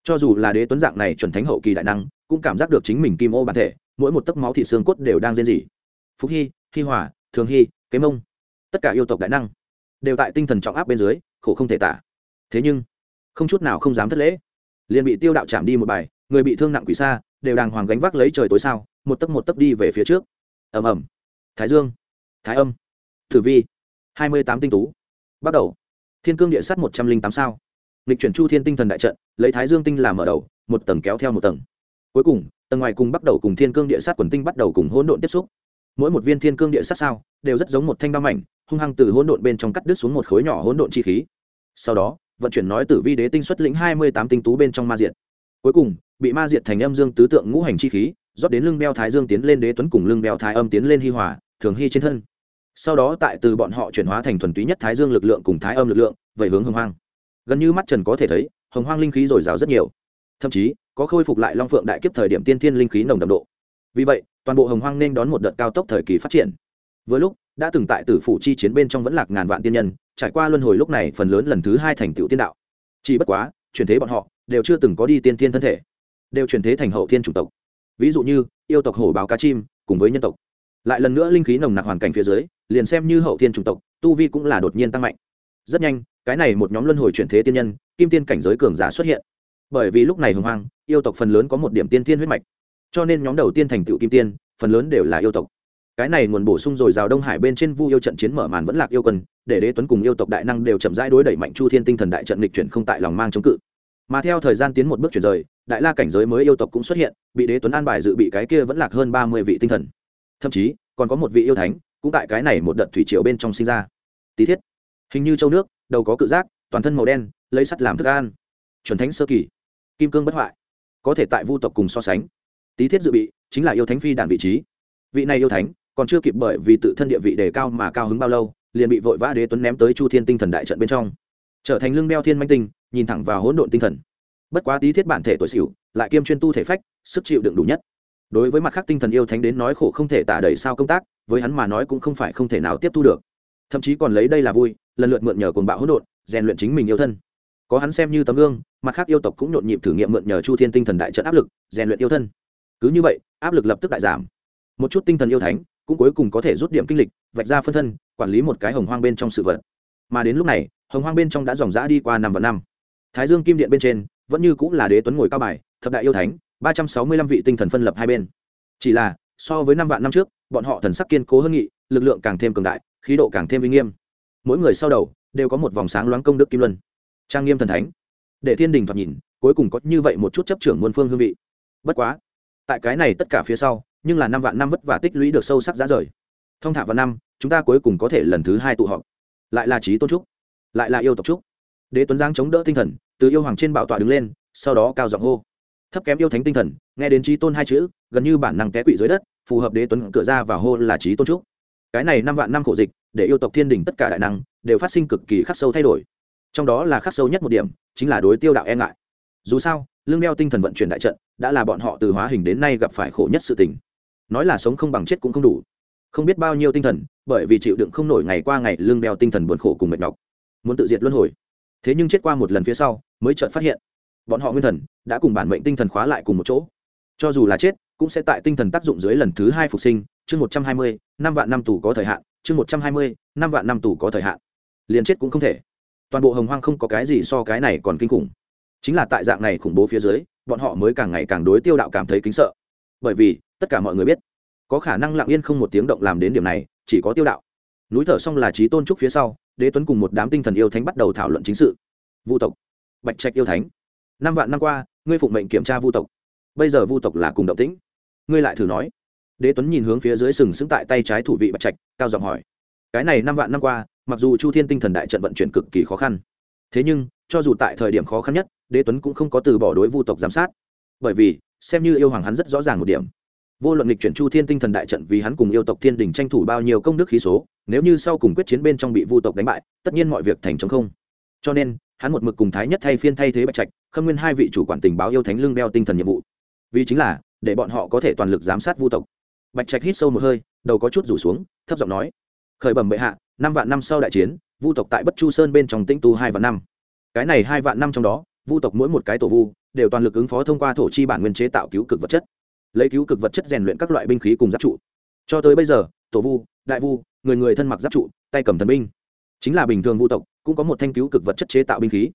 cho dù là đế tuấn dạng này chuẩn thánh hậu kỳ đại năng, cũng cảm giác được chính mình kim ô bản thể, mỗi một tấc máu thị xương cốt đều đang rên rỉ. Phúc hy hy hỏa thường hy, kế mông, tất cả yêu tộc đại năng đều tại tinh thần trọng áp bên dưới, khổ không thể tả. Thế nhưng, không chút nào không dám thất lễ. Liền bị tiêu đạo chạm đi một bài, người bị thương nặng quỷ xa, đều đàng hoàng gánh vác lấy trời tối sao, một tấc một tấc đi về phía trước. Ầm ầm. Thái dương, thái âm thử vi, hai mươi tám tinh tú. Bắt đầu. Thiên cương địa sắt một trăm linh tám sao lịch chuyển chu thiên tinh thần đại trận, lấy thái dương tinh làm mở đầu, một tầng kéo theo một tầng. Cuối cùng, tầng ngoài cùng bắt đầu cùng thiên cương địa sát quần tinh bắt đầu cùng hỗn độn tiếp xúc. Mỗi một viên thiên cương địa sát sao, đều rất giống một thanh đao mảnh, hung hăng từ hỗn độn bên trong cắt đứt xuống một khối nhỏ hỗn độn chi khí. Sau đó, vận chuyển nói tử vi đế tinh xuất lĩnh hai mươi tám tinh tú bên trong ma diện cuối cùng, bị ma diện thành âm dương tứ tượng ngũ hành chi khí, rót đến lưng beo thái dương tiến lên đế tuấn cùng lưng beo thái âm tiến lên hi hòa, thường hy trên thân. Sau đó tại từ bọn họ chuyển hóa thành thuần túy nhất thái dương lực lượng cùng thái âm lực lượng về hướng hưng hoang gần như mắt trần có thể thấy, hồng hoang linh khí dồi dào rất nhiều. Thậm chí, có khôi phục lại long phượng đại kiếp thời điểm tiên thiên linh khí nồng đậm độ. Vì vậy, toàn bộ hồng hoang nên đón một đợt cao tốc thời kỳ phát triển. Vừa lúc, đã từng tại tử phủ chi chiến bên trong vẫn lạc ngàn vạn tiên nhân, trải qua luân hồi lúc này phần lớn lần thứ hai thành tựu tiên đạo. Chỉ bất quá, chuyển thế bọn họ đều chưa từng có đi tiên Thiên thân thể, đều chuyển thế thành hậu thiên chủng tộc. Ví dụ như, yêu tộc hổ báo cá chim cùng với nhân tộc. Lại lần nữa linh khí nồng nặc hoàn cảnh phía dưới, liền xem như hậu thiên chủng tộc, tu vi cũng là đột nhiên tăng mạnh rất nhanh, cái này một nhóm luân hồi chuyển thế tiên nhân, kim tiên cảnh giới cường giả xuất hiện. Bởi vì lúc này hồng hoang, yêu tộc phần lớn có một điểm tiên tiên huyết mạch. Cho nên nhóm đầu tiên thành tựu kim tiên, phần lớn đều là yêu tộc. Cái này nguồn bổ sung rồi rào đông hải bên trên vu yêu trận chiến mở màn vẫn lạc yêu cần để đế tuấn cùng yêu tộc đại năng đều chậm rãi đối đẩy mạnh chu thiên tinh thần đại trận lịch chuyển không tại lòng mang chống cự. Mà theo thời gian tiến một bước chuyển rời, đại la cảnh giới mới yêu tộc cũng xuất hiện, bị đế tuấn an bài dự bị cái kia vẫn lạc hơn ba mươi vị tinh thần. Thậm chí, còn có một vị yêu thánh, cũng tại cái này một đợt thủy triều bên trong sinh ra. Tí thiết hình như châu nước, đầu có cự giác, toàn thân màu đen, lấy sắt làm thức ăn. Chuẩn thánh sơ kỳ. Kim cương bất hoại. Có thể tại vu tộc cùng so sánh. Tí thiết dự bị, chính là yêu thánh phi đản vị trí. Vị này yêu thánh, còn chưa kịp bởi vì tự thân địa vị đề cao mà cao hứng bao lâu, liền bị vội vã đế tuấn ném tới chu thiên tinh thần đại trận bên trong. Trở thành lưng đeo thiên manh tinh, nhìn thẳng vào hỗn độn tinh thần. Bất quá tí thiết bản thể tuổi xỉu, lại kiêm chuyên tu thể phách, sức chịu đựng đủ nhất. Đối với mặt khác tinh thần yêu thánh đến nói khổ không thể tả đầy sao công tác, với hắn mà nói cũng không phải không thể nào tiếp thu được thậm chí còn lấy đây là vui, lần lượt mượn nhờ cồn bạo hỗn độn, rèn luyện chính mình yêu thân. Có hắn xem như tấm gương, mặt khác yêu tộc cũng nhộn nhịp thử nghiệm mượn nhờ chu thiên tinh thần đại trận áp lực, rèn luyện yêu thân. Cứ như vậy, áp lực lập tức đại giảm. Một chút tinh thần yêu thánh, cũng cuối cùng có thể rút điểm kinh lịch, vạch ra phân thân, quản lý một cái hồng hoang bên trong sự vật. Mà đến lúc này, hồng hoang bên trong đã dòng dã đi qua năm và năm. Thái dương kim điện bên trên, vẫn như cũng là đế tuấn ngồi cao bài, thập đại yêu thánh, ba trăm sáu mươi lăm vị tinh thần phân lập hai bên. Chỉ là, so với năm vạn năm trước, bọn họ thần sắc kiên cố hơn nghị, lực lượng càng thêm cường đại khí độ càng thêm uy nghiêm. Mỗi người sau đầu đều có một vòng sáng loáng công đức kim luân. Trang nghiêm thần thánh. Để thiên đình thoạt nhìn, cuối cùng có như vậy một chút chấp trưởng muôn phương hương vị. Bất quá, tại cái này tất cả phía sau, nhưng là năm vạn năm vất vả tích lũy được sâu sắc giá rời. Thông thả vào năm, chúng ta cuối cùng có thể lần thứ hai tụ họp. Lại là trí tôn trúc, lại là yêu tộc trúc. Đế tuấn giang chống đỡ tinh thần, từ yêu hoàng trên bảo tọa đứng lên, sau đó cao giọng hô. Thấp kém yêu thánh tinh thần, nghe đến trí tôn hai chữ, gần như bản năng té quỵ dưới đất, phù hợp đế tuấn cửa ra và hô là trí tôn trúc cái này năm vạn năm khổ dịch, để yêu tộc thiên đình tất cả đại năng đều phát sinh cực kỳ khắc sâu thay đổi. Trong đó là khắc sâu nhất một điểm, chính là đối tiêu đạo e ngại. Dù sao, lương đeo tinh thần vận chuyển đại trận, đã là bọn họ từ hóa hình đến nay gặp phải khổ nhất sự tình. Nói là sống không bằng chết cũng không đủ. Không biết bao nhiêu tinh thần, bởi vì chịu đựng không nổi ngày qua ngày lương đeo tinh thần buồn khổ cùng mệt nhọc, muốn tự diệt luân hồi. Thế nhưng chết qua một lần phía sau, mới chợt phát hiện, bọn họ nguyên thần đã cùng bản mệnh tinh thần khóa lại cùng một chỗ. Cho dù là chết, cũng sẽ tại tinh thần tác dụng dưới lần thứ hai phục sinh chương một trăm hai mươi, năm vạn năm tù có thời hạn, chương một trăm hai mươi, năm vạn năm tù có thời hạn. Liền chết cũng không thể. Toàn bộ hồng hoang không có cái gì so cái này còn kinh khủng. Chính là tại dạng này khủng bố phía dưới, bọn họ mới càng ngày càng đối tiêu đạo cảm thấy kính sợ. Bởi vì, tất cả mọi người biết, có khả năng lặng yên không một tiếng động làm đến điểm này, chỉ có tiêu đạo. Núi thở xong là trí tôn trúc phía sau, đế tuấn cùng một đám tinh thần yêu thánh bắt đầu thảo luận chính sự. Vu tộc. Bạch trạch yêu thánh. Năm vạn năm qua, ngươi phụng mệnh kiểm tra vu tộc. Bây giờ vu tộc là cùng động tĩnh. Ngươi lại thử nói đế tuấn nhìn hướng phía dưới sừng sững tại tay trái thủ vị bạch trạch, cao giọng hỏi. Cái này năm vạn năm qua, mặc dù chu thiên tinh thần đại trận vận chuyển cực kỳ khó khăn, thế nhưng, cho dù tại thời điểm khó khăn nhất, đế tuấn cũng không có từ bỏ đối vu tộc giám sát. Bởi vì, xem như yêu hoàng hắn rất rõ ràng một điểm. Vô luận lịch chuyển chu thiên tinh thần đại trận vì hắn cùng yêu tộc thiên đình tranh thủ bao nhiêu công đức khí số, nếu như sau cùng quyết chiến bên trong bị vu tộc đánh bại, tất nhiên mọi việc thành chống không. Cho nên, hắn một mực cùng thái nhất thay phiên thay thế bạch trạch, khâm nguyên hai vị chủ quản tình báo yêu thánh lưng đeo tinh thần nhiệm vụ. Vì chính là, để bọn họ có thể toàn lực giám sát vu tộc bạch trạch hít sâu một hơi, đầu có chút rủ xuống, thấp giọng nói, khởi bẩm bệ hạ, năm vạn năm sau đại chiến, vu tộc tại bất chu sơn bên trong tĩnh tu hai vạn năm. Cái này hai vạn năm trong đó, vu tộc mỗi một cái tổ vu, đều toàn lực ứng phó thông qua thổ chi bản nguyên chế tạo cứu cực vật chất. Lấy cứu cực vật chất rèn luyện các loại binh khí cùng giáp trụ. Cho tới bây giờ, tổ vu, đại vu, người người thân mặc giáp trụ, tay cầm thần binh. Chính là bình thường vu tộc, cũng có một thanh cứu cực vật chất chế tạo binh khí.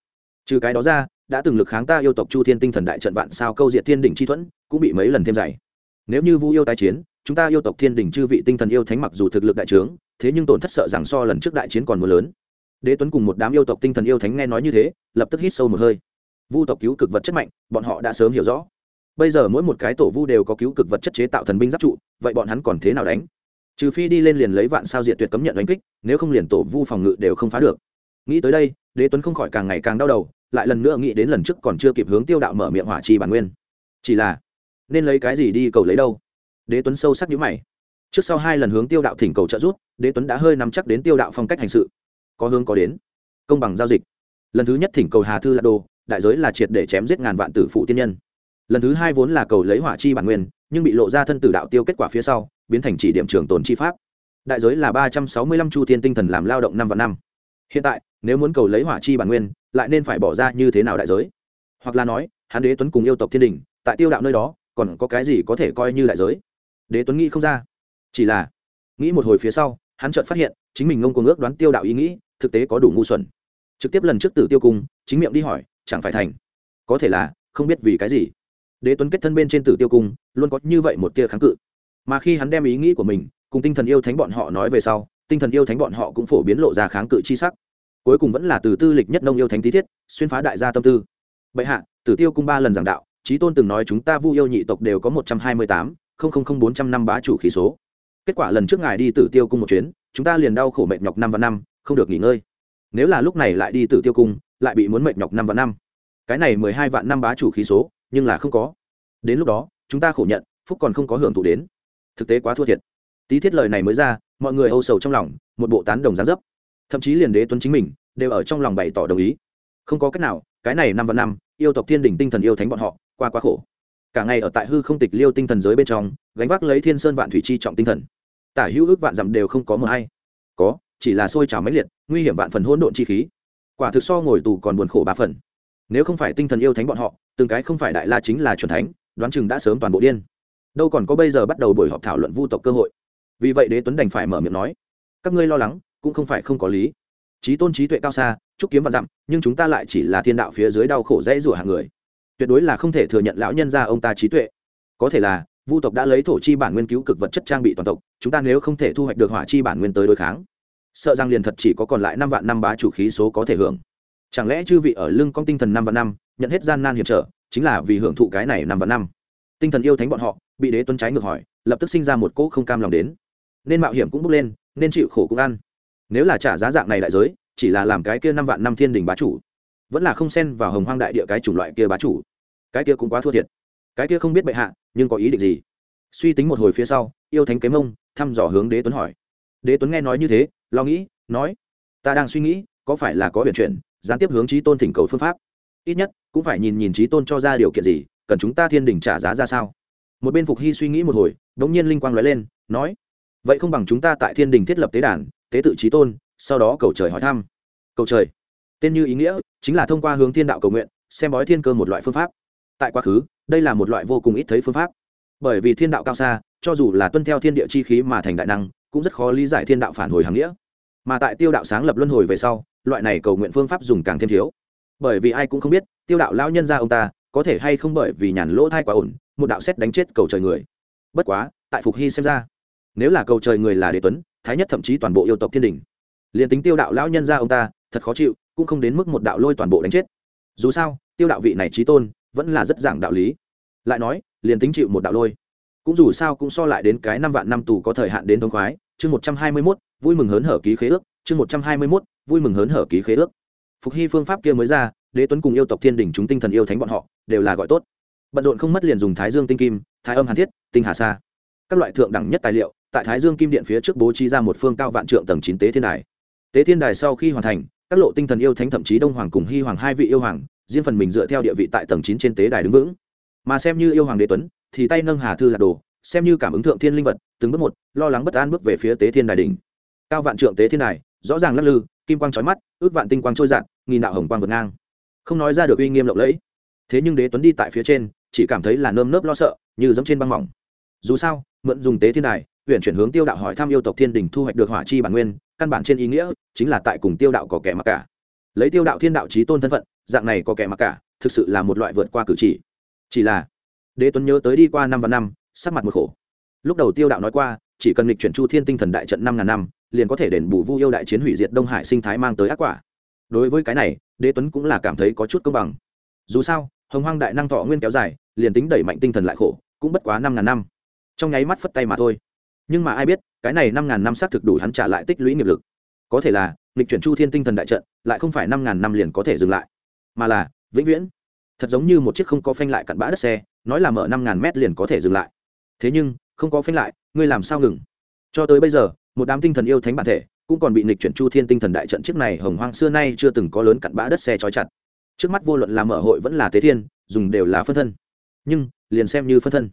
Trừ cái đó ra, đã từng lực kháng ta yêu tộc chu thiên tinh thần đại trận vạn sao câu diệt thiên đỉnh chi thuẫn, cũng bị mấy lần thêm dày. Nếu như vu yêu tái chiến chúng ta yêu tộc thiên đình chư vị tinh thần yêu thánh mặc dù thực lực đại trướng, thế nhưng tổn thất sợ rằng so lần trước đại chiến còn mưa lớn. Đế tuấn cùng một đám yêu tộc tinh thần yêu thánh nghe nói như thế, lập tức hít sâu một hơi. Vu tộc cứu cực vật chất mạnh, bọn họ đã sớm hiểu rõ. Bây giờ mỗi một cái tổ vu đều có cứu cực vật chất chế tạo thần binh giáp trụ, vậy bọn hắn còn thế nào đánh? Trừ phi đi lên liền lấy vạn sao diệt tuyệt cấm nhận đánh kích, nếu không liền tổ vu phòng ngự đều không phá được. Nghĩ tới đây, đế tuấn không khỏi càng ngày càng đau đầu, lại lần nữa nghĩ đến lần trước còn chưa kịp hướng tiêu đạo mở miệng hỏa chi bản nguyên. Chỉ là, nên lấy cái gì đi cầu lấy đâu? Đế tuấn sâu sắc nhíu mày. Trước sau hai lần hướng tiêu đạo thỉnh cầu trợ giúp, đế tuấn đã hơi nắm chắc đến tiêu đạo phong cách hành sự. Có hướng có đến. Công bằng giao dịch. Lần thứ nhất thỉnh cầu hà thư là đồ, đại giới là triệt để chém giết ngàn vạn tử phụ tiên nhân. Lần thứ hai vốn là cầu lấy hỏa chi bản nguyên, nhưng bị lộ ra thân tử đạo tiêu kết quả phía sau, biến thành chỉ điểm trường tồn chi pháp. Đại giới là ba trăm sáu mươi lăm chu thiên tinh thần làm lao động năm và năm. Hiện tại, nếu muốn cầu lấy hỏa chi bản nguyên, lại nên phải bỏ ra như thế nào đại giới? Hoặc là nói, hắn đế tuấn cùng yêu tộc thiên đình, tại tiêu đạo nơi đó, còn có cái gì có thể coi như đại giới? Đế tuấn nghĩ không ra. Chỉ là, nghĩ một hồi phía sau, hắn chợt phát hiện, chính mình ngông cuồng ước đoán tiêu đạo ý nghĩ, thực tế có đủ ngu xuẩn. Trực tiếp lần trước tử tiêu cung, chính miệng đi hỏi, chẳng phải thành? Có thể là, không biết vì cái gì. Đế tuấn kết thân bên trên tử tiêu cung, luôn có như vậy một tia kháng cự. Mà khi hắn đem ý nghĩ của mình, cùng tinh thần yêu thánh bọn họ nói về sau, tinh thần yêu thánh bọn họ cũng phổ biến lộ ra kháng cự chi sắc. Cuối cùng vẫn là từ tư lịch nhất nông yêu thánh tí thiết, xuyên phá đại gia tâm tư. Bệ hạ, tử tiêu cung ba lần giảng đạo trí tôn từng nói chúng ta vu yêu nhị tộc đều có một trăm hai mươi tám bốn trăm năm bá chủ khí số. Kết quả lần trước ngài đi tử tiêu cung một chuyến, chúng ta liền đau khổ mệt nhọc năm và năm, không được nghỉ ngơi. Nếu là lúc này lại đi tử tiêu cung, lại bị muốn mệt nhọc năm và năm. Cái này mười hai vạn năm bá chủ khí số, nhưng là không có. Đến lúc đó, chúng ta khổ nhận, phúc còn không có hưởng thụ đến. Thực tế quá thua thiệt. Tí thiết lời này mới ra, mọi người âu sầu trong lòng, một bộ tán đồng gián dấp. Thậm chí liền đế tuấn chính mình, đều ở trong lòng bày tỏ đồng ý. Không có cách nào, cái này năm và năm, yêu tộc thiên đỉnh tinh thần yêu thánh bọn họ, qua quá khổ cả ngày ở tại hư không tịch liêu tinh thần giới bên trong, gánh vác lấy thiên sơn vạn thủy chi trọng tinh thần. Tả hữu ước vạn dặm đều không có mờ hay. Có, chỉ là sôi trào máy liệt, nguy hiểm vạn phần hỗn độn chi khí. Quả thực so ngồi tù còn buồn khổ ba phần. Nếu không phải tinh thần yêu thánh bọn họ, từng cái không phải đại la chính là c thánh, đoán chừng đã sớm toàn bộ điên. Đâu còn có bây giờ bắt đầu buổi họp thảo luận vu tộc cơ hội. Vì vậy đế tuấn đành phải mở miệng nói, các ngươi lo lắng, cũng không phải không có lý. Trí tôn trí tuệ cao xa, chúc kiếm vạn dặm, nhưng chúng ta lại chỉ là thiên đạo phía dưới đau khổ dễ rủa hàng người tuyệt đối là không thể thừa nhận lão nhân gia ông ta trí tuệ. Có thể là, vu tộc đã lấy thổ chi bản nguyên cứu cực vật chất trang bị toàn tộc, chúng ta nếu không thể thu hoạch được hỏa chi bản nguyên tới đối kháng, sợ rằng liền thật chỉ có còn lại năm vạn năm bá chủ khí số có thể hưởng. Chẳng lẽ chư vị ở lưng con tinh thần năm vạn năm, nhận hết gian nan hiểm trở, chính là vì hưởng thụ cái này năm vạn năm? Tinh thần yêu thánh bọn họ, bị đế tuấn trái ngược hỏi, lập tức sinh ra một cỗ không cam lòng đến. Nên mạo hiểm cũng bước lên, nên chịu khổ cũng ăn. Nếu là trả giá dạng này đại giới, chỉ là làm cái kia năm vạn năm thiên đình bá chủ vẫn là không xen vào hồng hoang đại địa cái chủng loại kia bá chủ. Cái kia cũng quá thua thiệt. Cái kia không biết bệ hạ, nhưng có ý định gì? Suy tính một hồi phía sau, yêu thánh kế mông thăm dò hướng đế tuấn hỏi. Đế tuấn nghe nói như thế, lo nghĩ, nói, ta đang suy nghĩ, có phải là có biện chuyển, gián tiếp hướng trí tôn thỉnh cầu phương pháp? Ít nhất, cũng phải nhìn nhìn trí tôn cho ra điều kiện gì, cần chúng ta thiên đình trả giá ra sao? Một bên phục hy suy nghĩ một hồi đ ỗ n g nhiên linh quang nói lên, nói, vậy không bằng chúng ta tại thiên đình thiết lập tế đàn, tế tự trí tôn, sau đó cầu trời hỏi thăm. Cầu trời? Tên như ý nghĩa chính là thông qua hướng thiên đạo cầu nguyện, xem bói thiên cơ một loại phương pháp. Tại quá khứ, đây là một loại vô cùng ít thấy phương pháp. Bởi vì thiên đạo cao xa, cho dù là tuân theo thiên địa chi khí mà thành đại năng, cũng rất khó lý giải thiên đạo phản hồi hàng nghĩa. Mà tại tiêu đạo sáng lập luân hồi về sau, loại này cầu nguyện phương pháp dùng càng thêm thiếu. Bởi vì ai cũng không biết, tiêu đạo lao nhân ra ông ta có thể hay không bởi vì nhàn lỗ thai quá ổn, một đạo xét đánh chết cầu trời người. Bất quá, tại phục hy xem ra, nếu là cầu trời người là đế tuấn, thái nhất thậm chí toàn bộ yêu tộc thiên đình, liền tính tiêu đạo lão nhân ra ông ta, thật khó chịu cũng không đến mức một đạo lôi toàn bộ đánh chết. Dù sao, tiêu đạo vị này trí tôn vẫn là rất giảng đạo lý. Lại nói, liền tính chịu một đạo lôi, cũng dù sao cũng so lại đến cái năm vạn năm tù có thời hạn đến thông khoái. Chương một trăm hai mươi mốt, vui mừng hớn hở ký khế ước. Chương một trăm hai mươi mốt, vui mừng hớn hở ký khế ước. Phục hy phương pháp kia mới ra, đế tuấn cùng yêu tộc thiên đình chúng tinh thần yêu thánh bọn họ đều là gọi tốt. Bận rộn không mất liền dùng thái dương tinh kim, thái âm hàn thiết, tinh hà sa. Các loại thượng đẳng nhất tài liệu, tại thái dương kim điện phía trước bố trí ra một phương cao vạn trượng tầng chín tế thiên đài. Tế thiên đài sau khi hoàn thành các lộ tinh thần yêu thánh thậm chí đông hoàng cùng hy hoàng hai vị yêu hoàng, riêng phần mình dựa theo địa vị tại tầng chín trên tế đài đứng vững. Mà xem như yêu hoàng đế tuấn, thì tay nâng hà thư là đồ, xem như cảm ứng thượng thiên linh vật, từng bước một, lo lắng bất an bước về phía tế thiên đài đỉnh. Cao vạn trượng tế thiên đài, rõ ràng lắc lư, kim quang trói mắt, ước vạn tinh quang trôi dạt, nghìn đạo hồng quang vượt ngang. Không nói ra được uy nghiêm lộng lẫy. Thế nhưng đế tuấn đi tại phía trên, chỉ cảm thấy là nơm nớp lo sợ, như giống trên băng mỏng. Dù sao, mượn dùng tế thiên đài huyện chuyển hướng tiêu đạo hỏi thăm yêu tộc thiên đình thu hoạch được hỏa chi bản nguyên căn bản trên ý nghĩa chính là tại cùng tiêu đạo có kẻ mặc cả. Lấy tiêu đạo thiên đạo trí tôn thân phận, dạng này có kẻ mặc cả, thực sự là một loại vượt qua cử chỉ. Chỉ là, đế tuấn nhớ tới đi qua năm và năm, sắc mặt một khổ. Lúc đầu tiêu đạo nói qua, chỉ cần lịch chuyển chu thiên tinh thần đại trận năm ngàn năm, liền có thể đền bù vu yêu đại chiến hủy diệt đông hải sinh thái mang tới ác quả. Đối với cái này, đế tuấn cũng là cảm thấy có chút công bằng. Dù sao, hồng hoang đại năng thọ nguyên kéo dài, liền tính đẩy mạnh tinh thần lại khổ, cũng bất quá năm ngàn năm. Trong nháy mắt phất tay mà thôi nhưng mà ai biết, cái này năm ngàn năm xác thực đủ hắn trả lại tích lũy nghiệp lực. Có thể là lịch chuyển chu thiên tinh thần đại trận, lại không phải năm ngàn năm liền có thể dừng lại. Mà là, vĩnh viễn. Thật giống như một chiếc không có phanh lại cặn bã đất xe, nói là mở năm ngàn mét liền có thể dừng lại. Thế nhưng, không có phanh lại, ngươi làm sao ngừng? Cho tới bây giờ, một đám tinh thần yêu thánh bản thể, cũng còn bị nịch chuyển chu thiên tinh thần đại trận chiếc này hồng hoang xưa nay chưa từng có lớn cặn bã đất xe trói chặt. Trước mắt vô luận là mở hội vẫn là tế thiên, dùng đều là phân thân. Nhưng, liền xem như phân thân.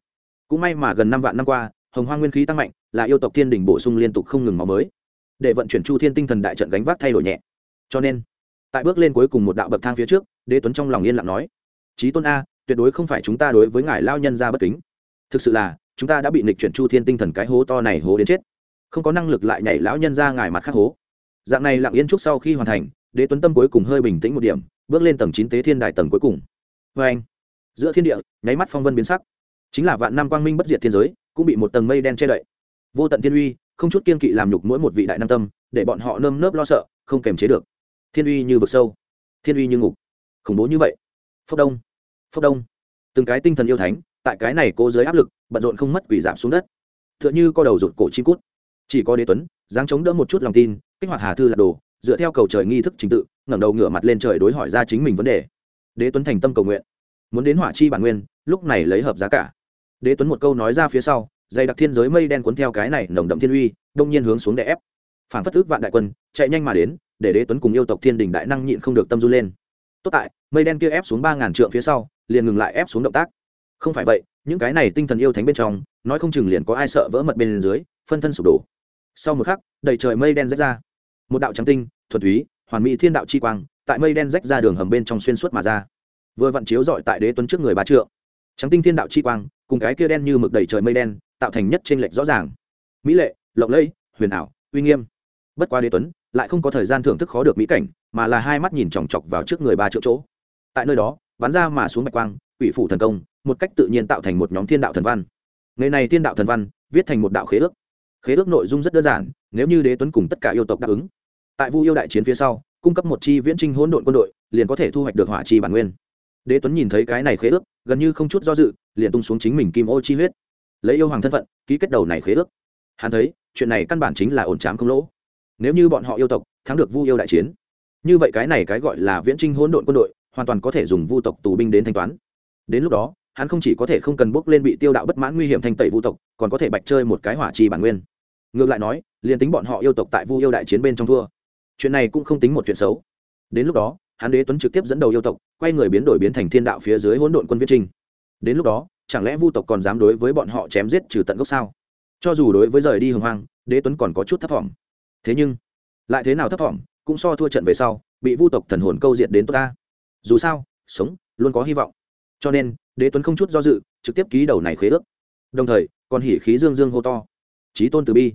Cũng may mà gần năm vạn năm qua hồng hoang nguyên khí tăng mạnh, là yêu tộc thiên đình bổ sung liên tục không ngừng máu mới, để vận chuyển chu thiên tinh thần đại trận gánh vác thay đổi nhẹ. Cho nên, tại bước lên cuối cùng một đạo bậc thang phía trước, đế tuấn trong lòng yên lặng nói trí tôn a, tuyệt đối không phải chúng ta đối với ngài lao nhân ra bất kính. Thực sự là, chúng ta đã bị nịch chuyển chu thiên tinh thần cái hố to này hố đến chết. Không có năng lực lại nhảy lão nhân ra ngài mặt khắc hố. Dạng này lặng yên trúc sau khi hoàn thành, đế tuấn tâm cuối cùng hơi bình tĩnh một điểm, bước lên tầng chín tế thiên đài tầng cuối cùng. Vê anh giữa thiên địa, nháy mắt phong vân biến sắc. Chính là vạn năm quang minh bất diệt thiên giới cũng bị một tầng mây đen che đậy. Vô tận thiên uy, không chút kiên kỵ làm nhục mỗi một vị đại nam tâm, để bọn họ nơm nớp lo sợ, không kềm chế được. Thiên uy như vực sâu, thiên uy như ngục. Khủng bố như vậy. Phốc đông phốc đông. Từng cái tinh thần yêu thánh, tại cái này cố giới áp lực, bận rộn không mất quỷ giảm xuống đất. T h ư ợ n h ư co đầu rụt cổ chi cút. Chỉ có đế tuấn, dáng chống đỡ một chút lòng tin, kích hoạt hà thư là đồ, dựa theo cầu trời nghi thức trình tự, ngẩng đầu ngửa mặt lên trời đối hỏi ra chính mình vấn đề. Đế tuấn thành tâm cầu nguyện. Muốn đến hỏa chi bản nguyên, lúc này lấy hợp giá cả đế tuấn một câu nói ra phía sau dày đặc thiên giới mây đen cuốn theo cái này nồng đậm thiên uy, đông nhiên hướng xuống để ép. Phản phất ước vạn đại quân, chạy nhanh mà đến, để đế tuấn cùng yêu tộc thiên đình đại năng nhịn không được tâm du lên. Tốt tại, mây đen kia ép xuống ba ngàn trượng phía sau, liền ngừng lại ép xuống động tác. Không phải vậy, những cái này tinh thần yêu thánh bên trong, nói không chừng liền có ai sợ vỡ mật bên dưới, phân thân sụp đổ. Sau một khắc, đầy trời mây đen rách ra. Một đạo trắng tinh, thuần túy, hoàn mỹ thiên đạo chi quang, tại mây đen rách ra đường hầm bên trong xuyên suốt mà ra. Vừa vặn chiếu dọi tại đế tuấn trước người ba trượng. Trắng tinh thiên đạo chi quang cùng cái kia đen như mực đầy trời mây đen, tạo thành nhất trên lệch rõ ràng. Mỹ lệ, lộng lẫy, huyền ảo, uy nghiêm. Bất qua đế tuấn, lại không có thời gian thưởng thức khó được mỹ cảnh, mà là hai mắt nhìn chòng chọc vào trước người ba triệu chỗ. Tại nơi đó, bắn ra mà xuống bạch quang, quỷ phủ thần công, một cách tự nhiên tạo thành một nhóm thiên đạo thần văn. Ngày này thiên đạo thần văn, viết thành một đạo khế ước. Khế ước nội dung rất đơn giản, nếu như đế tuấn cùng tất cả yêu tộc đáp ứng, tại vu yêu đại chiến phía sau, cung cấp một chi viễn trinh hỗn độn quân đội, liền có thể thu hoạch được hỏa chi bản nguyên. Đế tuấn nhìn thấy cái này khế ước gần như không chút do dự, liền tung xuống chính mình kim ô chi huyết. Lấy yêu hoàng thân phận, ký kết đầu này khế ước. Hắn thấy, chuyện này căn bản chính là ổn trám không lỗ. Nếu như bọn họ yêu tộc, thắng được vu yêu đại chiến, như vậy cái này cái gọi là viễn trinh hỗn độn quân đội, hoàn toàn có thể dùng vu tộc tù binh đến thanh toán. Đến lúc đó, hắn không chỉ có thể không cần bước lên bị tiêu đạo bất mãn nguy hiểm thanh tẩy vu tộc, còn có thể bạch chơi một cái hỏa trì bản nguyên. Ngược lại nói, liền tính bọn họ yêu tộc tại vu yêu đại chiến bên trong thua, chuyện này cũng không tính một chuyện xấu. Đến lúc đó hắn đế tuấn trực tiếp dẫn đầu yêu tộc, quay người biến đổi biến thành thiên đạo phía dưới hỗn độn quân viết trinh đến lúc đó, chẳng lẽ vu tộc còn dám đối với bọn họ chém giết trừ tận gốc sao? Cho dù đối với rời đi hồng hoang, đế tuấn còn có chút thấp thỏm. Thế nhưng, lại thế nào thấp thỏm, cũng so thua trận về sau, bị vu tộc thần hồn câu diện đến tốt ta. Dù sao, sống, luôn có hy vọng. Cho nên, đế tuấn không chút do dự, trực tiếp ký đầu này khế ước. Đồng thời, còn hỉ khí dương dương hô to. Trí tôn từ bi.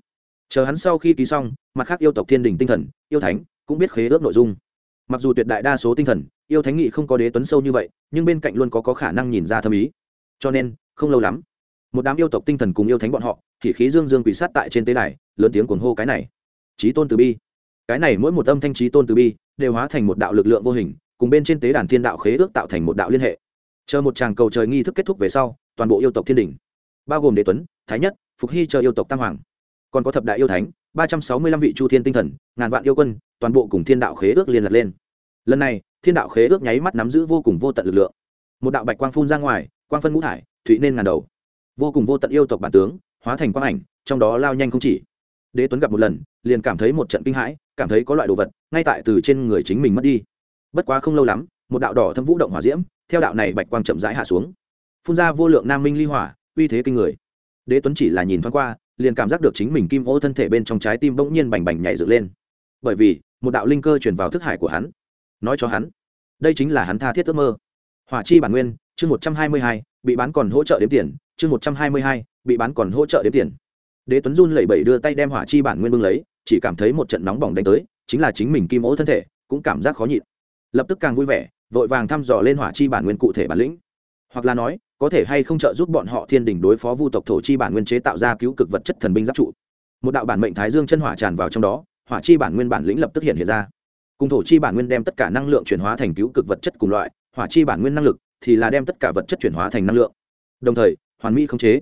Chờ hắn sau khi ký xong, mặt khác yêu tộc thiên đình tinh thần, yêu thánh cũng biết khế ước nội dung mặc dù tuyệt đại đa số tinh thần yêu thánh nghị không có đế tuấn sâu như vậy nhưng bên cạnh luôn có, có khả năng nhìn ra thâm ý. Cho nên không lâu lắm một đám yêu tộc tinh thần cùng yêu thánh bọn họ thì khí dương dương quỷ sát tại trên tế đài lớn tiếng cuồng hô cái này. Trí tôn từ bi. Cái này mỗi một âm thanh trí tôn từ bi đều hóa thành một đạo lực lượng vô hình cùng bên trên tế đàn thiên đạo khế ước tạo thành một đạo liên hệ. Chờ một tràng cầu trời nghi thức kết thúc về sau toàn bộ yêu tộc thiên đình bao gồm đế tuấn thái nhất phục hy chờ yêu tộc tam hoàng còn có thập đại yêu thánh ba trăm sáu mươi lăm vị chu thiên tinh thần, ngàn vạn yêu quân, toàn bộ cùng thiên đạo khế ước liên lạc lên. Lần này, thiên đạo khế ước nháy mắt nắm giữ vô cùng vô tận lực lượng. Một đạo bạch quang phun ra ngoài, quang phân ngũ thải, thụy nên ngàn đầu. Vô cùng vô tận yêu tộc bản tướng, hóa thành quang ảnh, trong đó lao nhanh không chỉ. Đế tuấn gặp một lần, liền cảm thấy một trận kinh hãi, cảm thấy có loại đồ vật, ngay tại từ trên người chính mình mất đi. Bất quá không lâu lắm, một đạo đỏ thâm vũ động hỏa diễm, theo đạo này bạch quang chậm rãi hạ xuống. Phun ra vô lượng nam minh ly hỏa, uy thế kinh người. Đế tuấn chỉ là nhìn thoáng qua liền cảm giác được chính mình kim ô thân thể bên trong trái tim bỗng nhiên bành bành nhảy dựng lên. Bởi vì, một đạo linh cơ chuyển vào thức hải của hắn. Nói cho hắn, đây chính là hắn tha thiết ước mơ. Hỏa chi bản nguyên, chương một trăm hai mươi hai, bị bán còn hỗ trợ đếm tiền, chương một trăm hai mươi hai, bị bán còn hỗ trợ đếm tiền. Đế tuấn run lẩy bẩy đưa tay đem hỏa chi bản nguyên bưng lấy, chỉ cảm thấy một trận nóng bỏng đánh tới, chính là chính mình kim ô thân thể, cũng cảm giác khó nhịn. Lập tức càng vui vẻ, vội vàng thăm dò lên hỏa chi bản nguyên cụ thể bản lĩnh. Hoặc là nói có thể hay không trợ giúp bọn họ thiên đình đối phó vu tộc thổ chi bản nguyên chế tạo ra cứu cực vật chất thần binh giáp trụ. Một đạo bản mệnh thái dương chân hỏa tràn vào trong đó, hỏa chi bản nguyên bản lĩnh lập tức hiện hiện ra. Cùng thổ chi bản nguyên đem tất cả năng lượng chuyển hóa thành cứu cực vật chất cùng loại, hỏa chi bản nguyên năng lực thì là đem tất cả vật chất chuyển hóa thành năng lượng. Đồng thời, hoàn mỹ không chế.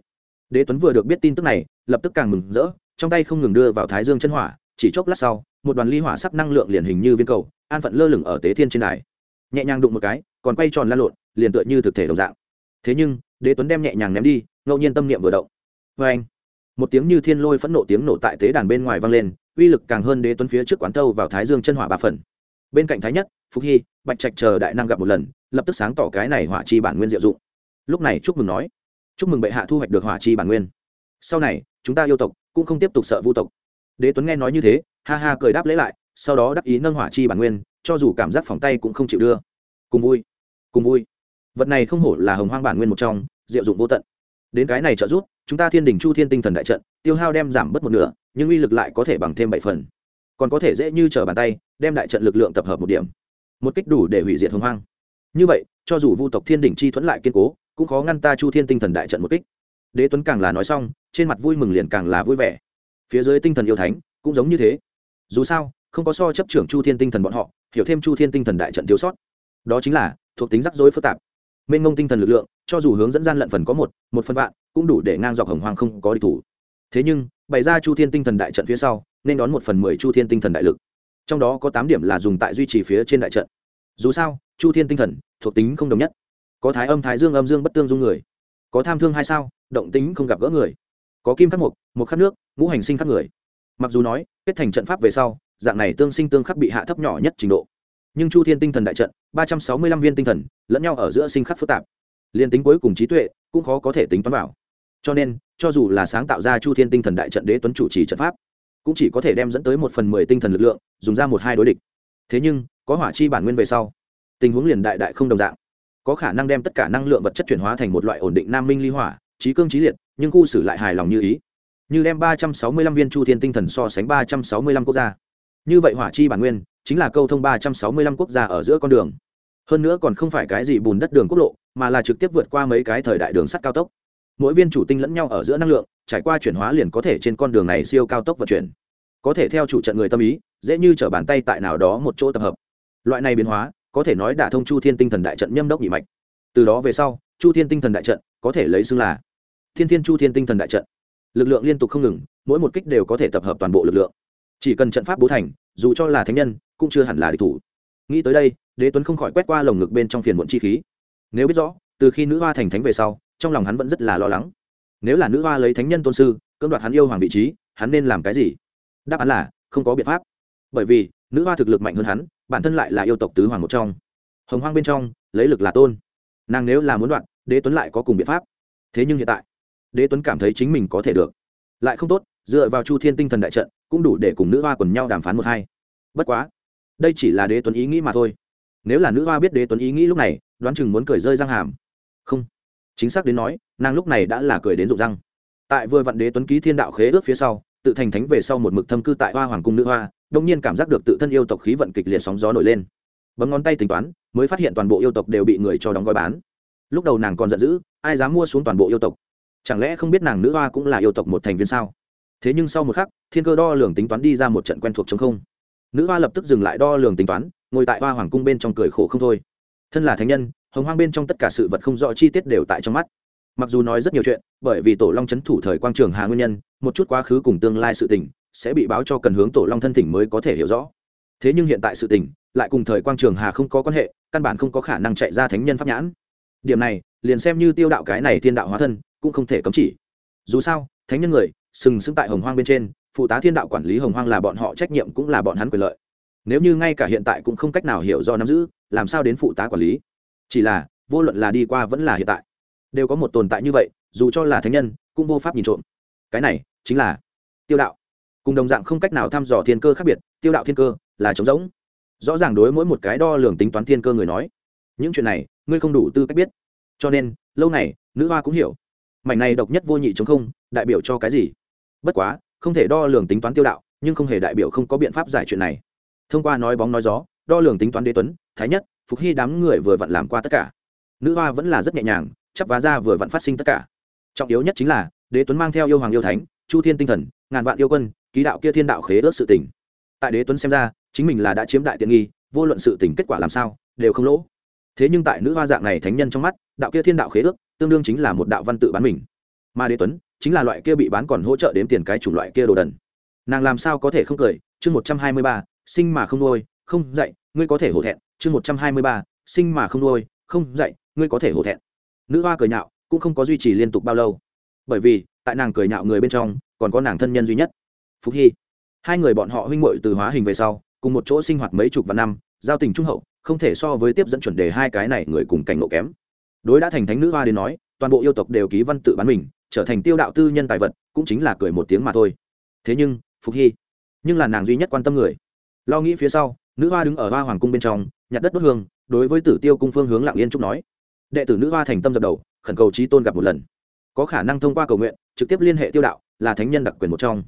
Đế tuấn vừa được biết tin tức này, lập tức càng mừng rỡ, trong tay không ngừng đưa vào thái dương chân hỏa, chỉ chốc lát sau, một đoàn ly hỏa sắc năng lượng liền hình như viên cầu, an phận lơ lửng ở tế thiên trên đài. Nhẹ nhàng đụng một cái, còn quay tròn lan lộn, liền tựa như thực thể đồng dạng thế nhưng, đế tuấn đem nhẹ nhàng ném đi, ngẫu nhiên tâm niệm vừa động. Vê anh, một tiếng như thiên lôi phẫn nộ tiếng nổ tại tế đàn bên ngoài vang lên, uy lực càng hơn đế tuấn phía trước quán tâu vào thái dương chân hỏa ba phần. Bên cạnh thái nhất phúc hy, bạch trạch chờ đại năng gặp một lần, lập tức sáng tỏ cái này hỏa chi bản nguyên diệu dụng. Lúc này chúc mừng nói, chúc mừng bệ hạ thu hoạch được hỏa chi bản nguyên. Sau này, chúng ta yêu tộc cũng không tiếp tục sợ vu tộc. Đế tuấn nghe nói như thế, ha ha cười đáp lễ lại, sau đó đắc ý nâng hỏa chi bản nguyên, cho dù cảm giác phòng tay cũng không chịu đưa. Cùng vui cùng vui vật này không hổ là hồng hoang bản nguyên một trong, diệu dụng vô tận. Đến cái này trợ giúp, chúng ta thiên đình chu thiên tinh thần đại trận, tiêu hao đem giảm bớt một nửa, nhưng uy lực lại có thể bằng thêm bảy phần. Còn có thể dễ như trở bàn tay, đem đại trận lực lượng tập hợp một điểm. Một kích đủ để hủy diệt hồng hoang. Như vậy, cho dù vu tộc thiên đình chi thuẫn lại kiên cố, cũng khó ngăn ta chu thiên tinh thần đại trận một kích. Đế tuấn càng là nói xong, trên mặt vui mừng liền càng là vui vẻ. Phía dưới tinh thần yêu thánh, cũng giống như thế. Dù sao, không có so chấp trưởng chu thiên tinh thần bọn họ, hiểu thêm chu thiên tinh thần đại trận thiếu sót. Đó chính là, thuộc tính rắc rối phức tạp mênh ngông tinh thần lực lượng, cho dù hướng dẫn gian lận phần có một một phần vạn, cũng đủ để ngang dọc hồng hoàng không có địch thủ. Thế nhưng, bày ra chu thiên tinh thần đại trận phía sau, nên đón một phần mười chu thiên tinh thần đại lực. Trong đó có tám điểm là dùng tại duy trì phía trên đại trận. Dù sao, chu thiên tinh thần thuộc tính không đồng nhất. Có thái âm, thái dương, âm dương bất tương dung người. Có tham thương hai sao, động tính không gặp gỡ người. Có kim khắc mục, một khắc nước, ngũ hành sinh khắc người. Mặc dù nói, kết thành trận pháp về sau, dạng này tương sinh tương khắc bị hạ thấp nhỏ nhất trình độ nhưng chu thiên tinh thần đại trận, ba trăm sáu mươi lăm viên tinh thần, lẫn nhau ở giữa sinh khắc phức tạp. Liên tính cuối cùng trí tuệ cũng khó có thể tính toán vào. Cho nên, cho dù là sáng tạo ra chu thiên tinh thần đại trận đế tuấn chủ trì trận pháp, cũng chỉ có thể đem dẫn tới một phần mười tinh thần lực lượng, dùng ra một hai đối địch. Thế nhưng, có hỏa chi bản nguyên về sau, tình huống liền đại đại không đồng dạng. Có khả năng đem tất cả năng lượng vật chất chuyển hóa thành một loại ổn định nam minh ly hỏa, trí cương trí liệt, nhưng khu xử lại hài lòng như ý. Như đem ba trăm sáu mươi lăm viên chu thiên tinh thần so sánh ba trăm sáu mươi lăm quốc gia. Như vậy hỏa chi bản nguyên chính là câu thông ba trăm sáu mươi lăm quốc gia ở giữa con đường. Hơn nữa còn không phải cái gì bùn đất đường quốc lộ, mà là trực tiếp vượt qua mấy cái thời đại đường sắt cao tốc. Mỗi viên chủ tinh lẫn nhau ở giữa năng lượng, trải qua chuyển hóa liền có thể trên con đường này siêu cao tốc vận chuyển. Có thể theo chủ trận người tâm ý, dễ như t bàn tay tại nào đó một chỗ tập hợp. Loại này biến hóa, có thể nói đả thông chu thiên tinh thần đại trận nhâm đốc nhị mạch. Từ đó về sau, chu thiên tinh thần đại trận có thể lấy xưng là thiên thiên chu thiên tinh thần đại trận. Lực lượng liên tục không ngừng, mỗi một kích đều có thể tập hợp toàn bộ lực lượng. Chỉ cần trận pháp bố thành dù cho là thánh nhân, cũng chưa hẳn là địch thủ. Nghĩ tới đây, đế tuấn không khỏi quét qua lồng ngực bên trong phiền muộn chi khí. Nếu biết rõ, từ khi nữ hoa thành thánh về sau, trong lòng hắn vẫn rất là lo lắng. Nếu là nữ hoa lấy thánh nhân tôn sư, cưỡng đoạt hắn yêu hoàng vị trí, hắn nên làm cái gì? Đáp án là, không có biện pháp. Bởi vì, nữ hoa thực lực mạnh hơn hắn, bản thân lại là yêu tộc tứ hoàng một trong. Hồng hoang bên trong, lấy lực là tôn. Nàng nếu là muốn đoạn đế tuấn lại có cùng biện pháp. Thế nhưng hiện tại, đế tuấn cảm thấy chính mình có thể được. Lại không tốt dựa vào chu thiên tinh thần đại trận, cũng đủ để cùng nữ hoa quần nhau đàm phán một hai. Bất quá, đây chỉ là đế tuấn ý nghĩ mà thôi. Nếu là nữ hoa biết đế tuấn ý nghĩ lúc này, đoán chừng muốn cười rơi răng hàm. Không. Chính xác đến nói, nàng lúc này đã là cười đến rụng răng. Tại vừa vặn đế tuấn ký thiên đạo khế ước phía sau, tự thành thánh về sau một mực thâm cư tại hoa hoàng cung nữ hoa đông nhiên cảm giác được tự thân yêu tộc khí vận kịch liệt sóng gió nổi lên. Bấm ngón tay tính toán, mới phát hiện toàn bộ yêu tộc đều bị người cho đóng gói bán. Lúc đầu nàng còn giận dữ, ai dám mua xuống toàn bộ yêu tộc? Chẳng lẽ không biết nàng nữ hoa cũng là yêu tộc một thành viên sao? Thế nhưng sau một khắc, thiên cơ đo lường tính toán đi ra một trận quen thuộc chống không. Nữ hoa lập tức dừng lại đo lường tính toán, ngồi tại hoa hoàng cung bên trong cười khổ không thôi. Thân là thánh nhân, hồng hoang bên trong tất cả sự vật không rõ chi tiết đều tại trong mắt. Mặc dù nói rất nhiều chuyện, bởi vì tổ long c h ấ n thủ thời quang trường hà nguyên nhân, một chút quá khứ cùng tương lai sự tình, sẽ bị báo cho cần hướng tổ long thân thỉnh mới có thể hiểu rõ. Thế nhưng hiện tại sự tình, lại cùng thời quang trường hà không có quan hệ, căn bản không có khả năng chạy ra thánh nhân pháp nhãn. Điểm này, liền xem như tiêu đạo cái này thiên đạo hóa thân, cũng không thể cấm chỉ. Dù sao, thánh nhân người sừng sững tại hồng hoang bên trên, phụ tá thiên đạo quản lý hồng hoang là bọn họ trách nhiệm cũng là bọn hắn quyền lợi. Nếu như ngay cả hiện tại cũng không cách nào hiểu do nắm giữ, làm sao đến phụ tá quản lý? Chỉ là, vô luận là đi qua vẫn là hiện tại, đều có một tồn tại như vậy, dù cho là thánh nhân, cũng vô pháp nhìn trộm. Cái này, chính là tiêu đạo. Cùng đồng dạng không cách nào thăm dò thiên cơ khác biệt, tiêu đạo thiên cơ là trống rỗng. Rõ ràng đối mỗi một cái đo lường tính toán thiên cơ người nói, những chuyện này, ngươi không đủ tư cách biết. Cho nên, lâu này nữ hoa cũng hiểu. Mảnh này độc nhất vô nhị chống không, đại biểu cho cái gì? Bất quá, không thể đo lường tính toán tiêu đạo, nhưng không hề đại biểu không có biện pháp giải chuyện này. Thông qua nói bóng nói gió, đo lường tính toán đế tuấn, thái nhất, phục hy đám người vừa vặn làm qua tất cả. Nữ hoa vẫn là rất nhẹ nhàng, chắp vá ra vừa vặn phát sinh tất cả. Trọng yếu nhất chính là, đế tuấn mang theo yêu hoàng yêu thánh, chu thiên tinh thần, ngàn vạn yêu quân, ký đạo kia thiên đạo khế ước sự tỉnh tại đế tuấn xem ra, chính mình là đã chiếm đại tiện nghi, vô luận sự tỉnh kết quả làm sao, đều không lỗ. Thế nhưng tại nữ hoa dạng này thánh nhân trong mắt, đạo kia thiên đạo khế ước, tương đương chính là một đạo văn tự bán mình. Mà đế tuấn chính là loại kia bị bán còn hỗ trợ đếm tiền cái chủng loại kia đồ đần. Nàng làm sao có thể không cười? Chương một trăm hai mươi ba, sinh mà không nuôi, không dạy, ngươi có thể hổ thẹn. Chương một trăm hai mươi ba, sinh mà không nuôi, không dạy, ngươi có thể hổ thẹn. Nữ hoa cười nhạo, cũng không có duy trì liên tục bao lâu. Bởi vì, tại nàng cười nhạo người bên trong, còn có nàng thân nhân duy nhất. Phúc hy. Hai người bọn họ huynh muội từ hóa hình về sau, cùng một chỗ sinh hoạt mấy chục vạn năm, giao tình trung hậu, không thể so với tiếp dẫn chuẩn đề hai cái này người cùng cảnh ngộ kém. Đối đã thành thánh nữ hoa đến nói, toàn bộ yêu tộc đều ký văn tự bán mình trở thành tiêu đạo tư nhân tài vật, cũng chính là cười một tiếng mà thôi. Thế nhưng, phục hy, nhưng là nàng duy nhất quan tâm người. Lo nghĩ phía sau, nữ hoa đứng ở hoa hoàng cung bên trong, nhặt đất đốt hương, đối với tử tiêu cung phương hướng lạng yên trúc nói. Đệ tử nữ hoa thành tâm dập đầu, khẩn cầu trí tôn gặp một lần. Có khả năng thông qua cầu nguyện, trực tiếp liên hệ tiêu đạo, là thánh nhân đặc quyền một trong.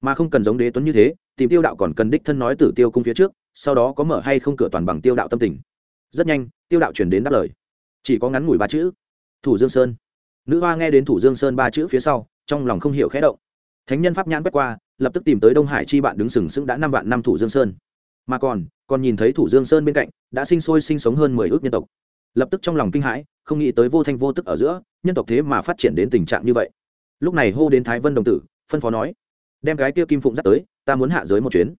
Mà không cần giống đế tuấn như thế, tìm tiêu đạo còn cần đích thân nói tử tiêu cung phía trước, sau đó có mở hay không cửa toàn bằng tiêu đạo tâm tình. Rất nhanh, tiêu đạo chuyển đến đáp lời. Chỉ có ngắn ngủi ba chữ. Thủ dương sơn nữ hoa nghe đến thủ dương sơn ba chữ phía sau, trong lòng không hiểu khẽ động. Thánh nhân pháp nhãn quét qua, lập tức tìm tới đông hải chi bạn đứng sừng sững đã năm vạn năm thủ dương sơn. Mà còn còn nhìn thấy thủ dương sơn bên cạnh, đã sinh sôi sinh sống hơn mười ước nhân tộc. Lập tức trong lòng kinh hãi, không nghĩ tới vô thanh vô tức ở giữa, nhân tộc thế mà phát triển đến tình trạng như vậy. Lúc này hô đến thái vân đồng tử, phân phó nói, đem cái tiêu kim phụng dắt tới, ta muốn hạ giới một chuyến.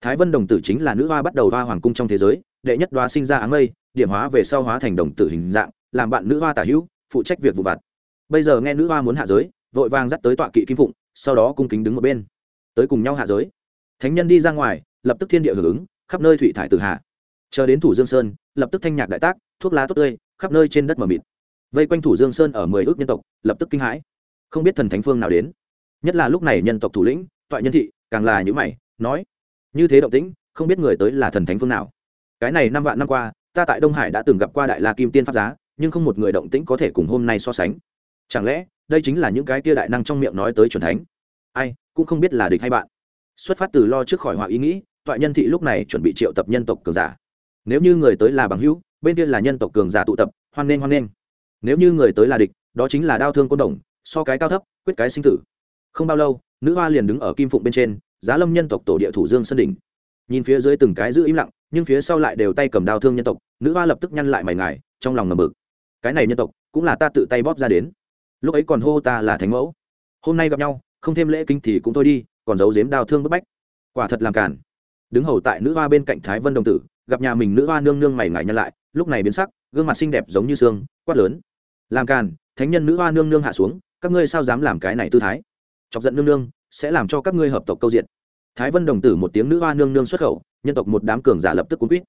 Thái vân đồng tử chính là nữ hoa bắt đầu hoa hoàng cung trong thế giới, đệ nhất đoá sinh ra áng mây, điểm hóa về sau hóa thành đồng tử hình dạng, làm bạn nữ hoa tả hữu, phụ trách việc vụ vặt bây giờ nghe nữ hoa muốn hạ giới, vội vàng dắt tới tọa kỵ kim phụng, sau đó cung kính đứng một bên. Tới cùng nhau hạ giới. Thánh nhân đi ra ngoài, lập tức thiên địa hưởng ứng, khắp nơi thủy thải từ hạ. Chờ đến thủ dương sơn, lập tức thanh nhạc đại tác, thuốc lá tốt tươi, khắp nơi trên đất mờ mịt. Vây quanh thủ dương sơn ở mười ước nhân tộc, lập tức kinh hãi. Không biết thần thánh phương nào đến. Nhất là lúc này nhân tộc thủ lĩnh toại nhân thị, càng là những mày, nói, như thế động tĩnh, không biết người tới là thần thánh phương nào. Cái này năm vạn năm qua, ta tại đông hải đã từng gặp qua đại la kim tiên pháp giá, nhưng không một người động tĩnh có thể cùng hôm nay so sánh chẳng lẽ, đây chính là những cái tia đại năng trong miệng nói tới c thánh? Ai, cũng không biết là địch hay bạn. Xuất phát từ lo trước khỏi họa ý nghĩ toại nhân thị lúc này chuẩn bị triệu tập nhân tộc cường giả. Nếu như người tới là bằng hữu, bên kia là nhân tộc cường giả tụ tập, hoan nghênh hoan nghênh. Nếu như người tới là địch, đó chính là đau thương côn đồng, so cái cao thấp, quyết cái sinh tử. Không bao lâu, nữ hoa liền đứng ở kim phụng bên trên, giá lâm nhân tộc tổ địa thủ dương sân đỉnh. Nhìn phía dưới từng cái giữ im lặng, nhưng phía sau lại đều tay cầm đao thương nhân tộc, nữ hoa lập tức nhăn lại mày ngài, trong lòng ngầm mực cái này nhân tộc, cũng là ta tự tay bóp ra đến lúc ấy còn hô ta là thánh mẫu. Hôm nay gặp nhau, không thêm lễ kinh thì cũng thôi đi, còn giấu giếm đào thương bức bách. Quả thật làm cản đứng hầu tại nữ hoa bên cạnh thái vân đồng tử, gặp nhà mình nữ hoa nương nương mày ngại nhăn lại, lúc này biến sắc, gương mặt xinh đẹp giống như xương, quát lớn. Làm càn, thánh nhân nữ hoa nương nương hạ xuống, các ngươi sao dám làm cái này tư thái? Chọc giận nương nương, sẽ làm cho các ngươi hợp tộc câu diện. Thái vân đồng tử một tiếng nữ hoa nương nương xuất khẩu, nhân tộc một đám cường giả lập tức cuốn quýt.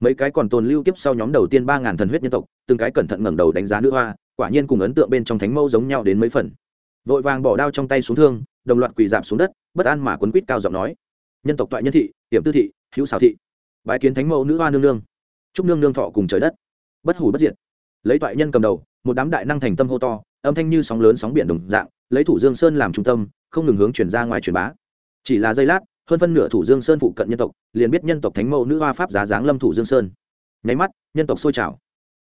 Mấy cái còn tồn lưu kiếp sau nhóm đầu tiên ba ngàn thần huyết nhân tộc, từng cái cẩn thận ngẩng đầu đánh giá nữ hoa quả nhiên cùng ấn tượng bên trong thánh mâu giống nhau đến mấy phần. Vội vàng bỏ đao trong tay xuống thương, đồng loạt quỳ giảm xuống đất, bất an mà quấn quýt cao giọng nói, nhân tộc toại nhân thị, hiểm tư thị, hữu xào thị, bái kiến thánh mẫu nữ hoa nương nương. Chúc nương nương thọ cùng trời đất. Bất hủ bất diệt. Lấy toại nhân cầm đầu, một đám đại năng thành tâm hô to, âm thanh như sóng lớn sóng biển đồng dạng, lấy thủ dương sơn làm trung tâm, không ngừng hướng chuyển ra ngoài truyền bá. Chỉ là giây lát, hơn phân nửa thủ dương sơn phụ cận nhân tộc, liền biết nhân tộc thánh mẫu nữ hoa pháp giá dáng lâm thủ dương sơn. Nháy mắt, nhân tộc sôi trào.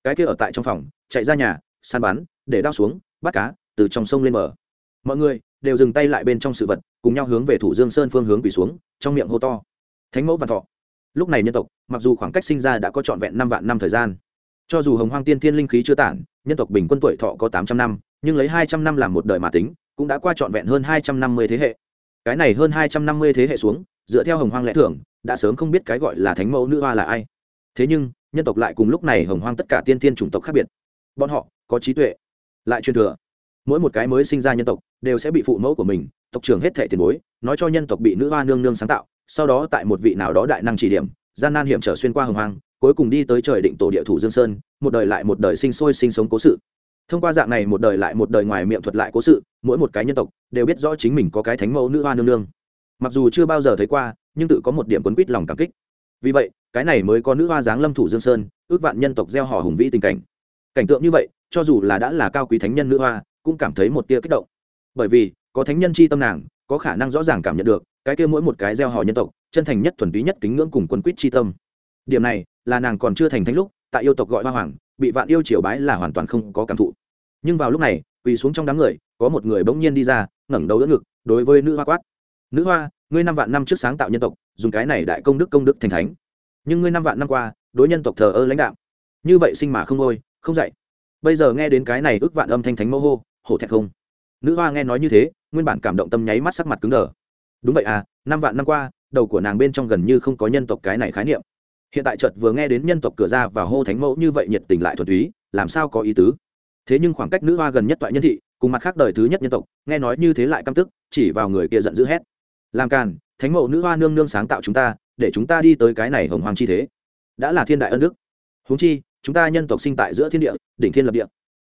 Cái kia ở tại trong phòng, chạy ra nhà săn bắn, để đao xuống, bắt cá, từ trong sông lên mở mọi người đều dừng tay lại bên trong sự vật, cùng nhau hướng về thủ dương sơn phương hướng quỳ xuống, trong miệng hô to. Thánh mẫu và thọ. Lúc này nhân tộc, mặc dù khoảng cách sinh ra đã có trọn vẹn năm vạn năm thời gian, cho dù hồng hoang tiên thiên linh khí chưa tản, nhân tộc bình quân tuổi thọ có tám trăm năm, nhưng lấy hai trăm năm làm một đời mà tính, cũng đã qua trọn vẹn hơn hai trăm năm mươi thế hệ. Cái này hơn hai trăm năm mươi thế hệ xuống, dựa theo hồng hoang lẽ thường, đã sớm không biết cái gọi là thánh mẫu nữ hoa là ai. Thế nhưng, nhân tộc lại cùng lúc này hồng hoang tất cả tiên thiên chủng tộc khác biệt bọn họ có trí tuệ, lại truyền thừa. Mỗi một cái mới sinh ra nhân tộc đều sẽ bị phụ mẫu của mình, tộc trưởng hết thể tiền bối, nói cho nhân tộc bị nữ hoa nương nương sáng tạo, sau đó tại một vị nào đó đại năng chỉ điểm, gian nan hiểm trở xuyên qua hồng hoang, cuối cùng đi tới trời định tổ địa thủ dương sơn, một đời lại một đời sinh sôi sinh sống cố sự. Thông qua dạng này một đời lại một đời ngoài miệng thuật lại cố sự, mỗi một cái nhân tộc đều biết rõ chính mình có cái thánh mẫu nữ hoa nương nương. Mặc dù chưa bao giờ thấy qua, nhưng tự có một điểm quấn quýt lòng cảm kích. Vì vậy, cái này mới có nữ hoa giáng lâm thủ dương sơn, ước vạn nhân tộc gieo họ hùng vĩ tình cảnh cảnh tượng như vậy, cho dù là đã là cao quý thánh nhân nữ hoa, cũng cảm thấy một tia kích động. Bởi vì, có thánh nhân chi tâm nàng, có khả năng rõ ràng cảm nhận được, cái kia mỗi một cái gieo họ nhân tộc, chân thành nhất thuần túy nhất kính ngưỡng cùng quân quýt chi tâm. Điểm này, là nàng còn chưa thành thánh lúc, tại yêu tộc gọi hoa hoàng, bị vạn yêu triều bái là hoàn toàn không có cảm thụ. Nhưng vào lúc này, quỳ xuống trong đám người, có một người bỗng nhiên đi ra, ngẩng đầu đỡ ngực, đối với nữ hoa quát. Nữ hoa, ngươi năm vạn năm trước sáng tạo nhân tộc, dùng cái này đại công đức công đức thành thánh. Nhưng ngươi năm vạn năm qua, đối nhân tộc thờ ơ lãnh đạo. Như vậy sinh mà không ngôi không dạy. Bây giờ nghe đến cái này ước vạn âm thanh thánh mẫu hô, hổ thẹn không? Nữ hoa nghe nói như thế, nguyên bản cảm động tâm nháy mắt sắc mặt cứng đờ. Đúng vậy à năm vạn năm qua, đầu của nàng bên trong gần như không có nhân tộc cái này khái niệm. Hiện tại chợt vừa nghe đến nhân tộc cửa ra và hô thánh mẫu như vậy nhiệt tình lại thuần túy, làm sao có ý tứ? Thế nhưng khoảng cách nữ hoa gần nhất toại nhân thị, cùng mặt khác đời thứ nhất nhân tộc, nghe nói như thế lại căm tức, chỉ vào người kia giận dữ hét. Làm càn, thánh mẫu nữ hoa nương nương sáng tạo chúng ta, để chúng ta đi tới cái này hồng hoàng chi thế. Đã là thiên đại ân đức. Huống chi chúng ta nhân tộc sinh tại giữa thiên địa, đỉnh thiên lập địa.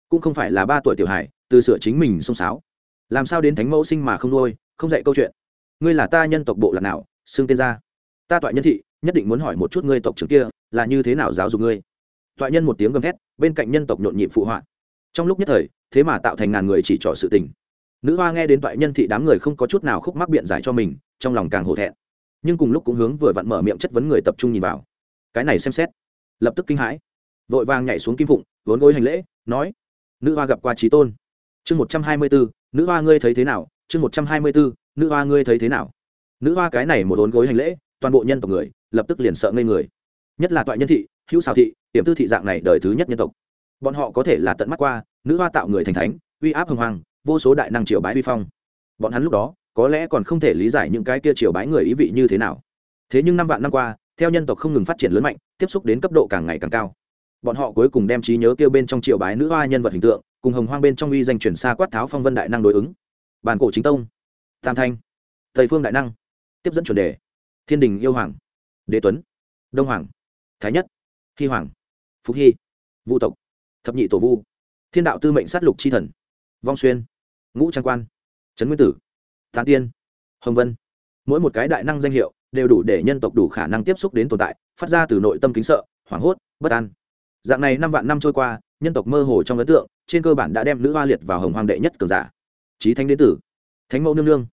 Cũng không phải là ba tuổi tiểu hải, từ sửa chính mình xông xáo. Làm sao đến thánh mẫu sinh mà không nuôi, không dạy câu chuyện? Ngươi là ta nhân tộc bộ lạc nào, xưng tên ra? Ta toại nhân thị, nhất định muốn hỏi một chút ngươi tộc trưởng kia, là như thế nào giáo dục ngươi? Toại nhân một tiếng gầm thét, bên cạnh nhân tộc nhộn nhịp phụ họa. Trong lúc nhất thời, thế mà tạo thành ngàn người chỉ trỏ sự tình. Nữ hoa nghe đến toại nhân thị đám người không có chút nào khúc mắc biện giải cho mình, trong lòng càng hổ thẹn. Nhưng cùng lúc cũng hướng vừa vặn mở miệng chất vấn người tập trung nhìn vào. Cái này xem xét. Lập tức kinh hãi vội vàng nhảy xuống kim phụng, vốn gối hành lễ, nói, nữ hoa gặp qua trí tôn. Chương một trăm hai mươi bốn, nữ hoa ngươi thấy thế nào? Chương một trăm hai mươi bốn, nữ hoa ngươi thấy thế nào? Nữ hoa cái này một vốn gối hành lễ, toàn bộ nhân tộc người, lập tức liền sợ ngây người. Nhất là toại nhân thị, hữu xào thị tiềm tư thị dạng này đời thứ nhất nhân tộc. Bọn họ có thể là tận mắt qua, nữ hoa tạo người thành thánh, uy áp hồng hoàng, vô số đại năng triều bái vi phong. Bọn hắn lúc đó, có lẽ còn không thể lý giải những cái kia triều bái người ý vị như thế nào. Thế nhưng năm vạn năm qua, theo nhân tộc không ngừng phát triển lớn mạnh, tiếp xúc đến cấp độ càng ngày càng cao bọn họ cuối cùng đem trí nhớ kêu bên trong triều bái nữ hoa nhân vật hình tượng, cùng hồng hoang bên trong uy danh chuyển xa quát tháo phong vân đại năng đối ứng. Bản cổ chính tông, tam thanh thầy phương đại năng, tiếp dẫn chuẩn đề, thiên đình yêu hoàng, đế tuấn, đông hoàng, thái nhất, hy hoàng phúc hy vũ tộc, thập nhị tổ vu, thiên đạo tư mệnh sát lục chi thần, vong xuyên, ngũ trang quan, trấn nguyên tử, tán tiên, hồng vân. Mỗi một cái đại năng danh hiệu đều đủ để nhân tộc đủ khả năng tiếp xúc đến tồn tại, phát ra từ nội tâm kính sợ, hoảng hốt, bất an dạng này năm vạn năm trôi qua, nhân tộc mơ hồ trong ấn tượng, trên cơ bản đã đem nữ hoa liệt vào hồng hoàng đệ nhất cường giả. Trí thánh đế tử, thánh mẫu nương nương.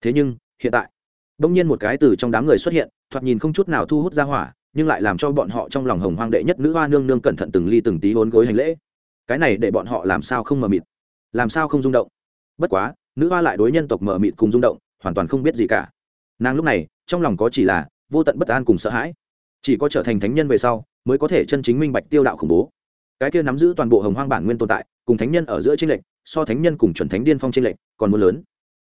Thế nhưng, hiện tại đông nhiên một cái từ trong đám người xuất hiện, thoạt nhìn không chút nào thu hút ra hỏa, nhưng lại làm cho bọn họ trong lòng hồng hoang đệ nhất nữ hoa nương nương cẩn thận từng ly từng tí hốn gối hành lễ. Cái này để bọn họ làm sao không mờ mịt? Làm sao không rung động? Bất quá, nữ hoa lại đối nhân tộc mở mịt cùng rung động, hoàn toàn không biết gì cả. Nàng lúc này, trong lòng có chỉ là vô tận bất an cùng sợ hãi chỉ có trở thành thánh nhân về sau mới có thể chân chính minh bạch tiêu đạo khủng bố. Cái kia nắm giữ toàn bộ hồng hoang bản nguyên tồn tại, cùng thánh nhân ở giữa tranh lệch, so thánh nhân cùng chuẩn thánh điên phong tranh lệch còn muốn lớn.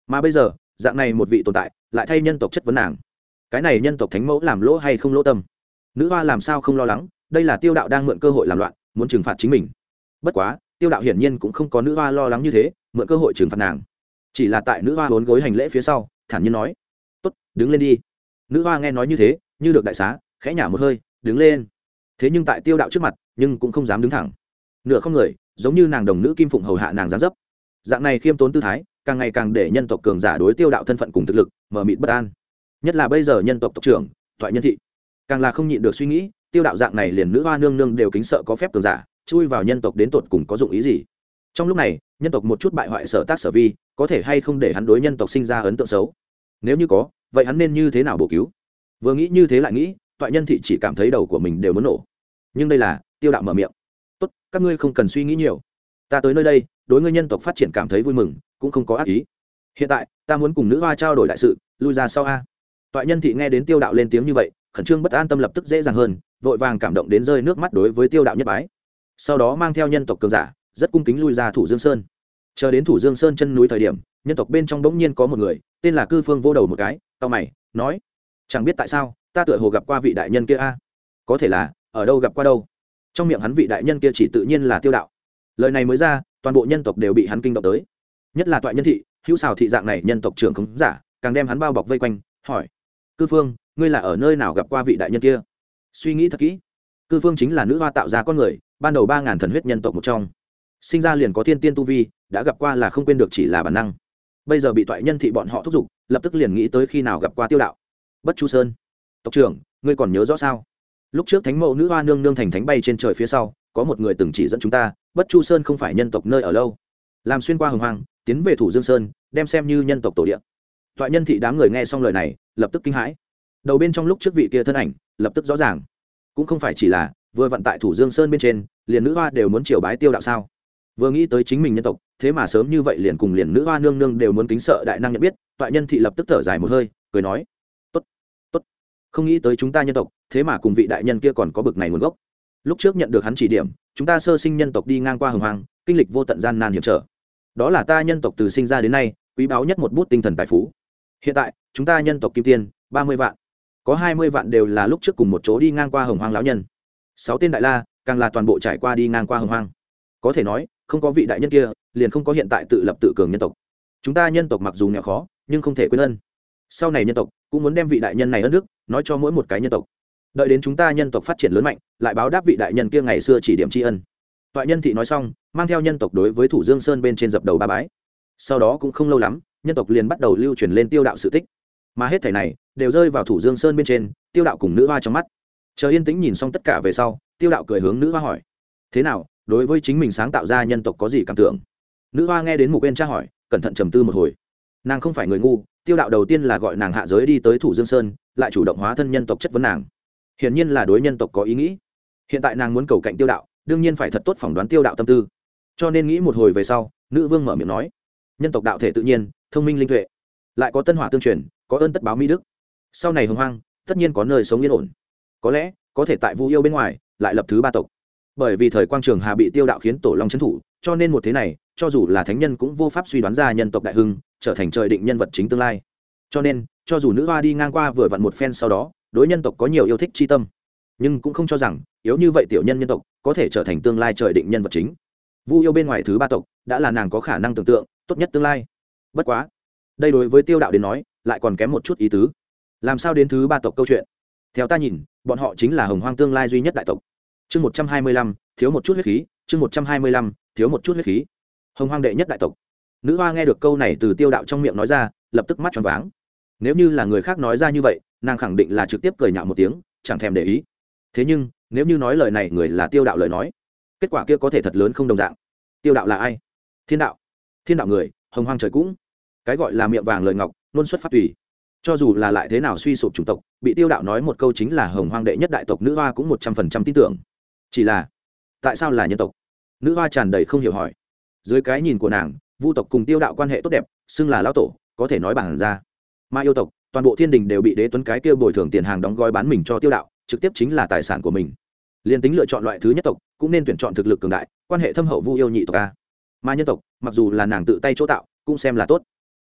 Mà bây giờ, dạng này một vị tồn tại, lại thay nhân tộc chất vấn nàng. Cái này nhân tộc thánh mẫu làm lỗ hay không lỗ tâm? Nữ hoa làm sao không lo lắng, đây là tiêu đạo đang mượn cơ hội làm loạn, muốn trừng phạt chính mình. Bất quá, tiêu đạo hiển nhiên cũng không có nữ hoa lo lắng như thế, mượn cơ hội trừng phạt nàng. Chỉ là tại nữ hoa bốn gối hành lễ phía sau, thản nhiên nói, tốt, đứng lên đi. Nữ hoa nghe nói như thế, như được đại xá khẽ nhả một hơi, đứng lên. Thế nhưng tại tiêu đạo trước mặt, nhưng cũng không dám đứng thẳng. Nửa không người, giống như nàng đồng nữ kim phụng hầu hạ nàng gián dấp. Dạng này khiêm tốn tư thái, càng ngày càng để nhân tộc cường giả đối tiêu đạo thân phận cùng thực lực, mờ mịt bất an. Nhất là bây giờ nhân tộc tộc trưởng, thoại nhân thị, càng là không nhịn được suy nghĩ, tiêu đạo dạng này liền nữ hoa nương nương đều kính sợ có phép cường giả, chui vào nhân tộc đến tột cùng có dụng ý gì. Trong lúc này, nhân tộc một chút bại hoại sở tác sở vi, có thể hay không để hắn đối nhân tộc sinh ra ấn tượng xấu? Nếu như có, vậy hắn nên như thế nào bổ cứu? Vừa nghĩ như thế lại nghĩ toại nhân thị chỉ cảm thấy đầu của mình đều muốn nổ. Nhưng đây là, tiêu đạo mở miệng. Tốt, các ngươi không cần suy nghĩ nhiều. Ta tới nơi đây, đối ngươi nhân tộc phát triển cảm thấy vui mừng, cũng không có ác ý. Hiện tại, ta muốn cùng nữ hoa trao đổi đại sự, lui ra sau a. Toại nhân thị nghe đến tiêu đạo lên tiếng như vậy, khẩn trương bất an tâm lập tức dễ dàng hơn, vội vàng cảm động đến rơi nước mắt đối với tiêu đạo nhất bái. Sau đó mang theo nhân tộc cường giả, rất cung kính lui ra thủ dương sơn. Chờ đến thủ dương sơn chân núi thời điểm, nhân tộc bên trong bỗng nhiên có một người, tên là cư phương vô đầu một cái tao mày, nói, chẳng biết tại sao ta tựa hồ gặp qua vị đại nhân kia a. Có thể là, ở đâu gặp qua đâu. Trong miệng hắn vị đại nhân kia chỉ tự nhiên là tiêu đạo. Lời này mới ra, toàn bộ nhân tộc đều bị hắn kinh động tới. Nhất là toại nhân thị, hữu xào thị dạng này nhân tộc trưởng khống giả, càng đem hắn bao bọc vây quanh, hỏi. Cư phương, ngươi là ở nơi nào gặp qua vị đại nhân kia? Suy nghĩ thật kỹ. Cư phương chính là nữ hoa tạo ra con người, ban đầu ba ngàn thần huyết nhân tộc một trong. Sinh ra liền có thiên tiên tu vi, đã gặp qua là không quên được chỉ là bản năng. Bây giờ bị toại nhân thị bọn họ thúc giục, lập tức liền nghĩ tới khi nào gặp qua tiêu đạo. Bất chu sơn tộc trưởng, ngươi còn nhớ rõ sao? Lúc trước thánh mẫu nữ hoa nương nương thành thánh bay trên trời phía sau, có một người từng chỉ dẫn chúng ta, bất chu sơn không phải nhân tộc nơi ở lâu. Làm xuyên qua hồng hoàng tiến về thủ dương sơn, đem xem như nhân tộc tổ địa. Toại nhân thị đám người nghe xong lời này, lập tức kinh hãi. Đầu bên trong lúc trước vị kia thân ảnh, lập tức rõ ràng. Cũng không phải chỉ là, vừa vận tại thủ dương sơn bên trên, liền nữ hoa đều muốn triều bái tiêu đạo sao? Vừa nghĩ tới chính mình nhân tộc, thế mà sớm như vậy liền cùng liền nữ hoa nương nương đều muốn kính sợ đại năng nhận biết, toại nhân thị lập tức thở dài một hơi, cười nói không nghĩ tới chúng ta nhân tộc, thế mà cùng vị đại nhân kia còn có bực này nguồn gốc. Lúc trước nhận được hắn chỉ điểm, chúng ta sơ sinh nhân tộc đi ngang qua hồng hoàng kinh lịch vô tận gian nan hiểm trở. Đó là ta nhân tộc từ sinh ra đến nay, quý báu nhất một bút tinh thần tài phú. Hiện tại, chúng ta nhân tộc kim tiên ba mươi vạn. Có hai mươi vạn đều là lúc trước cùng một chỗ đi ngang qua hồng hoàng lão nhân. Sáu tên đại la, càng là toàn bộ trải qua đi ngang qua hồng hoàng. có thể nói, không có vị đại nhân kia, liền không có hiện tại tự lập tự cường nhân tộc. Chúng ta nhân tộc mặc dù nghèo khó, nhưng không thể quên ân sau này nhân tộc cũng muốn đem vị đại nhân này ân đức nói cho mỗi một cái nhân tộc. Đợi đến chúng ta nhân tộc phát triển lớn mạnh, lại báo đáp vị đại nhân kia ngày xưa chỉ điểm tri ân. Toại nhân thị nói xong, mang theo nhân tộc đối với thủ dương sơn bên trên dập đầu ba bái. Sau đó cũng không lâu lắm, nhân tộc liền bắt đầu lưu truyền lên tiêu đạo sự tích. Mà hết thẻ này đều rơi vào thủ dương sơn bên trên, tiêu đạo cùng nữ hoa trong mắt. Chờ yên tĩnh nhìn xong tất cả về sau, tiêu đạo cười hướng nữ hoa hỏi, thế nào, đối với chính mình sáng tạo ra nhân tộc có gì cảm tưởng? Nữ hoa nghe đến mục bên tra hỏi, cẩn thận trầm tư một hồi. Nàng không phải người ngu tiêu đạo đầu tiên là gọi nàng hạ giới đi tới thủ dương sơn, lại chủ động hóa thân nhân tộc chất vấn nàng. Hiển nhiên là đối nhân tộc có ý nghĩ. Hiện tại nàng muốn cầu cạnh tiêu đạo, đương nhiên phải thật tốt phỏng đoán tiêu đạo tâm tư. Cho nên nghĩ một hồi về sau, nữ vương mở miệng nói, nhân tộc đạo thể tự nhiên, thông minh linh tuệ, lại có tân hỏa tương truyền, có ơn tất báo mỹ đức. Sau này hồng hoang, tất nhiên có nơi sống yên ổn. Có lẽ, có thể tại vu yêu bên ngoài, lại lập thứ ba tộc. Bởi vì thời quang trường hà bị tiêu đạo khiến tổ long trấn thủ, cho nên một thế này, cho dù là thánh nhân cũng vô pháp suy đoán ra nhân tộc đại hưng trở thành trời định nhân vật chính tương lai. Cho nên, cho dù nữ hoa đi ngang qua vừa vặn một phen sau đó, đối nhân tộc có nhiều yêu thích c h i tâm. Nhưng cũng không cho rằng, yếu như vậy tiểu nhân nhân tộc có thể trở thành tương lai trời định nhân vật chính. Vu yêu bên ngoài thứ ba tộc đã là nàng có khả năng tưởng tượng, tốt nhất tương lai. Bất quá, đây đối với tiêu đạo đến nói, lại còn kém một chút ý tứ. Làm sao đến thứ ba tộc câu chuyện? Theo ta nhìn, bọn họ chính là hồng hoang tương lai duy nhất đại tộc. Chương một trăm hai mươi lăm, thiếu một chút huyết khí, chương một trăm hai mươi lăm, thiếu một chút huyết khí. Hồng hoang đệ nhất đại tộc nữ hoa nghe được câu này từ tiêu đạo trong miệng nói ra, lập tức mắt tròn váng. Nếu như là người khác nói ra như vậy, nàng khẳng định là trực tiếp cười nhạo một tiếng, chẳng thèm để ý. Thế nhưng, nếu như nói lời này người là tiêu đạo lời nói, kết quả kia có thể thật lớn không đồng dạng. Tiêu đạo là ai? Thiên đạo. Thiên đạo người, hồng hoang trời cũng. Cái gọi là miệng vàng lời ngọc luôn xuất phát tùy. Cho dù là lại thế nào suy sụp chủng tộc, bị tiêu đạo nói một câu chính là hồng hoang đệ nhất đại tộc nữ hoa cũng một trăm phần trăm tin tưởng. Chỉ là, tại sao là nhân tộc? Nữ hoa tràn đầy không hiểu hỏi. Dưới cái nhìn của nàng vu tộc cùng tiêu đạo quan hệ tốt đẹp xưng là lão tổ có thể nói bản ra. Mà yêu tộc toàn bộ thiên đình đều bị đế tuấn cái kia bồi thường tiền hàng đóng gói bán mình cho tiêu đạo trực tiếp chính là tài sản của mình. Liên tính lựa chọn loại thứ nhất tộc cũng nên tuyển chọn thực lực cường đại quan hệ thâm hậu vu yêu nhị tộc a. Mà nhân tộc mặc dù là nàng tự tay chỗ tạo cũng xem là tốt.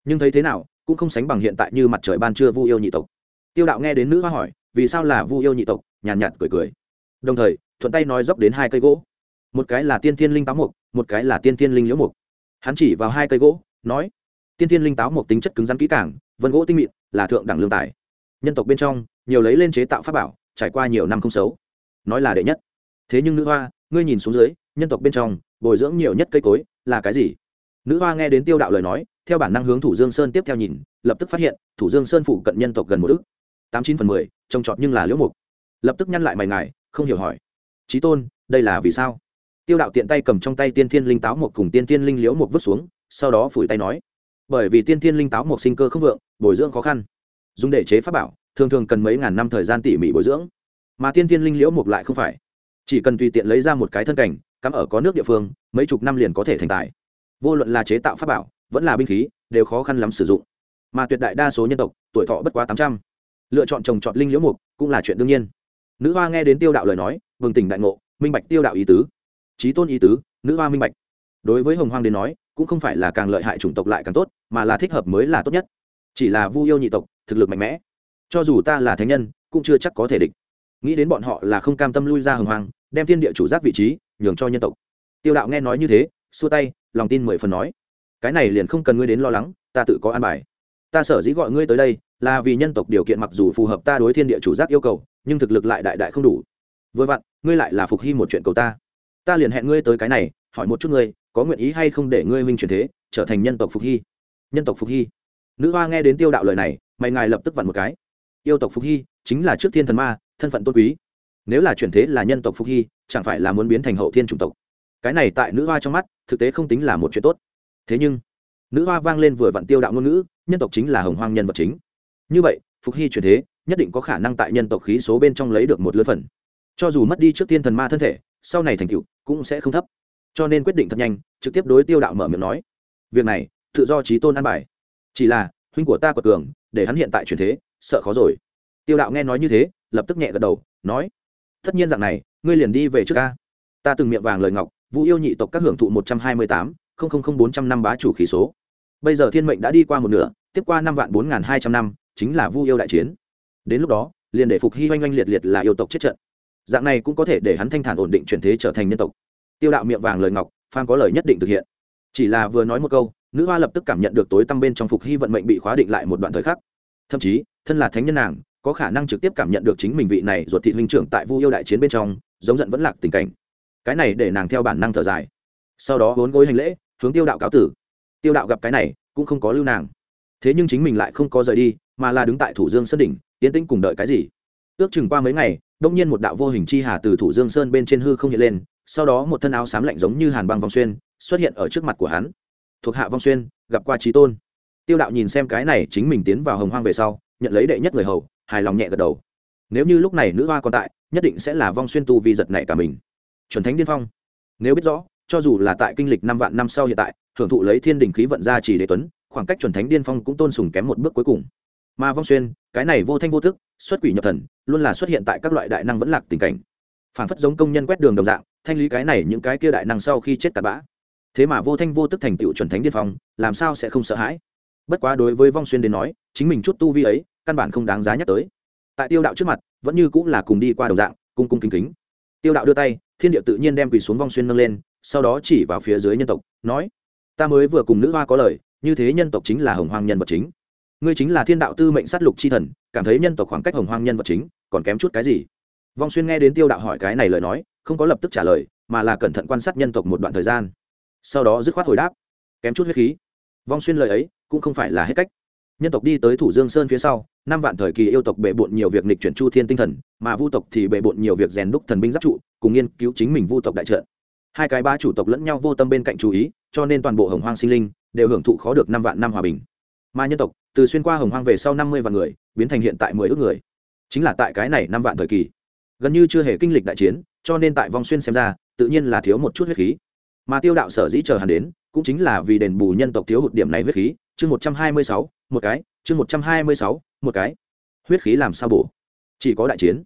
Nhưng thấy thế nào cũng không sánh bằng hiện tại như mặt trời ban trưa vu yêu nhị tộc. Tiêu đạo nghe đến nữ hoa hỏi vì sao là vu yêu nhị tộc nhàn nhạt, nhạt cười cười. Đồng thời thuận tay nói dốc đến hai cây gỗ. Một cái là tiên thiên linh táo mục một cái là tiên thiên linh liễu mục hắn chỉ vào hai cây gỗ nói tiên thiên linh táo một tính chất cứng rắn kỹ càng, vân gỗ tinh mịn là thượng đẳng lương tài. Nhân tộc bên trong nhiều lấy lên chế tạo pháp bảo trải qua nhiều năm không xấu. Nói là đệ nhất. Thế nhưng nữ hoa ngươi nhìn xuống dưới nhân tộc bên trong bồi dưỡng nhiều nhất cây cối là cái gì? Nữ hoa nghe đến tiêu đạo lời nói theo bản năng hướng thủ dương sơn tiếp theo nhìn lập tức phát hiện thủ dương sơn phụ cận nhân tộc gần một ước tám chín phần mười trồng trọt nhưng là liễu mục. Lập tức nhăn lại mày ngài không hiểu hỏi trí tôn đây là vì sao? Tiêu đạo tiện tay cầm trong tay tiên thiên linh táo một cùng tiên thiên linh liễu một vứt xuống, sau đó phủi tay nói, bởi vì tiên thiên linh táo một sinh cơ không vượng, bồi dưỡng khó khăn. Dùng để chế pháp bảo, thường thường cần mấy ngàn năm thời gian tỉ mỉ bồi dưỡng. Mà tiên thiên linh liễu một lại không phải. Chỉ cần tùy tiện lấy ra một cái thân cảnh, cắm ở có nước địa phương, mấy chục năm liền có thể thành tài. Vô luận là chế tạo pháp bảo, vẫn là binh khí, đều khó khăn lắm sử dụng. Mà tuyệt đại đa số nhân tộc, tuổi thọ bất quá tám trăm. Lựa chọn trồng trọt linh liễu mục cũng là chuyện đương nhiên. Nữ hoa nghe đến tiêu đạo lời nói vừng tỉnh đại ngộ, minh bạch tiêu đạo ý tứ trí tôn ý tứ, nữ hoa minh bạch. Đối với hồng hoang đến nói, cũng không phải là càng lợi hại chủng tộc lại càng tốt, mà là thích hợp mới là tốt nhất. Chỉ là vu yêu nhị tộc, thực lực mạnh mẽ. Cho dù ta là thánh nhân, cũng chưa chắc có thể địch. Nghĩ đến bọn họ là không cam tâm lui ra hồng hoang, đem thiên địa chủ giác vị trí, nhường cho nhân tộc. Tiêu đạo nghe nói như thế, xua tay, lòng tin mười phần nói. Cái này liền không cần ngươi đến lo lắng, ta tự có an bài. Ta sở dĩ gọi ngươi tới đây, là vì nhân tộc điều kiện mặc dù phù hợp ta đối thiên địa chủ giác yêu cầu, nhưng thực lực lại đại đại không đủ. Vừa vặn, ngươi lại là phục hy một chuyện cầu ta ta liền hẹn ngươi tới cái này, hỏi một chút ngươi, có nguyện ý hay không để ngươi minh chuyển thế, trở thành nhân tộc phục hy. Nhân tộc phục hy. Nữ hoa nghe đến tiêu đạo lời này, mày ngài lập tức vặn một cái. Yêu tộc phục hy chính là trước thiên thần ma, thân phận tôn quý. Nếu là chuyển thế là nhân tộc phục hy, chẳng phải là muốn biến thành hậu thiên chủng tộc. Cái này tại nữ hoa trong mắt, thực tế không tính là một chuyện tốt. Thế nhưng, nữ hoa vang lên vừa vặn tiêu đạo ngôn ngữ, nhân tộc chính là hồng hoang nhân vật chính. Như vậy, phục hy chuyển thế, nhất định có khả năng tại nhân tộc khí số bên trong lấy được một lứa phần. Cho dù mất đi trước tiên thần ma thân thể sau này thành tựu cũng sẽ không thấp. Cho nên quyết định thật nhanh, trực tiếp đối tiêu đạo mở miệng nói, việc này, tự do trí tôn an bài. Chỉ là, huynh của ta quật cường, để hắn hiện tại chuyển thế, sợ khó rồi. Tiêu đạo nghe nói như thế, lập tức nhẹ gật đầu, nói, tất nhiên dạng này, ngươi liền đi về trước ca ta từng miệng vàng lời ngọc, vũ yêu nhị tộc các hưởng thụ một trăm hai mươi tám bốn trăm năm bá chủ khí số. Bây giờ thiên mệnh đã đi qua một nửa, tiếp qua năm vạn bốn n g h n hai trăm năm, chính là vu yêu đại chiến. Đến lúc đó, liền để phục hy oanh oanh liệt liệt là yêu tộc chết trận dạng này cũng có thể để hắn thanh thản ổn định chuyển thế trở thành nhân tộc. Tiêu đạo miệng vàng lời ngọc, phan có lời nhất định thực hiện. Chỉ là vừa nói một câu, nữ hoa lập tức cảm nhận được tối tăm bên trong phục hy vận mệnh bị khóa định lại một đoạn thời khắc. Thậm chí, thân là thánh nhân nàng, có khả năng trực tiếp cảm nhận được chính mình vị này ruột thị huynh trưởng tại vu yêu đại chiến bên trong, giống giận vẫn lạc tình cảnh. Cái này để nàng theo bản năng thở dài. Sau đó vốn gối hành lễ, hướng tiêu đạo cáo tử. Tiêu đạo gặp cái này, cũng không có lưu nàng. Thế nhưng chính mình lại không có rời đi, mà là đứng tại thủ dương sơn đỉnh tiến tĩnh cùng đợi cái gì? Ước chừng qua mấy ngày đông nhiên một đạo vô hình chi hà từ thủ dương sơn bên trên hư không hiện lên, sau đó một thân áo xám lạnh giống như hàn băng vong xuyên, xuất hiện ở trước mặt của hắn. Thuộc hạ vong xuyên, gặp qua trí tôn. Tiêu đạo nhìn xem cái này chính mình tiến vào hồng hoang về sau, nhận lấy đệ nhất người hầu, hài lòng nhẹ gật đầu. Nếu như lúc này nữ hoa còn tại, nhất định sẽ là vong xuyên tu vi giật này cả mình. Chuẩn thánh điên phong. Nếu biết rõ, cho dù là tại kinh lịch năm vạn năm sau hiện tại, hưởng thụ lấy thiên đình khí vận ra chỉ đế tuấn, khoảng cách chuẩn thánh điên phong cũng tôn sùng kém một bước cuối cùng mà vong xuyên, cái này vô thanh vô thức xuất quỷ nhập thần, luôn là xuất hiện tại các loại đại năng vẫn lạc tình cảnh. Phản phất giống công nhân quét đường đồng dạng, thanh lý cái này những cái kia đại năng sau khi chết tạt bã. Thế mà vô thanh vô tức thành tựu chuẩn thánh điên phong, làm sao sẽ không sợ hãi? Bất quá đối với vong xuyên đến nói, chính mình chút tu vi ấy, căn bản không đáng giá nhắc tới. Tại tiêu đạo trước mặt, vẫn như cũng là cùng đi qua đồng dạng, cung cung kính kính. Tiêu đạo đưa tay, thiên địa tự nhiên đem quỳ xuống vong xuyên nâng lên, sau đó chỉ vào phía dưới nhân tộc, nói, ta mới vừa cùng nữ hoa có lời, như thế nhân tộc chính là hồng hoang nhân vật chính ngươi chính là thiên đạo tư mệnh sát lục chi thần, cảm thấy nhân tộc khoảng cách hồng hoang nhân vật chính còn kém chút cái gì? Vong xuyên nghe đến tiêu đạo hỏi cái này lời nói, không có lập tức trả lời, mà là cẩn thận quan sát nhân tộc một đoạn thời gian. Sau đó dứt khoát hồi đáp, kém chút huyết khí. Vong xuyên lời ấy cũng không phải là hết cách. Nhân tộc đi tới thủ dương sơn phía sau, năm vạn thời kỳ yêu tộc bệ bộn nhiều việc nịch chuyển chu thiên tinh thần, mà vu tộc thì bệ bộn nhiều việc rèn đúc thần binh giáp trụ, cùng nghiên cứu chính mình vu tộc đại trợ hai cái ba chủ tộc lẫn nhau vô tâm bên cạnh chú ý, cho nên toàn bộ hồng hoang sinh linh đều hưởng thụ khó được năm vạn năm hòa bình mà nhân tộc từ xuyên qua hồng hoang về sau năm mươi vạn người, biến thành hiện tại mười ước người. Chính là tại cái này năm vạn thời kỳ, gần như chưa hề kinh lịch đại chiến, cho nên tại vong xuyên xem ra, tự nhiên là thiếu một chút huyết khí. Mà tiêu đạo sở dĩ chờ hắn đến, cũng chính là vì đền bù nhân tộc thiếu hụt điểm này huyết khí. Chương một trăm hai mươi sáu, một cái, chương một trăm hai mươi sáu, một cái. Huyết khí làm sao bổ? Chỉ có đại chiến.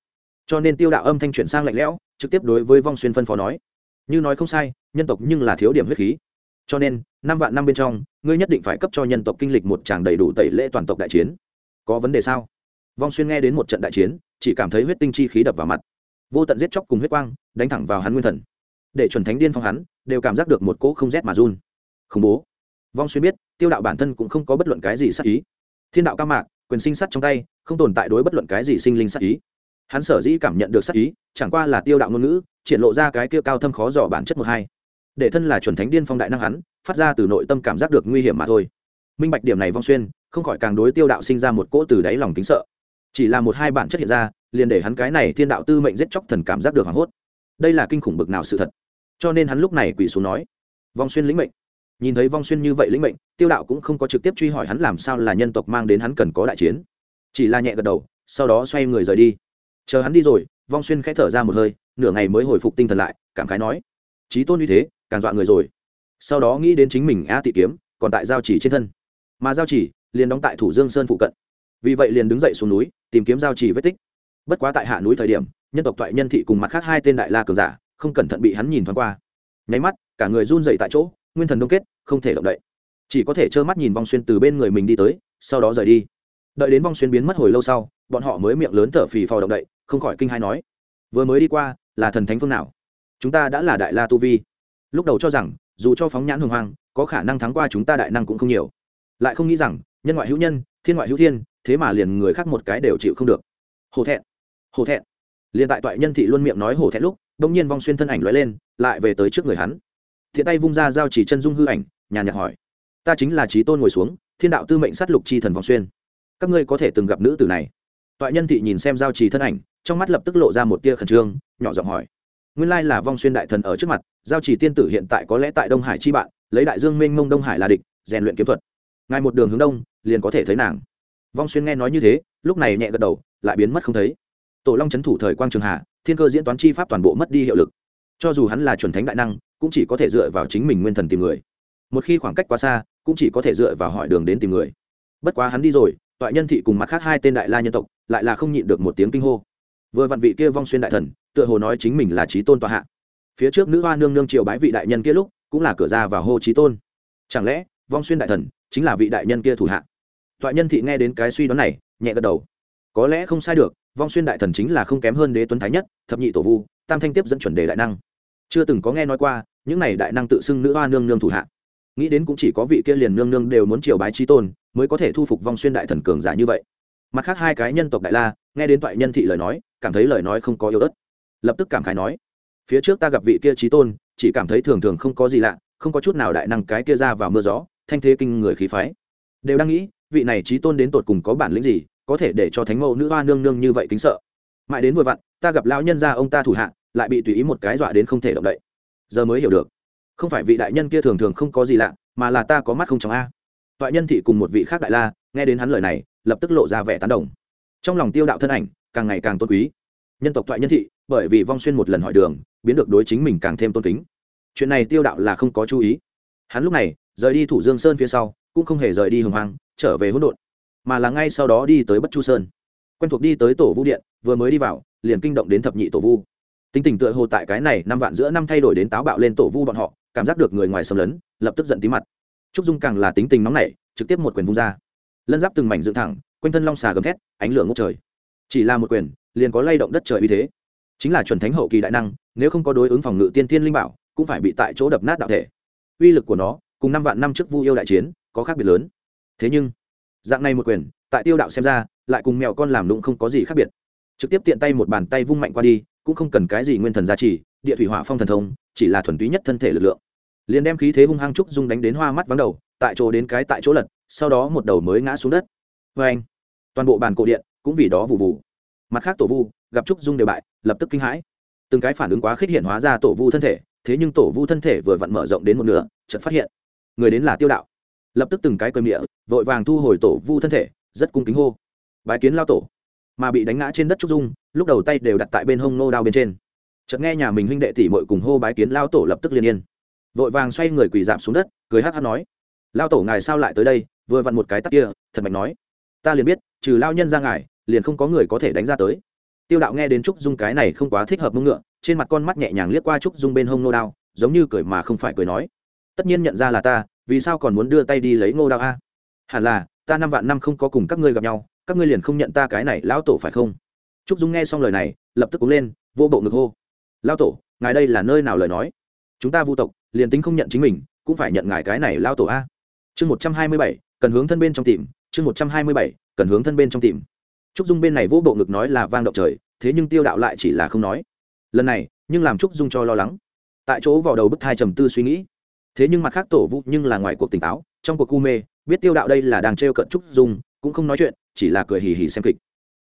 Cho nên tiêu đạo âm thanh chuyển sang lạnh lẽo, trực tiếp đối với vong xuyên phân phó nói. Như nói không sai, nhân tộc nhưng là thiếu điểm huyết khí cho nên, năm vạn năm bên trong, ngươi nhất định phải cấp cho nhân tộc kinh lịch một tràng đầy đủ tẩy lễ toàn tộc đại chiến. Có vấn đề sao? Vong xuyên nghe đến một trận đại chiến, chỉ cảm thấy huyết tinh chi khí đập vào mặt. Vô tận giết chóc cùng huyết quang, đánh thẳng vào hắn nguyên thần. Để chuẩn thánh điên phong hắn, đều cảm giác được một cỗ không rét mà run. Khủng bố. Vong xuyên biết, tiêu đạo bản thân cũng không có bất luận cái gì sắc ý. Thiên đạo ca mạc, quyền sinh sắt trong tay, không tồn tại đối bất luận cái gì sinh linh sắc ý. Hắn sở dĩ cảm nhận được sắc ý, chẳng qua là tiêu đạo ngôn ngữ, triển lộ ra cái kia cao thâm khó dò bản chất một hai để thân là chuẩn thánh điên phong đại năng hắn, phát ra từ nội tâm cảm giác được nguy hiểm mà thôi. Minh bạch điểm này vong xuyên, không khỏi càng đối tiêu đạo sinh ra một cỗ từ đáy lòng kính sợ. Chỉ là một hai bản chất hiện ra, liền để hắn cái này thiên đạo tư mệnh giết chóc thần cảm giác được hoảng hốt. Đây là kinh khủng bực nào sự thật? Cho nên hắn lúc này quỳ xuống nói, vong xuyên lĩnh mệnh. Nhìn thấy vong xuyên như vậy lĩnh mệnh, tiêu đạo cũng không có trực tiếp truy hỏi hắn làm sao là nhân tộc mang đến hắn cần có đại chiến. Chỉ là nhẹ gật đầu, sau đó xoay người rời đi. Chờ hắn đi rồi, vong xuyên khẽ thở ra một hơi, nửa ngày mới hồi phục tinh thần lại, cảm khái nói trí tôn như thế càng dọa người rồi. Sau đó nghĩ đến chính mình a tị kiếm, còn tại giao chỉ trên thân. Mà giao chỉ liền đóng tại thủ dương sơn phụ cận. Vì vậy liền đứng dậy xuống núi, tìm kiếm giao chỉ vết tích. Bất quá tại hạ núi thời điểm, nhân tộc toại nhân thị cùng mặt khác hai tên đại la cường giả, không cẩn thận bị hắn nhìn thoáng qua. Nháy mắt, cả người run dậy tại chỗ, nguyên thần đông kết, không thể động đậy. Chỉ có thể trơ mắt nhìn vong xuyên từ bên người mình đi tới, sau đó rời đi. Đợi đến vong xuyên biến mất hồi lâu sau, bọn họ mới miệng lớn thở phì phò động đậy, không khỏi kinh hai nói, vừa mới đi qua, là thần thánh phương nào? Chúng ta đã là đại la tu vi lúc đầu cho rằng, dù cho phóng nhãn hồng hoang, có khả năng thắng qua chúng ta đại năng cũng không nhiều. Lại không nghĩ rằng, nhân ngoại hữu nhân, thiên ngoại hữu thiên, thế mà liền người khác một cái đều chịu không được. Hổ thẹn hổ thẹn. Liền tại toại nhân thị luôn miệng nói hổ thẹn lúc đông nhiên vong xuyên thân ảnh lóe lên, lại về tới trước người hắn. Thiện tay vung ra giao chỉ chân dung hư ảnh, nhàn nhạt hỏi, ta chính là trí tôn ngồi xuống, thiên đạo tư mệnh sát lục chi thần vong xuyên. Các ngươi có thể từng gặp nữ tử này? Toại nhân thị nhìn xem giao trì thân ảnh, trong mắt lập tức lộ ra một tia khẩn trương, nhỏ giọng hỏi, nguyên lai là vong xuyên đại thần ở trước mặt giao chỉ tiên tử hiện tại có lẽ tại đông hải chi bạn, lấy đại dương mênh mông đông hải là địch, rèn luyện kiếm thuật. Ngay một đường hướng đông, liền có thể thấy nàng. Vong xuyên nghe nói như thế, lúc này nhẹ gật đầu, lại biến mất không thấy. Tổ long c h ấ n thủ thời quang trường hạ, thiên cơ diễn toán chi pháp toàn bộ mất đi hiệu lực. Cho dù hắn là chuẩn thánh đại năng, cũng chỉ có thể dựa vào chính mình nguyên thần tìm người. Một khi khoảng cách quá xa, cũng chỉ có thể dựa vào hỏi đường đến tìm người. Bất quá hắn đi rồi, toại nhân thị cùng mặt khác hai tên đại la nhân tộc, lại là không nhịn được một tiếng kinh hô. Vừa vặn vị kia vong xuyên đại thần, tựa hồ nói chính mình là trí tôn tọa hạ phía trước nữ hoa nương nương triều bái vị đại nhân kia lúc, cũng là cửa ra vào hô trí tôn. Chẳng lẽ, vong xuyên đại thần, chính là vị đại nhân kia thủ hạ? Toại nhân thị nghe đến cái suy đoán này, nhẹ gật đầu. Có lẽ không sai được, vong xuyên đại thần chính là không kém hơn đế tuấn thái nhất, thập nhị tổ vu, tam thanh tiếp dẫn chuẩn đề đại năng. Chưa từng có nghe nói qua, những này đại năng tự xưng nữ hoa nương nương thủ hạ. Nghĩ đến cũng chỉ có vị kia liền nương nương đều muốn triều bái trí tôn, mới có thể thu phục vong xuyên đại thần cường giả như vậy. Mặt khác hai cái nhân tộc đại la, nghe đến toại nhân thị lời nói, cảm thấy lời nói không có yếu ớt. Lập tức cảm khái nói phía trước ta gặp vị kia trí tôn, chỉ cảm thấy thường thường không có gì lạ, không có chút nào đại năng cái kia ra vào mưa gió, thanh thế kinh người khí phái. Đều đang nghĩ, vị này trí tôn đến tột cùng có bản lĩnh gì, có thể để cho thánh mẫu nữ hoa nương nương như vậy kính sợ. Mãi đến vừa vặn, ta gặp lão nhân gia ông ta thủ hạ, lại bị tùy ý một cái dọa đến không thể động đậy. Giờ mới hiểu được, không phải vị đại nhân kia thường thường không có gì lạ, mà là ta có mắt không trong a. Toại nhân thị cùng một vị khác đại la, nghe đến hắn lời này, lập tức lộ ra vẻ tán đồng. Trong lòng tiêu đạo thân ảnh, càng ngày càng tôn quý. Nhân tộc toại nhân thị, bởi vì vong xuyên một lần hỏi đường biến được đối chính mình càng thêm tôn kính. Chuyện này tiêu đạo là không có chú ý. Hắn lúc này, rời đi thủ dương sơn phía sau, cũng không hề rời đi hồng hoang, trở về hỗn độn, mà là ngay sau đó đi tới bất chu sơn. Quen thuộc đi tới tổ vu điện, vừa mới đi vào, liền kinh động đến thập nhị tổ vu. Tính tình tựa hồ tại cái này năm vạn giữa năm thay đổi đến táo bạo lên tổ vu bọn họ, cảm giác được người ngoài xâm lấn, lập tức giận tí mặt. Trúc dung càng là tính tình nóng nảy, trực tiếp một quyền vung ra. Lân giáp từng mảnh dựng thẳng, quanh thân long xà gầm thét, ánh lửa ngốc trời. Chỉ là một quyền, liền có lay động đất trời uy thế. Chính là chuẩn thánh hậu kỳ đại năng nếu không có đối ứng phòng ngự tiên tiên linh bảo, cũng phải bị tại chỗ đập nát đạo thể. Uy lực của nó, cùng năm vạn năm trước vu yêu đại chiến, có khác biệt lớn. Thế nhưng, dạng này một quyền, tại tiêu đạo xem ra, lại cùng mèo con làm lụng không có gì khác biệt. Trực tiếp tiện tay một bàn tay vung mạnh qua đi, cũng không cần cái gì nguyên thần gia trì, địa thủy hỏa phong thần thông, chỉ là thuần túy nhất thân thể lực lượng. Liền đem khí thế hung hăng trúc dung đánh đến hoa mắt vắng đầu, tại chỗ đến cái tại chỗ lật, sau đó một đầu mới ngã xuống đất. Vê anh, toàn bộ bàn cổ điện cũng vì đó vụ vụ. Mặt khác tổ vu, gặp trúc dung đều bại, lập tức kinh hãi từng cái phản ứng quá khích hiện hóa ra tổ vu thân thể, thế nhưng tổ vu thân thể vừa vặn mở rộng đến một nửa, chợt phát hiện, người đến là tiêu đạo. Lập tức từng cái cơm miệng vội vàng thu hồi tổ vu thân thể, rất cung kính hô. Bái kiến lao tổ. Mà bị đánh ngã trên đất trúc dung, lúc đầu tay đều đặt tại bên hông nô đao bên trên. Chợt nghe nhà mình huynh đệ tỷ mội cùng hô bái kiến lao tổ lập tức liên yên. Vội vàng xoay người quỳ giảm xuống đất, cười hát hát nói, lao tổ ngài sao lại tới đây, vừa vặn một cái tắt kia, thật mạnh nói. Ta liền biết, trừ lao nhân ra ngài, liền không có người có thể đánh ra tới tiêu đạo nghe đến trúc dung cái này không quá thích hợp mông ngựa, trên mặt con mắt nhẹ nhàng liếc qua trúc dung bên hông nô đao, giống như cười mà không phải cười nói. Tất nhiên nhận ra là ta, vì sao còn muốn đưa tay đi lấy ngô đao a? Hẳn là, ta năm vạn năm không có cùng các ngươi gặp nhau, các ngươi liền không nhận ta cái này lão tổ phải không? Trúc dung nghe xong lời này, lập tức cúng lên vô bộ ngực hô. Lao tổ, ngài đây là nơi nào lời nói? Chúng ta vu tộc, liền tính không nhận chính mình, cũng phải nhận ngài cái này lao tổ a. Chương một trăm hai mươi bảy, cần hướng thân bên trong tìm, chương một trăm hai mươi bảy, cần hướng thân bên trong tìm trúc dung bên này vô bộ ngực nói là vang động trời, thế nhưng tiêu đạo lại chỉ là không nói. Lần này, nhưng làm trúc dung cho lo lắng. Tại chỗ vào đầu bức thai trầm tư suy nghĩ. Thế nhưng mặt khác tổ vũ nhưng là ngoài cuộc tỉnh táo, trong cuộc cu mê, biết tiêu đạo đây là đang trêu cận trúc dung, cũng không nói chuyện, chỉ là cười hì hì xem kịch.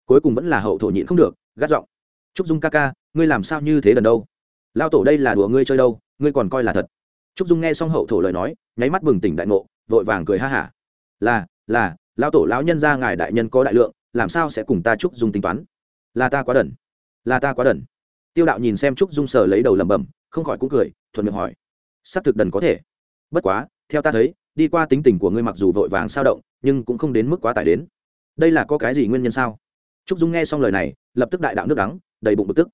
Cuối cùng vẫn là hậu thổ nhịn không được, gắt giọng. Trúc dung ca ca, ngươi làm sao như thế đần đâu? Lao tổ đây là đùa ngươi chơi đâu, ngươi còn coi là thật. Trúc dung nghe xong hậu thổ lời nói, nháy mắt bừng tỉnh đại ngộ, vội vàng cười ha hả. Là là lao tổ lão nhân ra ngài đại nhân có đại lượng làm sao sẽ cùng ta trúc dung tính toán? Là ta quá đần. Là ta quá đần. Tiêu đạo nhìn xem trúc dung sờ lấy đầu lẩm bẩm, không khỏi cũng cười, thuận miệng hỏi. Xác thực đần có thể. Bất quá, theo ta thấy, đi qua tính tình của ngươi mặc dù vội vàng sao động, nhưng cũng không đến mức quá tải đến. Đây là có cái gì nguyên nhân sao? Trúc dung nghe xong lời này, lập tức đại đạo nước đắng, đầy bụng bực tức.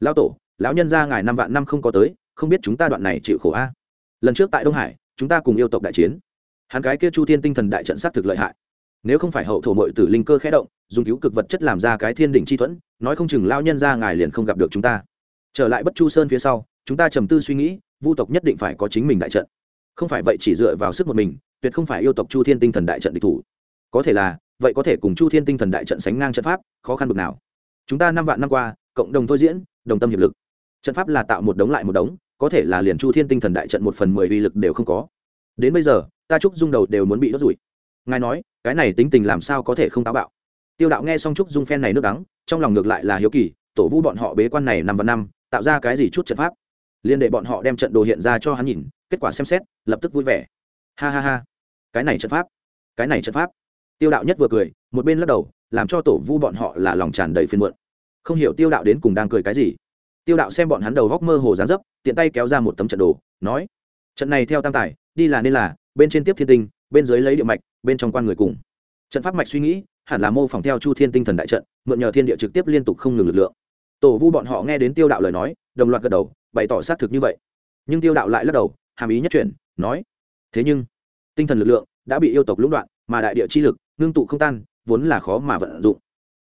Lão tổ, lão nhân ra ngài năm vạn năm không có tới, không biết chúng ta đoạn này chịu khổ a. Lần trước tại đông hải, chúng ta cùng yêu tộc đại chiến. Hắn cái kia chu thiên tinh thần đại trận xác thực lợi hại nếu không phải hậu thổ mội tử linh cơ khẽ động, dùng cứu cực vật chất làm ra cái thiên đỉnh chi thuẫn, nói không chừng lao nhân ra ngài liền không gặp được chúng ta. Trở lại bất chu sơn phía sau, chúng ta trầm tư suy nghĩ, vu tộc nhất định phải có chính mình đại trận. Không phải vậy chỉ dựa vào sức một mình, tuyệt không phải yêu tộc chu thiên tinh thần đại trận địch thủ. Có thể là, vậy có thể cùng chu thiên tinh thần đại trận sánh ngang trận pháp, khó khăn bực nào. Chúng ta năm vạn năm qua, cộng đồng thôi diễn, đồng tâm hiệp lực. Trận pháp là tạo một đống lại một đống, có thể là liền chu thiên tinh thần đại trận một phần mười uy lực đều không có. Đến bây giờ, ta trúc dung đầu đều muốn bị đốt rủi. Ngài nói cái này tính tình làm sao có thể không táo bạo? Tiêu đạo nghe xong trúc dung phen này nước đắng, trong lòng ngược lại là hiếu kỳ, tổ vũ bọn họ bế quan này năm và năm, tạo ra cái gì chút trận pháp? Liên đệ bọn họ đem trận đồ hiện ra cho hắn nhìn, kết quả xem xét, lập tức vui vẻ. Ha ha ha, cái này trận pháp, cái này trận pháp. Tiêu đạo nhất vừa cười, một bên lắc đầu, làm cho tổ vu bọn họ là lòng tràn đầy phiền muộn. Không hiểu tiêu đạo đến cùng đang cười cái gì. Tiêu đạo xem bọn hắn đầu góc mơ hồ dán dấp, tiện tay kéo ra một tấm trận đồ, nói, trận này theo tam tài, đi là nên là, bên trên tiếp thiên tinh, bên dưới lấy địa mạch bên trong quan người cùng. Trận pháp mạch suy nghĩ, hẳn là mô phỏng theo chu thiên tinh thần đại trận, mượn nhờ thiên địa trực tiếp liên tục không ngừng lực lượng. Tổ vu bọn họ nghe đến tiêu đạo lời nói, đồng loạt gật đầu, bày tỏ xác thực như vậy. Nhưng tiêu đạo lại lắc đầu, hàm ý nhất chuyển, nói, thế nhưng, tinh thần lực lượng đã bị yêu tộc lũng đoạn, mà đại địa chi lực ngưng tụ không tan, vốn là khó mà vận dụng.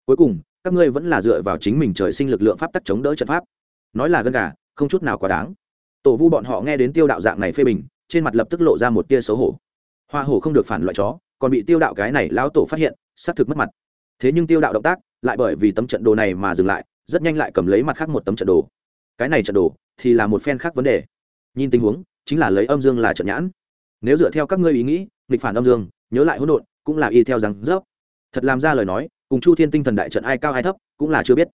Cuối cùng, các ngươi vẫn là dựa vào chính mình trời sinh lực lượng pháp tắc chống đỡ trận pháp. Nói là gân gà, không chút nào quá đáng. Tổ vu bọn họ nghe đến tiêu đạo dạng này phê bình, trên mặt lập tức lộ ra một tia xấu hổ. Hoa hổ không được phản loại chó còn bị tiêu đạo cái này lão tổ phát hiện, xác thực mất mặt. Thế nhưng tiêu đạo động tác, lại bởi vì tấm trận đồ này mà dừng lại, rất nhanh lại cầm lấy mặt khác một tấm trận đồ. Cái này trận đồ thì là một phen khác vấn đề. Nhìn tình huống, chính là lấy âm dương là trận nhãn. Nếu dựa theo các ngươi ý nghĩ, nghịch phản âm dương, nhớ lại hỗn độn, cũng là y theo rằng dốc. Thật làm ra lời nói, cùng chu thiên tinh thần đại trận ai cao ai thấp, cũng là chưa biết.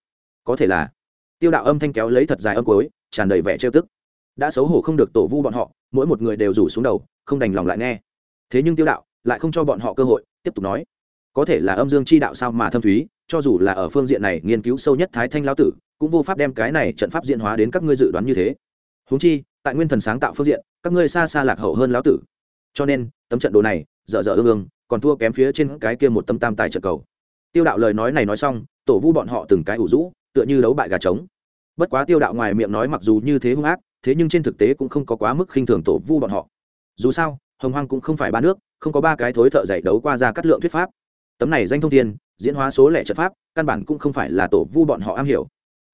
Có thể là, tiêu đạo âm thanh kéo lấy thật dài âm cuối, tràn đầy vẻ trêu tức. Đã xấu hổ không được tổ vu bọn họ, mỗi một người đều rủ xuống đầu, không đành lòng lại nghe. Thế nhưng tiêu đạo lại không cho bọn họ cơ hội, tiếp tục nói. Có thể là âm dương chi đạo sao mà thâm thúy, cho dù là ở phương diện này nghiên cứu sâu nhất thái thanh lão tử, cũng vô pháp đem cái này trận pháp diễn hóa đến các ngươi dự đoán như thế. Huống chi, tại nguyên thần sáng tạo phương diện, các ngươi xa xa lạc hậu hơn lão tử. Cho nên, tấm trận đồ này, dở dở ương ương, còn thua kém phía trên cái kia một tâm tam tài trận cầu. Tiêu đạo lời nói này nói xong, tổ vu bọn họ từng cái ủ rũ, tựa như đấu bại gà trống. Bất quá tiêu đạo ngoài miệng nói mặc dù như thế hung ác, thế nhưng trên thực tế cũng không có quá mức khinh thường tổ vu bọn họ. Dù sao hồng hoang cũng không phải ba nước, không có ba cái thối thợ giải đấu qua ra cắt lượng thuyết pháp. Tấm này danh thông thiên, diễn hóa số lẻ trận pháp, căn bản cũng không phải là tổ vu bọn họ am hiểu.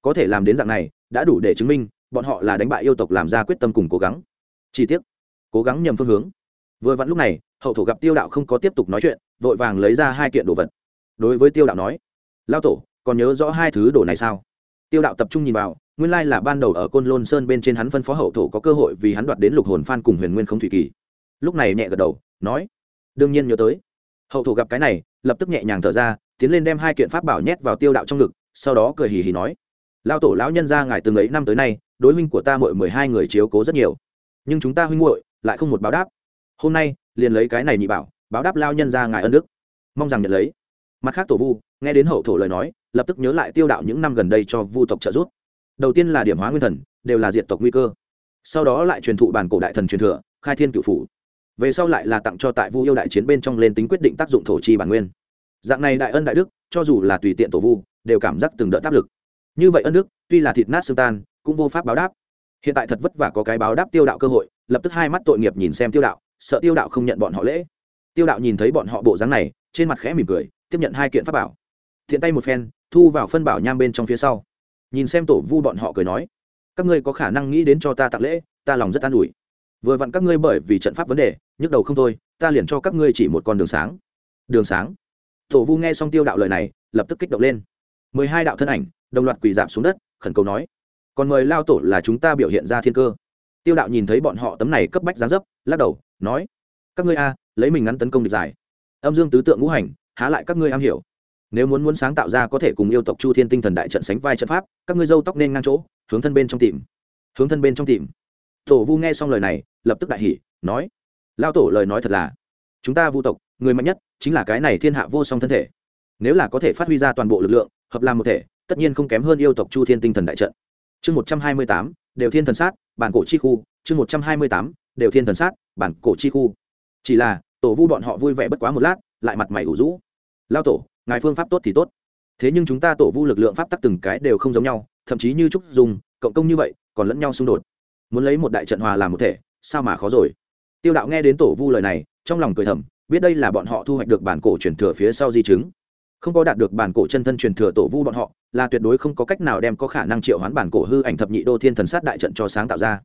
Có thể làm đến dạng này, đã đủ để chứng minh, bọn họ là đánh bại yêu tộc làm ra quyết tâm cùng cố gắng. Chi tiết cố gắng nhầm phương hướng. Vừa vặn lúc này, hậu thổ gặp tiêu đạo không có tiếp tục nói chuyện, vội vàng lấy ra hai kiện đồ vật. Đối với tiêu đạo nói, lao tổ, còn nhớ rõ hai thứ đồ này sao? Tiêu đạo tập trung nhìn vào, nguyên lai là ban đầu ở côn lôn sơn bên trên hắn phân phó hậu thổ có cơ hội vì hắn đoạt đến lục hồn phan cùng huyền nguyên không thủy kỳ lúc này nhẹ gật đầu, nói, đương nhiên nhớ tới. Hậu thổ gặp cái này, lập tức nhẹ nhàng thở ra, tiến lên đem hai kiện pháp bảo nhét vào tiêu đạo trong ngực, sau đó cười hì hì nói lao tổ lão nhân ra ngài từng ấy năm tới nay, đối huynh của ta mội mười hai người chiếu cố rất nhiều. Nhưng chúng ta huynh muội lại không một báo đáp. Hôm nay, liền lấy cái này nhị bảo, báo đáp lao nhân ra ngài ân đức. Mong rằng nhận lấy. Mặt khác tổ vu, nghe đến hậu thổ lời nói, lập tức nhớ lại tiêu đạo những năm gần đây cho vu tộc trợ giúp. Đầu tiên là điểm hóa nguyên thần, đều là diệt tộc nguy cơ. Sau đó lại truyền thụ bản cổ đại thần truyền thừa, khai thiên cựu phủ về sau lại là tặng cho tại vu yêu đại chiến bên trong lên tính quyết định tác dụng thổ chi bản nguyên. Dạng này đại ân đại đức, cho dù là tùy tiện tổ vu, đều cảm giác từng đợt áp lực. Như vậy ân đức, tuy là thịt nát xương tan, cũng vô pháp báo đáp. Hiện tại thật vất vả có cái báo đáp tiêu đạo cơ hội, lập tức hai mắt tội nghiệp nhìn xem tiêu đạo, sợ tiêu đạo không nhận bọn họ lễ. Tiêu đạo nhìn thấy bọn họ bộ dáng này, trên mặt khẽ mỉm cười, tiếp nhận hai kiện pháp bảo. Thiện tay một phen, thu vào phân bảo nham bên trong phía sau. Nhìn xem tổ vu bọn họ cười nói, các ngươi có khả năng nghĩ đến cho ta tặng lễ, ta lòng rất an ủi vừa vặn các ngươi bởi vì trận pháp vấn đề, nhức đầu không thôi, ta liền cho các ngươi chỉ một con đường sáng. Đường sáng. Tổ vu nghe xong tiêu đạo lời này, lập tức kích động lên. Mười hai đạo thân ảnh, đồng loạt quỳ giảm xuống đất, khẩn cầu nói, còn mời lao tổ là chúng ta biểu hiện ra thiên cơ. Tiêu đạo nhìn thấy bọn họ tấm này cấp bách gián dấp, lắc đầu, nói, các ngươi a, lấy mình ngắn tấn công địch giải. Âm dương tứ tượng ngũ hành, há lại các ngươi am hiểu. Nếu muốn muốn sáng tạo ra có thể cùng yêu tộc chu thiên tinh thần đại trận sánh vai trận pháp, các ngươi dâu tóc nên ngang chỗ, hướng thân bên trong tìm. Hướng thân bên trong tìm tổ vu nghe xong lời này, lập tức đại hỉ, nói, lao tổ, lời nói thật là, chúng ta vu tộc, người mạnh nhất chính là cái này thiên hạ vô song thân thể. Nếu là có thể phát huy ra toàn bộ lực lượng, hợp làm một thể, tất nhiên không kém hơn yêu tộc chu thiên tinh thần đại trận. Chương một trăm hai mươi tám, đều thiên thần sát, bản cổ chi khu. Chương một trăm hai mươi tám, đều thiên thần sát, bản cổ chi khu. Chỉ là, tổ vu bọn họ vui vẻ bất quá một lát, lại mặt mày ủ rũ. Lao tổ, ngài phương pháp tốt thì tốt. Thế nhưng chúng ta tổ vu lực lượng pháp tắc từng cái đều không giống nhau, thậm chí như trúc dùng, cộng công như vậy, còn lẫn nhau xung đột muốn lấy một đại trận hòa làm một thể, sao mà khó rồi? Tiêu đạo nghe đến tổ vu lời này, trong lòng cười thầm, biết đây là bọn họ thu hoạch được bản cổ truyền thừa phía sau di chứng. Không có đạt được bản cổ chân thân truyền thừa tổ vu bọn họ, là tuyệt đối không có cách nào đem có khả năng triệu hoán bản cổ hư ảnh thập nhị đô thiên thần sát đại trận cho sáng tạo ra.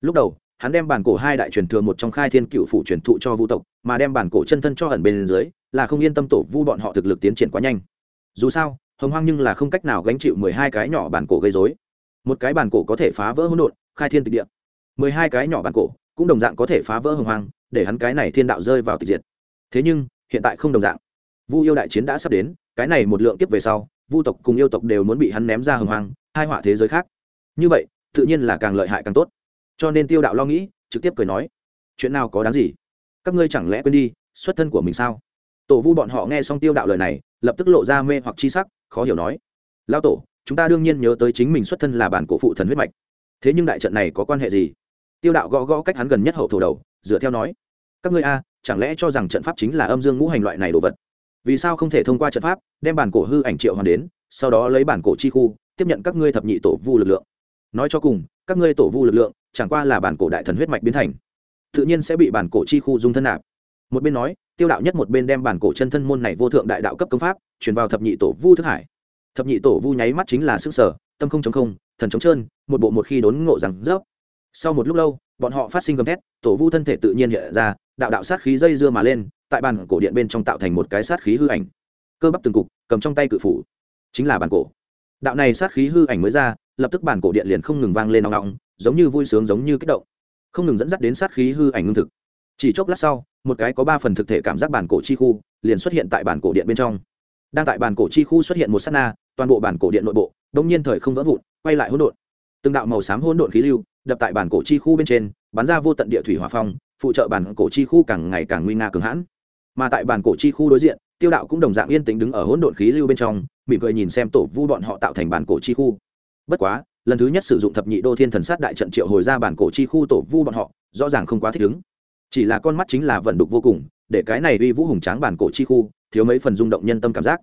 Lúc đầu, hắn đem bản cổ hai đại truyền thừa một trong khai thiên cựu phủ truyền thụ cho vu tộc, mà đem bản cổ chân thân cho ẩn bên dưới, là không yên tâm tổ vu bọn họ thực lực tiến triển quá nhanh. Dù sao, hồng hoang nhưng là không cách nào gánh chịu mười hai cái nhỏ bản cổ gây dối một cái bản cổ có thể phá vỡ hỗn độn, khai thiên tịch địa mười hai cái nhỏ bản cổ cũng đồng dạng có thể phá vỡ hồng hoang, để hắn cái này thiên đạo rơi vào tịch diệt. Thế nhưng, hiện tại không đồng dạng. Vu yêu đại chiến đã sắp đến, cái này một lượng kiếp về sau, vu tộc cùng yêu tộc đều muốn bị hắn ném ra hồng hoang, hai họa thế giới khác. Như vậy, tự nhiên là càng lợi hại càng tốt. Cho nên tiêu đạo lo nghĩ, trực tiếp cười nói, chuyện nào có đáng gì? Các ngươi chẳng lẽ quên đi, xuất thân của mình sao? Tổ vu bọn họ nghe xong tiêu đạo lời này, lập tức lộ ra mê hoặc chi sắc, khó hiểu nói lao tổ, chúng ta đương nhiên nhớ tới chính mình xuất thân là bản cổ phụ thần huyết mạch. Thế nhưng đại trận này có quan hệ gì? Tiêu đạo gõ gõ cách hắn gần nhất hậu thổ đầu, dựa theo nói, các ngươi a, chẳng lẽ cho rằng trận pháp chính là âm dương ngũ hành loại này đồ vật? Vì sao không thể thông qua trận pháp, đem bản cổ hư ảnh triệu hoàn đến, sau đó lấy bản cổ chi khu, tiếp nhận các ngươi thập nhị tổ vu lực lượng? Nói cho cùng, các ngươi tổ vu lực lượng, chẳng qua là bản cổ đại thần huyết mạch biến thành, tự nhiên sẽ bị bản cổ chi khu dung thân nạp. Một bên nói, tiêu đạo nhất một bên đem bản cổ chân thân môn này vô thượng đại đạo cấp công pháp, truyền vào thập nhị tổ vu thức hải. Thập nhị tổ vu nháy mắt chính là sức sở, tâm không chống không, thần chống trơn, một bộ một khi đốn ngộ rằng, rớp sau một lúc lâu, bọn họ phát sinh gầm thét, tổ vu thân thể tự nhiên hiện ra, đạo đạo sát khí dây dưa mà lên, tại bàn cổ điện bên trong tạo thành một cái sát khí hư ảnh. Cơ bắp từng cục, cầm trong tay cự phủ. Chính là bàn cổ. Đạo này sát khí hư ảnh mới ra, lập tức bàn cổ điện liền không ngừng vang lên nóng nóng giống như vui sướng giống như kích động. Không ngừng dẫn dắt đến sát khí hư ảnh ngưng thực. Chỉ chốc lát sau, một cái có ba phần thực thể cảm giác bản cổ chi khu liền xuất hiện tại bản cổ điện bên trong. Đang tại bản cổ chi khu xuất hiện một s á t na, toàn bộ bản cổ điện nội bộ đông nhiên thời không vỡ vụn, quay lại hỗn độn. Từng đạo màu xám hỗn độn khí lưu đập tại bản cổ chi khu bên trên, bắn ra vô tận địa thủy hòa phong, phụ trợ bản cổ chi khu càng ngày càng nguy nga cường hãn. Mà tại bản cổ chi khu đối diện, tiêu đạo cũng đồng dạng yên tĩnh đứng ở hỗn độn khí lưu bên trong, mỉm cười nhìn xem tổ vu bọn họ tạo thành bản cổ chi khu. Bất quá, lần thứ nhất sử dụng thập nhị đô thiên thần sát đại trận triệu hồi ra bản cổ chi khu tổ vu bọn họ, rõ ràng không quá thích ứng. Chỉ là con mắt chính là vận đục vô cùng, để cái này uy vũ hùng tráng bản cổ chi khu, thiếu mấy phần rung động nhân tâm cảm giác.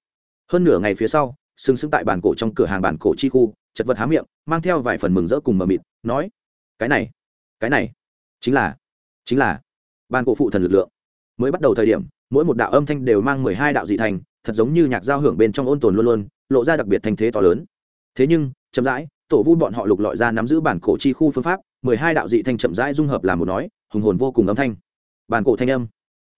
Hơn nửa ngày phía sau, sừng sững tại bản cổ trong cửa hàng bản cổ chi khu, chật vật há miệng, mang theo vài phần mừng rỡ cùng mờ mịt, nói cái này cái này, chính là chính là bản cổ phụ thần lực lượng. Mới bắt đầu thời điểm, mỗi một đạo âm thanh đều mang mười hai đạo dị thành, thật giống như nhạc giao hưởng bên trong ôn tồn luôn luôn, lộ ra đặc biệt thành thế to lớn. Thế nhưng, chậm rãi, tổ vu bọn họ lục lọi ra nắm giữ bản cổ chi khu phương pháp, mười hai đạo dị thanh chậm rãi dung hợp làm một nói, hùng hồn vô cùng âm thanh. Bản cổ thanh âm,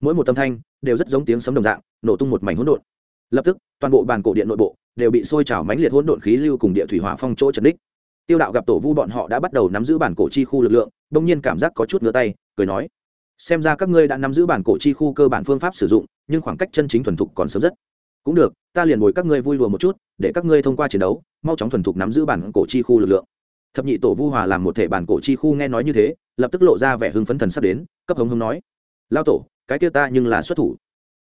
mỗi một âm thanh đều rất giống tiếng sấm đồng dạng, nổ tung một mảnh hỗn độn. Lập tức, toàn bộ bản cổ điện nội bộ đều bị sôi trào mãnh liệt hỗn độn khí lưu cùng địa thủy hỏa phong chỗ trần đích tiêu đạo gặp tổ vu bọn họ đã bắt đầu nắm giữ bản cổ chi khu lực lượng, đông nhiên cảm giác có chút ngứa tay, cười nói, xem ra các ngươi đã nắm giữ bản cổ chi khu cơ bản phương pháp sử dụng, nhưng khoảng cách chân chính thuần thục còn sớm rất. Cũng được, ta liền bồi các ngươi vui lùa một chút, để các ngươi thông qua chiến đấu, mau chóng thuần thục nắm giữ bản cổ chi khu lực lượng. Thập nhị tổ vu hòa làm một thể bản cổ chi khu nghe nói như thế, lập tức lộ ra vẻ hưng phấn thần sắp đến, cấp hống hống nói, lao tổ, cái kia ta nhưng là xuất thủ.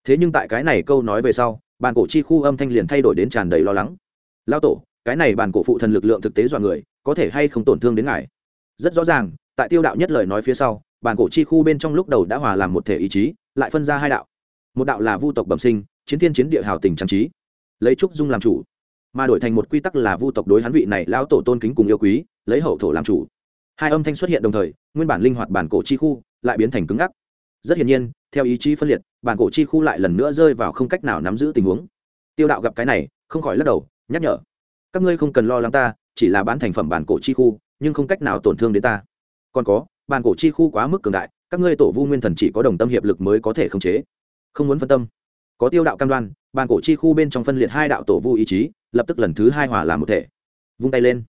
Thế nhưng tại cái này câu nói về sau, bản cổ chi khu âm thanh liền thay đổi đến tràn đầy lo lắng. Lao tổ cái này bản cổ phụ thần lực lượng thực tế dọa người, có thể hay không tổn thương đến ngài? Rất rõ ràng, tại tiêu đạo nhất lời nói phía sau, bản cổ chi khu bên trong lúc đầu đã hòa làm một thể ý chí, lại phân ra hai đạo. Một đạo là vu tộc bẩm sinh, chiến thiên chiến địa hào tình trang trí. Lấy trúc dung làm chủ, mà đổi thành một quy tắc là vu tộc đối hắn vị này lão tổ tôn kính cùng yêu quý, lấy hậu thổ làm chủ. Hai âm thanh xuất hiện đồng thời, nguyên bản linh hoạt bản cổ chi khu lại biến thành cứng ngắc. Rất hiển nhiên, theo ý chí phân liệt, bản cổ chi khu lại lần nữa rơi vào không cách nào nắm giữ tình huống. Tiêu đạo gặp cái này, không khỏi lắc đầu, nhắc nhở các ngươi không cần lo lắng ta, chỉ là bán thành phẩm bản cổ chi khu, nhưng không cách nào tổn thương đến ta. Còn có, bản cổ chi khu quá mức cường đại, các ngươi tổ vu nguyên thần chỉ có đồng tâm hiệp lực mới có thể khống chế. Không muốn phân tâm. Có tiêu đạo cam đoan, bản cổ chi khu bên trong phân liệt hai đạo tổ vu ý chí, lập tức lần thứ hai hòa làm một thể. Vung tay lên.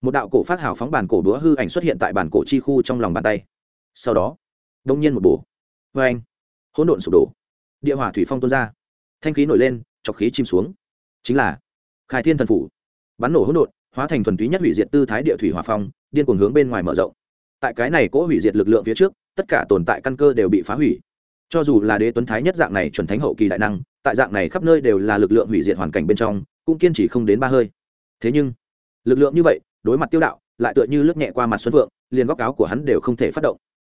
Một đạo cổ phát hào phóng bản cổ đũa hư ảnh xuất hiện tại bản cổ chi khu trong lòng bàn tay. Sau đó, đông nhiên một bổ. Vê anh, hỗn độn sụp đổ. Địa hỏa thủy phong tuôn ra. Thanh khí nổi lên, chọc khí chìm xuống. Chính là khai thiên thần phủ bắn nổ hỗn độn, hóa thành thuần túy nhất hủy diệt tư thái địa thủy hòa phong, điên cuồng hướng bên ngoài mở rộng. Tại cái này cỗ hủy diệt lực lượng phía trước, tất cả tồn tại căn cơ đều bị phá hủy. Cho dù là đế tuấn thái nhất dạng này chuẩn thánh hậu kỳ đại năng, tại dạng này khắp nơi đều là lực lượng hủy diệt hoàn cảnh bên trong, cũng kiên trì không đến ba hơi. Thế nhưng, lực lượng như vậy, đối mặt tiêu đạo, lại tựa như lướt nhẹ qua mặt xuân vượng liền góc áo của hắn đều không thể phát động.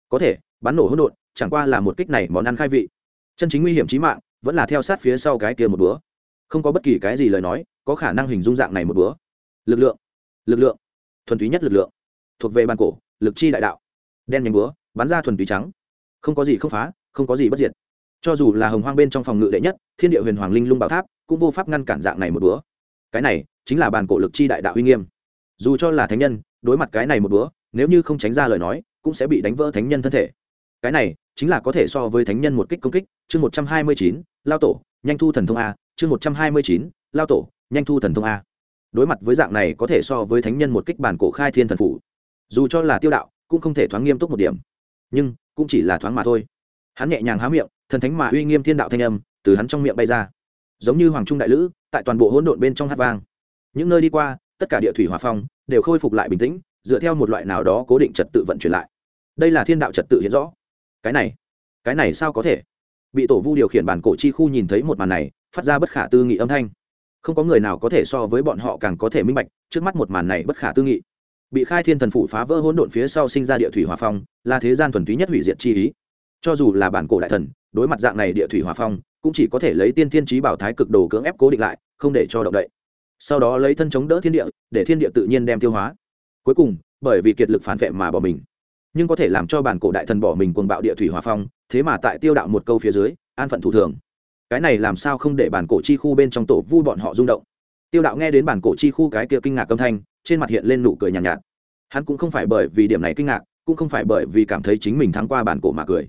Có thể, bắn nổ hỗn độn, chẳng qua là một kích này món ăn khai vị. Chân chính nguy hiểm chí mạng, vẫn là theo sát phía sau cái kia một búa. Không có bất kỳ cái gì lời nói có khả năng hình dung dạng này một bữa. Lực lượng lực lượng, thuần túy nhất lực lượng, thuộc về bàn cổ, lực chi đại đạo. Đen nhánh búa, bắn ra thuần túy trắng. Không có gì không phá, không có gì bất diệt. Cho dù là hồng hoang bên trong phòng ngự đệ nhất, thiên địa huyền hoàng linh lung bảo tháp, cũng vô pháp ngăn cản dạng này một búa cái này chính là bàn cổ lực chi đại đạo uy nghiêm. Dù cho là thánh nhân, đối mặt cái này một búa nếu như không tránh ra lời nói, cũng sẽ bị đánh vỡ thánh nhân thân thể. Cái này chính là có thể so với thánh nhân một kích công kích. Chương một trăm hai mươi chín, lao tổ, nhanh thu thần thông a. Chương một trăm hai mươi chín, lao tổ nhanh thu thần thông a. Đối mặt với dạng này có thể so với thánh nhân một kích bản cổ khai thiên thần phủ, dù cho là tiêu đạo, cũng không thể thoáng nghiêm túc một điểm. Nhưng, cũng chỉ là thoáng mà thôi. Hắn nhẹ nhàng há miệng, thần thánh mà uy nghiêm thiên đạo thanh âm từ hắn trong miệng bay ra. Giống như hoàng trung đại lữ, tại toàn bộ hỗn độn bên trong hát vang. Những nơi đi qua, tất cả địa thủy hòa phong đều khôi phục lại bình tĩnh, dựa theo một loại nào đó cố định trật tự vận chuyển lại. Đây là thiên đạo trật tự hiện rõ. Cái này cái này sao có thể? Bị tổ vu điều khiển bản cổ chi khu nhìn thấy một màn này, phát ra bất khả tư nghị âm thanh không có người nào có thể so với bọn họ càng có thể minh bạch, trước mắt một màn này bất khả tư nghị. Bị khai thiên thần phủ phá vỡ hỗn độn phía sau sinh ra địa thủy hòa phong, là thế gian thuần túy nhất hủy diệt chi ý. Cho dù là bản cổ đại thần, đối mặt dạng này địa thủy hòa phong, cũng chỉ có thể lấy tiên thiên trí bảo thái cực đồ cưỡng ép cố định lại, không để cho động đậy. Sau đó lấy thân chống đỡ thiên địa, để thiên địa tự nhiên đem tiêu hóa. Cuối cùng, bởi vì kiệt lực phản vệ mà bỏ mình. Nhưng có thể làm cho bản cổ đại thần bỏ mình cuồng bạo địa thủy hòa phong, thế mà tại tiêu đạo một câu phía dưới, an phận thủ thường cái này làm sao không để bản cổ chi khu bên trong tổ vu bọn họ rung động? Tiêu đạo nghe đến bản cổ chi khu cái kia kinh ngạc âm thanh trên mặt hiện lên nụ cười nhàn nhạt, nhạt. Hắn cũng không phải bởi vì điểm này kinh ngạc cũng không phải bởi vì cảm thấy chính mình thắng qua bản cổ mà cười.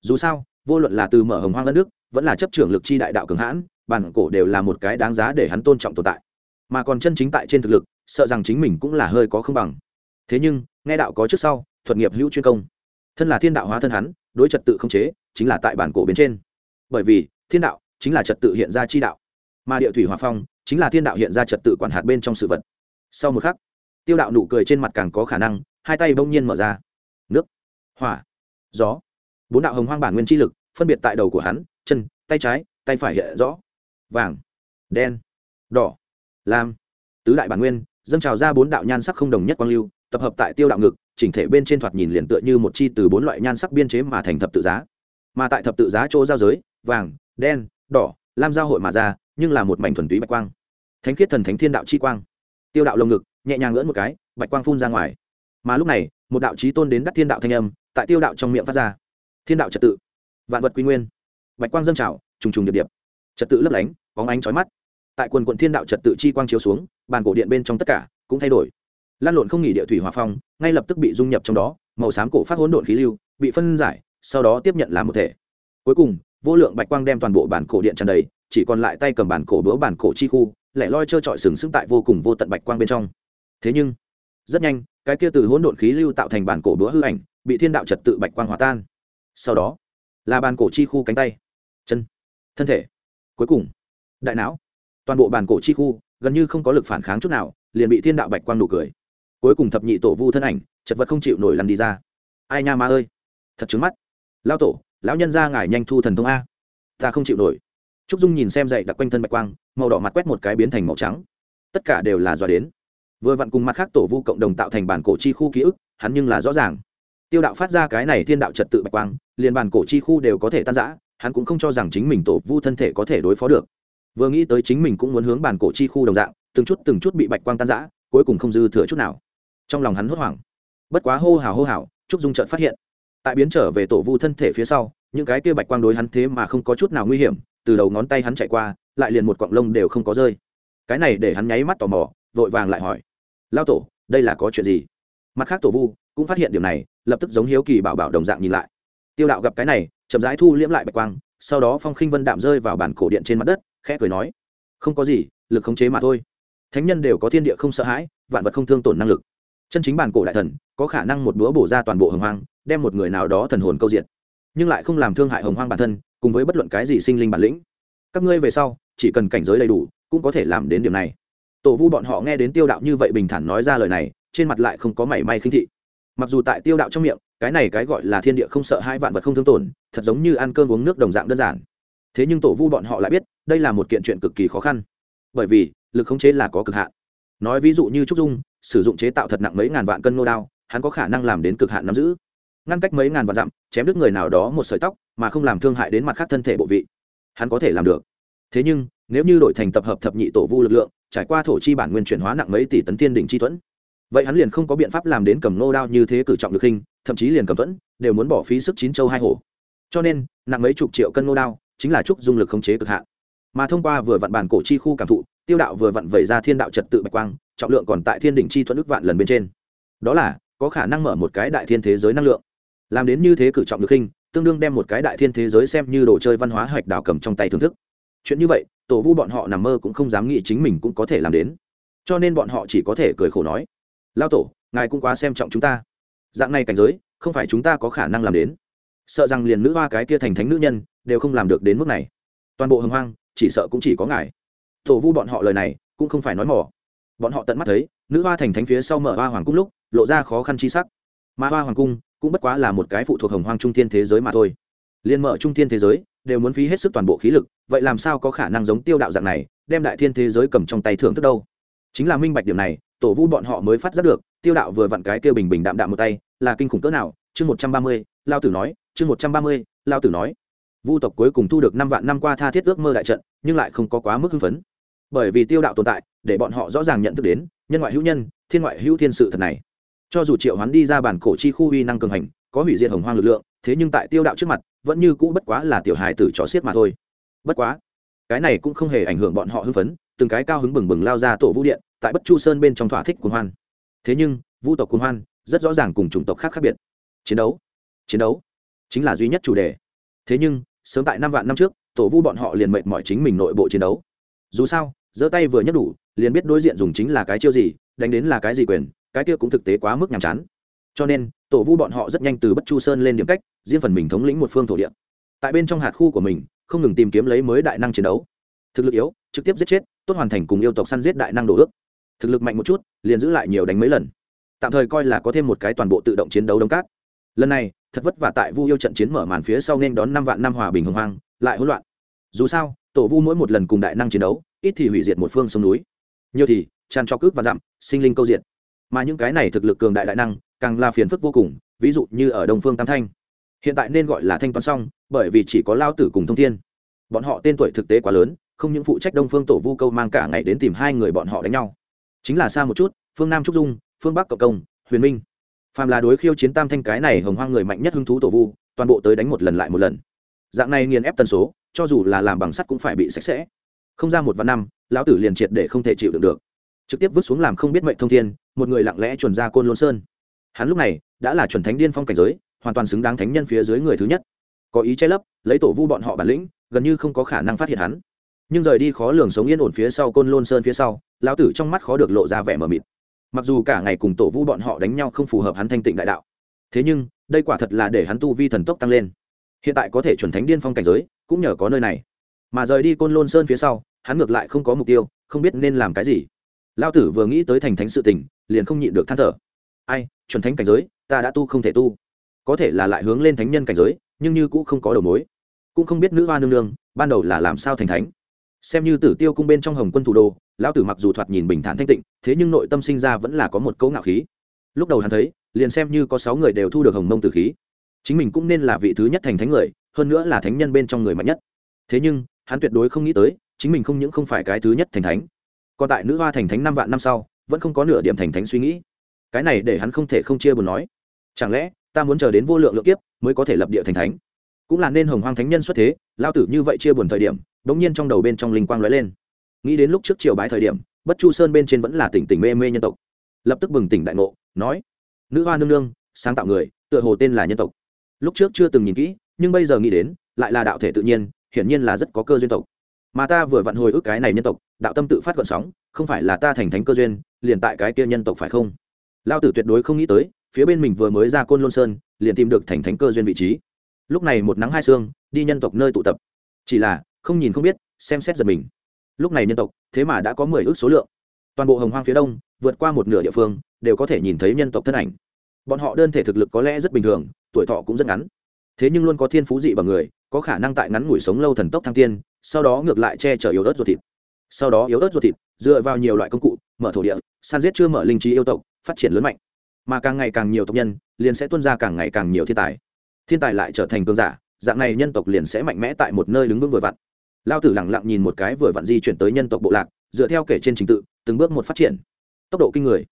Dù sao vô luận là từ mở hồng hoang đất nước vẫn là chấp trưởng lực chi đại đạo cường hãn bản cổ đều là một cái đáng giá để hắn tôn trọng tồn tại. Mà còn chân chính tại trên thực lực sợ rằng chính mình cũng là hơi có không bằng. Thế nhưng nghe đạo có trước sau thuật nghiệp hữu chuyên công. Thân là thiên đạo hóa thân hắn đối trật tự không chế chính là tại bản cổ bên trên. Bởi vì thiên đạo chính là trật tự hiện ra chi đạo. Mà địa thủy hòa phong, chính là thiên đạo hiện ra trật tự quản hạt bên trong sự vật. Sau một khắc, tiêu đạo nụ cười trên mặt càng có khả năng, hai tay bỗng nhiên mở ra. Nước, hỏa, gió. Bốn đạo hồng hoang bản nguyên chi lực, phân biệt tại đầu của hắn, chân, tay trái, tay phải hiện rõ. Vàng, đen, đỏ, lam. Tứ đại bản nguyên, dâng trào ra bốn đạo nhan sắc không đồng nhất quang lưu, tập hợp tại tiêu đạo ngực, chỉnh thể bên trên thoạt nhìn liền tựa như một chi từ bốn loại nhan sắc biên chế mà thành thập tự giá. Mà tại thập tự giá chỗ giao giới, vàng, đen đỏ, lam giao hội mà ra, nhưng là một mảnh thuần túy bạch quang. Thánh khiết thần thánh thiên đạo chi quang. Tiêu đạo lồng ngực, nhẹ nhàng ngỡn một cái, bạch quang phun ra ngoài. Mà lúc này, một đạo trí tôn đến đắc thiên đạo thanh âm, tại tiêu đạo trong miệng phát ra. Thiên đạo trật tự. Vạn vật quy nguyên. Bạch quang dâng trào, trùng trùng điệp điệp. Trật tự lấp lánh, bóng ánh trói mắt. Tại quần quận thiên đạo trật tự chi quang chiếu xuống, bàn cổ điện bên trong tất cả cũng thay đổi. Lan lộn không nghỉ địa thủy hòa phong, ngay lập tức bị dung nhập trong đó, màu xám cổ phát hỗn độn khí lưu, bị phân giải, sau đó tiếp nhận làm một thể. Cuối cùng vô lượng bạch quang đem toàn bộ bản cổ điện tràn đầy, chỉ còn lại tay cầm bản cổ đũa bản cổ chi khu, lẻ loi trơ trọi sừng sững tại vô cùng vô tận bạch quang bên trong. Thế nhưng, rất nhanh, cái kia từ hỗn độn khí lưu tạo thành bản cổ đũa hư ảnh, bị thiên đạo trật tự bạch quang hòa tan. Sau đó, là bản cổ chi khu cánh tay, chân, thân thể. Cuối cùng, đại não. Toàn bộ bản cổ chi khu, gần như không có lực phản kháng chút nào, liền bị thiên đạo bạch quang nụ cười. Cuối cùng thập nhị tổ vu thân ảnh, chật vật không chịu nổi lăn đi ra. Ai nha ma ơi, thật trứng mắt. Lao tổ lão nhân ra ngài nhanh thu thần thông a. Ta không chịu nổi. Trúc dung nhìn xem dậy đặc quanh thân bạch quang, màu đỏ mặt quét một cái biến thành màu trắng. Tất cả đều là do đến. Vừa vặn cùng mặt khác tổ vu cộng đồng tạo thành bản cổ chi khu ký ức, hắn nhưng là rõ ràng. Tiêu đạo phát ra cái này thiên đạo trật tự bạch quang, liền bản cổ chi khu đều có thể tan giã hắn cũng không cho rằng chính mình tổ vu thân thể có thể đối phó được. Vừa nghĩ tới chính mình cũng muốn hướng bản cổ chi khu đồng dạng, từng chút từng chút bị bạch quang tan giã cuối cùng không dư thừa chút nào. Trong lòng hắn hốt hoảng. Bất quá hô hào hô hào, trúc dung trợn phát hiện tại biến trở về tổ vu thân thể phía sau, những cái kia bạch quang đối hắn thế mà không có chút nào nguy hiểm, từ đầu ngón tay hắn chạy qua, lại liền một quặng lông đều không có rơi. Cái này để hắn nháy mắt tò mò, vội vàng lại hỏi lao tổ, đây là có chuyện gì? Mặt khác tổ vu cũng phát hiện điều này, lập tức giống hiếu kỳ bảo bảo đồng dạng nhìn lại. Tiêu đạo gặp cái này, chậm rãi thu liễm lại bạch quang, sau đó phong khinh vân đạm rơi vào bản cổ điện trên mặt đất, khẽ cười nói, không có gì, lực khống chế mà thôi. Thánh nhân đều có thiên địa không sợ hãi, vạn vật không thương tổn năng lực. Chân chính bản cổ đại thần có khả năng một búa bổ ra toàn bộ hồng hoang, đem một người nào đó thần hồn câu diện nhưng lại không làm thương hại hồng hoang bản thân, cùng với bất luận cái gì sinh linh bản lĩnh. Các ngươi về sau, chỉ cần cảnh giới đầy đủ, cũng có thể làm đến điểm này. Tổ vu bọn họ nghe đến tiêu đạo như vậy bình thản nói ra lời này, trên mặt lại không có mảy may khinh thị. Mặc dù tại tiêu đạo trong miệng, cái này cái gọi là thiên địa không sợ hai vạn vật không thương tổn, thật giống như ăn cơm uống nước đồng dạng đơn giản. Thế nhưng tổ vu bọn họ lại biết, đây là một kiện chuyện cực kỳ khó khăn. Bởi vì, lực khống chế là có cực hạn. Nói ví dụ như trúc dung, sử dụng chế tạo thật nặng mấy ngàn vạn cân nô đao hắn có khả năng làm đến cực hạn nắm giữ. Ngăn cách mấy ngàn vạn dặm, chém đứt người nào đó một sợi tóc, mà không làm thương hại đến mặt khác thân thể bộ vị. Hắn có thể làm được. Thế nhưng, nếu như đổi thành tập hợp thập nhị tổ vu lực lượng, trải qua thổ chi bản nguyên chuyển hóa nặng mấy tỷ tấn tiên đỉnh chi thuẫn vậy hắn liền không có biện pháp làm đến cầm nô đao như thế cử trọng được hình, thậm chí liền cầm thuẫn đều muốn bỏ phí sức chín châu hai hổ. Cho nên, nặng mấy chục triệu cân nô đao, chính là trúc dung lực khống chế cực hạn. Mà thông qua vừa vặn bản cổ chi khu cảm thụ, tiêu đạo vừa vặn vẩy ra thiên đạo trật tự bạch quang, trọng lượng còn tại thiên đỉnh chi thuẫn ức vạn lần bên trên. Đó là có khả năng mở một cái đại thiên thế giới năng lượng. Làm đến như thế cử trọng được khinh, tương đương đem một cái đại thiên thế giới xem như đồ chơi văn hóa hoạch đảo cầm trong tay thưởng thức. Chuyện như vậy, tổ vu bọn họ nằm mơ cũng không dám nghĩ chính mình cũng có thể làm đến. Cho nên bọn họ chỉ có thể cười khổ nói, lao tổ, ngài cũng quá xem trọng chúng ta. Dạng này cảnh giới, không phải chúng ta có khả năng làm đến. Sợ rằng liền nữ hoa cái kia thành thánh nữ nhân, đều không làm được đến mức này. Toàn bộ hồng hoang, chỉ sợ cũng chỉ có ngài. Tổ vu bọn họ lời này, cũng không phải nói mỏ bọn họ tận mắt thấy nữ hoa thành thánh phía sau mở hoa hoàng cung lúc, lộ ra khó khăn chi sắc. Mà hoa hoàng cung cũng bất quá là một cái phụ thuộc hồng hoang trung thiên thế giới mà thôi. Liên mở trung thiên thế giới, đều muốn phí hết sức toàn bộ khí lực, vậy làm sao có khả năng giống tiêu đạo dạng này, đem đại thiên thế giới cầm trong tay thưởng thức đâu? Chính là minh bạch điểm này, tổ vu bọn họ mới phát giác được, tiêu đạo vừa vặn cái tiêu bình bình đạm đạm một tay, là kinh khủng cỡ nào? Chương một trăm ba mươi, lao tử nói, chương một trăm ba mươi, lao tử nói. Vu tộc cuối cùng thu được năm vạn năm qua tha thiết ước mơ đại trận, nhưng lại không có quá mức hưng phấn. Bởi vì tiêu đạo tồn tại, để bọn họ rõ ràng nhận thức đến nhân ngoại hữu nhân, thiên ngoại hữu thiên sự thật này. Cho dù triệu hoán đi ra bản cổ chi khu uy năng cường hành, có hủy diệt hồng hoang lực lượng, thế nhưng tại tiêu đạo trước mặt, vẫn như cũ bất quá là tiểu hài tử trò xiết mà thôi. Bất quá, cái này cũng không hề ảnh hưởng bọn họ hưng phấn, từng cái cao hứng bừng bừng lao ra tổ vũ điện, tại bất chu sơn bên trong thỏa thích cuồng hoan. Thế nhưng, vu tộc cuồng hoan rất rõ ràng cùng chủng tộc khác khác biệt. Chiến đấu chiến đấu chính là duy nhất chủ đề. Thế nhưng, sớm tại năm vạn năm trước, tổ vu bọn họ liền mệnh mọi chính mình nội bộ chiến đấu. Dù sao, giơ tay vừa nhấc đủ liền biết đối diện dùng chính là cái chiêu gì, đánh đến là cái gì quyền, cái kia cũng thực tế quá mức nhàm chán. Cho nên, tổ vu bọn họ rất nhanh từ bất chu sơn lên điểm cách, riêng phần mình thống lĩnh một phương thổ địa. Tại bên trong hạt khu của mình, không ngừng tìm kiếm lấy mới đại năng chiến đấu. Thực lực yếu, trực tiếp giết chết, tốt hoàn thành cùng yêu tộc săn giết đại năng đồ ước. Thực lực mạnh một chút, liền giữ lại nhiều đánh mấy lần. Tạm thời coi là có thêm một cái toàn bộ tự động chiến đấu đông cát. Lần này, thật vất vả tại vu yêu trận chiến mở màn phía sau nên đón năm vạn năm hòa bình hồng hoang, lại hỗn loạn. Dù sao, tổ vu mỗi một lần cùng đại năng chiến đấu, ít thì hủy diệt một phương sông núi nhiều thì tràn cho cước và dặm sinh linh câu diện, mà những cái này thực lực cường đại đại năng càng là phiền phức vô cùng ví dụ như ở đông phương tam thanh. Hiện tại nên gọi là thanh toán xong bởi vì chỉ có lao tử cùng thông thiên. Bọn họ tên tuổi thực tế quá lớn không những phụ trách đông phương tổ vu câu mang cả ngày đến tìm hai người bọn họ đánh nhau. Chính là xa một chút phương nam trúc dung phương bắc cộng công huyền minh. Phàm là đối khiêu chiến tam thanh cái này hồng hoang người mạnh nhất hứng thú tổ vu toàn bộ tới đánh một lần lại một lần. Dạng này nghiền ép tần số cho dù là làm bằng sắt cũng phải bị sạch sẽ không ra một vạn năm, lão tử liền triệt để không thể chịu đựng được. Trực tiếp vứt xuống làm không biết mệnh thông thiên, một người lặng lẽ chuẩn ra côn lôn sơn. Hắn lúc này đã là chuẩn thánh điên phong cảnh giới, hoàn toàn xứng đáng thánh nhân phía dưới người thứ nhất. Có ý che lấp, lấy tổ vu bọn họ bản lĩnh, gần như không có khả năng phát hiện hắn. Nhưng rời đi khó lường sống yên ổn phía sau côn lôn sơn phía sau, lão tử trong mắt khó được lộ ra vẻ mờ mịt. Mặc dù cả ngày cùng tổ vu bọn họ đánh nhau không phù hợp hắn thanh tịnh đại đạo, thế nhưng đây quả thật là để hắn tu vi thần tốc tăng lên. Hiện tại có thể chuẩn thánh điên phong cảnh giới, cũng nhờ có nơi này mà rời đi côn lôn sơn phía sau, hắn ngược lại không có mục tiêu, không biết nên làm cái gì. Lao tử vừa nghĩ tới thành thánh sự tình, liền không nhịn được than thở. Ai, chuẩn thánh cảnh giới, ta đã tu không thể tu. Có thể là lại hướng lên thánh nhân cảnh giới, nhưng như cũng không có đầu mối. Cũng không biết nữ hoa nương nương, ban đầu là làm sao thành thánh. Xem như tử tiêu cung bên trong hồng quân thủ đô, lão tử mặc dù thoạt nhìn bình thản thanh tịnh, thế nhưng nội tâm sinh ra vẫn là có một cấu ngạo khí. Lúc đầu hắn thấy, liền xem như có sáu người đều thu được hồng mông tử khí. Chính mình cũng nên là vị thứ nhất thành thánh người, hơn nữa là thánh nhân bên trong người mạnh nhất. Thế nhưng hắn tuyệt đối không nghĩ tới, chính mình không những không phải cái thứ nhất thành thánh, còn tại nữ hoa thành thánh năm vạn năm sau, vẫn không có nửa điểm thành thánh suy nghĩ. Cái này để hắn không thể không chia buồn nói. Chẳng lẽ, ta muốn chờ đến vô lượng lượng kiếp mới có thể lập địa thành thánh? Cũng là nên hồng hoang thánh nhân xuất thế, lao tử như vậy chia buồn thời điểm, đống nhiên trong đầu bên trong linh quang lóe lên. Nghĩ đến lúc trước triều bái thời điểm, bất chu sơn bên trên vẫn là tỉnh tỉnh mê mê nhân tộc. Lập tức bừng tỉnh đại ngộ, nói, nữ hoa nương nương, sáng tạo người, tựa hồ tên là nhân tộc. Lúc trước chưa từng nhìn kỹ, nhưng bây giờ nghĩ đến, lại là đạo thể tự nhiên hiển nhiên là rất có cơ duyên tộc. Mà ta vừa vặn hồi ức cái này nhân tộc, đạo tâm tự phát gọn sóng, không phải là ta thành thánh cơ duyên, liền tại cái kia nhân tộc phải không? Lao tử tuyệt đối không nghĩ tới, phía bên mình vừa mới ra côn lôn sơn, liền tìm được thành thánh cơ duyên vị trí. Lúc này một nắng hai sương, đi nhân tộc nơi tụ tập. Chỉ là, không nhìn không biết, xem xét giật mình. Lúc này nhân tộc, thế mà đã có mười ước số lượng. Toàn bộ hồng hoang phía đông, vượt qua một nửa địa phương, đều có thể nhìn thấy nhân tộc thân ảnh. Bọn họ đơn thể thực lực có lẽ rất bình thường, tuổi thọ cũng rất ngắn. Thế nhưng luôn có thiên phú dị bằng người có khả năng tại ngắn ngủi sống lâu thần tốc thăng tiên, sau đó ngược lại che chở yếu ớt ruột thịt. Sau đó yếu ớt ruột thịt, dựa vào nhiều loại công cụ, mở thổ địa san giết chưa mở linh trí yêu tộc, phát triển lớn mạnh. Mà càng ngày càng nhiều tộc nhân, liền sẽ tuân ra càng ngày càng nhiều thiên tài. Thiên tài lại trở thành cơn giả, dạng này nhân tộc liền sẽ mạnh mẽ tại một nơi đứng vững vừa vặn. Lao tử lẳng lặng nhìn một cái vừa vặn di chuyển tới nhân tộc bộ lạc, dựa theo kể trên trình tự, từng bước một phát triển. Tốc độ kinh người.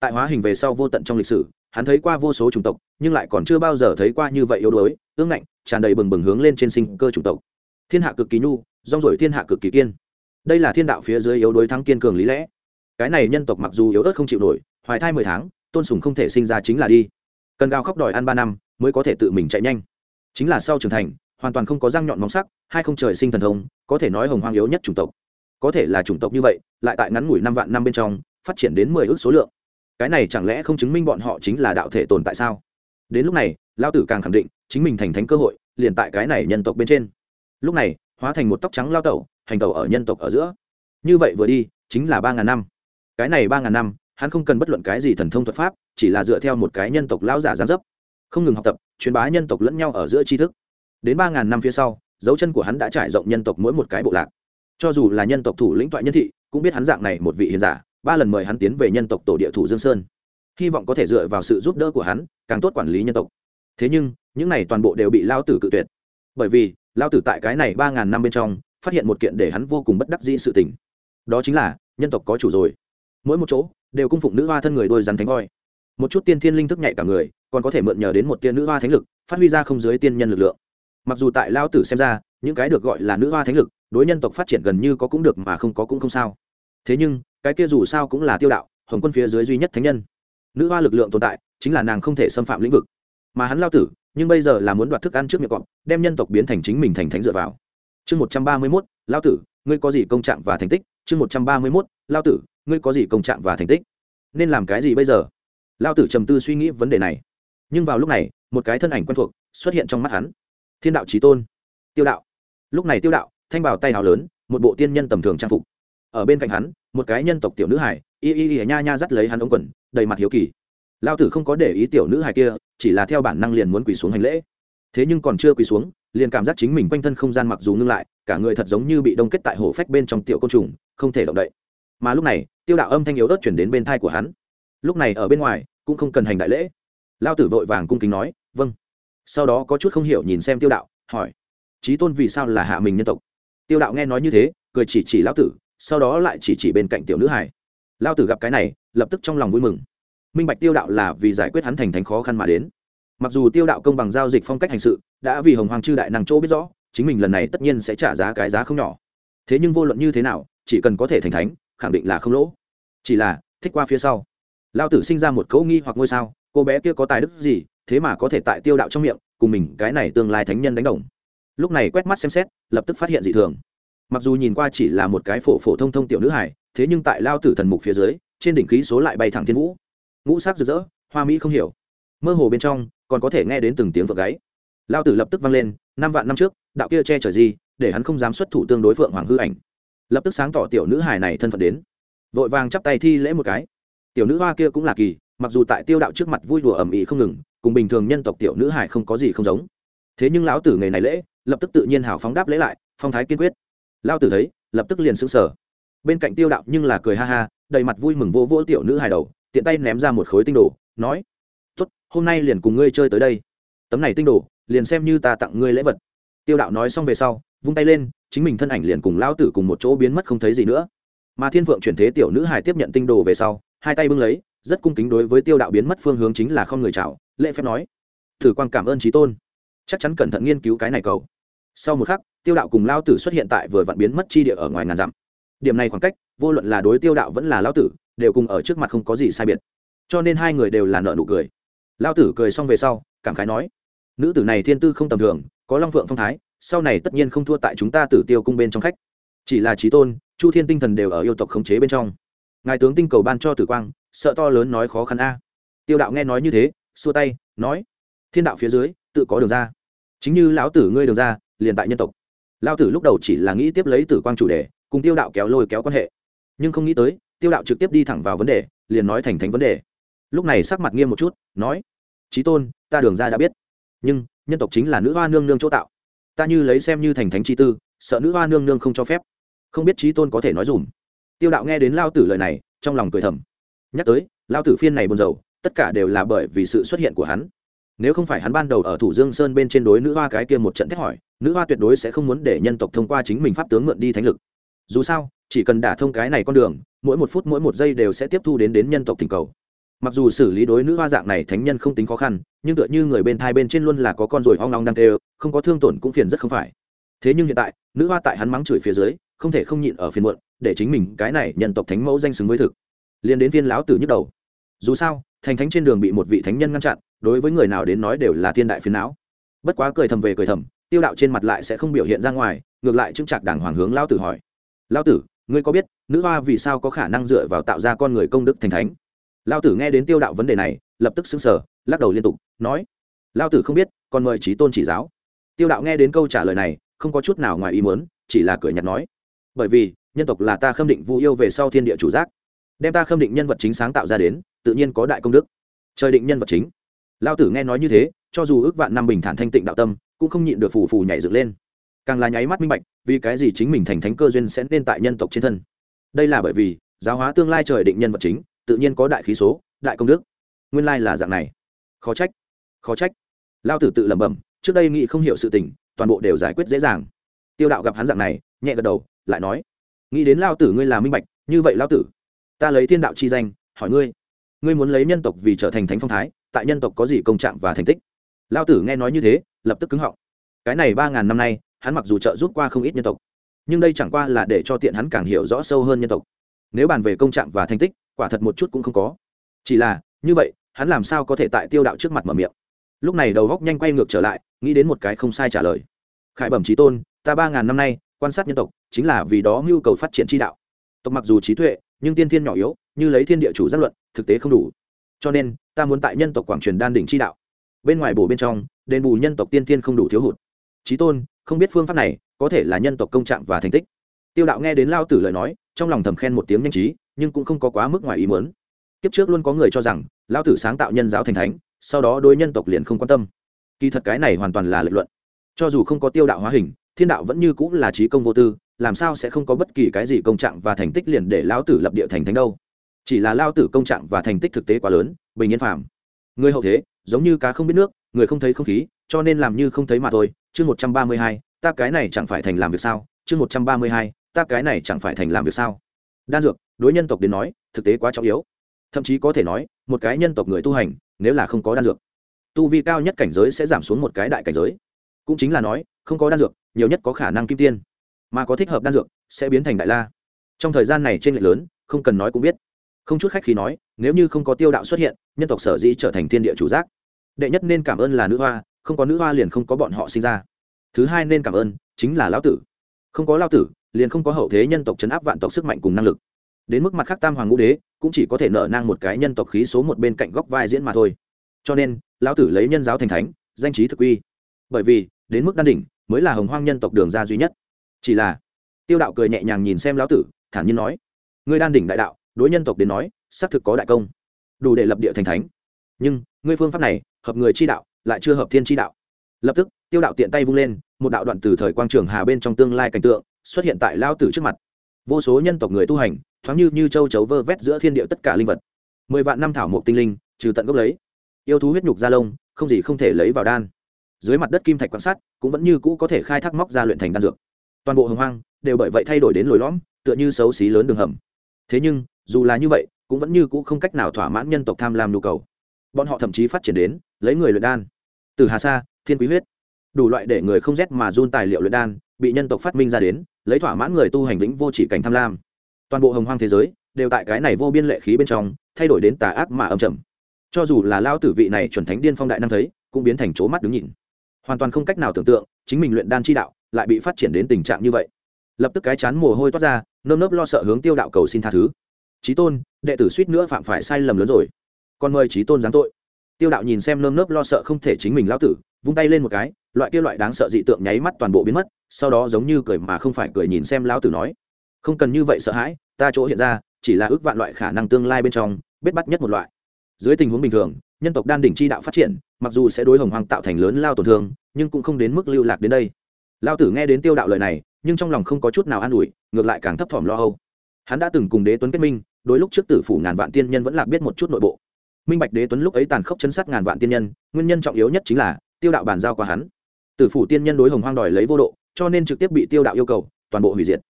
Tại hóa hình về sau vô tận trong lịch sử, hắn thấy qua vô số chủng tộc, nhưng lại còn chưa bao giờ thấy qua như vậy yếu đuối, ương ngạnh tràn đầy bừng bừng hướng lên trên sinh cơ chủng tộc. Thiên hạ cực kỳ nhu, rong rổi thiên hạ cực kỳ kiên. Đây là thiên đạo phía dưới yếu đối thắng kiên cường lý lẽ. Cái này nhân tộc mặc dù yếu ớt không chịu nổi, hoài thai mười tháng, tôn sùng không thể sinh ra chính là đi. Cần gào khóc đòi ăn ba năm, mới có thể tự mình chạy nhanh. Chính là sau trưởng thành, hoàn toàn không có răng nhọn móng sắc, hai không trời sinh thần thông, có thể nói hồng hoang yếu nhất chủng tộc. Có thể là chủng tộc như vậy, lại tại ngắn ngủi năm vạn năm bên trong, phát triển đến mười ước số lượng. Cái này chẳng lẽ không chứng minh bọn họ chính là đạo thể tồn tại sao? Đến lúc này lao tử càng khẳng định, chính mình thành thánh cơ hội, liền tại cái này nhân tộc bên trên. Lúc này, hóa thành một tóc trắng lao tẩu, hành tẩu ở nhân tộc ở giữa. Như vậy vừa đi, chính là ba ngàn năm. Cái này ba ngàn năm, hắn không cần bất luận cái gì thần thông thuật pháp, chỉ là dựa theo một cái nhân tộc lão giả gián dấp. Không ngừng học tập, truyền bá nhân tộc lẫn nhau ở giữa tri thức. Đến ba ngàn năm phía sau, dấu chân của hắn đã trải rộng nhân tộc mỗi một cái bộ lạc. Cho dù là nhân tộc thủ lĩnh toại nhân thị, cũng biết hắn dạng này một vị hiền giả, ba lần mời hắn tiến về nhân tộc tổ địa thủ dương sơn hy vọng có thể dựa vào sự giúp đỡ của hắn, càng tốt quản lý nhân tộc. Thế nhưng, những này toàn bộ đều bị lao tử cự tuyệt. Bởi vì, lao tử tại cái này ba ngàn năm bên trong, phát hiện một kiện để hắn vô cùng bất đắc dĩ sự tình. Đó chính là, nhân tộc có chủ rồi. Mỗi một chỗ, đều cung phụng nữ hoa thân người đôi rắn thánh voi. Một chút tiên thiên linh thức nhạy cả người, còn có thể mượn nhờ đến một tiên nữ hoa thánh lực, phát huy ra không dưới tiên nhân lực lượng. Mặc dù tại lao tử xem ra, những cái được gọi là nữ hoa thánh lực, đối nhân tộc phát triển gần như có cũng được mà không có cũng không sao. Thế nhưng, cái kia dù sao cũng là tiêu đạo, hồng quân phía dưới duy nhất thánh nhân nữ hoa lực lượng tồn tại chính là nàng không thể xâm phạm lĩnh vực. Mà hắn lao tử, nhưng bây giờ là muốn đoạt thức ăn trước miệng cọp, đem nhân tộc biến thành chính mình thành thánh dựa vào. Chương một trăm ba mươi mốt, lao tử, ngươi có gì công trạng và thành tích? Chương một trăm ba mươi mốt, lao tử, ngươi có gì công trạng và thành tích? Nên làm cái gì bây giờ? Lao tử trầm tư suy nghĩ vấn đề này. Nhưng vào lúc này, một cái thân ảnh quen thuộc xuất hiện trong mắt hắn. Thiên đạo trí tôn. Tiêu đạo. Lúc này tiêu đạo, thanh bảo tay hào lớn, một bộ tiên nhân tầm thường trang phục. Ở bên cạnh hắn, một cái nhân tộc tiểu nữ hải, y y y nha nha dắt lấy hắn ống quần đầy mặt hiếu kỳ. Lao tử không có để ý tiểu nữ hài kia, chỉ là theo bản năng liền muốn quỳ xuống hành lễ. Thế nhưng còn chưa quỳ xuống, liền cảm giác chính mình quanh thân không gian mặc dù ngưng lại, cả người thật giống như bị đông kết tại hổ phách bên trong tiểu côn trùng, không thể động đậy. Mà lúc này, tiêu đạo âm thanh yếu ớt chuyển đến bên thai của hắn. Lúc này ở bên ngoài, cũng không cần hành đại lễ. Lao tử vội vàng cung kính nói vâng. Sau đó có chút không hiểu nhìn xem tiêu đạo, hỏi trí tôn vì sao là hạ mình nhân tộc? Tiêu đạo nghe nói như thế, cười chỉ chỉ lão tử, sau đó lại chỉ chỉ bên cạnh tiểu nữ hải lao tử gặp cái này, lập tức trong lòng vui mừng. Minh bạch tiêu đạo là vì giải quyết hắn thành thành khó khăn mà đến. Mặc dù tiêu đạo công bằng giao dịch phong cách hành sự, đã vì hồng hoàng chư đại năng chỗ biết rõ, chính mình lần này tất nhiên sẽ trả giá cái giá không nhỏ. Thế nhưng vô luận như thế nào, chỉ cần có thể thành thánh, khẳng định là không lỗ. Chỉ là, thích qua phía sau. Lao tử sinh ra một cấu nghi hoặc ngôi sao, cô bé kia có tài đức gì, thế mà có thể tại tiêu đạo trong miệng, cùng mình cái này tương lai thánh nhân đánh đồng. Lúc này quét mắt xem xét, lập tức phát hiện dị thường. Mặc dù nhìn qua chỉ là một cái phổ phổ thông thông tiểu nữ hải thế nhưng tại lao tử thần mục phía dưới, trên đỉnh khí số lại bay thẳng thiên vũ. Ngũ sắc rực rỡ, hoa mỹ không hiểu. Mơ hồ bên trong, còn có thể nghe đến từng tiếng vợ gáy. Lao tử lập tức vang lên, năm vạn năm trước, đạo kia che chở gì, để hắn không dám xuất thủ tương đối phượng hoàng hư ảnh. Lập tức sáng tỏ tiểu nữ hải này thân phận đến. Vội vàng chắp tay thi lễ một cái. Tiểu nữ hoa kia cũng là kỳ, mặc dù tại tiêu đạo trước mặt vui đùa ầm ĩ không ngừng, cùng bình thường nhân tộc tiểu nữ hải không có gì không giống. Thế nhưng lão tử ngày này lễ, lập tức tự nhiên hào phóng đáp lễ lại, phong thái kiên quyết. Lao tử thấy, lập tức liền xứng sờ bên cạnh tiêu đạo nhưng là cười ha ha, đầy mặt vui mừng vô vô tiểu nữ hài đầu, tiện tay ném ra một khối tinh đồ, nói, tốt, hôm nay liền cùng ngươi chơi tới đây. Tấm này tinh đồ, liền xem như ta tặng ngươi lễ vật. Tiêu đạo nói xong về sau, vung tay lên, chính mình thân ảnh liền cùng lao tử cùng một chỗ biến mất không thấy gì nữa. Mà thiên phượng chuyển thế tiểu nữ hài tiếp nhận tinh đồ về sau, hai tay bưng lấy, rất cung kính đối với tiêu đạo biến mất phương hướng chính là không người chào, lễ phép nói, thử quan cảm ơn trí tôn. Chắc chắn cẩn thận nghiên cứu cái này cầu. Sau một khắc, tiêu đạo cùng lao tử xuất hiện tại vừa vặn biến mất chi địa ở ngoài ngàn dặm điểm này khoảng cách, vô luận là đối tiêu đạo vẫn là lao tử, đều cùng ở trước mặt không có gì sai biệt. Cho nên hai người đều là nợ nụ cười. Lao tử cười xong về sau, cảm khái nói, nữ tử này thiên tư không tầm thường, có long phượng phong thái, sau này tất nhiên không thua tại chúng ta tử tiêu cung bên trong khách. Chỉ là trí tôn, chu thiên tinh thần đều ở yêu tộc khống chế bên trong. Ngài tướng tinh cầu ban cho tử quang, sợ to lớn nói khó khăn a. Tiêu đạo nghe nói như thế, xua tay, nói, thiên đạo phía dưới, tự có đường ra. Chính như lão tử ngươi đường ra, liền tại nhân tộc. Lao tử lúc đầu chỉ là nghĩ tiếp lấy tử quang chủ đề cùng tiêu đạo kéo lôi kéo quan hệ. Nhưng không nghĩ tới, tiêu đạo trực tiếp đi thẳng vào vấn đề, liền nói thành thánh vấn đề. Lúc này sắc mặt nghiêm một chút, nói trí tôn, ta đường ra đã biết. Nhưng, nhân tộc chính là nữ hoa nương nương chỗ tạo. Ta như lấy xem như thành thánh chi tư, sợ nữ hoa nương nương không cho phép. Không biết trí tôn có thể nói dùm. Tiêu đạo nghe đến lao tử lời này, trong lòng cười thầm. Nhắc tới, lao tử phiên này buồn rầu, tất cả đều là bởi vì sự xuất hiện của hắn. Nếu không phải hắn ban đầu ở thủ dương sơn bên trên đối nữ hoa cái kia một trận thét hỏi, nữ hoa tuyệt đối sẽ không muốn để nhân tộc thông qua chính mình pháp tướng mượn đi thánh lực dù sao, chỉ cần đả thông cái này con đường, mỗi một phút mỗi một giây đều sẽ tiếp thu đến đến nhân tộc tình cầu. Mặc dù xử lý đối nữ hoa dạng này thánh nhân không tính khó khăn, nhưng tựa như người bên thai bên trên luôn là có con ruồi hoang long đang tê không có thương tổn cũng phiền rất không phải. Thế nhưng hiện tại, nữ hoa tại hắn mắng chửi phía dưới, không thể không nhịn ở phiền muộn, để chính mình cái này nhân tộc thánh mẫu danh xứng với thực. Liền đến viên lão tử nhức đầu. Dù sao, thành thánh trên đường bị một vị thánh nhân ngăn chặn, đối với người nào đến nói đều là thiên đại phiền não. Bất quá cười thầm về cười thầm, tiêu đạo trên mặt lại sẽ không biểu hiện ra ngoài, ngược lại chứng chạc đảng hoàng hướng lao tử hỏi lão tử, ngươi có biết, nữ hoa vì sao có khả năng dựa vào tạo ra con người công đức thành thánh? Lao tử nghe đến tiêu đạo vấn đề này, lập tức xứng sở lắc đầu liên tục, nói, lao tử không biết, còn mời trí tôn chỉ giáo. Tiêu đạo nghe đến câu trả lời này, không có chút nào ngoài ý muốn, chỉ là cười nhạt nói, bởi vì, nhân tộc là ta khâm định vu yêu về sau thiên địa chủ giác. Đem ta khâm định nhân vật chính sáng tạo ra đến, tự nhiên có đại công đức. Trời định nhân vật chính. Lao tử nghe nói như thế, cho dù ước vạn năm bình thản thanh tịnh đạo tâm, cũng không nhịn được phù phù nhảy dựng lên càng là nháy mắt minh bạch, vì cái gì chính mình thành thánh cơ duyên sẽ nên tại nhân tộc trên thân. Đây là bởi vì, giáo hóa tương lai trời định nhân vật chính, tự nhiên có đại khí số, đại công đức. Nguyên lai là dạng này. Khó trách khó trách. Lao tử tự lẩm bẩm, trước đây nghĩ không hiểu sự tình, toàn bộ đều giải quyết dễ dàng. Tiêu đạo gặp hắn dạng này, nhẹ gật đầu, lại nói, nghĩ đến lao tử ngươi là minh bạch, như vậy lao tử, ta lấy thiên đạo chi danh, hỏi ngươi ngươi muốn lấy nhân tộc vì trở thành thánh phong thái, tại nhân tộc có gì công trạng và thành tích? Lao tử nghe nói như thế, lập tức cứng họng. Cái này ba ngàn năm nay hắn mặc dù trợ giúp qua không ít nhân tộc, nhưng đây chẳng qua là để cho tiện hắn càng hiểu rõ sâu hơn nhân tộc. Nếu bàn về công trạng và thành tích, quả thật một chút cũng không có. Chỉ là, như vậy, hắn làm sao có thể tại tiêu đạo trước mặt mở miệng? Lúc này đầu góc nhanh quay ngược trở lại, nghĩ đến một cái không sai trả lời. Khải bẩm trí tôn, ta ba ngàn năm nay, quan sát nhân tộc, chính là vì đó nhu cầu phát triển tri đạo. Tộc mặc dù trí tuệ, nhưng tiên thiên nhỏ yếu, như lấy thiên địa chủ giác luận, thực tế không đủ. Cho nên, ta muốn tại nhân tộc quảng truyền đan đỉnh tri đạo. Bên ngoài bổ bên trong, đền bù nhân tộc tiên thiên không đủ thiếu hụt. Trí tôn không biết phương pháp này có thể là nhân tộc công trạng và thành tích. Tiêu đạo nghe đến lao tử lời nói, trong lòng thầm khen một tiếng nhanh trí, nhưng cũng không có quá mức ngoài ý muốn. Kiếp trước luôn có người cho rằng, lao tử sáng tạo nhân giáo thành thánh, sau đó đối nhân tộc liền không quan tâm. Kỳ thật cái này hoàn toàn là lệ luận. Cho dù không có tiêu đạo hóa hình, thiên đạo vẫn như cũng là trí công vô tư, làm sao sẽ không có bất kỳ cái gì công trạng và thành tích liền để lao tử lập địa thành thánh đâu? Chỉ là lao tử công trạng và thành tích thực tế quá lớn, bình yên phàm. Người hậu thế, giống như cá không biết nước, người không thấy không khí, cho nên làm như không thấy mà thôi chương một trăm ba mươi hai, ta cái này chẳng phải thành làm việc sao? chương một trăm ba mươi hai, ta cái này chẳng phải thành làm việc sao? Đan dược, đối nhân tộc đến nói, thực tế quá trọng yếu. Thậm chí có thể nói, một cái nhân tộc người tu hành, nếu là không có đan dược, tu vi cao nhất cảnh giới sẽ giảm xuống một cái đại cảnh giới. Cũng chính là nói, không có đan dược, nhiều nhất có khả năng kim tiên. Mà có thích hợp đan dược, sẽ biến thành đại la. Trong thời gian này trên lệch lớn, không cần nói cũng biết. Không chút khách khi nói, nếu như không có tiêu đạo xuất hiện, nhân tộc sở dĩ trở thành thiên địa chủ giác. Đệ nhất nên cảm ơn là nữ hoa không có nữ hoa liền không có bọn họ sinh ra. Thứ hai nên cảm ơn, chính là lão tử. Không có lao tử, liền không có hậu thế nhân tộc chấn áp vạn tộc sức mạnh cùng năng lực. Đến mức mặt khác tam hoàng ngũ đế, cũng chỉ có thể nợ nang một cái nhân tộc khí số một bên cạnh góc vai diễn mà thôi. Cho nên, lão tử lấy nhân giáo thành thánh, danh trí thực uy. Bởi vì, đến mức đan đỉnh, mới là hồng hoang nhân tộc đường ra duy nhất. Chỉ là, tiêu đạo cười nhẹ nhàng nhìn xem lão tử, thản nhiên nói, ngươi đan đỉnh đại đạo, đối nhân tộc đến nói, xác thực có đại công. Đủ để lập địa thành thánh. Nhưng, ngươi phương pháp này, hợp người chi đạo lại chưa hợp thiên chi đạo. Lập tức, tiêu đạo tiện tay vung lên, một đạo đoạn từ thời quang trường hà bên trong tương lai cảnh tượng xuất hiện tại lao tử trước mặt. Vô số nhân tộc người tu hành, thoáng như như châu chấu vơ vét giữa thiên địa tất cả linh vật. Mười vạn năm thảo mộc tinh linh, trừ tận gốc lấy. Yêu thú huyết nhục da lông, không gì không thể lấy vào đan. Dưới mặt đất kim thạch quan sát, cũng vẫn như cũ có thể khai thác móc ra luyện thành đan dược. Toàn bộ hồng hoang đều bởi vậy thay đổi đến lồi lõm, tựa như xấu xí lớn đường hầm. Thế nhưng, dù là như vậy, cũng vẫn như cũ không cách nào thỏa mãn nhân tộc tham lam nhu cầu. Bọn họ thậm chí phát triển đến lấy người luyện đan. Từ hà sa, thiên quý huyết. Đủ loại để người không rét mà run tài liệu luyện đan, bị nhân tộc phát minh ra đến, lấy thỏa mãn người tu hành vĩnh vô chỉ cảnh tham lam. Toàn bộ hồng hoang thế giới, đều tại cái này vô biên lệ khí bên trong, thay đổi đến tà ác mà âm trầm. Cho dù là lao tử vị này chuẩn thánh điên phong đại năng thấy, cũng biến thành chỗ mắt đứng nhìn. Hoàn toàn không cách nào tưởng tượng, chính mình luyện đan chi đạo, lại bị phát triển đến tình trạng như vậy. Lập tức cái chán mồ hôi toát ra, nơm nớp lo sợ hướng tiêu đạo cầu xin tha thứ. Trí tôn, đệ tử suýt nữa phạm phải sai lầm lớn rồi. Còn mời trí tôn giáng tội tiêu đạo nhìn xem nơm nớp lo sợ không thể chính mình lao tử, vung tay lên một cái, loại kia loại đáng sợ dị tượng nháy mắt toàn bộ biến mất, sau đó giống như cười mà không phải cười nhìn xem lao tử nói, không cần như vậy sợ hãi, ta chỗ hiện ra, chỉ là ước vạn loại khả năng tương lai bên trong, biết bắt nhất một loại. Dưới tình huống bình thường, nhân tộc đan đỉnh chi đạo phát triển, mặc dù sẽ đối hồng hoàng tạo thành lớn lao tổn thương, nhưng cũng không đến mức lưu lạc đến đây. Lao tử nghe đến tiêu đạo lời này, nhưng trong lòng không có chút nào an ủi, ngược lại càng thấp thỏm lo âu. Hắn đã từng cùng đế tuấn kết minh, đối lúc trước tử phủ ngàn vạn tiên nhân vẫn lạc biết một chút nội bộ minh bạch đế tuấn lúc ấy tàn khốc chấn sát ngàn vạn tiên nhân, nguyên nhân trọng yếu nhất chính là, tiêu đạo bàn giao qua hắn. Tử phủ tiên nhân đối hồng hoang đòi lấy vô độ, cho nên trực tiếp bị tiêu đạo yêu cầu, toàn bộ hủy diệt.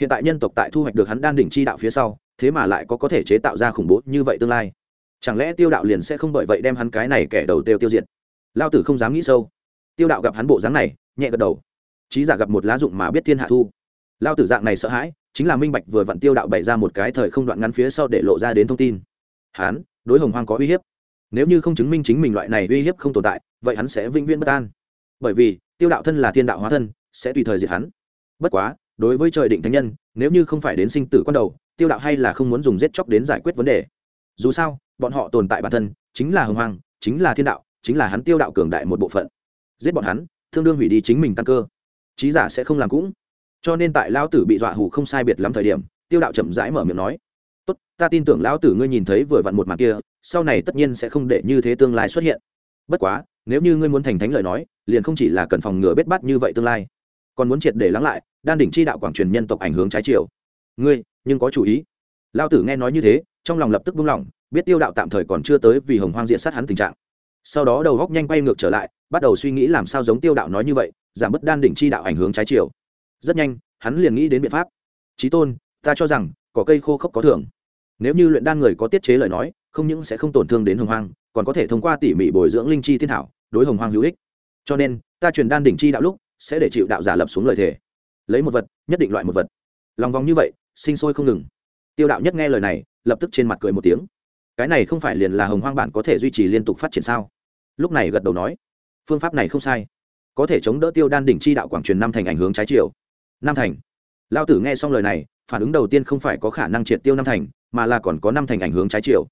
Hiện tại nhân tộc tại thu hoạch được hắn đan đỉnh chi đạo phía sau, thế mà lại có có thể chế tạo ra khủng bố như vậy tương lai. Chẳng lẽ tiêu đạo liền sẽ không bởi vậy đem hắn cái này kẻ đầu tiêu tiêu diệt? Lao tử không dám nghĩ sâu. Tiêu đạo gặp hắn bộ dáng này, nhẹ gật đầu. Trí giả gặp một lá dụng mà biết thiên hạ thu. Lao tử dạng này sợ hãi, chính là minh bạch vừa vặn tiêu đạo bày ra một cái thời không đoạn ngắn phía sau để lộ ra đến thông tin. Hắn đối hồng hoang có uy hiếp. Nếu như không chứng minh chính mình loại này uy hiếp không tồn tại, vậy hắn sẽ vĩnh viễn bất an. Bởi vì, tiêu đạo thân là thiên đạo hóa thân, sẽ tùy thời diệt hắn. Bất quá, đối với trời định thánh nhân, nếu như không phải đến sinh tử quan đầu, tiêu đạo hay là không muốn dùng giết chóc đến giải quyết vấn đề. Dù sao, bọn họ tồn tại bản thân, chính là hồng hoang, chính là thiên đạo, chính là hắn tiêu đạo cường đại một bộ phận. Giết bọn hắn, tương đương hủy đi chính mình căn cơ. Trí giả sẽ không làm cũng. Cho nên tại lão tử bị dọa hù không sai biệt lắm thời điểm, tiêu đạo chậm rãi mở miệng nói tốt, ta tin tưởng lão tử ngươi nhìn thấy vừa vặn một màn kia, sau này tất nhiên sẽ không để như thế tương lai xuất hiện. Bất quá, nếu như ngươi muốn thành thánh lời nói, liền không chỉ là cần phòng ngừa bết bắt như vậy tương lai, còn muốn triệt để lắng lại, đan đỉnh chi đạo quảng truyền nhân tộc ảnh hướng trái chiều. Ngươi, nhưng có chủ ý. Lao tử nghe nói như thế, trong lòng lập tức buông lỏng, biết tiêu đạo tạm thời còn chưa tới vì hồng hoang diện sát hắn tình trạng. Sau đó đầu góc nhanh quay ngược trở lại, bắt đầu suy nghĩ làm sao giống tiêu đạo nói như vậy, giảm bớt đan đỉnh chi đạo ảnh hướng trái chiều. Rất nhanh, hắn liền nghĩ đến biện pháp. Trí tôn, ta cho rằng có cây khô khốc có thưởng nếu như luyện đan người có tiết chế lời nói, không những sẽ không tổn thương đến hồng hoang, còn có thể thông qua tỉ mỉ bồi dưỡng linh chi thiên thảo, đối hồng hoang hữu ích. Cho nên, ta truyền đan đỉnh chi đạo lúc, sẽ để chịu đạo giả lập xuống lời thề. Lấy một vật, nhất định loại một vật. Lòng vòng như vậy, sinh sôi không ngừng. Tiêu đạo nhất nghe lời này, lập tức trên mặt cười một tiếng. Cái này không phải liền là hồng hoang bản có thể duy trì liên tục phát triển sao? Lúc này gật đầu nói, phương pháp này không sai. Có thể chống đỡ tiêu đan đỉnh chi đạo quảng truyền năm thành ảnh hướng trái chiều. Năm thành. Lao tử nghe xong lời này, phản ứng đầu tiên không phải có khả năng triệt tiêu năm thành mà là còn có năm thành ảnh hướng trái chiều.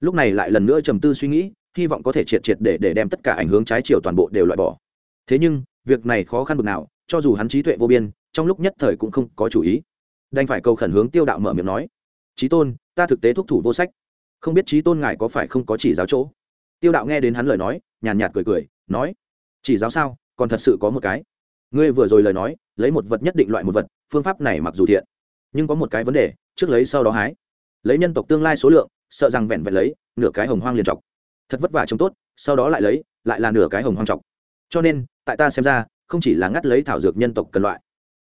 Lúc này lại lần nữa trầm tư suy nghĩ, hy vọng có thể triệt triệt để để đem tất cả ảnh hướng trái chiều toàn bộ đều loại bỏ. Thế nhưng, việc này khó khăn bực nào, cho dù hắn trí tuệ vô biên, trong lúc nhất thời cũng không có chủ ý. Đành phải cầu khẩn hướng tiêu đạo mở miệng nói trí tôn, ta thực tế thúc thủ vô sách. Không biết trí tôn ngài có phải không có chỉ giáo chỗ? Tiêu đạo nghe đến hắn lời nói, nhàn nhạt cười cười, nói, chỉ giáo sao, còn thật sự có một cái. Ngươi vừa rồi lời nói, lấy một vật nhất định loại một vật, phương pháp này mặc dù thiện, nhưng có một cái vấn đề, trước lấy sau đó hái lấy nhân tộc tương lai số lượng, sợ rằng vẹn vẹn lấy nửa cái hồng hoang liền trọc thật vất vả trông tốt, sau đó lại lấy, lại là nửa cái hồng hoang trọc cho nên, tại ta xem ra, không chỉ là ngắt lấy thảo dược nhân tộc cần loại,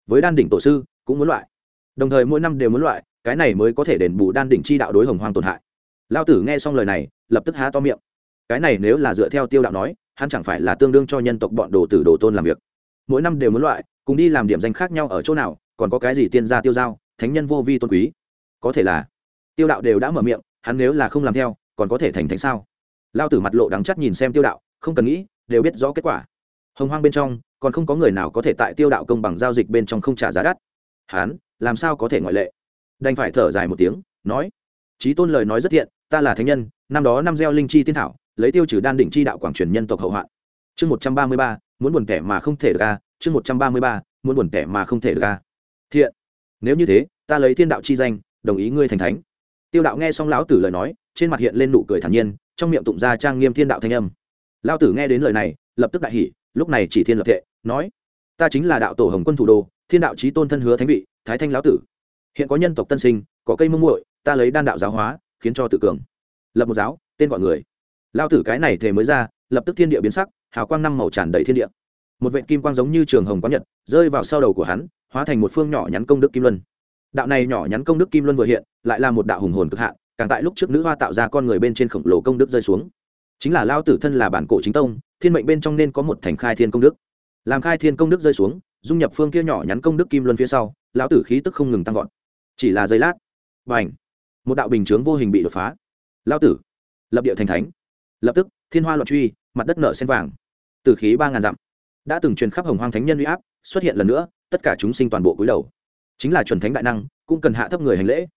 với đan đỉnh tổ sư cũng muốn loại. Đồng thời mỗi năm đều muốn loại, cái này mới có thể đền bù đan đỉnh chi đạo đối hồng hoang tổn hại. Lao tử nghe xong lời này, lập tức há to miệng. Cái này nếu là dựa theo tiêu đạo nói, hắn chẳng phải là tương đương cho nhân tộc bọn đồ tử đồ tôn làm việc. Mỗi năm đều muốn loại, cùng đi làm điểm danh khác nhau ở chỗ nào, còn có cái gì tiên gia tiêu giao, thánh nhân vô vi tôn quý. Có thể là tiêu đạo đều đã mở miệng, hắn nếu là không làm theo, còn có thể thành thánh sao? Lao tử mặt lộ đắng chắt nhìn xem tiêu đạo, không cần nghĩ, đều biết rõ kết quả. Hồng hoang bên trong, còn không có người nào có thể tại tiêu đạo công bằng giao dịch bên trong không trả giá đắt. Hắn, làm sao có thể ngoại lệ? Đành phải thở dài một tiếng, nói trí tôn lời nói rất thiện, ta là thánh nhân, năm đó năm gieo linh chi tiên thảo, lấy tiêu trừ đan đỉnh chi đạo quảng truyền nhân tộc hậu hoạn. Chương một trăm ba mươi ba, muốn buồn kẻ mà không thể được ca chương một trăm ba mươi ba, muốn buồn kẻ mà không thể được ca thiện, nếu như thế, ta lấy thiên đạo chi danh, đồng ý ngươi thành thánh tiêu đạo nghe xong lão tử lời nói, trên mặt hiện lên nụ cười thản nhiên, trong miệng tụng ra trang nghiêm thiên đạo thanh âm. Lão tử nghe đến lời này, lập tức đại hỉ, lúc này chỉ thiên lập thệ, nói, ta chính là đạo tổ hồng quân thủ đô, thiên đạo trí tôn thân hứa thánh vị, thái thanh lão tử. Hiện có nhân tộc tân sinh, có cây mông muội, ta lấy đan đạo giáo hóa, khiến cho tự cường. Lập một giáo, tên gọi người. Lao tử cái này thể mới ra, lập tức thiên địa biến sắc, hào quang năm màu tràn đầy thiên địa. Một vệ kim quang giống như trường hồng quán nhật, rơi vào sau đầu của hắn, hóa thành một phương nhỏ nhắn công đức kim luân đạo này nhỏ nhắn công đức kim luân vừa hiện, lại là một đạo hùng hồn cực hạn, càng tại lúc trước nữ hoa tạo ra con người bên trên khổng lồ công đức rơi xuống. Chính là lao tử thân là bản cổ chính tông, thiên mệnh bên trong nên có một thành khai thiên công đức. Làm khai thiên công đức rơi xuống, dung nhập phương kia nhỏ nhắn công đức kim luân phía sau, lão tử khí tức không ngừng tăng vọt. Chỉ là giây lát b à n h một đạo bình chướng vô hình bị đột phá. Lão tử, lập địa thành thánh. Lập tức, thiên hoa loạn truy, mặt đất nở sen vàng. Từ khí ba ngàn dặm, đã từng truyền khắp hồng hoang thánh nhân uy áp, xuất hiện lần nữa, tất cả chúng sinh toàn bộ cúi đầu chính là chuẩn thánh đại năng, cũng cần hạ thấp người hành lễ.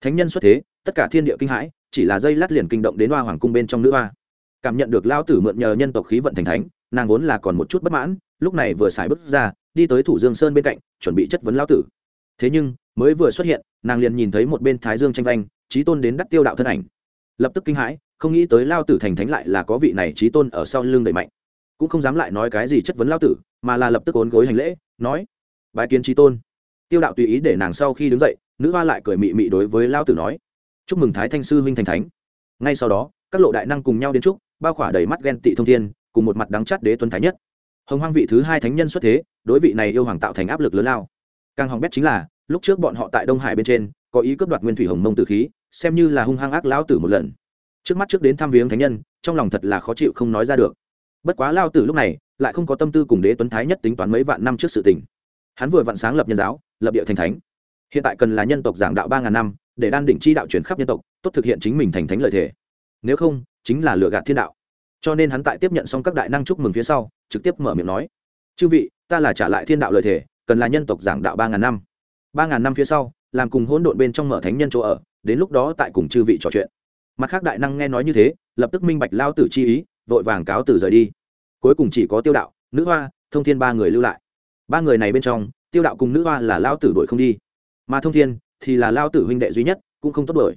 Thánh nhân xuất thế, tất cả thiên địa kinh hãi, chỉ là dây lát liền kinh động đến hoa hoàng cung bên trong nữ hoa. Cảm nhận được lao tử mượn nhờ nhân tộc khí vận thành thánh, nàng vốn là còn một chút bất mãn, lúc này vừa xài bước ra, đi tới thủ dương sơn bên cạnh, chuẩn bị chất vấn lao tử. Thế nhưng, mới vừa xuất hiện, nàng liền nhìn thấy một bên thái dương tranh vanh trí tôn đến đắc tiêu đạo thân ảnh. Lập tức kinh hãi, không nghĩ tới lao tử thành thánh lại là có vị này trí tôn ở sau lưng đầy mạnh. Cũng không dám lại nói cái gì chất vấn lao tử, mà là lập tức ốn gối hành lễ, nói bài kiến trí tôn tiêu đạo tùy ý để nàng sau khi đứng dậy, nữ hoa lại cười mị mị đối với lao tử nói, chúc mừng thái thanh sư huynh thành thánh. Ngay sau đó, các lộ đại năng cùng nhau đến chúc, bao khỏa đầy mắt ghen tị thông thiên, cùng một mặt đắng chắt đế tuấn thái nhất. Hồng hoang vị thứ hai thánh nhân xuất thế, đối vị này yêu hoàng tạo thành áp lực lớn lao. Càng hỏng bét chính là, lúc trước bọn họ tại đông hải bên trên, có ý cướp đoạt nguyên thủy hồng mông tử khí, xem như là hung hăng ác lão tử một lần. Trước mắt trước đến thăm viếng thánh nhân, trong lòng thật là khó chịu không nói ra được. Bất quá lao tử lúc này, lại không có tâm tư cùng đế tuấn thái nhất tính toán mấy vạn năm trước sự tình. Hắn vừa vặn sáng lập nhân giáo lập địa thành thánh. Hiện tại cần là nhân tộc giảng đạo ba ngàn năm, để đan định chi đạo chuyển khắp nhân tộc, tốt thực hiện chính mình thành thánh lợi thể nếu không, chính là lừa gạt thiên đạo. Cho nên hắn tại tiếp nhận xong các đại năng chúc mừng phía sau, trực tiếp mở miệng nói, chư vị, ta là trả lại thiên đạo lợi thể cần là nhân tộc giảng đạo ba ngàn năm. Ba ngàn năm phía sau, làm cùng hỗn độn bên trong mở thánh nhân chỗ ở, đến lúc đó tại cùng chư vị trò chuyện. Mặt khác đại năng nghe nói như thế, lập tức minh bạch lao tử chi ý, vội vàng cáo tử rời đi. Cuối cùng chỉ có tiêu đạo, nữ hoa, thông thiên ba người lưu lại. Ba người này bên trong tiêu đạo cùng nữ hoa là lao tử đuổi không đi. Mà thông thiên thì là lao tử huynh đệ duy nhất, cũng không tốt đuổi.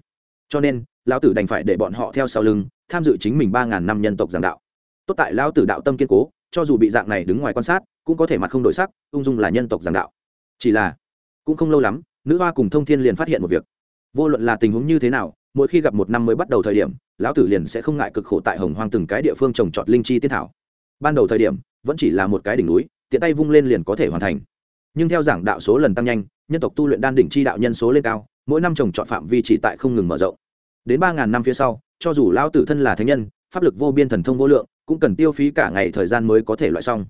Cho nên, lao tử đành phải để bọn họ theo sau lưng, tham dự chính mình ba ngàn năm nhân tộc giảng đạo. Tốt tại lao tử đạo tâm kiên cố, cho dù bị dạng này đứng ngoài quan sát, cũng có thể mặt không đổi sắc, ung dung là nhân tộc giảng đạo. Chỉ là, cũng không lâu lắm, nữ hoa cùng thông thiên liền phát hiện một việc. Vô luận là tình huống như thế nào, mỗi khi gặp một năm mới bắt đầu thời điểm, lão tử liền sẽ không ngại cực khổ tại hồng hoang từng cái địa phương trồng trọt linh chi tiết thảo. Ban đầu thời điểm, vẫn chỉ là một cái đỉnh núi, tiện tay vung lên liền có thể hoàn thành nhưng theo giảng đạo số lần tăng nhanh, nhân tộc tu luyện đan đỉnh chi đạo nhân số lên cao, mỗi năm trồng trọt phạm vi chỉ tại không ngừng mở rộng. Đến ba ngàn năm phía sau, cho dù lao tử thân là thánh nhân, pháp lực vô biên thần thông vô lượng, cũng cần tiêu phí cả ngày thời gian mới có thể loại xong.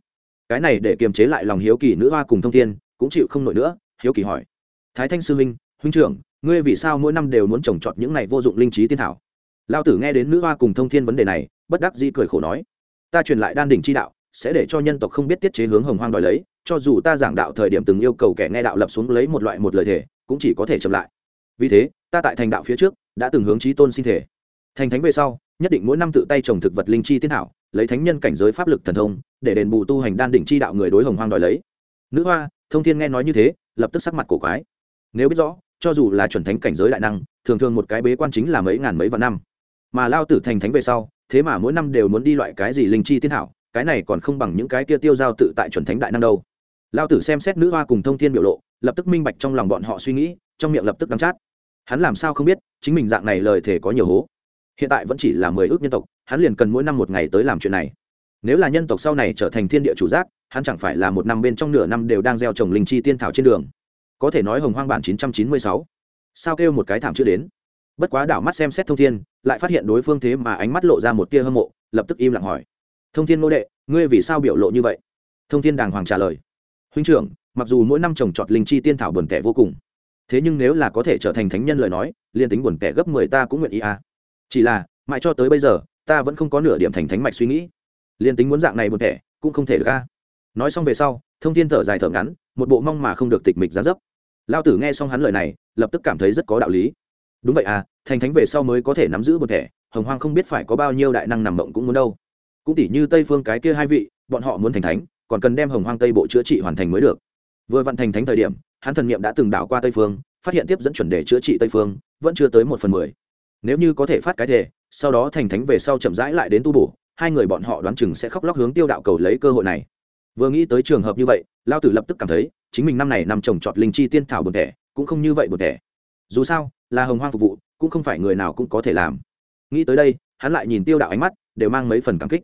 Cái này để kiềm chế lại lòng hiếu kỳ nữ hoa cùng thông thiên, cũng chịu không nổi nữa, hiếu kỳ hỏi. Thái thanh sư huynh huynh trưởng, ngươi vì sao mỗi năm đều muốn trồng trọt những này vô dụng linh trí tiên thảo? Lao tử nghe đến nữ hoa cùng thông thiên vấn đề này, bất đắc dĩ cười khổ nói. Ta truyền lại đan đỉnh chi đạo, sẽ để cho nhân tộc không biết tiết chế hướng hồng hoang đòi lấy cho dù ta giảng đạo thời điểm từng yêu cầu kẻ nghe đạo lập xuống lấy một loại một lời thể cũng chỉ có thể chậm lại. Vì thế, ta tại thành đạo phía trước, đã từng hướng trí tôn sinh thể thành thánh về sau, nhất định mỗi năm tự tay trồng thực vật linh chi tiên thảo, lấy thánh nhân cảnh giới pháp lực thần thông, để đền bù tu hành đan đỉnh chi đạo người đối hồng hoang đòi lấy. Nữ hoa, thông thiên nghe nói như thế, lập tức sắc mặt cổ quái. Nếu biết rõ, cho dù là chuẩn thánh cảnh giới đại năng, thường thường một cái bế quan chính là mấy ngàn mấy vạn năm. Mà lao tử thành thánh về sau, thế mà mỗi năm đều muốn đi loại cái gì linh chi tiên thảo, cái này còn không bằng những cái kia tiêu giao tự tại chuẩn thánh đại năng đâu lao tử xem xét nữ hoa cùng thông thiên biểu lộ, lập tức minh bạch trong lòng bọn họ suy nghĩ, trong miệng lập tức đắm chát. Hắn làm sao không biết, chính mình dạng này lời thể có nhiều hố. Hiện tại vẫn chỉ là mười ước nhân tộc, hắn liền cần mỗi năm một ngày tới làm chuyện này. Nếu là nhân tộc sau này trở thành thiên địa chủ giác, hắn chẳng phải là một năm bên trong nửa năm đều đang gieo trồng linh chi tiên thảo trên đường. Có thể nói hồng hoang bản chín trăm chín mươi sáu. Sao kêu một cái thảm chưa đến? Bất quá đảo mắt xem xét thông thiên, lại phát hiện đối phương thế mà ánh mắt lộ ra một tia hâm mộ, lập tức im lặng hỏi. Thông thiên ngô đệ, ngươi vì sao biểu lộ như vậy? Thông thiên đàng hoàng trả lời huynh trưởng, mặc dù mỗi năm trồng trọt linh chi tiên thảo buồn tẻ vô cùng, thế nhưng nếu là có thể trở thành thánh nhân lời nói, liên tính buồn tẻ gấp mười ta cũng nguyện ý à. Chỉ là, mãi cho tới bây giờ, ta vẫn không có nửa điểm thành thánh mạch suy nghĩ. Liền tính muốn dạng này buồn tẻ, cũng không thể được a nói xong về sau, thông tin thở dài thở ngắn, một bộ mong mà không được tịch mịch giá dấp. Lao tử nghe xong hắn lời này, lập tức cảm thấy rất có đạo lý. Đúng vậy à thành thánh về sau mới có thể nắm giữ một thẻ hồng hoang không biết phải có bao nhiêu đại năng nằm mộng cũng muốn đâu. Cũng tỉ như tây phương cái kia hai vị, bọn họ muốn thành thánh còn cần đem hồng hoang tây bộ chữa trị hoàn thành mới được. Vừa vận thành thánh thời điểm, hắn thần nghiệm đã từng đảo qua tây phương, phát hiện tiếp dẫn chuẩn đề chữa trị tây phương, vẫn chưa tới một phần mười. Nếu như có thể phát cái thể, sau đó thành thánh về sau chậm rãi lại đến tu bổ, hai người bọn họ đoán chừng sẽ khóc lóc hướng tiêu đạo cầu lấy cơ hội này. Vừa nghĩ tới trường hợp như vậy, lao tử lập tức cảm thấy, chính mình năm này nằm trồng trọt linh chi tiên thảo bột thẻ, cũng không như vậy bột thẻ. Dù sao, là hồng hoang phục vụ, cũng không phải người nào cũng có thể làm. Nghĩ tới đây, hắn lại nhìn tiêu đạo ánh mắt, đều mang mấy phần cảm kích.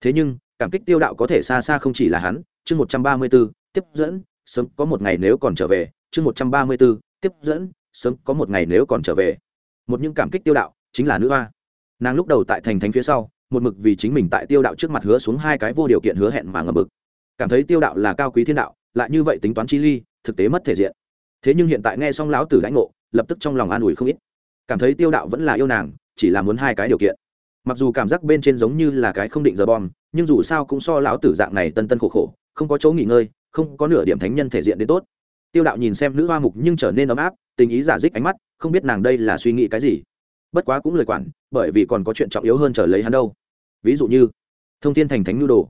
Thế nhưng cảm kích tiêu đạo có thể xa xa không chỉ là hắn, chương một trăm ba mươi b ố tiếp dẫn, sớm, có một ngày nếu còn trở về, chương một trăm ba mươi b ố tiếp dẫn, sớm, có một ngày nếu còn trở về. Một những cảm kích tiêu đạo, chính là nữ hoa. Nàng lúc đầu tại thành thánh phía sau, một mực vì chính mình tại tiêu đạo trước mặt hứa xuống hai cái vô điều kiện hứa hẹn mà ngầm bực. Cảm thấy tiêu đạo là cao quý thiên đạo, lại như vậy tính toán chi ly, thực tế mất thể diện. Thế nhưng hiện tại nghe xong lão tử lãnh ngộ, lập tức trong lòng an ủi không ít. Cảm thấy tiêu đạo vẫn là yêu nàng, chỉ là muốn hai cái điều kiện. Mặc dù cảm giác bên trên giống như là cái không định giờ bom nhưng dù sao cũng so lão tử dạng này tân tân khổ khổ, không có chỗ nghỉ ngơi, không có nửa điểm thánh nhân thể diện đến tốt. Tiêu đạo nhìn xem nữ hoa mục nhưng trở nên ấm áp, tình ý giả dích ánh mắt, không biết nàng đây là suy nghĩ cái gì. Bất quá cũng lời quản, bởi vì còn có chuyện trọng yếu hơn trở lấy hắn đâu. Ví dụ như, thông tin thành thánh nhu đồ.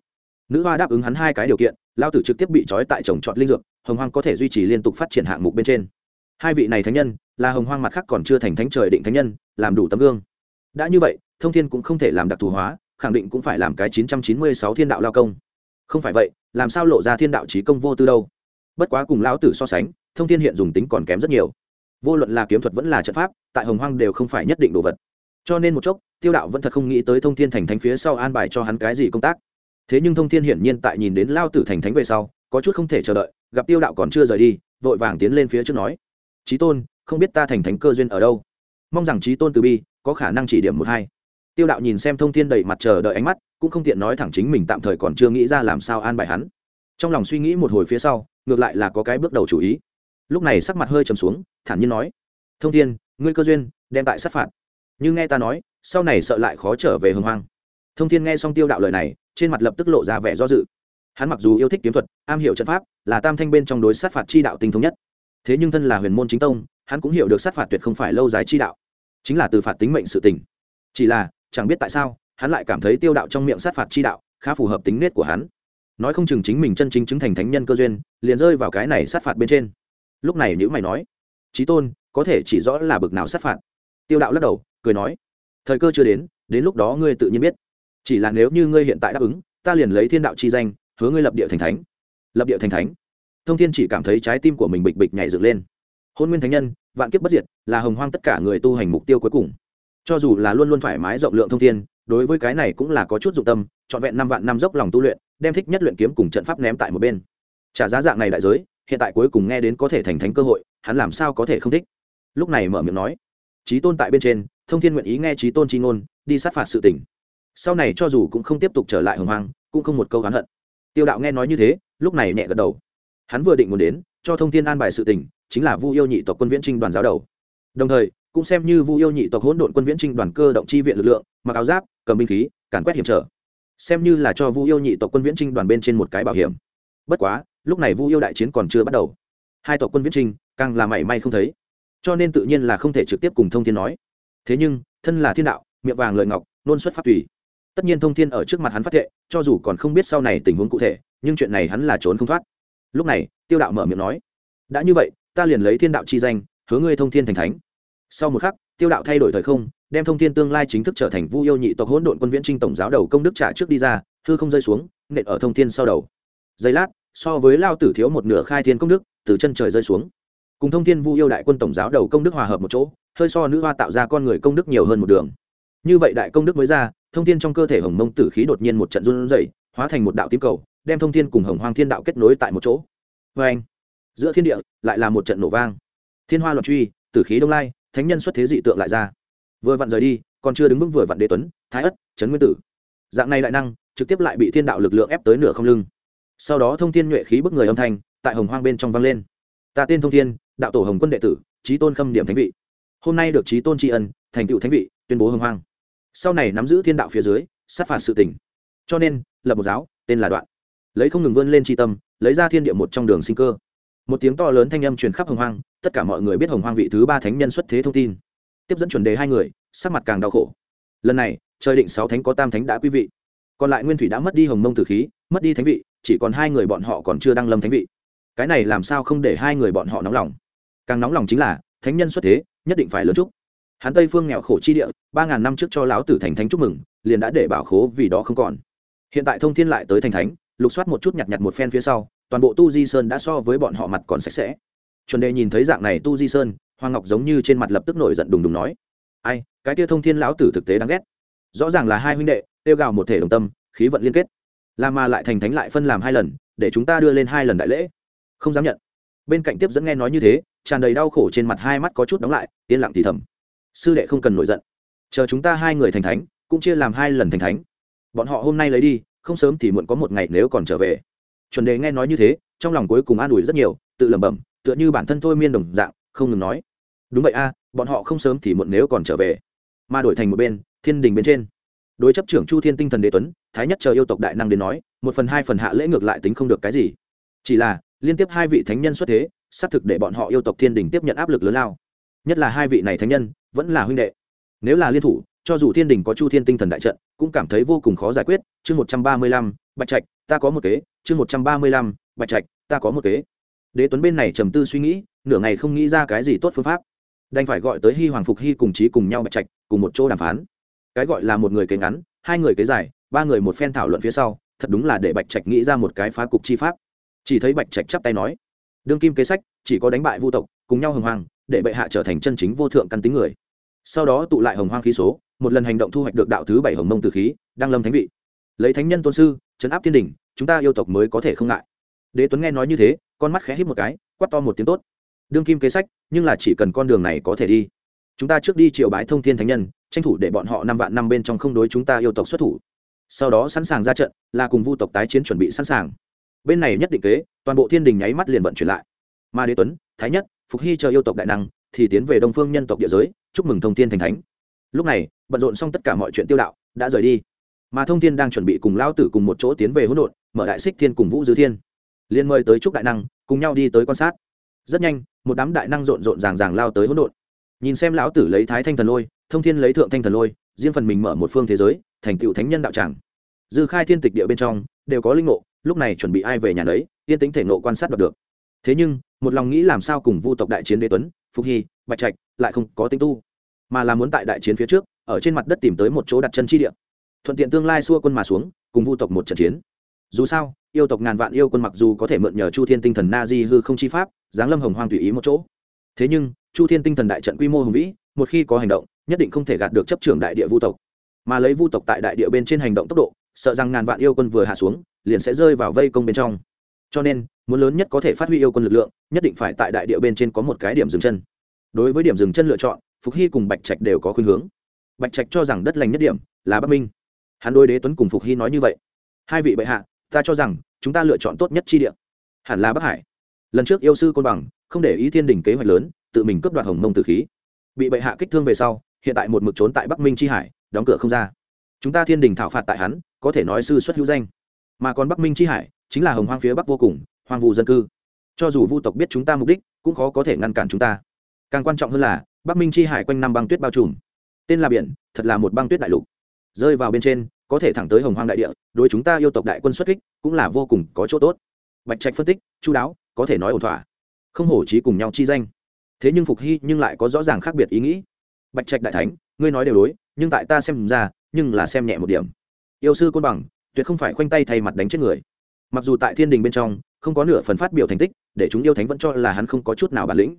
Nữ hoa đáp ứng hắn hai cái điều kiện lao tử trực tiếp bị trói tại trồng trọt linh dược, hồng hoang có thể duy trì liên tục phát triển hạng mục bên trên. Hai vị này thánh nhân, là hồng hoang mặt khác còn chưa thành thánh trời định thánh nhân, làm đủ tấm gương. Đã như vậy, thông thiên cũng không thể làm đặc thù hóa khẳng định cũng phải làm cái chín trăm chín mươi sáu thiên đạo lao công. Không phải vậy, làm sao lộ ra thiên đạo chí công vô tư đâu? Bất quá cùng lão tử so sánh, thông thiên hiện dùng tính còn kém rất nhiều. Vô luận là kiếm thuật vẫn là trận pháp, tại hồng hoang đều không phải nhất định đồ vật. Cho nên một chốc, tiêu đạo vẫn thật không nghĩ tới thông thiên thành thánh phía sau an bài cho hắn cái gì công tác. Thế nhưng thông thiên hiển nhiên tại nhìn đến lao tử thành thánh về sau, có chút không thể chờ đợi, gặp tiêu đạo còn chưa rời đi, vội vàng tiến lên phía trước nói, chí tôn, không biết ta thành thánh cơ duyên ở đâu? Mong rằng chí tôn từ bi, có khả năng chỉ điểm một hai tiêu đạo nhìn xem thông thiên đầy mặt chờ đợi ánh mắt, cũng không tiện nói thẳng chính mình tạm thời còn chưa nghĩ ra làm sao an bài hắn. Trong lòng suy nghĩ một hồi phía sau, ngược lại là có cái bước đầu chủ ý. Lúc này sắc mặt hơi trầm xuống, thản nhiên nói, thông thiên, ngươi cơ duyên, đem tại sát phạt. Nhưng nghe ta nói, sau này sợ lại khó trở về hưng hoang. Thông thiên nghe xong tiêu đạo lời này, trên mặt lập tức lộ ra vẻ do dự. Hắn mặc dù yêu thích kiếm thuật, am hiểu trận pháp, là tam thanh bên trong đối sát phạt chi đạo tinh thống nhất. Thế nhưng thân là huyền môn chính tông, hắn cũng hiểu được sát phạt tuyệt không phải lâu dài chi đạo, chính là từ phạt tính mệnh sự tình. Chỉ là chẳng biết tại sao, hắn lại cảm thấy tiêu đạo trong miệng sát phạt chi đạo, khá phù hợp tính nết của hắn. Nói không chừng chính mình chân chính chứng thành thánh nhân cơ duyên, liền rơi vào cái này sát phạt bên trên. Lúc này nhữ mày nói trí tôn, có thể chỉ rõ là bực nào sát phạt. Tiêu đạo lắc đầu, cười nói, thời cơ chưa đến đến lúc đó ngươi tự nhiên biết. Chỉ là nếu như ngươi hiện tại đáp ứng, ta liền lấy thiên đạo chi danh, hứa ngươi lập địa thành thánh. Lập địa thành thánh. Thông thiên chỉ cảm thấy trái tim của mình bịch bịch nhảy dựng lên. Hôn nguyên thánh nhân, vạn kiếp bất diệt, là hồng hoang tất cả người tu hành mục tiêu cuối cùng cho dù là luôn luôn thoải mái rộng lượng thông thiên đối với cái này cũng là có chút dụng tâm, trọn vẹn năm vạn năm dốc lòng tu luyện, đem thích nhất luyện kiếm cùng trận pháp ném tại một bên. Trả giá dạng này đại giới, hiện tại cuối cùng nghe đến có thể thành thánh cơ hội, hắn làm sao có thể không thích? Lúc này mở miệng nói trí tôn tại bên trên, thông thiên nguyện ý nghe trí tôn chi ngôn, đi sát phạt sự tỉnh sau này cho dù cũng không tiếp tục trở lại hồng hoang, cũng không một câu hắn hận. Tiêu đạo nghe nói như thế, lúc này nhẹ gật đầu. Hắn vừa định muốn đến, cho thông thiên an bài sự tỉnh chính là vu yêu nhị tộc quân viễn trinh đoàn giáo đầu. Đồng thời cũng xem như vu yêu nhị tộc hỗn độn quân viễn trinh đoàn cơ động chi viện lực lượng, mặc áo giáp, cầm binh khí, càn quét hiểm trở. Xem như là cho vu yêu nhị tộc quân viễn trinh đoàn bên trên một cái bảo hiểm. Bất quá, lúc này vu yêu đại chiến còn chưa bắt đầu. Hai tộc quân viễn trinh càng là mảy may không thấy. Cho nên tự nhiên là không thể trực tiếp cùng thông thiên nói. Thế nhưng, thân là thiên đạo, miệng vàng lợi ngọc, nôn xuất pháp tùy. Tất nhiên thông thiên ở trước mặt hắn phát thệ, cho dù còn không biết sau này tình huống cụ thể, nhưng chuyện này hắn là trốn không thoát. Lúc này, tiêu đạo mở miệng nói, đã như vậy, ta liền lấy thiên đạo chi danh, hứa ngươi thông thiên thành thánh sau một khắc, tiêu đạo thay đổi thời không, đem thông thiên tương lai chính thức trở thành vu yêu nhị tộc hỗn độn quân viễn trinh tổng giáo đầu công đức trả trước đi ra, hư không rơi xuống, nện ở thông thiên sau đầu. Giây lát, so với lao tử thiếu một nửa khai thiên công đức, từ chân trời rơi xuống. Cùng thông thiên vu yêu đại quân tổng giáo đầu công đức hòa hợp một chỗ, hơi so nữ hoa tạo ra con người công đức nhiều hơn một đường. Như vậy đại công đức mới ra, thông thiên trong cơ thể hồng mông tử khí đột nhiên một trận run rẩy, hóa thành một đạo tím cầu, đem thông thiên cùng hồng hoang thiên đạo kết nối tại một chỗ. Vê anh giữa thiên địa, lại là một trận nổ vang. Thiên hoa loạn truy, tử khí đông lai thánh nhân xuất thế dị tượng lại ra. Vừa vặn rời đi, còn chưa đứng vững vừa vặn đế tuấn, thái ất, trấn nguyên tử. Dạng này đại năng, trực tiếp lại bị thiên đạo lực lượng ép tới nửa không lưng. Sau đó thông thiên nhuệ khí bức người âm thanh, tại hồng hoang bên trong vang lên. Ta tên thông thiên, đạo tổ hồng quân đệ tử trí tôn khâm điểm thánh vị. Hôm nay được trí tôn tri ân, thành tựu thánh vị, tuyên bố hồng hoang. Sau này nắm giữ thiên đạo phía dưới, sát phạt sự tỉnh cho nên, lập một giáo, tên là đoạn. Lấy không ngừng vươn lên tri tâm, lấy ra thiên địa một trong đường sinh cơ một tiếng to lớn thanh âm truyền khắp hồng hoang, tất cả mọi người biết hồng hoang vị thứ ba thánh nhân xuất thế thông tin. Tiếp dẫn chuẩn đề hai người, sắc mặt càng đau khổ. Lần này, trời định sáu thánh có tam thánh đã quý vị. Còn lại nguyên thủy đã mất đi hồng mông tử khí, mất đi thánh vị, chỉ còn hai người bọn họ còn chưa đăng lâm thánh vị. Cái này làm sao không để hai người bọn họ nóng lòng? Càng nóng lòng chính là, thánh nhân xuất thế, nhất định phải lớn chúc. Hắn tây phương nghèo khổ chi địa, ba ngàn năm trước cho lão tử thành thánh chúc mừng, liền đã để bảo khố vì đó không còn. Hiện tại thông thiên lại tới thành thánh, lục soát một chút nhặt nhặt một phen phía sau toàn bộ tu di sơn đã so với bọn họ mặt còn sạch sẽ. Chuẩn đề nhìn thấy dạng này tu di sơn, hoàng ngọc giống như trên mặt lập tức nổi giận đùng đùng nói, ai, cái kia thông thiên lão tử thực tế đáng ghét. Rõ ràng là hai huynh đệ, tiêu gào một thể đồng tâm, khí vận liên kết. Là mà lại thành thánh lại phân làm hai lần, để chúng ta đưa lên hai lần đại lễ. Không dám nhận. Bên cạnh tiếp dẫn nghe nói như thế, tràn đầy đau khổ trên mặt hai mắt có chút đóng lại, yên lặng thì thầm. Sư đệ không cần nổi giận. Chờ chúng ta hai người thành thánh, cũng chia làm hai lần thành thánh. Bọn họ hôm nay lấy đi, không sớm thì muộn có một ngày nếu còn trở về chuẩn đề nghe nói như thế, trong lòng cuối cùng an ủi rất nhiều, tự lẩm bẩm, tựa như bản thân thôi miên đồng dạng, không ngừng nói. Đúng vậy a, bọn họ không sớm thì muộn nếu còn trở về. Mà đổi thành một bên, thiên đình bên trên. Đối chấp trưởng chu thiên tinh thần đế tuấn, thái nhất chờ yêu tộc đại năng đến nói, một phần hai phần hạ lễ ngược lại tính không được cái gì. Chỉ là, liên tiếp hai vị thánh nhân xuất thế, xác thực để bọn họ yêu tộc thiên đình tiếp nhận áp lực lớn lao. Nhất là hai vị này thánh nhân, vẫn là huynh đệ. Nếu là liên thủ cho dù thiên đình có chu thiên tinh thần đại trận, cũng cảm thấy vô cùng khó giải quyết. Chương một trăm ba mươi lăm, bạch trạch, ta có một kế. Chương một trăm ba mươi lăm, bạch trạch, ta có một kế. Đế tuấn bên này trầm tư suy nghĩ, nửa ngày không nghĩ ra cái gì tốt phương pháp. Đành phải gọi tới hy hoàng phục hy cùng chí cùng nhau bạch trạch, cùng một chỗ đàm phán. Cái gọi là một người kế ngắn, hai người kế dài, ba người một phen thảo luận phía sau, thật đúng là để bạch trạch nghĩ ra một cái phá cục chi pháp. Chỉ thấy bạch trạch chắp tay nói, đương kim kế sách, chỉ có đánh bại vu tộc, cùng nhau hồng hoàng, để bệ hạ trở thành chân chính vô thượng căn tính người. Sau đó tụ lại hồng hoang khí số một lần hành động thu hoạch được đạo thứ bảy hồng mông từ khí đang lâm thánh vị. Lấy thánh nhân tôn sư chấn áp thiên đình, chúng ta yêu tộc mới có thể không ngại. Đế tuấn nghe nói như thế, con mắt khẽ hít một cái quắt to một tiếng tốt. Đương kim kế sách, nhưng là chỉ cần con đường này có thể đi, chúng ta trước đi triều bái thông thiên thánh nhân, tranh thủ để bọn họ năm vạn năm bên trong không đối chúng ta yêu tộc xuất thủ. Sau đó sẵn sàng ra trận, là cùng vu tộc tái chiến chuẩn bị sẵn sàng. Bên này nhất định kế, toàn bộ thiên đình nháy mắt liền vận chuyển lại. Mà đế tuấn, thái nhất, phục hy chờ yêu tộc đại năng, thì tiến về đông phương nhân tộc địa giới, chúc mừng thông thiên thành thánh lúc này, bận rộn xong tất cả mọi chuyện tiêu đạo, đã rời đi. Mà thông thiên đang chuẩn bị cùng lão tử cùng một chỗ tiến về hỗn độn, mở đại xích thiên cùng vũ dư thiên. Liên mời tới chúc đại năng, cùng nhau đi tới quan sát. Rất nhanh, một đám đại năng rộn rộn ràng ràng lao tới hỗn độn. Nhìn xem lão tử lấy thái thanh thần lôi, thông thiên lấy thượng thanh thần lôi, riêng phần mình mở một phương thế giới, thành tựu thánh nhân đạo tràng. Dư khai thiên tịch địa bên trong, đều có linh ngộ, lúc này chuẩn bị ai về nhà đấy yên tính thể nộ quan sát được. Thế nhưng, một lòng nghĩ làm sao cùng vu tộc đại chiến đế tuấn, phục hy, bạch trạch lại không có tinh tu mà là muốn tại đại chiến phía trước, ở trên mặt đất tìm tới một chỗ đặt chân chi địa. Thuận tiện tương lai xua quân mà xuống, cùng vu tộc một trận chiến. Dù sao, yêu tộc ngàn vạn yêu quân mặc dù có thể mượn nhờ chu thiên tinh thần na di hư không chi pháp, giáng lâm hồng hoang tùy ý một chỗ. Thế nhưng, chu thiên tinh thần đại trận quy mô hùng vĩ, một khi có hành động, nhất định không thể gạt được chấp trưởng đại địa vu tộc. Mà lấy vu tộc tại đại địa bên trên hành động tốc độ, sợ rằng ngàn vạn yêu quân vừa hạ xuống, liền sẽ rơi vào vây công bên trong. Cho nên, muốn lớn nhất có thể phát huy yêu quân lực lượng, nhất định phải tại đại địa bên trên có một cái điểm dừng chân. Đối với điểm dừng chân lựa chọn phục hy cùng bạch trạch đều có khuynh hướng. Bạch trạch cho rằng đất lành nhất điểm là bắc minh. Hắn đôi đế tuấn cùng phục hy nói như vậy. Hai vị bệ hạ, ta cho rằng chúng ta lựa chọn tốt nhất chi địa. Hẳn là bắc hải. Lần trước yêu sư côn bằng không để ý thiên đình kế hoạch lớn, tự mình cướp đoạt hồng mông từ khí. Bị bệ hạ kích thương về sau, hiện tại một mực trốn tại bắc minh chi hải, đóng cửa không ra. Chúng ta thiên đình thảo phạt tại hắn, có thể nói sư xuất hữu danh. Mà còn bắc minh chi hải, chính là hồng hoang phía bắc vô cùng, hoang vu dân cư. Cho dù vu tộc biết chúng ta mục đích, cũng khó có thể ngăn cản chúng ta. Càng quan trọng hơn là bắc minh chi hải quanh năm băng tuyết bao trùm tên là biển thật là một băng tuyết đại lục rơi vào bên trên có thể thẳng tới hồng hoang đại địa đối chúng ta yêu tộc đại quân xuất kích cũng là vô cùng có chỗ tốt bạch trạch phân tích chú đáo có thể nói ổn thỏa không hổ trí cùng nhau chi danh thế nhưng phục hy nhưng lại có rõ ràng khác biệt ý nghĩ bạch trạch đại thánh ngươi nói đều đối nhưng tại ta xem ra nhưng là xem nhẹ một điểm yêu sư côn bằng tuyệt không phải khoanh tay thay mặt đánh chết người mặc dù tại thiên đình bên trong không có nửa phần phát biểu thành tích để chúng yêu thánh vẫn cho là hắn không có chút nào bản lĩnh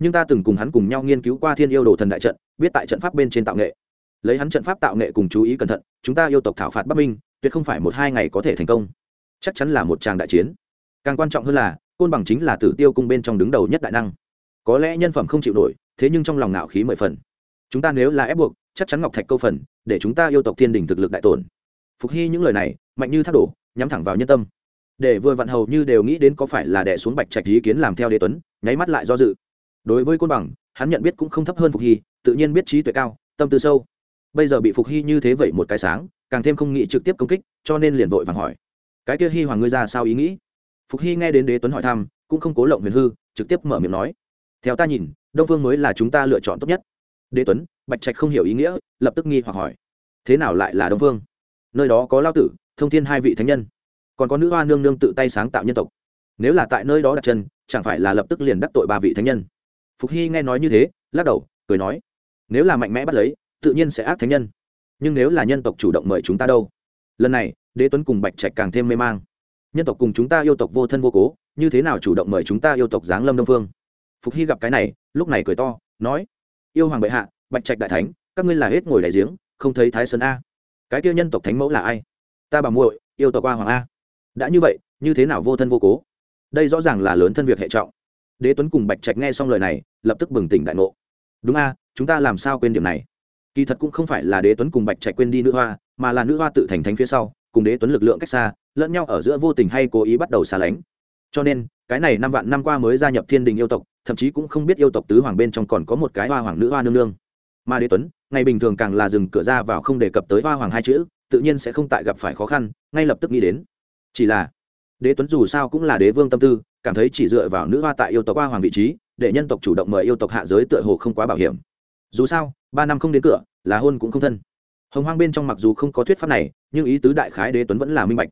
nhưng ta từng cùng hắn cùng nhau nghiên cứu qua thiên yêu đồ thần đại trận, biết tại trận pháp bên trên tạo nghệ. Lấy hắn trận pháp tạo nghệ cùng chú ý cẩn thận, chúng ta yêu tộc thảo phạt bắc minh, tuyệt không phải một hai ngày có thể thành công. Chắc chắn là một tràng đại chiến. Càng quan trọng hơn là, côn bằng chính là tử tiêu cung bên trong đứng đầu nhất đại năng. Có lẽ nhân phẩm không chịu nổi, thế nhưng trong lòng ngạo khí mười phần. Chúng ta nếu là ép buộc, chắc chắn ngọc thạch câu phần, để chúng ta yêu tộc thiên đình thực lực đại tổn. Phục hy những lời này, mạnh như thác đổ, nhắm thẳng vào nhân tâm. Để vừa vặn hầu như đều nghĩ đến có phải là đẻ xuống bạch trạch ý kiến làm theo đế tuấn, nháy mắt lại do dự đối với côn bằng, hắn nhận biết cũng không thấp hơn phục hy, tự nhiên biết trí tuệ cao, tâm tư sâu. Bây giờ bị phục hy như thế vậy một cái sáng, càng thêm không nghĩ trực tiếp công kích, cho nên liền vội vàng hỏi. Cái kia hy hoàng ngươi ra sao ý nghĩ? Phục hy nghe đến đế tuấn hỏi thăm, cũng không cố lộng huyền hư, trực tiếp mở miệng nói. Theo ta nhìn, đông phương mới là chúng ta lựa chọn tốt nhất. Đế tuấn, bạch trạch không hiểu ý nghĩa, lập tức nghi hoặc hỏi. Thế nào lại là đông phương? Nơi đó có lao tử, thông thiên hai vị thánh nhân. Còn có nữ hoa nương nương tự tay sáng tạo nhân tộc. Nếu là tại nơi đó đặt chân, chẳng phải là lập tức liền đắc tội ba vị thánh nhân? Phục hy nghe nói như thế, lắc đầu, cười nói, nếu là mạnh mẽ bắt lấy, tự nhiên sẽ ác thánh nhân. Nhưng nếu là nhân tộc chủ động mời chúng ta đâu? Lần này, đế tuấn cùng bạch trạch càng thêm mê mang. Nhân tộc cùng chúng ta yêu tộc vô thân vô cố, như thế nào chủ động mời chúng ta yêu tộc giáng lâm đông phương? Phục hy gặp cái này, lúc này cười to, nói, yêu hoàng bệ hạ, bạch trạch đại thánh, các ngươi là hết ngồi đại giếng, không thấy thái sơn a. Cái kia nhân tộc thánh mẫu là ai? Ta bà muội, yêu tộc A hoàng a. Đã như vậy, như thế nào vô thân vô cố? Đây rõ ràng là lớn thân việc hệ trọng đế tuấn cùng bạch trạch nghe xong lời này, lập tức bừng tỉnh đại ngộ. Đúng a, chúng ta làm sao quên điểm này? Kỳ thật cũng không phải là đế tuấn cùng bạch trạch quên đi nữ hoa, mà là nữ hoa tự thành thánh phía sau, cùng đế tuấn lực lượng cách xa, lẫn nhau ở giữa vô tình hay cố ý bắt đầu xa lánh. Cho nên, cái này năm vạn năm qua mới gia nhập thiên đình yêu tộc, thậm chí cũng không biết yêu tộc tứ hoàng bên trong còn có một cái hoa hoàng nữ hoa nương nương. Mà đế tuấn, ngày bình thường càng là dừng cửa ra vào không đề cập tới hoa hoàng hai chữ, tự nhiên sẽ không tại gặp phải khó khăn, ngay lập tức nghĩ đến. Chỉ là đế tuấn dù sao cũng là đế vương tâm tư, cảm thấy chỉ dựa vào nữ hoa tại yêu tộc hoa hoàng vị trí, để nhân tộc chủ động mời yêu tộc hạ giới tựa hồ không quá bảo hiểm. Dù sao, ba năm không đến cửa, là hôn cũng không thân. Hồng hoang bên trong mặc dù không có thuyết pháp này, nhưng ý tứ đại khái đế tuấn vẫn là minh bạch.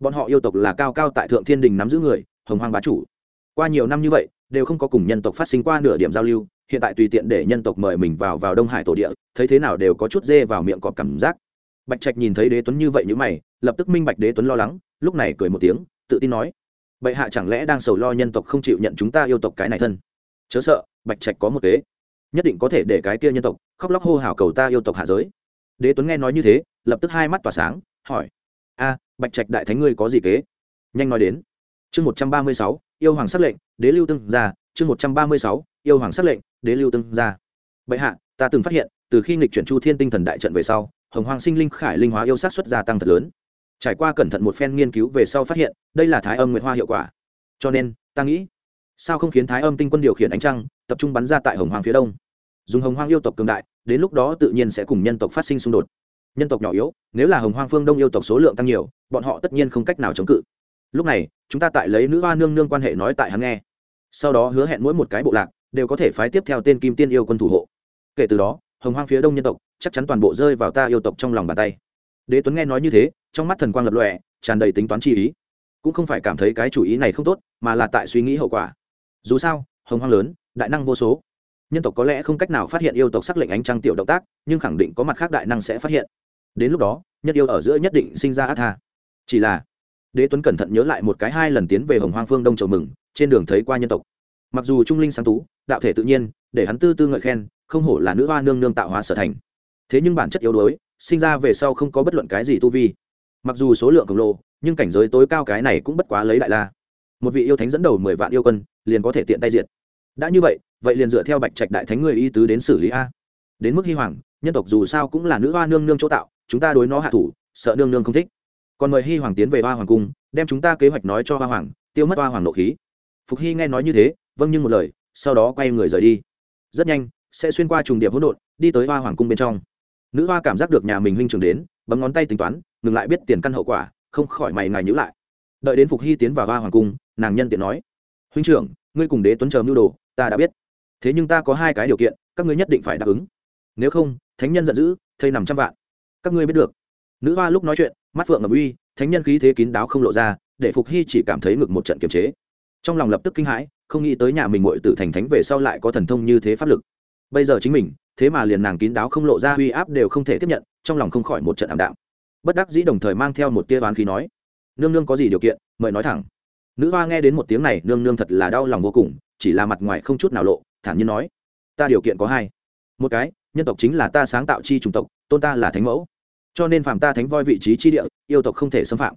Bọn họ yêu tộc là cao cao tại thượng thiên đình nắm giữ người, hồng hoang bá chủ. Qua nhiều năm như vậy, đều không có cùng nhân tộc phát sinh qua nửa điểm giao lưu, hiện tại tùy tiện để nhân tộc mời mình vào vào đông hải tổ địa, thấy thế nào đều có chút dê vào miệng cọp cảm giác. Bạch trạch nhìn thấy đế tuấn như vậy như mày, lập tức minh bạch đế tuấn lo lắng, lúc này cười một tiếng tự tin nói, bệ hạ chẳng lẽ đang sầu lo nhân tộc không chịu nhận chúng ta yêu tộc cái này thân? Chớ sợ, bạch trạch có một kế, nhất định có thể để cái kia nhân tộc khóc lóc hô hào cầu ta yêu tộc hạ giới. Đế tuấn nghe nói như thế, lập tức hai mắt tỏa sáng, hỏi, a, bạch trạch đại thánh ngươi có gì kế? Nhanh nói đến, chương một trăm ba mươi sáu, yêu hoàng sắc lệnh, đế lưu tương ra chương một trăm ba mươi sáu, yêu hoàng sắc lệnh, đế lưu tương ra bệ hạ, ta từng phát hiện, từ khi nghịch chuyển chu thiên tinh thần đại trận về sau, hồng hoàng sinh linh khải linh hóa yêu sát xuất gia tăng thật lớn trải qua cẩn thận một phen nghiên cứu về sau phát hiện, đây là thái âm nguyệt hoa hiệu quả. Cho nên, ta nghĩ, sao không khiến thái âm tinh quân điều khiển ánh trăng, tập trung bắn ra tại hồng hoàng phía đông? Dùng hồng hoàng yêu tộc cường đại, đến lúc đó tự nhiên sẽ cùng nhân tộc phát sinh xung đột. Nhân tộc nhỏ yếu, nếu là hồng hoàng phương đông yêu tộc số lượng tăng nhiều, bọn họ tất nhiên không cách nào chống cự. Lúc này, chúng ta tại lấy nữ hoa nương nương quan hệ nói tại hắn nghe. Sau đó hứa hẹn mỗi một cái bộ lạc đều có thể phái tiếp theo tên kim tiên yêu quân thủ hộ. Kể từ đó, hồng hoang phía đông nhân tộc chắc chắn toàn bộ rơi vào ta yêu tộc trong lòng bàn tay. Đế tuấn nghe nói như thế trong mắt thần quang lập lòe, tràn đầy tính toán chi ý. Cũng không phải cảm thấy cái chủ ý này không tốt mà là tại suy nghĩ hậu quả. Dù sao hồng hoang lớn đại năng vô số. Nhân tộc có lẽ không cách nào phát hiện yêu tộc sắc lệnh ánh trăng tiểu động tác nhưng khẳng định có mặt khác đại năng sẽ phát hiện. Đến lúc đó nhất yêu ở giữa nhất định sinh ra ác tha. Chỉ là đế tuấn cẩn thận nhớ lại một cái hai lần tiến về hồng hoang phương đông chầu mừng trên đường thấy qua nhân tộc. Mặc dù trung linh sáng tú đạo thể tự nhiên để hắn tư tư ngợi khen không hổ là nữ hoa nương nương tạo hóa sở thành. Thế nhưng bản chất yếu đuối sinh ra về sau không có bất luận cái gì tu vi mặc dù số lượng khổng lồ, nhưng cảnh giới tối cao cái này cũng bất quá lấy đại la. Một vị yêu thánh dẫn đầu mười vạn yêu quân, liền có thể tiện tay diệt. Đã như vậy vậy liền dựa theo bạch trạch đại thánh người y tứ đến xử lý a. Đến mức hy hoàng, nhân tộc dù sao cũng là nữ hoa nương nương chỗ tạo, chúng ta đối nó hạ thủ, sợ nương nương không thích. Còn mời hy hoàng tiến về hoa hoàng cung, đem chúng ta kế hoạch nói cho hoa hoàng, tiêu mất hoa hoàng nộ khí. Phục hy nghe nói như thế vâng như một lời, sau đó quay người rời đi. Rất nhanh, sẽ xuyên qua trùng điệp hỗn độn, đi tới hoa hoàng cung bên trong. Nữ hoa cảm giác được nhà mình huynh trường đến, bấm ngón tay tính toán ngừng lại biết tiền căn hậu quả, không khỏi mày ngài nhữ lại. Đợi đến phục hy tiến vào hoa hoàng cung, nàng nhân tiện nói, huynh trưởng, ngươi cùng đế tuấn chờ mưu đồ, ta đã biết. Thế nhưng ta có hai cái điều kiện, các ngươi nhất định phải đáp ứng. Nếu không, thánh nhân giận dữ, thây nằm trăm vạn. Các ngươi biết được. Nữ hoa lúc nói chuyện, mắt phượng ngầm uy, thánh nhân khí thế kín đáo không lộ ra, để phục hy chỉ cảm thấy ngực một trận kiềm chế. Trong lòng lập tức kinh hãi, không nghĩ tới nhà mình muội tử thành thánh về sau lại có thần thông như thế pháp lực. Bây giờ chính mình, thế mà liền nàng kín đáo không lộ ra uy áp đều không thể tiếp nhận, trong lòng không khỏi một trận ảm đạm bất đắc dĩ đồng thời mang theo một tia oán khí nói, nương nương có gì điều kiện, mời nói thẳng. Nữ hoa nghe đến một tiếng này, nương nương thật là đau lòng vô cùng, chỉ là mặt ngoài không chút nào lộ, thản nhiên nói, ta điều kiện có hai. Một cái, nhân tộc chính là ta sáng tạo chi chủng tộc, tôn ta là thánh mẫu, cho nên phạm ta thánh voi vị trí chi địa, yêu tộc không thể xâm phạm.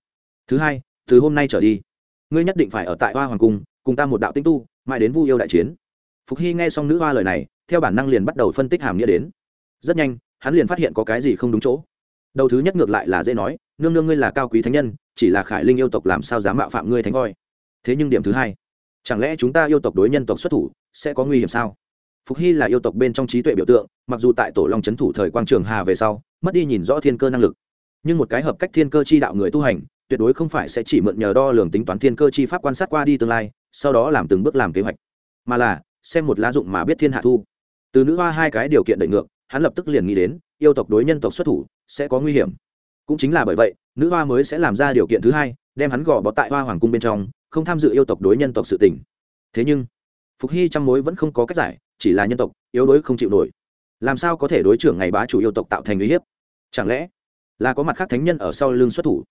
Thứ hai, từ hôm nay trở đi, ngươi nhất định phải ở tại hoa hoàng cung, cùng ta một đạo tinh tu, mãi đến vu yêu đại chiến. Phục hy nghe xong nữ hoa lời này, theo bản năng liền bắt đầu phân tích hàm nghĩa đến. Rất nhanh, hắn liền phát hiện có cái gì không đúng chỗ đầu thứ nhất ngược lại là dễ nói, nương nương ngươi là cao quý thánh nhân, chỉ là khải linh yêu tộc làm sao dám mạo phạm ngươi thánh voi? Thế nhưng điểm thứ hai, chẳng lẽ chúng ta yêu tộc đối nhân tộc xuất thủ sẽ có nguy hiểm sao? Phục hy là yêu tộc bên trong trí tuệ biểu tượng, mặc dù tại tổ long c h ấ n thủ thời quang trường hà về sau, mất đi nhìn rõ thiên cơ năng lực. Nhưng một cái hợp cách thiên cơ chi đạo người tu hành, tuyệt đối không phải sẽ chỉ mượn nhờ đo lường tính toán thiên cơ chi pháp quan sát qua đi tương lai, sau đó làm từng bước làm kế hoạch. Mà là, xem một lá dụng mà biết thiên hạ thu. Từ nữ hoa hai cái điều kiện đẩy ngược, hắn lập tức liền nghĩ đến, yêu tộc đối nhân tộc xuất thủ sẽ có nguy hiểm. Cũng chính là bởi vậy, nữ hoa mới sẽ làm ra điều kiện thứ hai, đem hắn gò bó tại hoa hoàng cung bên trong, không tham dự yêu tộc đối nhân tộc sự tình. Thế nhưng, phục hy trăm mối vẫn không có cách giải, chỉ là nhân tộc, yếu đối không chịu nổi. Làm sao có thể đối trưởng ngày bá chủ yêu tộc tạo thành uy hiếp? Chẳng lẽ là có mặt khác thánh nhân ở sau lưng xuất thủ?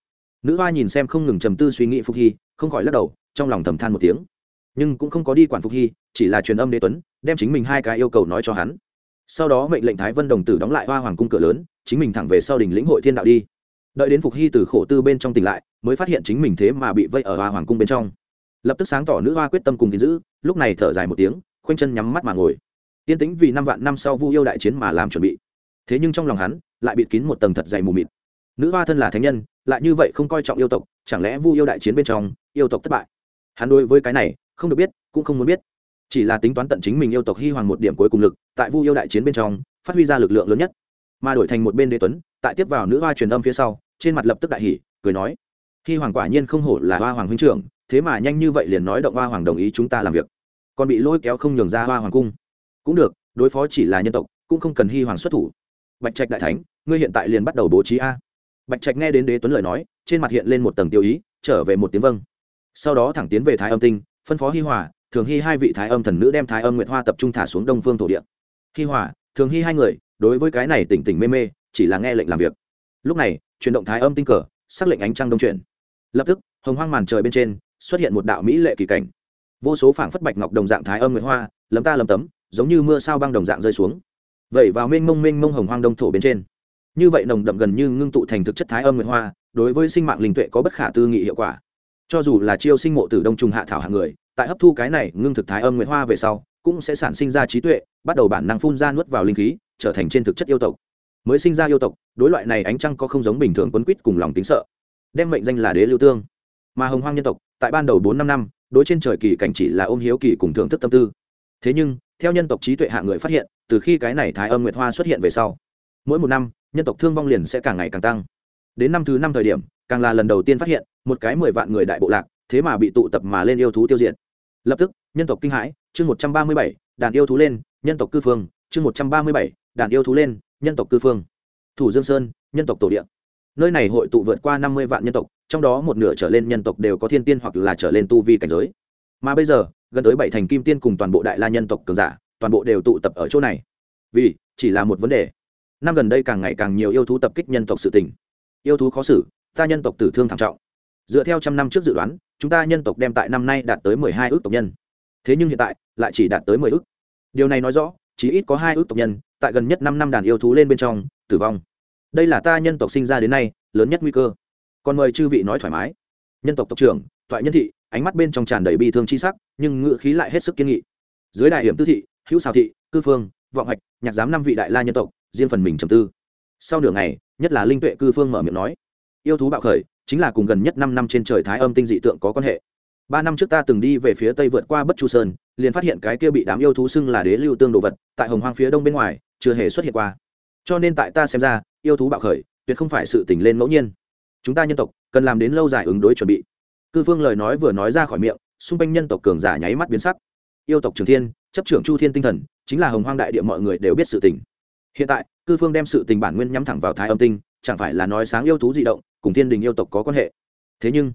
Nữ hoa nhìn xem không ngừng trầm tư suy nghĩ phục hy, không khỏi lắc đầu, trong lòng thầm than một tiếng. Nhưng cũng không có đi quản phục hy, chỉ là truyền âm đế tuấn, đem chính mình hai cái yêu cầu nói cho hắn sau đó mệnh lệnh thái vân đồng tử đóng lại hoa hoàng cung cửa lớn, chính mình thẳng về sau đình lĩnh hội thiên đạo đi. Đợi đến phục hy từ khổ tư bên trong tỉnh lại, mới phát hiện chính mình thế mà bị vây ở hoa hoàng cung bên trong. Lập tức sáng tỏ nữ hoa quyết tâm cùng gìn giữ, lúc này thở dài một tiếng, khoanh chân nhắm mắt mà ngồi. Yên tĩnh vì năm vạn năm sau vu yêu đại chiến mà làm chuẩn bị. Thế nhưng trong lòng hắn, lại bịt kín một tầng thật dày mù mịt. Nữ hoa thân là thánh nhân, lại như vậy không coi trọng yêu tộc, chẳng lẽ vu yêu đại chiến bên trong, yêu tộc thất bại? Hắn đối với cái này, không được biết, cũng không muốn biết chỉ là tính toán tận chính mình yêu tộc hy hoàng một điểm cuối cùng lực, tại vu yêu đại chiến bên trong, phát huy ra lực lượng lớn nhất. Mà đổi thành một bên đế tuấn, tại tiếp vào nữ hoa truyền âm phía sau, trên mặt lập tức đại hỉ, cười nói hy hoàng quả nhiên không hổ là hoa hoàng huynh trưởng, thế mà nhanh như vậy liền nói động hoa hoàng đồng ý chúng ta làm việc. Còn bị lôi kéo không nhường ra hoa hoàng cung. Cũng được, đối phó chỉ là nhân tộc, cũng không cần hy hoàng xuất thủ. Bạch trạch đại thánh, ngươi hiện tại liền bắt đầu bố trí a. Bạch trạch nghe đến đế tuấn lời nói, trên mặt hiện lên một tầng tiêu ý, trở về một tiếng vâng. Sau đó thẳng tiến về thái âm tinh, phân phó hi hòa thường hy hai vị thái âm thần nữ đem thái âm nguyệt hoa tập trung thả xuống đông phương thổ địa. Hi hòa, thường hy hai người, đối với cái này tỉnh tỉnh mê mê, chỉ là nghe lệnh làm việc. Lúc này, chuyển động thái âm tinh cờ xác lệnh ánh trăng đông chuyển. Lập tức, hồng hoang màn trời bên trên, xuất hiện một đạo mỹ lệ kỳ cảnh. Vô số phảng phất bạch ngọc đồng dạng thái âm nguyệt hoa, lấm ta lấm tấm, giống như mưa sao băng đồng dạng rơi xuống. Vậy vào mênh mông mênh mông hồng hoang đông thổ bên trên. Như vậy nồng đậm gần như ngưng tụ thành thực chất thái âm nguyệt hoa, đối với sinh mạng linh tuệ có bất khả tư nghị hiệu quả. Cho dù là chiêu sinh mộ tử đông trùng hạ thảo hạng người tại hấp thu cái này ngưng thực thái âm nguyệt hoa về sau, cũng sẽ sản sinh ra trí tuệ, bắt đầu bản năng phun ra nuốt vào linh khí, trở thành trên thực chất yêu tộc. Mới sinh ra yêu tộc, đối loại này ánh trăng có không giống bình thường quấn quýt cùng lòng tính sợ. Đem mệnh danh là đế lưu tương. Mà hồng hoang nhân tộc, tại ban đầu bốn năm năm, đối trên trời kỳ cảnh chỉ là ôm hiếu kỳ cùng thưởng thức tâm tư. Thế nhưng, theo nhân tộc trí tuệ hạ người phát hiện, từ khi cái này thái âm nguyệt hoa xuất hiện về sau, mỗi một năm, nhân tộc thương vong liền sẽ càng ngày càng tăng. Đến năm thứ năm thời điểm, càng là lần đầu tiên phát hiện, một cái mười vạn người đại bộ lạc, thế mà bị tụ tập mà lên yêu thú tiêu diệt lập tức, nhân tộc kinh hãi, chương một trăm ba mươi bảy, đàn yêu thú lên, nhân tộc cư phương, chương một trăm ba mươi bảy, đàn yêu thú lên, nhân tộc cư phương. Thủ dương sơn, nhân tộc tổ địa. Nơi này hội tụ vượt qua năm mươi vạn nhân tộc, trong đó một nửa trở lên nhân tộc đều có thiên tiên hoặc là trở lên tu vi cảnh giới. Mà bây giờ, gần tới bảy thành kim tiên cùng toàn bộ đại la nhân tộc cường giả, toàn bộ đều tụ tập ở chỗ này. Vì, chỉ là một vấn đề. Năm gần đây càng ngày càng nhiều yêu thú tập kích nhân tộc sự tình. Yêu thú khó xử, ta nhân tộc tử thương thảm trọng. Dựa theo trăm năm trước dự đoán chúng ta nhân tộc đem tại năm nay đạt tới mười hai ước tộc nhân. Thế nhưng hiện tại, lại chỉ đạt tới mười ước. Điều này nói rõ chỉ ít có hai ước tộc nhân, tại gần nhất năm năm đàn yêu thú lên bên trong, tử vong. Đây là ta nhân tộc sinh ra đến nay, lớn nhất nguy cơ. Còn mời chư vị nói thoải mái. Nhân tộc tộc trưởng, toại nhân thị, ánh mắt bên trong tràn đầy bi thương chi sắc, nhưng ngự khí lại hết sức kiên nghị. Dưới đại hiểm tư thị, hữu xào thị, cư phương, vọng hạch, nhạc giám năm vị đại la nhân tộc, riêng phần mình trầm tư. Sau nửa ngày, nhất là linh tuệ cư phương mở miệng nói. Yêu thú bạo khởi chính là cùng gần nhất năm năm trên trời thái âm tinh dị tượng có quan hệ. Ba năm trước ta từng đi về phía tây vượt qua bất chu sơn, liền phát hiện cái kia bị đám yêu thú xưng là đế lưu tương đồ vật, tại hồng hoang phía đông bên ngoài, chưa hề xuất hiện qua. Cho nên tại ta xem ra, yêu thú bạo khởi, tuyệt không phải sự tỉnh lên ngẫu nhiên. Chúng ta nhân tộc, cần làm đến lâu dài ứng đối chuẩn bị. Cư phương lời nói vừa nói ra khỏi miệng, xung quanh nhân tộc cường giả nháy mắt biến sắc. Yêu tộc trường thiên, chấp trưởng chu thiên tinh thần, chính là hồng hoang đại địa mọi người đều biết sự tình. Hiện tại, cư phương đem sự tình bản nguyên nhắm thẳng vào thái âm tinh, chẳng phải là nói sáng yêu thú di động cùng thiên đình yêu tộc có quan hệ. Thế nhưng,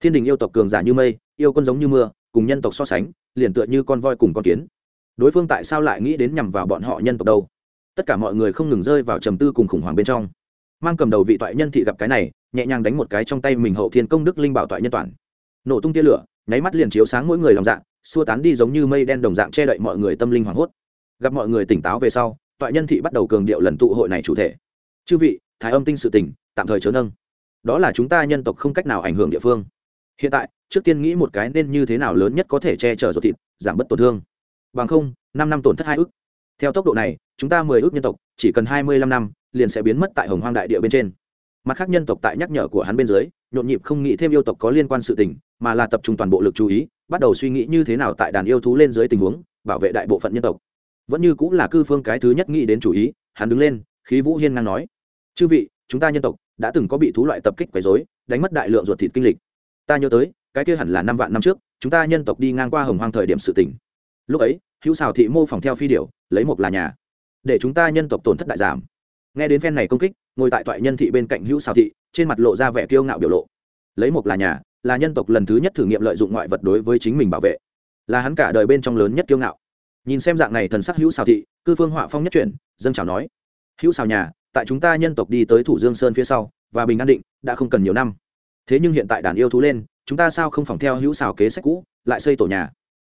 thiên đình yêu tộc cường giả như mây, yêu quân giống như mưa, cùng nhân tộc so sánh, liền tựa như con voi cùng con kiến. Đối phương tại sao lại nghĩ đến nhằm vào bọn họ nhân tộc đâu? Tất cả mọi người không ngừng rơi vào trầm tư cùng khủng hoảng bên trong. Mang cầm đầu vị toại nhân thị gặp cái này, nhẹ nhàng đánh một cái trong tay mình hậu thiên công đức linh bảo toại nhân toàn. Nổ tung tia lửa, nháy mắt liền chiếu sáng mỗi người lòng dạng xua tán đi giống như mây đen đồng dạng che đậy mọi người tâm linh hoảng hốt. Gặp mọi người tỉnh táo về sau, toại nhân thị bắt đầu cường điệu lần tụ hội này chủ thể. Chư vị, thái âm tinh sự tỉnh, tạm thời chớ nâng đó là chúng ta nhân tộc không cách nào ảnh hưởng địa phương. Hiện tại, trước tiên nghĩ một cái nên như thế nào lớn nhất có thể che chở ruột thịt, giảm bớt tổn thương. Bằng không, năm năm tổn thất hai ước. Theo tốc độ này, chúng ta mười ước nhân tộc, chỉ cần hai mươi lăm năm, liền sẽ biến mất tại hồng hoang đại địa bên trên. Mặt khác nhân tộc tại nhắc nhở của hắn bên dưới, nhộn nhịp không nghĩ thêm yêu tộc có liên quan sự tình, mà là tập trung toàn bộ lực chú ý, bắt đầu suy nghĩ như thế nào tại đàn yêu thú lên dưới tình huống, bảo vệ đại bộ phận nhân tộc. Vẫn như cũng là cư phương cái thứ nhất nghĩ đến chủ ý, hắn đứng lên, khí vũ hiên ngang nói, chư vị, chúng ta nhân tộc đã từng có bị thú loại tập kích quấy rối, đánh mất đại lượng ruột thịt kinh lịch. Ta nhớ tới cái kia hẳn là năm vạn năm trước chúng ta nhân tộc đi ngang qua hồng hoang thời điểm sự tỉnh lúc ấy hữu xào thị mô phỏng theo phi điểu lấy một là nhà. Để chúng ta nhân tộc tổn thất đại giảm. Nghe đến phen này công kích ngồi tại toại nhân thị bên cạnh hữu xào thị trên mặt lộ ra vẻ kiêu ngạo biểu lộ. Lấy một là nhà là nhân tộc lần thứ nhất thử nghiệm lợi dụng ngoại vật đối với chính mình bảo vệ. Là hắn cả đời bên trong lớn nhất kiêu ngạo. Nhìn xem dạng này thần sắc hữu xào thị cư phương họa phong nhất chuyển dân chào nói hữu xào nhà tại chúng ta nhân tộc đi tới thủ dương sơn phía sau, và bình an định, đã không cần nhiều năm. Thế nhưng hiện tại đàn yêu thú lên, chúng ta sao không phòng theo hữu xào kế sách cũ, lại xây tổ nhà?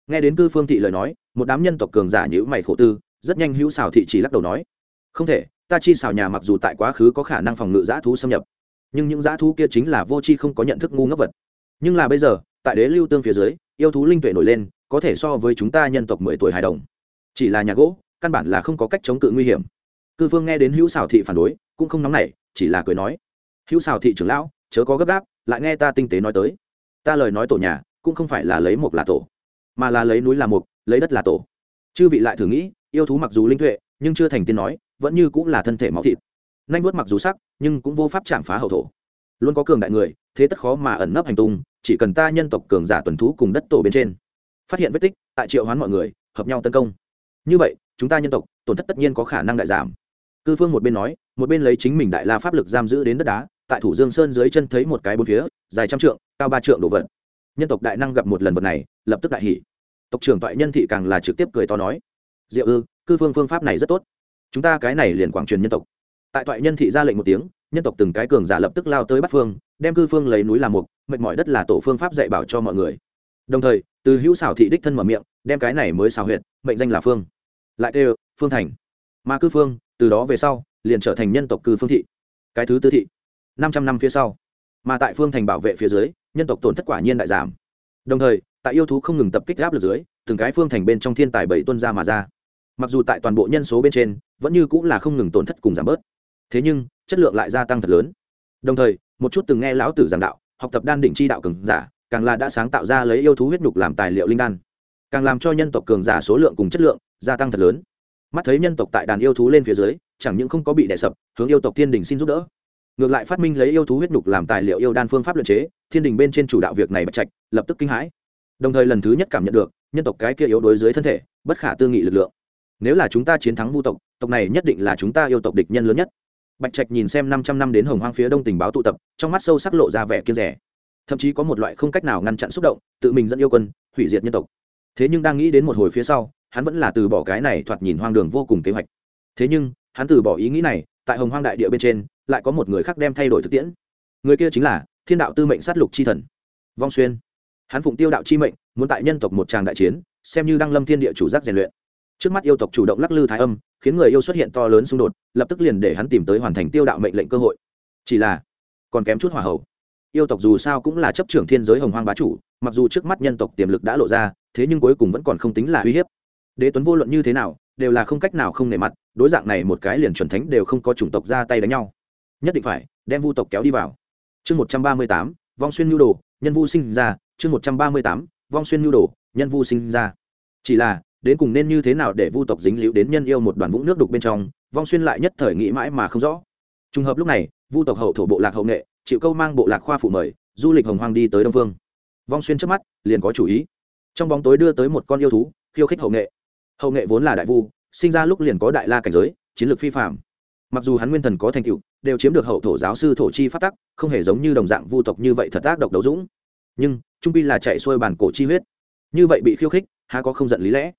Nghe đến cư phương thị lời nói, một đám nhân tộc cường giả nhữ mày khổ tư, rất nhanh hữu xào thị chỉ lắc đầu nói, không thể, ta chi xào nhà mặc dù tại quá khứ có khả năng phòng ngự giã thú xâm nhập, nhưng những dã thú kia chính là vô tri không có nhận thức ngu ngốc vật. Nhưng là bây giờ, tại đế lưu tương phía dưới, yêu thú linh tuệ nổi lên, có thể so với chúng ta nhân tộc mười tuổi hài đồng. Chỉ là nhà gỗ, căn bản là không có cách chống cự nguy hiểm cư phương nghe đến hữu xảo thị phản đối, cũng không nóng nảy, chỉ là cười nói. Hữu xảo thị trưởng lão, chớ có gấp gáp, lại nghe ta tinh tế nói tới. Ta lời nói tổ nhà, cũng không phải là lấy mục là tổ, mà là lấy núi là mục lấy đất là tổ. Chư vị lại thử nghĩ, yêu thú mặc dù linh tuệ, nhưng chưa thành tiên nói, vẫn như cũng là thân thể máu thịt. Nanh vuốt mặc dù sắc, nhưng cũng vô pháp chạm phá hậu thổ. Luôn có cường đại người, thế tất khó mà ẩn nấp hành tung, chỉ cần ta nhân tộc cường giả tuần thú cùng đất tổ bên trên. Phát hiện vết tích, tại triệu hoán mọi người, hợp nhau tấn công. Như vậy, chúng ta nhân tộc, tổn thất tất nhiên có khả năng đại giảm cư phương một bên nói, một bên lấy chính mình đại la pháp lực giam giữ đến đất đá, tại thủ dương sơn dưới chân thấy một cái bốn phía, dài trăm trượng, cao ba trượng đồ vật. Nhân tộc đại năng gặp một lần vật này, lập tức đại hỉ. Tộc trưởng toại nhân thị càng là trực tiếp cười to nói, diệu ư, cư phương phương pháp này rất tốt. Chúng ta cái này liền quảng truyền nhân tộc. Tại toại nhân thị ra lệnh một tiếng, nhân tộc từng cái cường giả lập tức lao tới bắt phương, đem cư phương lấy núi làm mục, mệt mỏi đất là tổ phương pháp dạy bảo cho mọi người. Đồng thời, từ hữu xảo thị đích thân mở miệng, đem cái này mới xào huyệt, mệnh danh là phương. Lại kêu, phương thành. Mà cư phương từ đó về sau, liền trở thành nhân tộc cư phương thị. Cái thứ tư thị, năm trăm năm phía sau. Mà tại phương thành bảo vệ phía dưới, nhân tộc tổn thất quả nhiên đại giảm. Đồng thời, tại yêu thú không ngừng tập kích áp lực dưới, từng cái phương thành bên trong thiên tài bảy tuân ra mà ra. Mặc dù tại toàn bộ nhân số bên trên, vẫn như cũng là không ngừng tổn thất cùng giảm bớt. Thế nhưng, chất lượng lại gia tăng thật lớn. Đồng thời, một chút từng nghe lão tử giảng đạo, học tập đan đỉnh chi đạo cường giả, càng là đã sáng tạo ra lấy yêu thú huyết nhục làm tài liệu linh đan. Càng làm cho nhân tộc cường giả số lượng cùng chất lượng gia tăng thật lớn mắt thấy nhân tộc tại đàn yêu thú lên phía dưới, chẳng những không có bị đè sập, hướng yêu tộc thiên đình xin giúp đỡ. Ngược lại phát minh lấy yêu thú huyết nhục làm tài liệu yêu đan phương pháp luyện chế, thiên đình bên trên chủ đạo việc này bạch trạch, lập tức kinh hãi. Đồng thời lần thứ nhất cảm nhận được, nhân tộc cái kia yếu đối dưới thân thể, bất khả tư nghị lực lượng. Nếu là chúng ta chiến thắng vu tộc tộc này nhất định là chúng ta yêu tộc địch nhân lớn nhất. Bạch trạch nhìn xem năm trăm năm đến hồng hoang phía đông tình báo tụ tập, trong mắt sâu sắc lộ ra vẻ kiên rẻ. Thậm chí có một loại không cách nào ngăn chặn xúc động, tự mình dẫn yêu quân, hủy diệt nhân tộc. Thế nhưng đang nghĩ đến một hồi phía sau hắn vẫn là từ bỏ cái này thoạt nhìn hoang đường vô cùng kế hoạch. Thế nhưng, hắn từ bỏ ý nghĩ này, tại hồng hoang đại địa bên trên, lại có một người khác đem thay đổi thực tiễn. Người kia chính là thiên đạo tư mệnh sát lục chi thần, vong xuyên. Hắn phụng tiêu đạo chi mệnh, muốn tại nhân tộc một tràng đại chiến, xem như đăng lâm thiên địa chủ giác rèn luyện. Trước mắt yêu tộc chủ động lắc lư thái âm, khiến người yêu xuất hiện to lớn xung đột, lập tức liền để hắn tìm tới hoàn thành tiêu đạo mệnh lệnh cơ hội. Chỉ là, còn kém chút hỏa hậu yêu tộc dù sao cũng là chấp trưởng thiên giới hồng hoang bá chủ, mặc dù trước mắt nhân tộc tiềm lực đã lộ ra, thế nhưng cuối cùng vẫn còn không tính là uy hiếp đế tuấn vô luận như thế nào, đều là không cách nào không nề mặt, đối dạng này một cái liền chuẩn thánh đều không có chủng tộc ra tay đánh nhau. Nhất định phải, đem vu tộc kéo đi vào. Chương một trăm ba mươi tám, vong xuyên nhu đồ, nhân vu sinh ra. Chương một trăm ba mươi tám, vong xuyên nhu đồ, nhân vu sinh ra. Chỉ là, đến cùng nên như thế nào để vu tộc dính liễu đến nhân yêu một đoàn vũng nước đục bên trong, vong xuyên lại nhất thời nghĩ mãi mà không rõ. Trùng hợp lúc này, vu tộc hậu thổ bộ lạc hậu nghệ, chịu câu mang bộ lạc khoa phụ mời, du lịch hồng hoang đi tới đông Phương. vong xuyên trước mắt, liền có chủ ý. Trong bóng tối đưa tới một con yêu thú, khiêu khích hậu nghệ hậu nghệ vốn là đại vu, sinh ra lúc liền có đại la cảnh giới, chiến lược phi phạm mặc dù hắn nguyên thần có thành tựu, đều chiếm được hậu thổ giáo sư thổ chi phát tắc, không hề giống như đồng dạng vu tộc như vậy thật tác độc đấu dũng. Nhưng, trung pi là chạy xuôi bản cổ chi huyết. Như vậy bị khiêu khích, há có không giận lý lẽ?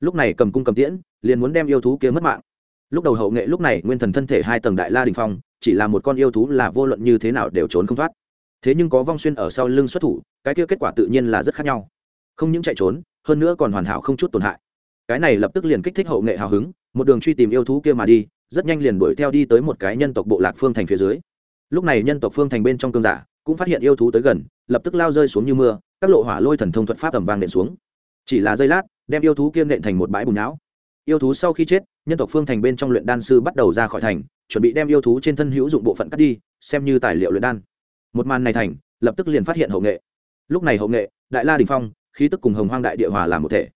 Lúc này cầm cung cầm tiễn, liền muốn đem yêu thú kia mất mạng. Lúc đầu hậu nghệ lúc này nguyên thần thân thể hai tầng đại la đình phong, chỉ là một con yêu thú là vô luận như thế nào đều trốn không thoát. Thế nhưng có vong xuyên ở sau lưng xuất thủ, cái kia kết quả tự nhiên là rất khác nhau. Không những chạy trốn, hơn nữa còn hoàn hảo không chút tổn hại cái này lập tức liền kích thích hậu nghệ hào hứng, một đường truy tìm yêu thú kia mà đi, rất nhanh liền đuổi theo đi tới một cái nhân tộc bộ lạc phương thành phía dưới. Lúc này nhân tộc phương thành bên trong cương giả cũng phát hiện yêu thú tới gần, lập tức lao rơi xuống như mưa, các lộ hỏa lôi thần thông thuật pháp tầm vang nện xuống. Chỉ là giây lát, đem yêu thú kiêm nện thành một bãi bùn não. Yêu thú sau khi chết, nhân tộc phương thành bên trong luyện đan sư bắt đầu ra khỏi thành, chuẩn bị đem yêu thú trên thân hữu dụng bộ phận cắt đi, xem như tài liệu luyện đan. Một màn này thành, lập tức liền phát hiện hậu nghệ. Lúc này hậu nghệ, đại la đình phong, khí tức cùng hồng hoang đại địa hòa làm một thể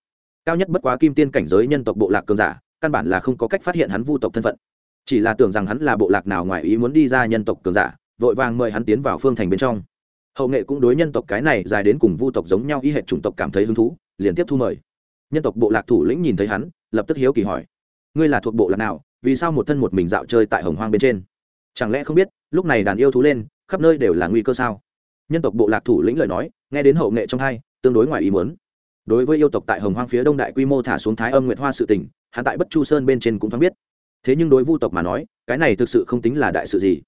cao nhất bất quá kim tiên cảnh giới nhân tộc bộ lạc cường giả, căn bản là không có cách phát hiện hắn vu tộc thân phận. Chỉ là tưởng rằng hắn là bộ lạc nào ngoài ý muốn đi ra nhân tộc cường giả, vội vàng mời hắn tiến vào phương thành bên trong. Hậu nghệ cũng đối nhân tộc cái này dài đến cùng vu tộc giống nhau y hệ chủng tộc cảm thấy hứng thú, liền tiếp thu mời. Nhân tộc bộ lạc thủ lĩnh nhìn thấy hắn, lập tức hiếu kỳ hỏi, ngươi là thuộc bộ lạc nào? Vì sao một thân một mình dạo chơi tại hồng hoang bên trên? Chẳng lẽ không biết, lúc này đàn yêu thú lên, khắp nơi đều là nguy cơ sao? Nhân tộc bộ lạc thủ lĩnh lời nói, nghe đến hậu nghệ trong hai, tương đối ngoài ý muốn đối với yêu tộc tại hồng hoang phía đông đại quy mô thả xuống thái âm nguyệt hoa sự tỉnh hắn tại bất chu sơn bên trên cũng thoáng biết. Thế nhưng đối vu tộc mà nói, cái này thực sự không tính là đại sự gì.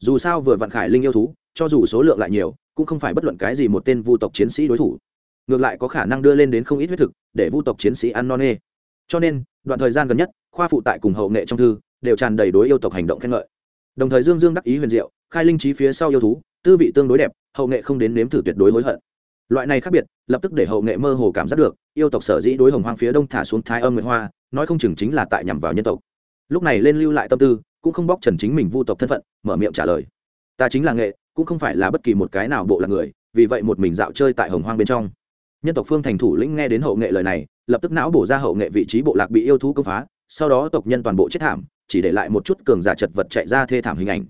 Dù sao vừa vạn khải linh yêu thú, cho dù số lượng lại nhiều, cũng không phải bất luận cái gì một tên vu tộc chiến sĩ đối thủ. Ngược lại có khả năng đưa lên đến không ít huyết thực, để vu tộc chiến sĩ ăn non nê. Cho nên, đoạn thời gian gần nhất, khoa phụ tại cùng hậu nghệ trong thư, đều tràn đầy đối yêu tộc hành động khen ngợi. Đồng thời dương dương đắc ý huyền diệu, khai linh trí phía sau yêu thú, tư vị tương đối đẹp, hậu nghệ không đến nếm thử tuyệt đối hối hận loại này khác biệt, lập tức để hậu nghệ mơ hồ cảm giác được, yêu tộc sở dĩ đối hồng hoang phía đông thả xuống thái âm nguyệt hoa, nói không chừng chính là tại nhằm vào nhân tộc. Lúc này lên lưu lại tâm tư, cũng không bóc trần chính mình vu tộc thân phận, mở miệng trả lời. Ta chính là nghệ, cũng không phải là bất kỳ một cái nào bộ là người, vì vậy một mình dạo chơi tại hồng hoang bên trong. Nhân tộc phương thành thủ lĩnh nghe đến hậu nghệ lời này, lập tức não bổ ra hậu nghệ vị trí bộ lạc bị yêu thú công phá, sau đó tộc nhân toàn bộ chết thảm, chỉ để lại một chút cường giả chật vật chạy ra thê thảm hình ảnh.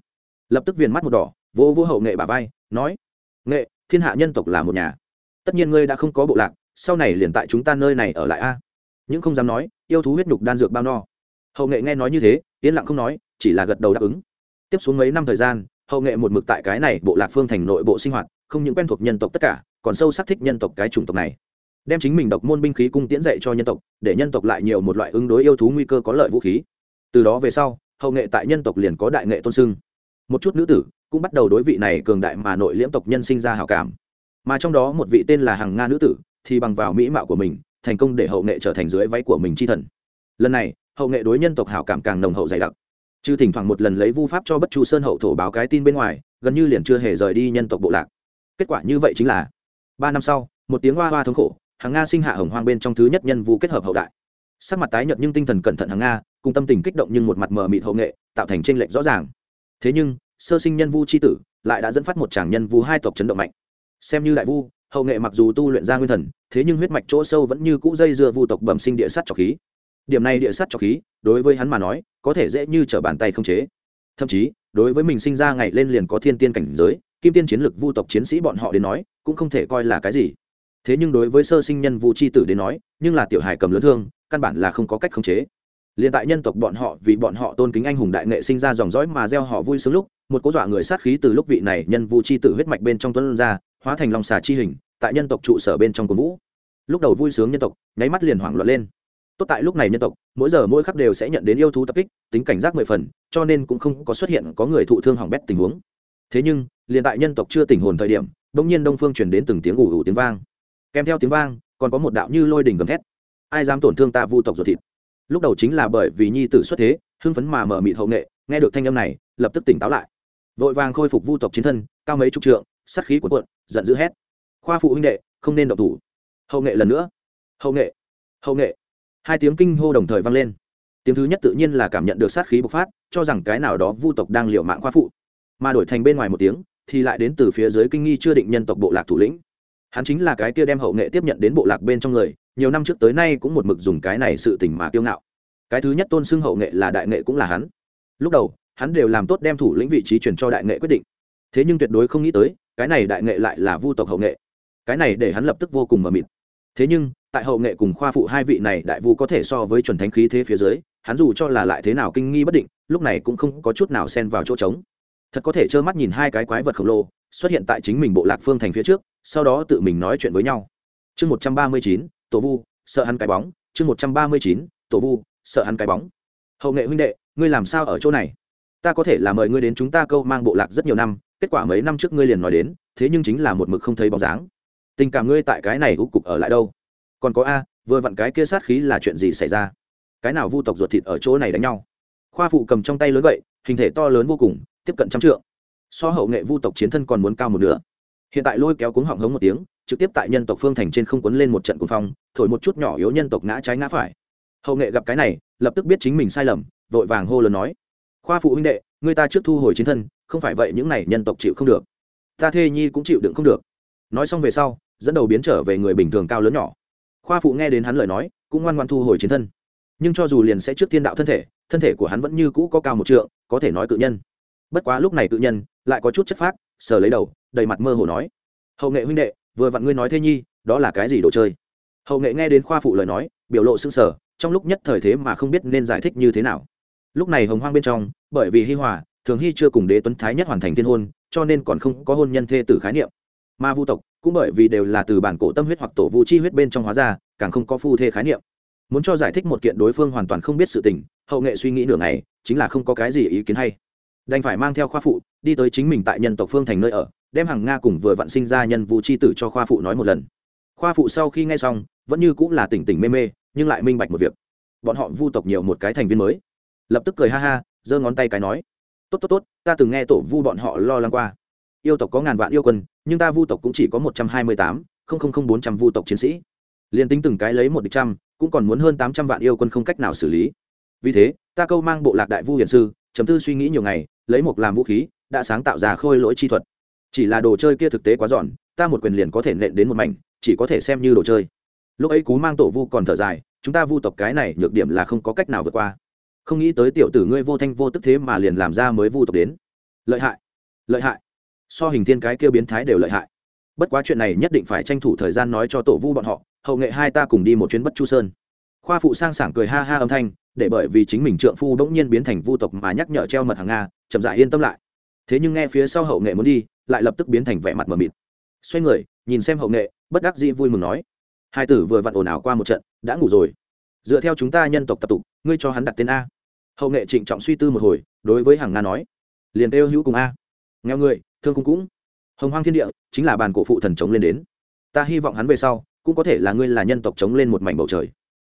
Lập tức viền mắt một đỏ vô vô hậu nghệ bà vai, nói, nghệ, thiên hạ nhân tộc là một nhà tất nhiên ngươi đã không có bộ lạc, sau này liền tại chúng ta nơi này ở lại a. Những không dám nói, yêu thú huyết nhục đan dược bao no. Hậu nghệ nghe nói như thế, yên lặng không nói, chỉ là gật đầu đáp ứng. Tiếp xuống mấy năm thời gian, hậu nghệ một mực tại cái này bộ lạc phương thành nội bộ sinh hoạt, không những quen thuộc nhân tộc tất cả, còn sâu sắc thích nhân tộc cái chủng tộc này. Đem chính mình độc môn binh khí cung tiễn dạy cho nhân tộc, để nhân tộc lại nhiều một loại ứng đối yêu thú nguy cơ có lợi vũ khí. Từ đó về sau, hậu nghệ tại nhân tộc liền có đại nghệ tôn sưng. Một chút nữ tử cũng bắt đầu đối vị này cường đại mà nội liễm tộc nhân sinh ra hảo cảm mà trong đó một vị tên là hằng nga nữ tử thì bằng vào mỹ mạo của mình, thành công để hậu nghệ trở thành dưới váy của mình chi thần. Lần này, hậu nghệ đối nhân tộc hảo cảm càng nồng hậu dày đặc. Chứ thỉnh thoảng một lần lấy vu pháp cho bất chu sơn hậu thổ báo cái tin bên ngoài, gần như liền chưa hề rời đi nhân tộc bộ lạc. Kết quả như vậy chính là, ba năm sau, một tiếng hoa hoa thống khổ hàng nga sinh hạ hồng hoang bên trong thứ nhất nhân vu kết hợp hậu đại. Sắc mặt tái nhợt nhưng tinh thần cẩn thận hàng nga, cùng tâm tình kích động nhưng một mặt mờ mịt hậu nghệ, tạo thành tranh lệch rõ ràng. Thế nhưng, sơ sinh nhân vu c h i tử lại đã dẫn phát một tràng nhân vu hai tộc chấn động mạnh xem như đại vu, hậu nghệ mặc dù tu luyện ra nguyên thần, thế nhưng huyết mạch chỗ sâu vẫn như cũ dây dưa vu tộc bẩm sinh địa sắt trọc khí. Điểm này địa sắt trọc khí, đối với hắn mà nói, có thể dễ như trở bàn tay không chế. Thậm chí, đối với mình sinh ra ngày lên liền có thiên tiên cảnh giới, kim tiên chiến lực vu tộc chiến sĩ bọn họ đến nói, cũng không thể coi là cái gì. Thế nhưng đối với sơ sinh nhân vu c h i tử đến nói, nhưng là tiểu hài cầm lớn thương, căn bản là không có cách khống chế. Liền tại nhân tộc bọn họ, vì bọn họ tôn kính anh hùng đại nghệ sinh ra dòng dõi mà gieo họ vui sướng lúc, một cố dọa người sát khí từ lúc vị này nhân vu c h i tử huyết mạch bên trong tuấn ra hóa thành lòng xà chi hình, tại nhân tộc trụ sở bên trong cổ vũ. Lúc đầu vui sướng nhân tộc, nháy mắt liền hoảng loạn lên. Tốt tại lúc này nhân tộc, mỗi giờ mỗi khắc đều sẽ nhận đến yêu thú tập kích, tính cảnh giác mười phần, cho nên cũng không có xuất hiện có người thụ thương hỏng bét tình huống. Thế nhưng, liền tại nhân tộc chưa tỉnh hồn thời điểm, bỗng nhiên đông phương chuyển đến từng tiếng ủ ủ tiếng vang. Kèm theo tiếng vang, còn có một đạo như lôi đỉnh gầm thét. Ai dám tổn thương ta vu tộc ruột thịt? Lúc đầu chính là bởi vì nhi tử xuất thế, hưng phấn mà mở mịt hậu nghệ, nghe được thanh âm này, lập tức tỉnh táo lại. Vội vàng khôi phục vu tộc chiến thân, cao mấy chục trượng sắt khí của cuộn giận dữ hét. Khoa phụ huynh đệ, không nên động thủ. Hậu nghệ lần nữa. Hậu nghệ. Hậu nghệ. Hai tiếng kinh hô đồng thời vang lên. Tiếng thứ nhất tự nhiên là cảm nhận được sát khí bộc phát, cho rằng cái nào đó vu tộc đang liệu mạng khoa phụ. Mà đổi thành bên ngoài một tiếng, thì lại đến từ phía dưới kinh nghi chưa định nhân tộc bộ lạc thủ lĩnh. Hắn chính là cái kia đem hậu nghệ tiếp nhận đến bộ lạc bên trong người, nhiều năm trước tới nay cũng một mực dùng cái này sự tình mà kiêu ngạo. Cái thứ nhất tôn xưng hậu nghệ là đại nghệ cũng là hắn. Lúc đầu, hắn đều làm tốt đem thủ lĩnh vị trí chuyển cho đại nghệ quyết định thế nhưng tuyệt đối không nghĩ tới, cái này đại nghệ lại là vu tộc hậu nghệ. Cái này để hắn lập tức vô cùng mờ mịt. Thế nhưng, tại hậu nghệ cùng khoa phụ hai vị này đại vu có thể so với chuẩn thánh khí thế phía dưới, hắn dù cho là lại thế nào kinh nghi bất định, lúc này cũng không có chút nào xen vào chỗ trống. Thật có thể trơ mắt nhìn hai cái quái vật khổng lồ, xuất hiện tại chính mình bộ lạc phương thành phía trước, sau đó tự mình nói chuyện với nhau. Chương một trăm ba mươi chín, tổ vu, sợ hắn cái bóng. Chương một trăm ba mươi chín, tổ vu, sợ hắn cái bóng. Hậu nghệ huynh đệ, ngươi làm sao ở chỗ này? Ta có thể là mời ngươi đến chúng ta câu mang bộ lạc rất nhiều năm kết quả mấy năm trước ngươi liền nói đến, thế nhưng chính là một mực không thấy bóng dáng. Tình cảm ngươi tại cái này ưu cục ở lại đâu? Còn có a, vừa vặn cái kia sát khí là chuyện gì xảy ra? Cái nào vu tộc ruột thịt ở chỗ này đánh nhau? Khoa phụ cầm trong tay lớn gậy, hình thể to lớn vô cùng, tiếp cận trăm trượng. So hậu nghệ vu tộc chiến thân còn muốn cao một nửa. Hiện tại lôi kéo cuống họng hống một tiếng, trực tiếp tại nhân tộc phương thành trên không quấn lên một trận cuồng phong, thổi một chút nhỏ yếu nhân tộc ngã trái ngã phải. Hậu nghệ gặp cái này, lập tức biết chính mình sai lầm, vội vàng hô lớn nói. Khoa phụ huynh đệ, người ta trước thu hồi chiến thân không phải vậy những này nhân tộc chịu không được. Ta thê nhi cũng chịu đựng không được. Nói xong về sau, dẫn đầu biến trở về người bình thường cao lớn nhỏ. Khoa phụ nghe đến hắn lời nói, cũng ngoan ngoan thu hồi chiến thân. Nhưng cho dù liền sẽ trước thiên đạo thân thể thân thể của hắn vẫn như cũ có cao một trượng, có thể nói cự nhân. Bất quá lúc này cự nhân lại có chút chất phác, sờ lấy đầu, đầy mặt mơ hồ nói, hậu nghệ huynh đệ, vừa vặn ngươi nói thế nhi, đó là cái gì đồ chơi? Hậu nghệ nghe đến khoa phụ lời nói, biểu lộ s ư n g sở trong lúc nhất thời thế mà không biết nên giải thích như thế nào. Lúc này hồng hoang bên trong, bởi vì hi hòa thường hy chưa cùng đế tuấn thái nhất hoàn thành thiên hôn, cho nên còn không có hôn nhân thê tử khái niệm. Mà vu tộc cũng bởi vì đều là từ bản cổ tâm huyết hoặc tổ vu chi huyết bên trong hóa ra, càng không có phu thê khái niệm. Muốn cho giải thích một kiện đối phương hoàn toàn không biết sự tình, hậu nghệ suy nghĩ nửa ngày, chính là không có cái gì ý kiến hay. Đành phải mang theo khoa phụ, đi tới chính mình tại nhân tộc phương thành nơi ở, đem hàng nga cùng vừa vặn sinh ra nhân Vu Chi tử cho khoa phụ nói một lần. Khoa phụ sau khi nghe xong, vẫn như cũng là tỉnh tỉnh mê mê, nhưng lại minh bạch một việc. Bọn họ vu tộc nhiều một cái thành viên mới. Lập tức cười ha ha, giơ ngón tay cái nói tốt tốt tốt, ta từng nghe tổ vu bọn họ lo lắng qua. Yêu tộc có ngàn vạn yêu quân, nhưng ta vu tộc cũng chỉ có một trăm hai mươi tám, không không không bốn trăm vu tộc chiến sĩ. Liền tính từng cái lấy một địch trăm, cũng còn muốn hơn tám trăm vạn yêu quân không cách nào xử lý. Vì thế, ta câu mang bộ lạc đại vu hiển sư chấm tư suy nghĩ nhiều ngày, lấy một làm vũ khí, đã sáng tạo ra khôi lỗi chi thuật. Chỉ là đồ chơi kia thực tế quá giòn, ta một quyền liền có thể nện đến một mảnh, chỉ có thể xem như đồ chơi. Lúc ấy cú mang tổ vu còn thở dài, chúng ta vu tộc cái này nhược điểm là không có cách nào vượt qua không nghĩ tới tiểu tử ngươi vô thanh vô tức thế mà liền làm ra mới vu tộc đến. Lợi hại lợi hại. So hình thiên cái kia biến thái đều lợi hại. Bất quá chuyện này nhất định phải tranh thủ thời gian nói cho tổ vu bọn họ, hậu nghệ hai ta cùng đi một chuyến bất chu sơn. Khoa phụ sang sảng cười ha ha âm thanh, để bởi vì chính mình trượng phu bỗng nhiên biến thành vu tộc mà nhắc nhở treo mật hàng nga, chậm dại yên tâm lại. Thế nhưng nghe phía sau hậu nghệ muốn đi, lại lập tức biến thành vẻ mặt mờ mịt. Xoay người, nhìn xem hậu nghệ, bất đắc dĩ vui mừng nói, hai tử vừa vặn ồn ào qua một trận, đã ngủ rồi. Dựa theo chúng ta nhân tộc tập tục, ngươi cho hắn đặt tên a hậu nghệ trịnh trọng suy tư một hồi, đối với hàng nga nói, liền kêu hữu cùng a. Nghèo người, thương cũng cũng. Hồng hoang thiên địa, chính là bàn cổ phụ thần chống lên đến. Ta hy vọng hắn về sau, cũng có thể là ngươi là nhân tộc chống lên một mảnh bầu trời.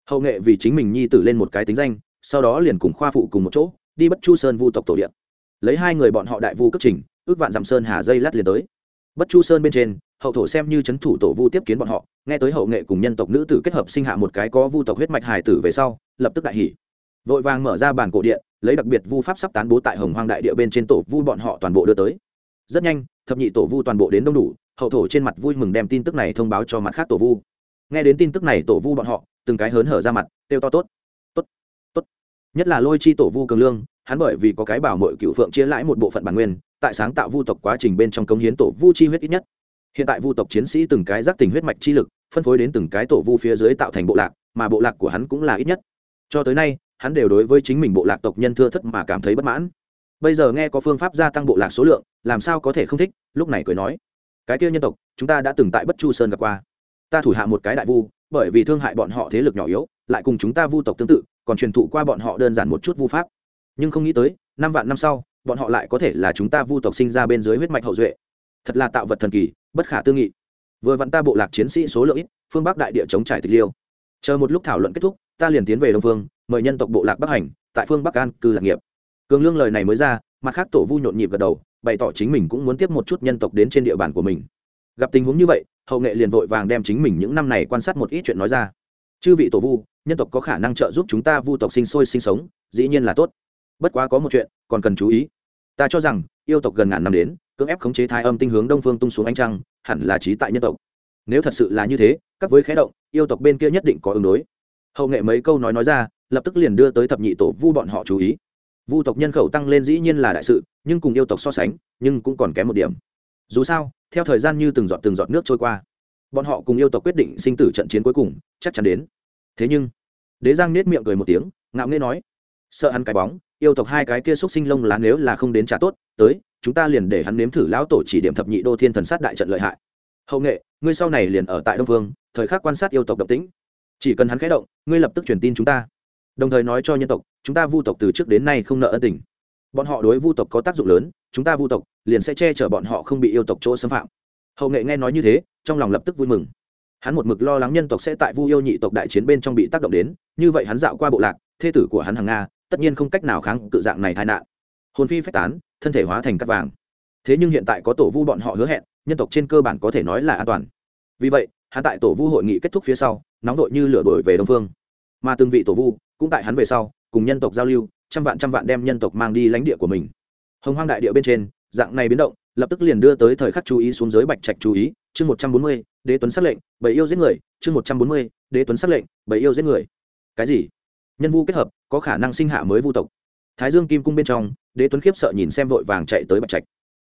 Hậu nghệ vì chính mình nhi tử lên một cái tính danh, sau đó liền cùng khoa phụ cùng một chỗ, đi bất chu sơn vu tộc tổ điện lấy hai người bọn họ đại vu cất trình, ước vạn dặm sơn hà dây lát liền tới. Bất chu sơn bên trên, hậu thổ xem như c h ấ n thủ tổ vu tiếp kiến bọn họ, nghe tới hậu nghệ cùng nhân tộc nữ tử kết hợp sinh hạ một cái có vu tộc huyết mạch hài tử về sau, lập tức đại hỷ vội vàng mở ra bản cổ điện, lấy đặc biệt vu pháp sắp tán bố tại hồng hoang đại địa bên trên tổ vu bọn họ toàn bộ đưa tới. Rất nhanh, thập nhị tổ vu toàn bộ đến đông đủ, hậu thổ trên mặt vui mừng đem tin tức này thông báo cho mặt khác tổ vu. Nghe đến tin tức này, tổ vu bọn họ, từng cái hớn hở ra mặt, kêu to tốt tốt tốt. Nhất là lôi chi tổ vu cường lương, hắn bởi vì có cái bảo mội cựu phượng chia lãi một bộ phận bản nguyên, tại sáng tạo vu tộc quá trình bên trong cống hiến tổ vu chi huyết ít nhất. Hiện tại vu tộc chiến sĩ từng cái giác tình huyết mạch chi lực, phân phối đến từng cái tổ vu phía dưới tạo thành bộ lạc, mà bộ lạc của hắn cũng là ít nhất. Cho tới nay hắn đều đối với chính mình bộ lạc tộc nhân thưa thất mà cảm thấy bất mãn. Bây giờ nghe có phương pháp gia tăng bộ lạc số lượng, làm sao có thể không thích, lúc này cười nói. Cái kia nhân tộc, chúng ta đã từng tại bất chu sơn gặp qua. Ta thủ hạ một cái đại vu, bởi vì thương hại bọn họ thế lực nhỏ yếu, lại cùng chúng ta vu tộc tương tự, còn truyền thụ qua bọn họ đơn giản một chút vu pháp. Nhưng không nghĩ tới, năm vạn năm sau, bọn họ lại có thể là chúng ta vu tộc sinh ra bên dưới huyết mạch hậu duệ. Thật là tạo vật thần kỳ, bất khả tư nghị. Vừa vặn ta bộ lạc chiến sĩ số lượng ít, phương bắc đại địa chống trải tịch liêu. Chờ một lúc thảo luận kết thúc, ta liền tiến về đông phương mời nhân tộc bộ lạc bắc hành, tại phương bắc an cư lạc nghiệp. Cường lương lời này mới ra, mặt khác tổ vu nhộn nhịp gật đầu, bày tỏ chính mình cũng muốn tiếp một chút nhân tộc đến trên địa bàn của mình. Gặp tình huống như vậy, hậu nghệ liền vội vàng đem chính mình những năm này quan sát một ít chuyện nói ra. Chư vị tổ vu, nhân tộc có khả năng trợ giúp chúng ta vu tộc sinh sôi sinh sống, dĩ nhiên là tốt. Bất quá có một chuyện, còn cần chú ý. Ta cho rằng, yêu tộc gần ngàn năm đến, cưỡng ép khống chế thái âm tinh hướng đông phương tung xuống ánh trăng, hẳn là trí tại nhân tộc. Nếu thật sự là như thế, các với khé động, yêu tộc bên kia nhất định có ứng đối hậu nghệ mấy câu nói nói ra, lập tức liền đưa tới thập nhị tổ vu bọn họ chú ý. Vu tộc nhân khẩu tăng lên dĩ nhiên là đại sự, nhưng cùng yêu tộc so sánh, nhưng cũng còn kém một điểm. Dù sao, theo thời gian như từng giọt từng giọt nước trôi qua, bọn họ cùng yêu tộc quyết định sinh tử trận chiến cuối cùng, chắc chắn đến. Thế nhưng, đế giang nết miệng cười một tiếng, ngạo nghễ nói, sợ hắn cái bóng, yêu tộc hai cái kia xúc sinh lông lá nếu là không đến trả tốt, tới, chúng ta liền để hắn nếm thử lão tổ chỉ điểm thập nhị đô thiên thần sát đại trận lợi hại. Hậu nghệ, ngươi sau này liền ở tại đông vương, thời khắc quan sát yêu tộc độc tính chỉ cần hắn khẽ động, ngươi lập tức truyền tin chúng ta. Đồng thời nói cho nhân tộc, chúng ta vu tộc từ trước đến nay không nợ ân tình. Bọn họ đối vu tộc có tác dụng lớn, chúng ta vu tộc liền sẽ che chở bọn họ không bị yêu tộc chỗ xâm phạm. Hậu nghệ nghe nói như thế, trong lòng lập tức vui mừng. Hắn một mực lo lắng nhân tộc sẽ tại vu yêu nhị tộc đại chiến bên trong bị tác động đến, như vậy hắn dạo qua bộ lạc, thê tử của hắn hàng nga, tất nhiên không cách nào kháng cự dạng này tai nạn. Hồn phi phách tán, thân thể hóa thành cát vàng. Thế nhưng hiện tại có tổ vu bọn họ hứa hẹn, nhân tộc trên cơ bản có thể nói là an toàn. Vì vậy hắn tại tổ vu hội nghị kết thúc phía sau, nóng đội như lửa đổi về đông phương. Mà từng vị tổ vu cũng tại hắn về sau, cùng nhân tộc giao lưu, trăm vạn trăm vạn đem nhân tộc mang đi lãnh địa của mình. Hồng hoang đại địa bên trên, dạng này biến động, lập tức liền đưa tới thời khắc chú ý xuống giới bạch trạch chú ý, chương một trăm bốn mươi, đế tuấn xác lệnh bảy yêu giết người, chương một trăm bốn mươi, đế tuấn xác lệnh bảy yêu giết người. Cái gì? Nhân vu kết hợp, có khả năng sinh hạ mới vu tộc. Thái dương kim cung bên trong, đế tuấn khiếp sợ nhìn xem vội vàng chạy tới bạch trạch.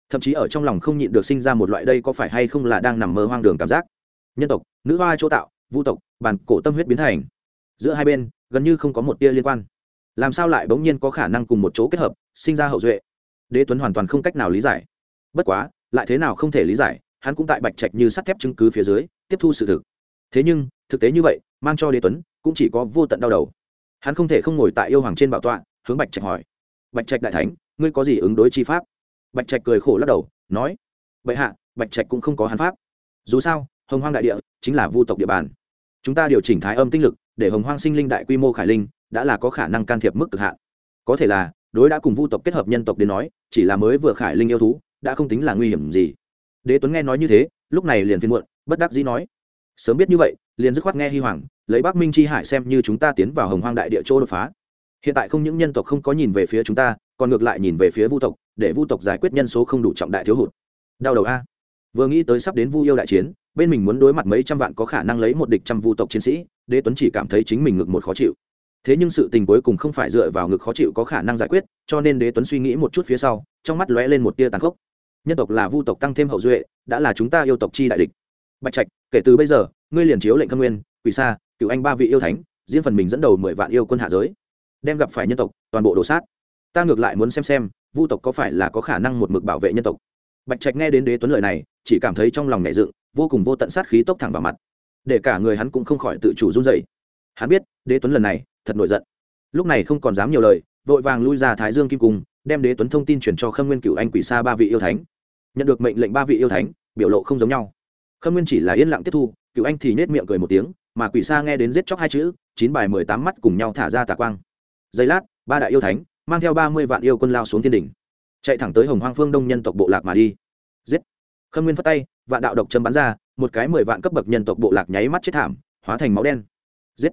Thậm chí ở trong lòng không nhịn được sinh ra một loại đây có phải hay không là đang nằm mơ hoang đường cảm giác nhân tộc, nữ hoa chỗ tạo, vu tộc, bản cổ tâm huyết biến thành. Giữa hai bên, gần như không có một tia liên quan. Làm sao lại bỗng nhiên có khả năng cùng một chỗ kết hợp, sinh ra hậu duệ? Đế tuấn hoàn toàn không cách nào lý giải. Bất quá, lại thế nào không thể lý giải, hắn cũng tại bạch trạch như sắt thép chứng cứ phía dưới, tiếp thu sự thực. Thế nhưng, thực tế như vậy, mang cho đế tuấn, cũng chỉ có vô tận đau đầu. Hắn không thể không ngồi tại yêu hoàng trên bảo tọa, hướng bạch trạch hỏi. Bạch trạch đại thánh, ngươi có gì ứng đối chi pháp? Bạch trạch cười khổ lắc đầu, nói. Vậy hạ, bạch trạch cũng không có hắn pháp. Dù sao hồng hoang đại địa chính là vu tộc địa bàn. Chúng ta điều chỉnh thái âm tinh lực để hồng hoang sinh linh đại quy mô khải linh đã là có khả năng can thiệp mức cực hạn. Có thể là, đối đã cùng vu tộc kết hợp nhân tộc đến nói, chỉ là mới vừa khải linh yêu thú, đã không tính là nguy hiểm gì. Đế tuấn nghe nói như thế, lúc này liền phiên muộn, bất đắc dĩ nói. Sớm biết như vậy, liền dứt khoát nghe hy hoàng, lấy bắc minh chi hải xem như chúng ta tiến vào hồng hoang đại địa chỗ đột phá. Hiện tại không những nhân tộc không có nhìn về phía chúng ta, còn ngược lại nhìn về phía vu tộc, để vu tộc giải quyết nhân số không đủ trọng đại thiếu hụt. Đau đầu a. Vừa nghĩ tới sắp đến vu yêu đại chiến bên mình muốn đối mặt mấy trăm vạn có khả năng lấy một địch trăm vu tộc chiến sĩ, đế tuấn chỉ cảm thấy chính mình ngực một khó chịu. Thế nhưng sự tình cuối cùng không phải dựa vào ngực khó chịu có khả năng giải quyết, cho nên đế tuấn suy nghĩ một chút phía sau, trong mắt lóe lên một tia tàn khốc. Nhân tộc là vu tộc tăng thêm hậu duệ, đã là chúng ta yêu tộc chi đại địch. Bạch trạch, kể từ bây giờ, ngươi liền chiếu lệnh khâm nguyên, quỷ sa cựu anh ba vị yêu thánh, riêng phần mình dẫn đầu mười vạn yêu quân hạ giới. Đem gặp phải nhân tộc, toàn bộ đồ sát. Ta ngược lại muốn xem xem, vu tộc có phải là có khả năng một mực bảo vệ nhân tộc. Bạch trạch nghe đến đế tuấn lời này, chỉ cảm thấy trong lòng nhẹ dựng vô cùng vô tận sát khí tốc thẳng vào mặt. Để cả người hắn cũng không khỏi tự chủ run dậy hắn biết, đế tuấn lần này thật nổi giận. Lúc này không còn dám nhiều lời, vội vàng lui ra thái dương kim cung, đem đế tuấn thông tin chuyển cho khâm nguyên cựu anh quỷ sa ba vị yêu thánh. Nhận được mệnh lệnh ba vị yêu thánh, biểu lộ không giống nhau. Khâm nguyên chỉ là yên lặng tiếp thu cựu anh thì nết miệng cười một tiếng, mà quỷ sa nghe đến giết chóc hai chữ, chín bài mười tám mắt cùng nhau thả ra tà quang. Giây lát, ba đại yêu thánh mang theo ba mươi vạn yêu quân lao xuống thiên đỉnh, chạy thẳng tới hồng hoang phương đông nhân tộc bộ lạc mà đi. Giết! Khâm nguyên phất tay vạn đạo độc châm bắn ra, một cái mười vạn cấp bậc nhân tộc bộ lạc nháy mắt chết thảm, hóa thành máu đen. Giết!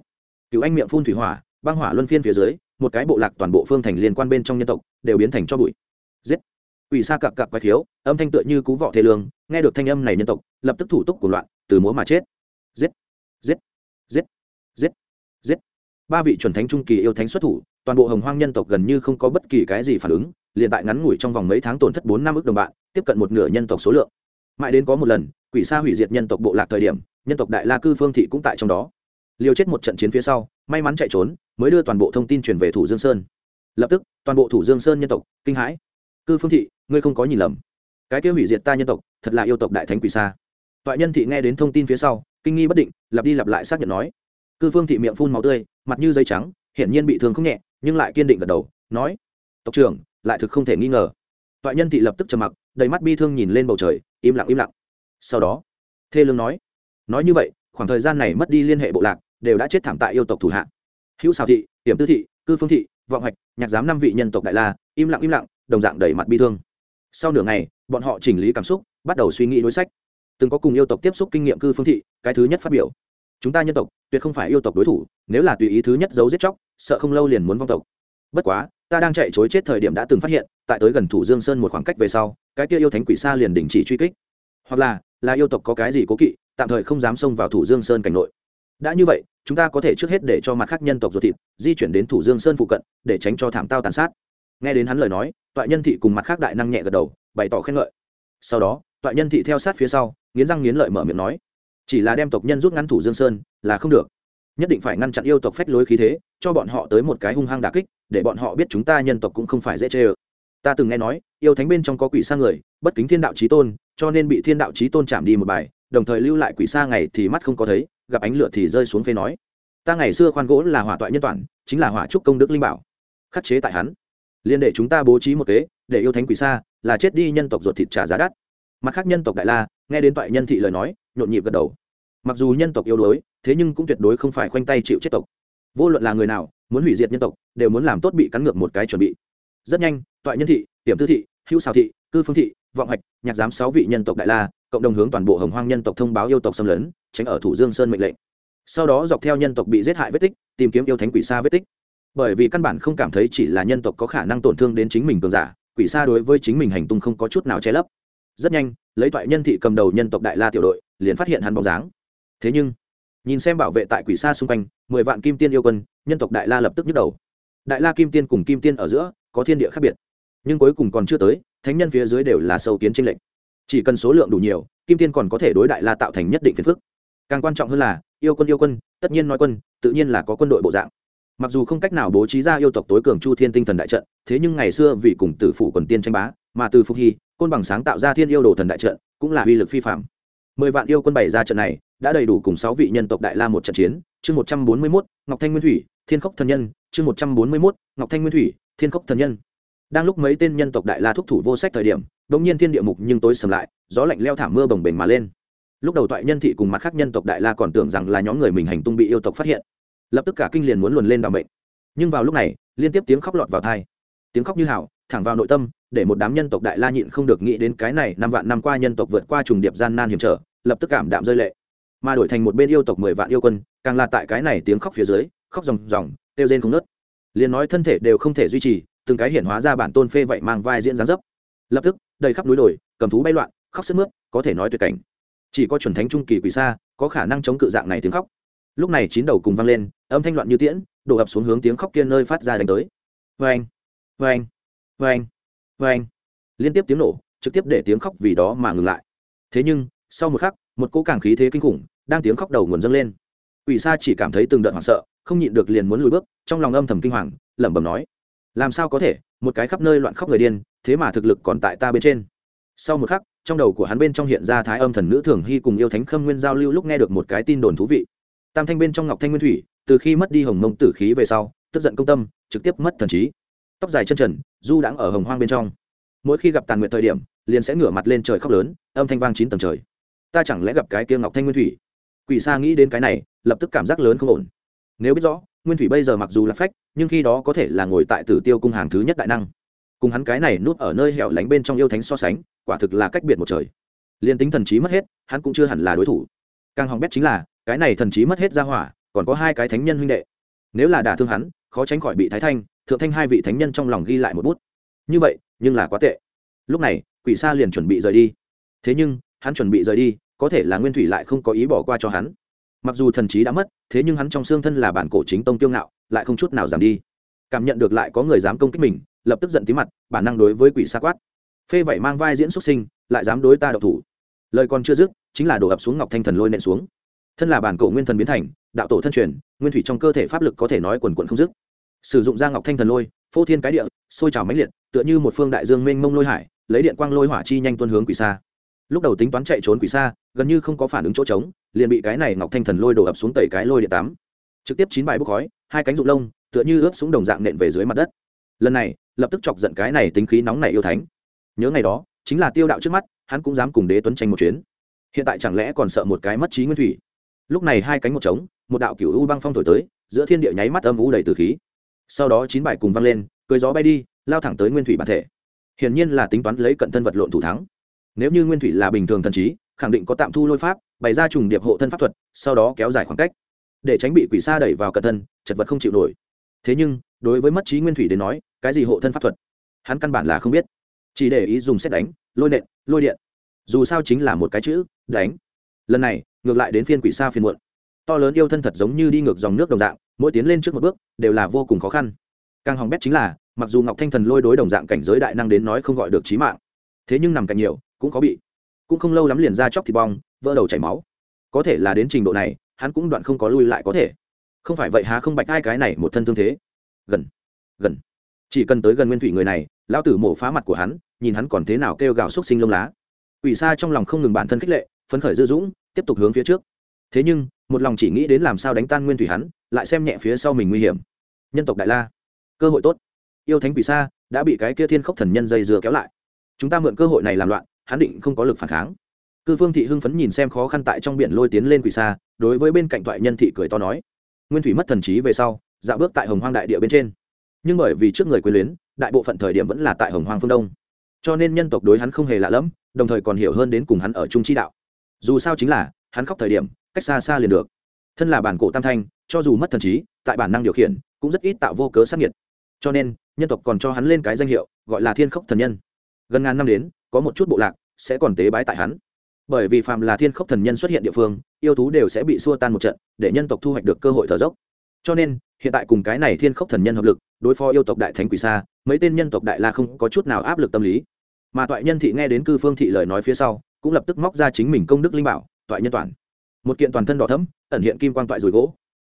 Cựu anh miệng phun thủy hỏa, băng hỏa luân phiên phía dưới, một cái bộ lạc toàn bộ phương thành liên quan bên trong nhân tộc, đều biến thành cho bụi. Giết! Ủy sa cặc cặc quái khiếu, âm thanh tựa như cú vọ thế lương, nghe được thanh âm này nhân tộc, lập tức thủ túc của loạn, từ múa mà chết. Giết! Giết! Giết! Giết! Giết! Ba vị chuẩn thánh trung kỳ yêu thánh xuất thủ, toàn bộ hồng hoang nhân tộc gần như không có bất kỳ cái gì phản ứng, liền tại ngắn ngủi trong vòng mấy tháng tổn thất bốn năm ước đồng bạn, tiếp cận một nửa nhân tộc số lượng mãi đến có một lần, quỷ sa hủy diệt nhân tộc bộ lạc thời điểm, nhân tộc đại la cư phương thị cũng tại trong đó. Liều chết một trận chiến phía sau, may mắn chạy trốn, mới đưa toàn bộ thông tin truyền về thủ dương sơn. Lập tức, toàn bộ thủ dương sơn nhân tộc, kinh hãi. Cư phương thị, ngươi không có nhìn lầm. Cái kia hủy diệt ta nhân tộc, thật là yêu tộc đại thánh quỷ sa. Toại nhân thị nghe đến thông tin phía sau, kinh nghi bất định, lặp đi lặp lại xác nhận nói. Cư phương thị miệng phun máu tươi, mặt như dây trắng, hiển nhiên bị thương không nhẹ, nhưng lại kiên định gật đầu, nói. Tộc trưởng, lại thực không thể nghi ngờ. Toại nhân thị lập tức trầm mặc, đầy mắt bi thương nhìn lên bầu trời im lặng im lặng. Sau đó, thê lương nói nói như vậy, khoảng thời gian này mất đi liên hệ bộ lạc, đều đã chết thảm tại yêu tộc thủ hạ. Hữu xào thị hiểm tư thị, cư phương thị, vọng hoạch, nhạc giám năm vị nhân tộc đại la, im lặng im lặng, đồng dạng đầy mặt bi thương. Sau nửa ngày, bọn họ chỉnh lý cảm xúc, bắt đầu suy nghĩ đối sách. Từng có cùng yêu tộc tiếp xúc kinh nghiệm cư phương thị, cái thứ nhất phát biểu. Chúng ta nhân tộc, tuyệt không phải yêu tộc đối thủ, nếu là tùy ý thứ nhất giấu giết chóc, sợ không lâu liền muốn vong tộc. Bất quá ta đang chạy chối chết thời điểm đã từng phát hiện, tại tới gần thủ dương sơn một khoảng cách về sau, cái kia yêu thánh quỷ xa liền đình chỉ truy kích. Hoặc là là yêu tộc có cái gì cố kỵ, tạm thời không dám xông vào thủ dương sơn cảnh nội. Đã như vậy, chúng ta có thể trước hết để cho mặt khác nhân tộc ruột thịt, di chuyển đến thủ dương sơn phụ cận, để tránh cho thảm tao tàn sát. Nghe đến hắn lời nói, toại nhân thị cùng mặt khác đại năng nhẹ gật đầu, bày tỏ khen ngợi. Sau đó, toại nhân thị theo sát phía sau, nghiến răng nghiến lợi mở miệng nói, chỉ là đem tộc nhân rút ngắn thủ dương sơn, là không được nhất định phải ngăn chặn yêu tộc phách lối khí thế, cho bọn họ tới một cái hung hăng đà kích, để bọn họ biết chúng ta nhân tộc cũng không phải dễ chê ơ. Ta từng nghe nói, yêu thánh bên trong có quỷ xa người, bất kính thiên đạo trí tôn, cho nên bị thiên đạo trí tôn chạm đi một bài, đồng thời lưu lại quỷ xa ngày thì mắt không có thấy, gặp ánh lửa thì rơi xuống phê nói. Ta ngày xưa khoan gỗ là hỏa toại nhân toàn, chính là hỏa trúc công đức linh bảo, khắc chế tại hắn. Liên để chúng ta bố trí một kế, để yêu thánh quỷ xa là chết đi nhân tộc ruột thịt trả giá đắt. Mặt khác nhân tộc đại la, nghe đến toại nhân thị lời nói, nhộn nhịp gật đầu mặc dù nhân tộc yếu đuối, thế nhưng cũng tuyệt đối không phải khoanh tay chịu chết tộc. Vô luận là người nào, muốn hủy diệt nhân tộc, đều muốn làm tốt bị cắn ngược một cái chuẩn bị. Rất nhanh, toại nhân thị tiềm tư thị, hữu xào thị, cư phương thị, vọng hạch, nhạc giám sáu vị nhân tộc đại la, cộng đồng hướng toàn bộ hồng hoang nhân tộc thông báo yêu tộc xâm lấn, tránh ở thủ dương sơn mệnh lệnh. Sau đó dọc theo nhân tộc bị giết hại vết tích, tìm kiếm yêu thánh quỷ xa vết tích. Bởi vì căn bản không cảm thấy chỉ là nhân tộc có khả năng tổn thương đến chính mình cường giả, quỷ xa đối với chính mình hành tung không có chút nào che lấp. Rất nhanh, lấy toại nhân thị cầm đầu nhân tộc đại la tiểu đội, liền phát hiện hắn bóng dáng thế nhưng, nhìn xem bảo vệ tại quỷ xa xung quanh, mười vạn kim tiên yêu quân, nhân tộc đại la lập tức nhức đầu. Đại la kim tiên cùng kim tiên ở giữa, có thiên địa khác biệt. Nhưng cuối cùng còn chưa tới, thánh nhân phía dưới đều là sâu kiến tranh lệch. Chỉ cần số lượng đủ nhiều, kim tiên còn có thể đối đại la tạo thành nhất định phiền phức. Càng quan trọng hơn là, yêu quân yêu quân, tất nhiên nói quân, tự nhiên là có quân đội bộ dạng. Mặc dù không cách nào bố trí ra yêu tộc tối cường chu thiên tinh thần đại trận, thế nhưng ngày xưa vì cùng tử phủ quần tiên tranh bá, mà từ phục hy, côn bằng sáng tạo ra thiên yêu đồ thần đại trận, cũng là uy lực phi phạm. Mười vạn yêu quân bày ra trận này đã đầy đủ cùng sáu vị nhân tộc đại la một trận chiến. Chương một trăm bốn mươi mốt, ngọc thanh nguyên thủy, thiên khốc thần nhân. Chương một trăm bốn mươi mốt, ngọc thanh nguyên thủy, thiên khốc thần nhân. Đang lúc mấy tên nhân tộc đại la thúc thủ vô sách thời điểm đ ỗ n g nhiên thiên địa mục nhưng tối sầm lại, gió lạnh leo thảm mưa bồng bềnh mà lên. Lúc đầu toại nhân thị cùng mặt khác nhân tộc đại la còn tưởng rằng là nhóm người mình hành tung bị yêu tộc phát hiện. Lập tức cả kinh liền muốn luồn lên đ ả mệnh. Nhưng vào lúc này, liên tiếp tiếng khóc lọt vào thai tiếng khóc như hào, thẳng vào nội tâm, để một đám nhân tộc đại la nhịn không được nghĩ đến cái này năm vạn năm qua nhân tộc vượt qua trùng điệp gian nan hiểm trở, lập tức cảm đạm rơi lệ mà đổi thành một bên yêu tộc mười vạn yêu quân, càng là tại cái này tiếng khóc phía dưới, khóc ròng ròng, kêu rên không nớt liền nói thân thể đều không thể duy trì, từng cái hiện hóa ra bản tôn phê vậy mang vai diễn dáng dấp. Lập tức, đầy khắp núi đồi, cầm thú bay loạn, khóc sức mướt, có thể nói tuyệt cảnh. Chỉ có chuẩn thánh trung kỳ quỷ xa có khả năng chống cự dạng này tiếng khóc. Lúc này chín đầu cùng vang lên, âm thanh loạn như tiễn, đổ ập xuống hướng tiếng khóc kia nơi phát ra đánh tới. Vê anh vê anh vê anh vê anh liên tiếp tiếng nổ, trực tiếp để tiếng khóc vì đó mà ngừng lại. Thế nhưng, sau một khắc một cỗ càng khí thế kinh khủng, đang tiếng khóc đầu nguồn dâng lên. Quỷ sa chỉ cảm thấy từng đợt hoảng sợ, không nhịn được liền muốn lùi bước, trong lòng âm thầm kinh hoàng, lẩm bẩm nói, làm sao có thể, một cái khắp nơi loạn khóc người điên, thế mà thực lực còn tại ta bên trên. Sau một khắc, trong đầu của hắn bên trong hiện ra thái âm thần nữ thường hy cùng yêu thánh khâm nguyên giao lưu lúc nghe được một cái tin đồn thú vị. Tam thanh bên trong ngọc thanh nguyên thủy, từ khi mất đi hồng mông tử khí về sau, tức giận công tâm, trực tiếp mất thần trí. Tóc dài chân trần, du đãng ở hồng hoang bên trong. Mỗi khi gặp tàn nguyện thời điểm, liền sẽ ngửa mặt lên trời khóc lớn, âm thanh vang chín tầng trời ta chẳng lẽ gặp cái kia ngọc thanh nguyên thủy? Quỷ sa nghĩ đến cái này, lập tức cảm giác lớn không ổn. Nếu biết rõ, nguyên thủy bây giờ mặc dù là phách, nhưng khi đó có thể là ngồi tại tử tiêu cung hàng thứ nhất đại năng. Cùng hắn cái này núp ở nơi hẻo lánh bên trong yêu thánh so sánh, quả thực là cách biệt một trời. Liền tính thần trí mất hết, hắn cũng chưa hẳn là đối thủ. Càng hỏng bét chính là, cái này thần trí mất hết ra hỏa, còn có hai cái thánh nhân huynh đệ. Nếu là đả thương hắn, khó tránh khỏi bị thái thanh, thượng thanh hai vị thánh nhân trong lòng ghi lại một bút. Như vậy, nhưng là quá tệ. Lúc này, quỷ sa liền chuẩn bị rời đi. Thế nhưng hắn chuẩn bị rời đi, có thể là nguyên thủy lại không có ý bỏ qua cho hắn. Mặc dù thần trí đã mất, thế nhưng hắn trong xương thân là bản cổ chính tông tiêu ngạo, lại không chút nào giảm đi. Cảm nhận được lại có người dám công kích mình, lập tức giận tí mặt, bản năng đối với quỷ xa quát. Phê vậy mang vai diễn xuất sinh, lại dám đối ta độc thủ. Lời còn chưa dứt, chính là đổ ập xuống ngọc thanh thần lôi nện xuống. Thân là bản cổ nguyên thần biến thành, đạo tổ thân truyền, nguyên thủy trong cơ thể pháp lực có thể nói quần quận không dứt. Sử dụng ra ngọc thanh thần lôi, phô thiên cái địa, sôi trào mãnh liệt, tựa như một phương đại dương mênh mông lôi hải, lấy điện quang lôi hỏa chi nhanh tuân hướng quỷ xa lúc đầu tính toán chạy trốn quỷ xa, gần như không có phản ứng chỗ trống, liền bị cái này ngọc thanh thần lôi đổ ập xuống tẩy cái lôi điện tám trực tiếp chín bài bốc khói, hai cánh rụng lông, tựa như ướp xuống đồng dạng nện về dưới mặt đất. Lần này, lập tức chọc giận cái này tính khí nóng này yêu thánh. Nhớ ngày đó, chính là tiêu đạo trước mắt, hắn cũng dám cùng đế tuấn tranh một chuyến. Hiện tại chẳng lẽ còn sợ một cái mất trí nguyên thủy? Lúc này hai cánh một trống, một đạo cựu u băng phong thổi tới, giữa thiên địa nháy mắt âm u đầy từ khí. Sau đó chín bài cùng văng lên cười gió bay đi, lao thẳng tới nguyên thủy bản thể. Hiển nhiên là tính toán lấy cận thân vật lộn thủ thắng nếu như nguyên thủy là bình thường thần trí, khẳng định có tạm thu lôi pháp, bày ra trùng điệp hộ thân pháp thuật, sau đó kéo dài khoảng cách. Để tránh bị quỷ xa đẩy vào cận thân, chật vật không chịu nổi. Thế nhưng, đối với mất trí nguyên thủy đến nói, cái gì hộ thân pháp thuật? Hắn căn bản là không biết. Chỉ để ý dùng xét đánh, lôi nện, lôi điện. Dù sao chính là một cái chữ, đánh. Lần này, ngược lại đến phiên quỷ xa phiên muộn. To lớn yêu thân thật giống như đi ngược dòng nước đồng dạng, mỗi tiến lên trước một bước, đều là vô cùng khó khăn. Càng hỏng bét chính là, mặc dù ngọc thanh thần lôi đối đồng dạng cảnh giới đại năng đến nói không gọi được trí mạng, thế nhưng nằm cạnh nhiều cũng có bị. Cũng không lâu lắm liền ra chóc thịt bong, vỡ đầu chảy máu. Có thể là đến trình độ này, hắn cũng đoạn không có lui lại có thể. Không phải vậy há không bạch hai cái này một thân thương thế. Gần gần. Chỉ cần tới gần nguyên thủy người này, lão tử mổ phá mặt của hắn, nhìn hắn còn thế nào kêu gào xúc sinh lông lá. Ủy xa trong lòng không ngừng bản thân khích lệ, phấn khởi dư dũng, tiếp tục hướng phía trước. Thế nhưng, một lòng chỉ nghĩ đến làm sao đánh tan nguyên thủy hắn, lại xem nhẹ phía sau mình nguy hiểm. Nhân tộc đại la, cơ hội tốt. Yêu thánh quỷ sa, đã bị cái kia thiên khốc thần nhân dây dừa kéo lại. Chúng ta mượn cơ hội này làm loạn hắn định không có lực phản kháng. Cư phương thị hưng phấn nhìn xem khó khăn tại trong biển lôi tiến lên quỷ xa, đối với bên cạnh thoại nhân thị cười to nói. Nguyên thủy mất thần trí về sau dạo bước tại hồng hoang đại địa bên trên. Nhưng bởi vì trước người quyền luyến đại bộ phận thời điểm vẫn là tại hồng hoang phương đông. Cho nên nhân tộc đối hắn không hề lạ lẫm đồng thời còn hiểu hơn đến cùng hắn ở trung chi đạo. Dù sao chính là hắn khóc thời điểm cách xa xa liền được. Thân là bản cổ tam thanh cho dù mất thần trí tại bản năng điều khiển cũng rất ít tạo vô cớ sát nhiệt cho nên nhân tộc còn cho hắn lên cái danh hiệu gọi là thiên khốc thần nhân. Gần ngàn năm đến có một chút bộ lạc sẽ còn tế bái tại hắn. Bởi vì phàm là thiên khốc thần nhân xuất hiện địa phương, yêu thú đều sẽ bị xua tan một trận, để nhân tộc thu hoạch được cơ hội thở dốc. Cho nên, hiện tại cùng cái này thiên khốc thần nhân hợp lực, đối phó yêu tộc đại thánh quỷ xa, mấy tên nhân tộc đại la không có chút nào áp lực tâm lý. Mà toại nhân thị nghe đến cư phương thị lời nói phía sau, cũng lập tức móc ra chính mình công đức linh bảo, toại nhân toàn. Một kiện toàn thân đỏ thấm ẩn hiện kim quan toại rùi gỗ.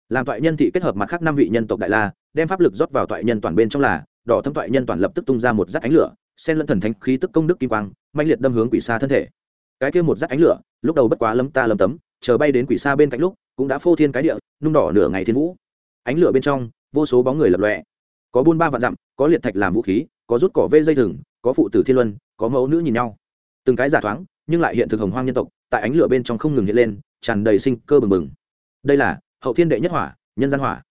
Làm toại nhân thị kết hợp mặt khác năm vị nhân tộc đại la, đem pháp lực rót vào toại nhân toàn bên trong là, đỏ thấm toại nhân toàn lập tức tung ra một rác ánh lửa xen lẫn thần thánh khí tức công đức kim quang mạnh liệt đâm hướng quỷ xa thân thể. Cái kia một rắc ánh lửa, lúc đầu bất quá lâm ta lâm tấm, chờ bay đến quỷ xa bên cạnh lúc, cũng đã phô thiên cái địa, nung đỏ nửa ngày thiên vũ. Ánh lửa bên trong, vô số bóng người lập lọe có buôn ba vạn dặm, có liệt thạch làm vũ khí, có rút cỏ vê dây thừng, có phụ tử thiên luân, có mẫu nữ nhìn nhau. Từng cái giả thoáng, nhưng lại hiện thực hồng hoang nhân tộc, tại ánh lửa bên trong không ngừng hiện lên, tràn đầy sinh cơ bừng bừng. Đây là hậu thiên đệ nhất hỏa, nhân gian hỏa.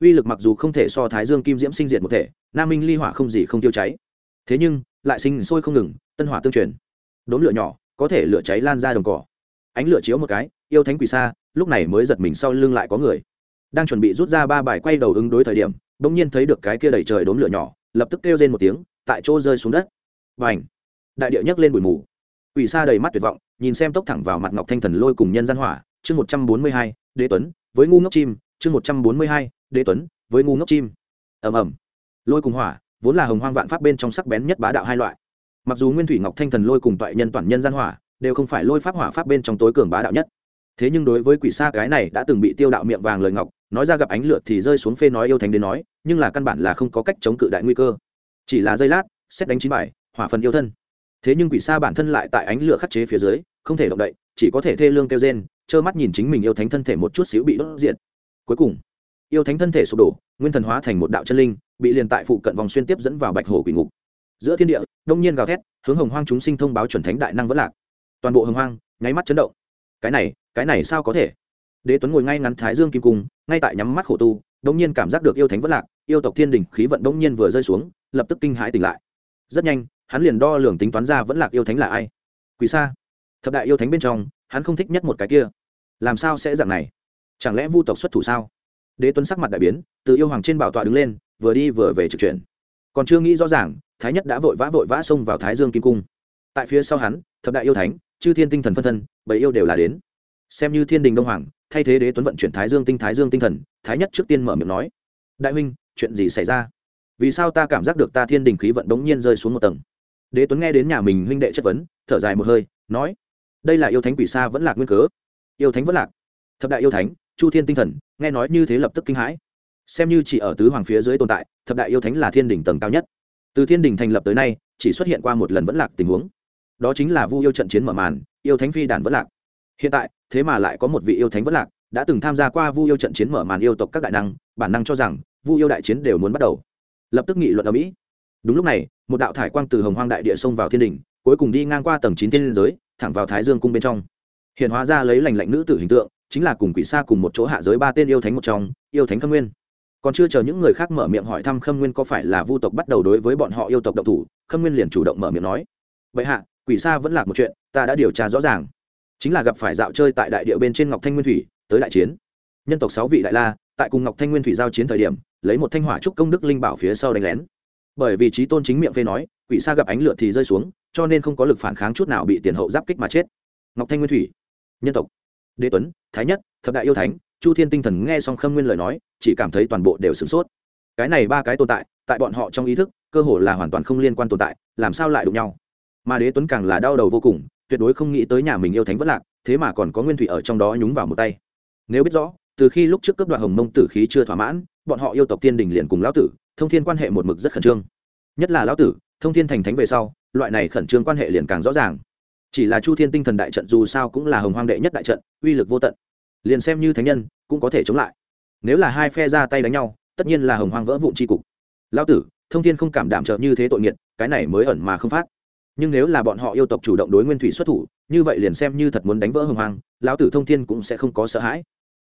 Uy lực mặc dù không thể so thái dương kim diễm sinh diệt một thể, nam minh ly hỏa không gì không tiêu cháy. Thế nhưng lại sinh sôi không ngừng, tân hỏa tương truyền. Đốm lửa nhỏ, có thể lửa cháy lan ra đồng cỏ. Ánh lửa chiếu một cái, yêu thánh quỷ xa, lúc này mới giật mình sau lưng lại có người. Đang chuẩn bị rút ra ba bài quay đầu ứng đối thời điểm đ ỗ n g nhiên thấy được cái kia đẩy trời đốm lửa nhỏ, lập tức kêu lên một tiếng, tại chỗ rơi xuống đất. Và ảnh đại điệu nhấc lên bụi mù. Quỷ xa đầy mắt tuyệt vọng, nhìn xem tốc thẳng vào mặt ngọc thanh thần lôi cùng nhân gian hỏa, chương một trăm bốn mươi hai, đế tuấn, với ngu ngốc chim, chương một trăm bốn mươi hai, đế tuấn, với ngu ngốc chim. Ầm ầm. Lôi cùng hỏa vốn là hồng hoang vạn pháp bên trong sắc bén nhất bá đạo hai loại. Mặc dù nguyên thủy ngọc thanh thần lôi cùng toại nhân toàn nhân gian hỏa, đều không phải lôi pháp hỏa pháp bên trong tối cường bá đạo nhất. Thế nhưng đối với quỷ xa cái này đã từng bị tiêu đạo miệng vàng lời ngọc, nói ra gặp ánh lửa thì rơi xuống phê nói yêu thánh đến nói, nhưng là căn bản là không có cách chống cự đại nguy cơ. Chỉ là giây lát, xét đánh chín bài, hỏa phần yêu thân. Thế nhưng quỷ xa bản thân lại tại ánh lửa khắc chế phía dưới, không thể động đậy, chỉ có thể thê lương kêu rên, trơ mắt nhìn chính mình yêu thánh thân thể một chút xíu bị đốt diệt. Cuối cùng yêu thánh thân thể sụp đổ nguyên thần hóa thành một đạo chân linh bị liền tại phụ cận vòng xuyên tiếp dẫn vào bạch hồ quỷ ngục. Giữa thiên địa đông nhiên gào thét hướng hồng hoang chúng sinh thông báo chuẩn thánh đại năng vẫn lạc. Toàn bộ hồng hoang nháy mắt chấn động. Cái này cái này sao có thể? Đế tuấn ngồi ngay ngắn thái dương kim cung ngay tại nhắm mắt khổ tu đông nhiên cảm giác được yêu thánh vẫn lạc yêu tộc thiên đình khí vận đông nhiên vừa rơi xuống lập tức kinh hãi tỉnh lại. Rất nhanh hắn liền đo lường tính toán ra vẫn lạc yêu thánh là ai. Quỷ xa, thập đại yêu thánh bên trong hắn không thích nhất một cái kia. Làm sao sẽ dạng này? Chẳng lẽ vu tộc xuất thủ sao? Đế tuấn sắc mặt đại biến, từ yêu hoàng trên bảo tọa đứng lên, vừa đi vừa về trực chuyển. Còn chưa nghĩ rõ ràng, thái nhất đã vội vã vội vã xông vào thái dương kim cung. Tại phía sau hắn, thập đại yêu thánh, chư thiên tinh thần phân thân bảy yêu đều là đến. Xem như thiên đình đông hoàng, thay thế đế tuấn vận chuyển thái dương tinh, thái dương tinh thần, thái nhất trước tiên mở miệng nói, đại huynh, chuyện gì xảy ra? Vì sao ta cảm giác được ta thiên đình khí vận đống nhiên rơi xuống một tầng? Đế tuấn nghe đến nhà mình huynh đệ chất vấn, thở dài một hơi, nói, đây là yêu thánh quỷ xa vẫn lạc nguyên cớ. Yêu thánh vẫn lạc? Thập đại yêu thánh chu thiên tinh thần, nghe nói như thế lập tức kinh hãi. Xem như chỉ ở tứ hoàng phía dưới tồn tại, thập đại yêu thánh là thiên đình tầng cao nhất. Từ thiên đình thành lập tới nay, chỉ xuất hiện qua một lần vẫn lạc tình huống. Đó chính là vu yêu trận chiến mở màn, yêu thánh phi đản vẫn lạc. Hiện tại, thế mà lại có một vị yêu thánh vẫn lạc, đã từng tham gia qua vu yêu trận chiến mở màn yêu tộc các đại năng, bản năng cho rằng, vu yêu đại chiến đều muốn bắt đầu. Lập tức nghị luận ở mỹ. Đúng lúc này, một đạo thải quang từ hồng hoang đại địa xông vào thiên đình cuối cùng đi ngang qua tầng chín thiên liên giới, thẳng vào thái dương cung bên trong. Hiện hóa ra lấy lành lạnh nữ tử hình tượng chính là cùng quỷ xa cùng một chỗ hạ giới ba tên yêu thánh một trong, yêu thánh khâm nguyên. Còn chưa chờ những người khác mở miệng hỏi thăm khâm nguyên có phải là vu tộc bắt đầu đối với bọn họ yêu tộc độc thủ, khâm nguyên liền chủ động mở miệng nói. Vậy hạ, quỷ xa vẫn là một chuyện, ta đã điều tra rõ ràng. Chính là gặp phải dạo chơi tại đại địa bên trên ngọc thanh nguyên thủy, tới đại chiến. Nhân tộc sáu vị đại la, tại cùng ngọc thanh nguyên thủy giao chiến thời điểm, lấy một thanh hỏa trúc công đức linh bảo phía sau đánh lén. Bởi vì trí tôn chính miệng phê nói, quỷ xa gặp ánh lửa thì rơi xuống, cho nên không có lực phản kháng chút nào bị tiền hậu giáp kích mà chết. Ngọc thanh nguyên thủy, nhân tộc đế tuấn, thái nhất, thập đại yêu thánh, chu thiên tinh thần nghe xong khâm nguyên lời nói, chỉ cảm thấy toàn bộ đều sửng sốt. Cái này ba cái tồn tại tại bọn họ trong ý thức, cơ hồ là hoàn toàn không liên quan tồn tại, làm sao lại đụng nhau? Mà đế tuấn càng là đau đầu vô cùng, tuyệt đối không nghĩ tới nhà mình yêu thánh vất lạc, thế mà còn có nguyên thủy ở trong đó nhúng vào một tay. Nếu biết rõ, từ khi lúc trước cấp đoạn hồng mông tử khí chưa thỏa mãn, bọn họ yêu tộc tiên đình liền cùng lão tử, thông thiên quan hệ một mực rất khẩn trương. Nhất là lão tử, thông thiên thành thánh về sau, loại này khẩn trương quan hệ liền càng rõ ràng chỉ là chu thiên tinh thần đại trận dù sao cũng là hồng hoang đệ nhất đại trận, uy lực vô tận. Liền xem như thánh nhân, cũng có thể chống lại. Nếu là hai phe ra tay đánh nhau, tất nhiên là hồng hoang vỡ vụn tri cục. Lão tử, thông thiên không cảm đảm trợ như thế tội nghiệt, cái này mới ẩn mà không phát. Nhưng nếu là bọn họ yêu tộc chủ động đối nguyên thủy xuất thủ, như vậy liền xem như thật muốn đánh vỡ hồng hoang, lão tử thông thiên cũng sẽ không có sợ hãi.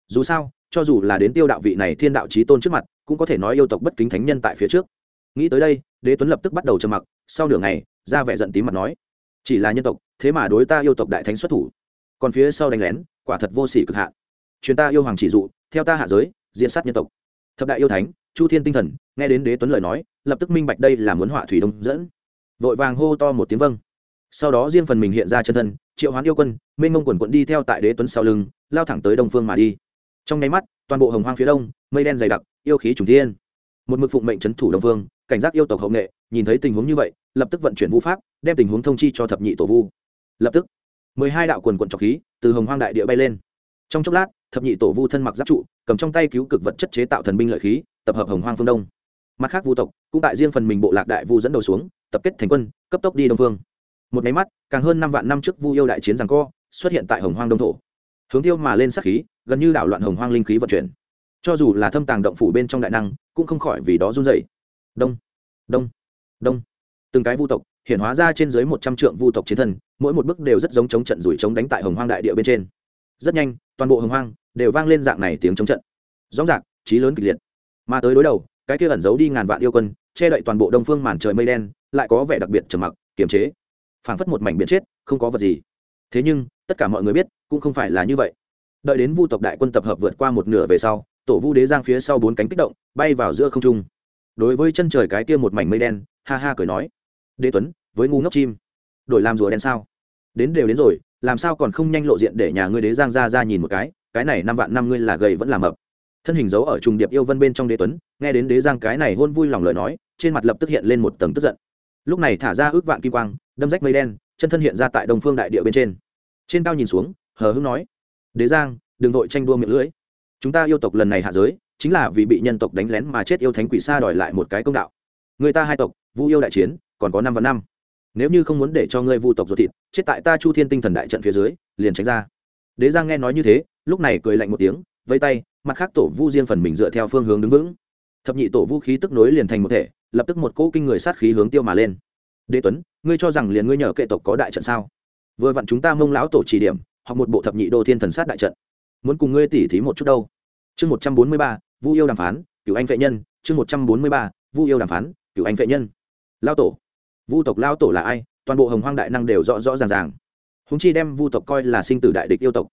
Dù sao, cho dù là đến tiêu đạo vị này thiên đạo trí tôn trước mặt, cũng có thể nói yêu tộc bất kính thánh nhân tại phía trước. Nghĩ tới đây, đế tuấn lập tức bắt đầu trầm mặc, sau nửa ngày, ra vẻ giận tím mặt nói, chỉ là nhân tộc thế mà đối ta yêu tộc đại thánh xuất thủ. Còn phía sau đánh lén, quả thật vô sỉ cực hạn. Chuyến ta yêu hoàng chỉ dụ, theo ta hạ giới diễn sát nhân tộc. Thập đại yêu thánh, chu thiên tinh thần, nghe đến đế tuấn lời nói, lập tức minh bạch đây là muốn họa thủy đông dẫn. Vội vàng hô to một tiếng vâng. Sau đó riêng phần mình hiện ra chân thân, triệu hoán yêu quân, mênh mông quần quận đi theo tại đế tuấn sau lưng, lao thẳng tới đông phương mà đi. Trong nháy mắt, toàn bộ hồng hoang phía đông, mây đen dày đặc, yêu khí trùng thiên. Một mực phụng mệnh c h ấ n thủ đông phương, cảnh giác yêu tộc hậu nghệ, nhìn thấy tình huống như vậy, lập tức vận chuyển vũ pháp, đem tình huống thông chi cho thập nhị tổ vu lập tức, mười hai đạo quần quận trọc khí từ hồng hoang đại địa bay lên. Trong chốc lát, thập nhị tổ vu thân mặc giáp trụ, cầm trong tay cứu cực vật chất chế tạo thần binh lợi khí, tập hợp hồng hoang phương đông. Mặt khác vu tộc cũng tại riêng phần mình bộ lạc đại vu dẫn đầu xuống, tập kết thành quân, cấp tốc đi đông phương một máy mắt, càng hơn năm vạn năm trước vu yêu đại chiến rằng co, xuất hiện tại hồng hoang đông thổ. Hướng tiêu mà lên sắc khí, gần như đảo loạn hồng hoang linh khí vận chuyển. Cho dù là thâm tàng động phủ bên trong đại năng, cũng không khỏi vì đó run dậy đông đông đông. Từng cái vu tộc hiện hóa ra trên dưới một trăm trượng vu tộc chiến thần, mỗi một bước đều rất giống chống trận rủi chống đánh tại hồng hoang đại địa bên trên. Rất nhanh, toàn bộ hồng hoang đều vang lên dạng này tiếng chống trận. Rõ ràng trí lớn kịch liệt. Mà tới đối đầu, cái kia ẩn giấu đi ngàn vạn yêu quân, che đậy toàn bộ đông phương màn trời mây đen, lại có vẻ đặc biệt trầm mặc, kiềm chế. Phảng phất một mảnh biển chết, không có vật gì. Thế nhưng, tất cả mọi người biết, cũng không phải là như vậy. Đợi đến vu tộc đại quân tập hợp vượt qua một nửa về sau, tổ vu đế giang phía sau bốn cánh kích động, bay vào giữa không trung. Đối với chân trời cái kia một mảnh mây đen, ha ha cười nói đế tuấn, với ngu ngốc chim. Đổi làm rùa đen sao? Đến đều đến rồi, làm sao còn không nhanh lộ diện để nhà ngươi đế giang ra ra nhìn một cái cái này năm vạn năm ngươi là gầy vẫn làm mập. Thân hình giấu ở trùng điệp yêu vân bên trong đế tuấn, nghe đến đế giang cái này hôn vui lòng lời nói, trên mặt lập tức hiện lên một tầng tức giận. Lúc này thả ra ước vạn kim quang, đâm rách mây đen, chân thân hiện ra tại đồng phương đại địa bên trên. Trên cao nhìn xuống, hờ hưng nói, đế giang, đừng vội tranh đua miệng lưỡi. Chúng ta yêu tộc lần này hạ giới, chính là vì bị nhân tộc đánh lén mà chết yêu thánh quỷ xa đòi lại một cái công đạo. Người ta hai tộc, vu yêu đại chiến còn có năm và năm. Nếu như không muốn để cho ngươi vu tộc ruột thịt, chết tại ta chu thiên tinh thần đại trận phía dưới, liền tránh ra. Đế giang nghe nói như thế, lúc này cười lạnh một tiếng, vây tay, mặt khác tổ vu riêng phần mình dựa theo phương hướng đứng vững. Thập nhị tổ vũ khí tức nối liền thành một thể, lập tức một cỗ kinh người sát khí hướng tiêu mà lên. Đế tuấn, ngươi cho rằng liền ngươi nhờ kệ tộc có đại trận sao? Vừa vặn chúng ta mông lão tổ chỉ điểm hoặc một bộ thập nhị đô thiên thần sát đại trận. Muốn cùng ngươi tỉ thí một chút đâu. Chương một trăm bốn mươi ba, vu yêu đàm phán cựu anh vệ nhân. Chương một trăm bốn mươi ba, vu yêu đàm phán cựu anh vệ nhân. Lao tổ vu tộc lao tổ là ai, toàn bộ hồng hoang đại năng đều rõ rõ ràng ràng. Húng chi đem vu tộc coi là sinh tử đại địch yêu tộc.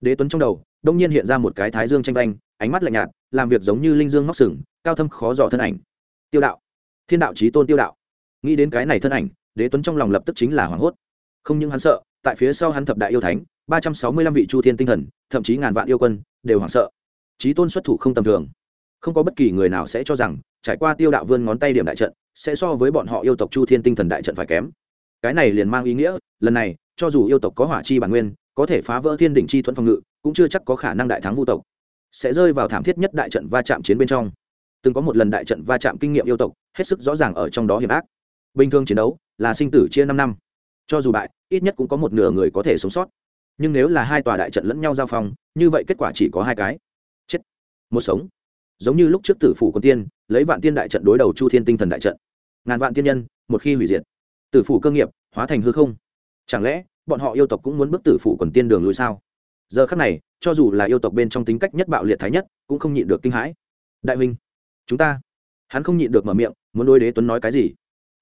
Đế tuấn trong đầu, đông nhiên hiện ra một cái thái dương tranh vanh, ánh mắt lạnh nhạt, làm việc giống như linh dương móc sừng, cao thâm khó dò thân ảnh. Tiêu đạo. Thiên đạo trí tôn tiêu đạo. Nghĩ đến cái này thân ảnh, đế tuấn trong lòng lập tức chính là hoảng hốt. Không những hắn sợ, tại phía sau hắn thập đại yêu thánh, ba trăm sáu mươi lăm vị chu thiên tinh thần, thậm chí ngàn vạn yêu quân, đều hoảng sợ. Trí tôn xuất thủ không tầm thường. Không có bất kỳ người nào sẽ cho rằng, trải qua tiêu đạo vươn ngón tay điểm đại trận sẽ so với bọn họ yêu tộc chu thiên tinh thần đại trận phải kém. Cái này liền mang ý nghĩa, lần này, cho dù yêu tộc có hỏa chi bản nguyên, có thể phá vỡ thiên đỉnh chi thuẫn phòng ngự, cũng chưa chắc có khả năng đại thắng vu tộc. Sẽ rơi vào thảm thiết nhất đại trận va chạm chiến bên trong. Từng có một lần đại trận va chạm kinh nghiệm yêu tộc, hết sức rõ ràng ở trong đó hiểm ác. Bình thường chiến đấu là sinh tử chia năm năm. Cho dù bại, ít nhất cũng có một nửa người có thể sống sót. Nhưng nếu là hai tòa đại trận lẫn nhau giao phong, như vậy kết quả chỉ có hai cái. Chết. Một sống. Giống như lúc trước tử phủ quân tiên, lấy vạn tiên đại trận đối đầu chu thiên tinh thần đại trận ngàn vạn tiên nhân, một khi hủy diệt, tử phủ cơ nghiệp hóa thành hư không. Chẳng lẽ bọn họ yêu tộc cũng muốn bước tử phủ quần tiên đường lùi sao? Giờ khắc này, cho dù là yêu tộc bên trong tính cách nhất bạo liệt thái nhất, cũng không nhịn được kinh hãi. Đại huynh, chúng ta, hắn không nhịn được mở miệng, muốn đối đế tuấn nói cái gì?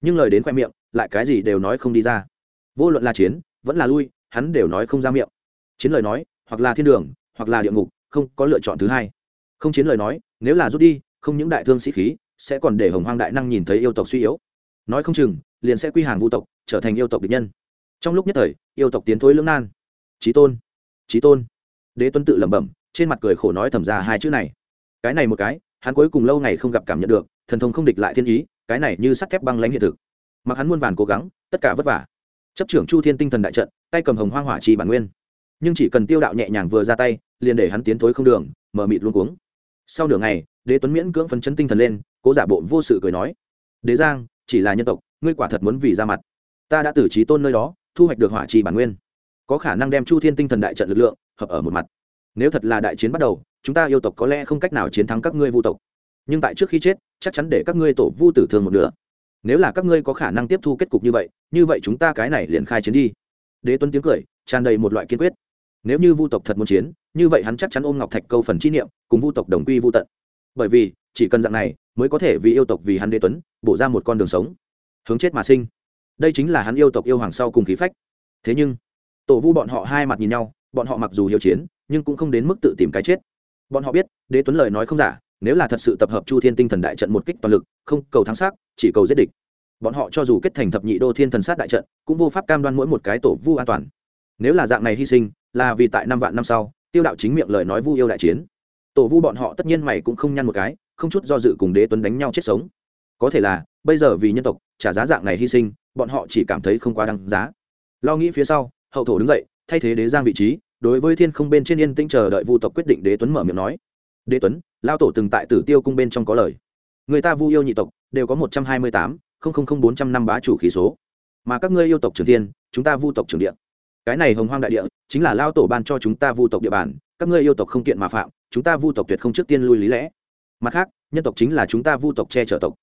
Nhưng lời đến khoe miệng, lại cái gì đều nói không đi ra. Vô luận là chiến, vẫn là lui, hắn đều nói không ra miệng. Chiến lời nói, hoặc là thiên đường, hoặc là địa ngục, không có lựa chọn thứ hai. Không chiến lời nói, nếu là rút đi, không những đại thương sĩ khí sẽ còn để hồng hoang đại năng nhìn thấy yêu tộc suy yếu. Nói không chừng, liền sẽ quy hàng vũ tộc, trở thành yêu tộc địch nhân. Trong lúc nhất thời, yêu tộc tiến thối lưỡng nan. Trí tôn trí tôn. Đế tuấn tự lẩm bẩm, trên mặt cười khổ nói thầm ra hai chữ này. Cái này một cái, hắn cuối cùng lâu ngày không gặp cảm nhận được, thần thông không địch lại thiên ý, cái này như sắt thép băng lãnh hiện thực. Mặc hắn muôn vàn cố gắng, tất cả vất vả. Chấp trưởng chu thiên tinh thần đại trận, tay cầm hồng hoang hỏa trì bản nguyên. Nhưng chỉ cần tiêu đạo nhẹ nhàng vừa ra tay, liền để hắn tiến thối không đường, mở mịt luôn cuống. Sau nửa ngày, đế tuấn miễn cưỡng phấn chấn tinh thần lên cố giả bộ vô sự cười nói, đế giang, chỉ là nhân tộc, ngươi quả thật muốn vì ra mặt. Ta đã tử trí tôn nơi đó, thu hoạch được hỏa trì bản nguyên. Có khả năng đem chu thiên tinh thần đại trận lực lượng hợp ở một mặt. Nếu thật là đại chiến bắt đầu, chúng ta yêu tộc có lẽ không cách nào chiến thắng các ngươi vu tộc. Nhưng tại trước khi chết, chắc chắn để các ngươi tổ vu tử thương một nửa. Nếu là các ngươi có khả năng tiếp thu kết cục như vậy như vậy chúng ta cái này liền khai chiến đi. Đế tuấn tiếng cười, tràn đầy một loại kiên quyết. Nếu như vu tộc thật muốn chiến, như vậy hắn chắc chắn ôm ngọc thạch câu phần chi niệm, cùng vu tộc đồng quy vu tận. Bởi vì chỉ cần dạng này mới có thể vì yêu tộc vì hắn đế tuấn, bổ ra một con đường sống, hướng chết mà sinh. Đây chính là hắn yêu tộc yêu hoàng sau cùng khí phách. Thế nhưng, tổ vu bọn họ hai mặt nhìn nhau, bọn họ mặc dù hiếu chiến, nhưng cũng không đến mức tự tìm cái chết. Bọn họ biết, đế tuấn lời nói không giả, nếu là thật sự tập hợp chu thiên tinh thần đại trận một kích toàn lực, không cầu thắng xác, chỉ cầu giết địch. Bọn họ cho dù kết thành thập nhị đô thiên thần sát đại trận, cũng vô pháp cam đoan mỗi một cái tổ vu an toàn. Nếu là dạng này hy sinh, là vì tại năm vạn năm sau, tiêu đạo chính miệng lời nói vu yêu đại chiến. Tổ vu bọn họ tất nhiên mày cũng không nhăn một cái không chút do dự cùng đế tuấn đánh nhau chết sống. Có thể là, bây giờ vì nhân tộc, trả giá dạng này hy sinh, bọn họ chỉ cảm thấy không quá đăng giá. Lo nghĩ phía sau, hậu thổ đứng dậy, thay thế đế giang vị trí, đối với thiên không bên trên yên tĩnh chờ đợi vu tộc quyết định đế tuấn mở miệng nói. Đế tuấn lao tổ từng tại tử tiêu cung bên trong có lời. Người ta vu yêu nhị tộc, đều có một trăm hai mươi tám bốn trăm năm bá chủ khí số. Mà các ngươi yêu tộc trường thiên, chúng ta vu tộc trường địa. Cái này hồng hoang đại địa, chính là lao tổ ban cho chúng ta vu tộc địa bàn, các ngươi yêu tộc không kiện mà phạm, chúng ta vu tộc tuyệt không trước tiên lui lý lẽ mặt khác, nhân tộc chính là chúng ta vu tộc che chở tộc.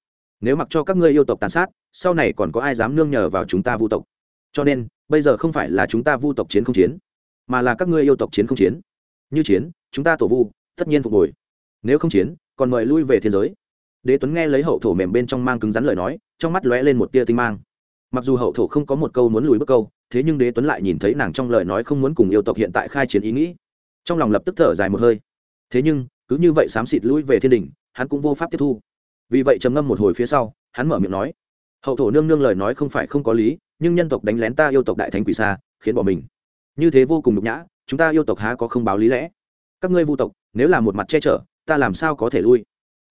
Nếu mặc cho các ngươi yêu tộc tàn sát, sau này còn có ai dám nương nhờ vào chúng ta vu tộc? Cho nên, bây giờ không phải là chúng ta vu tộc chiến không chiến, mà là các ngươi yêu tộc chiến không chiến. Như chiến, chúng ta tổ vu, tất nhiên phục hồi. Nếu không chiến, còn mời lui về thiên giới. Đế tuấn nghe lấy hậu thổ mềm bên trong mang cứng rắn lời nói, trong mắt lóe lên một tia tinh mang. Mặc dù hậu thổ không có một câu muốn lùi bước câu, thế nhưng đế tuấn lại nhìn thấy nàng trong lời nói không muốn cùng yêu tộc hiện tại khai chiến ý nghĩ. Trong lòng lập tức thở dài một hơi. Thế nhưng cứ như vậy xám xịt lui về thiên đình, hắn cũng vô pháp tiếp thu. Vì vậy trầm ngâm một hồi phía sau, hắn mở miệng nói, hậu thổ nương nương lời nói không phải không có lý, nhưng nhân tộc đánh lén ta yêu tộc đại thánh quỷ xa, khiến bỏ mình. Như thế vô cùng nhục nhã, chúng ta yêu tộc há có không báo lý lẽ? Các ngươi vu tộc, nếu là một mặt che chở, ta làm sao có thể lui?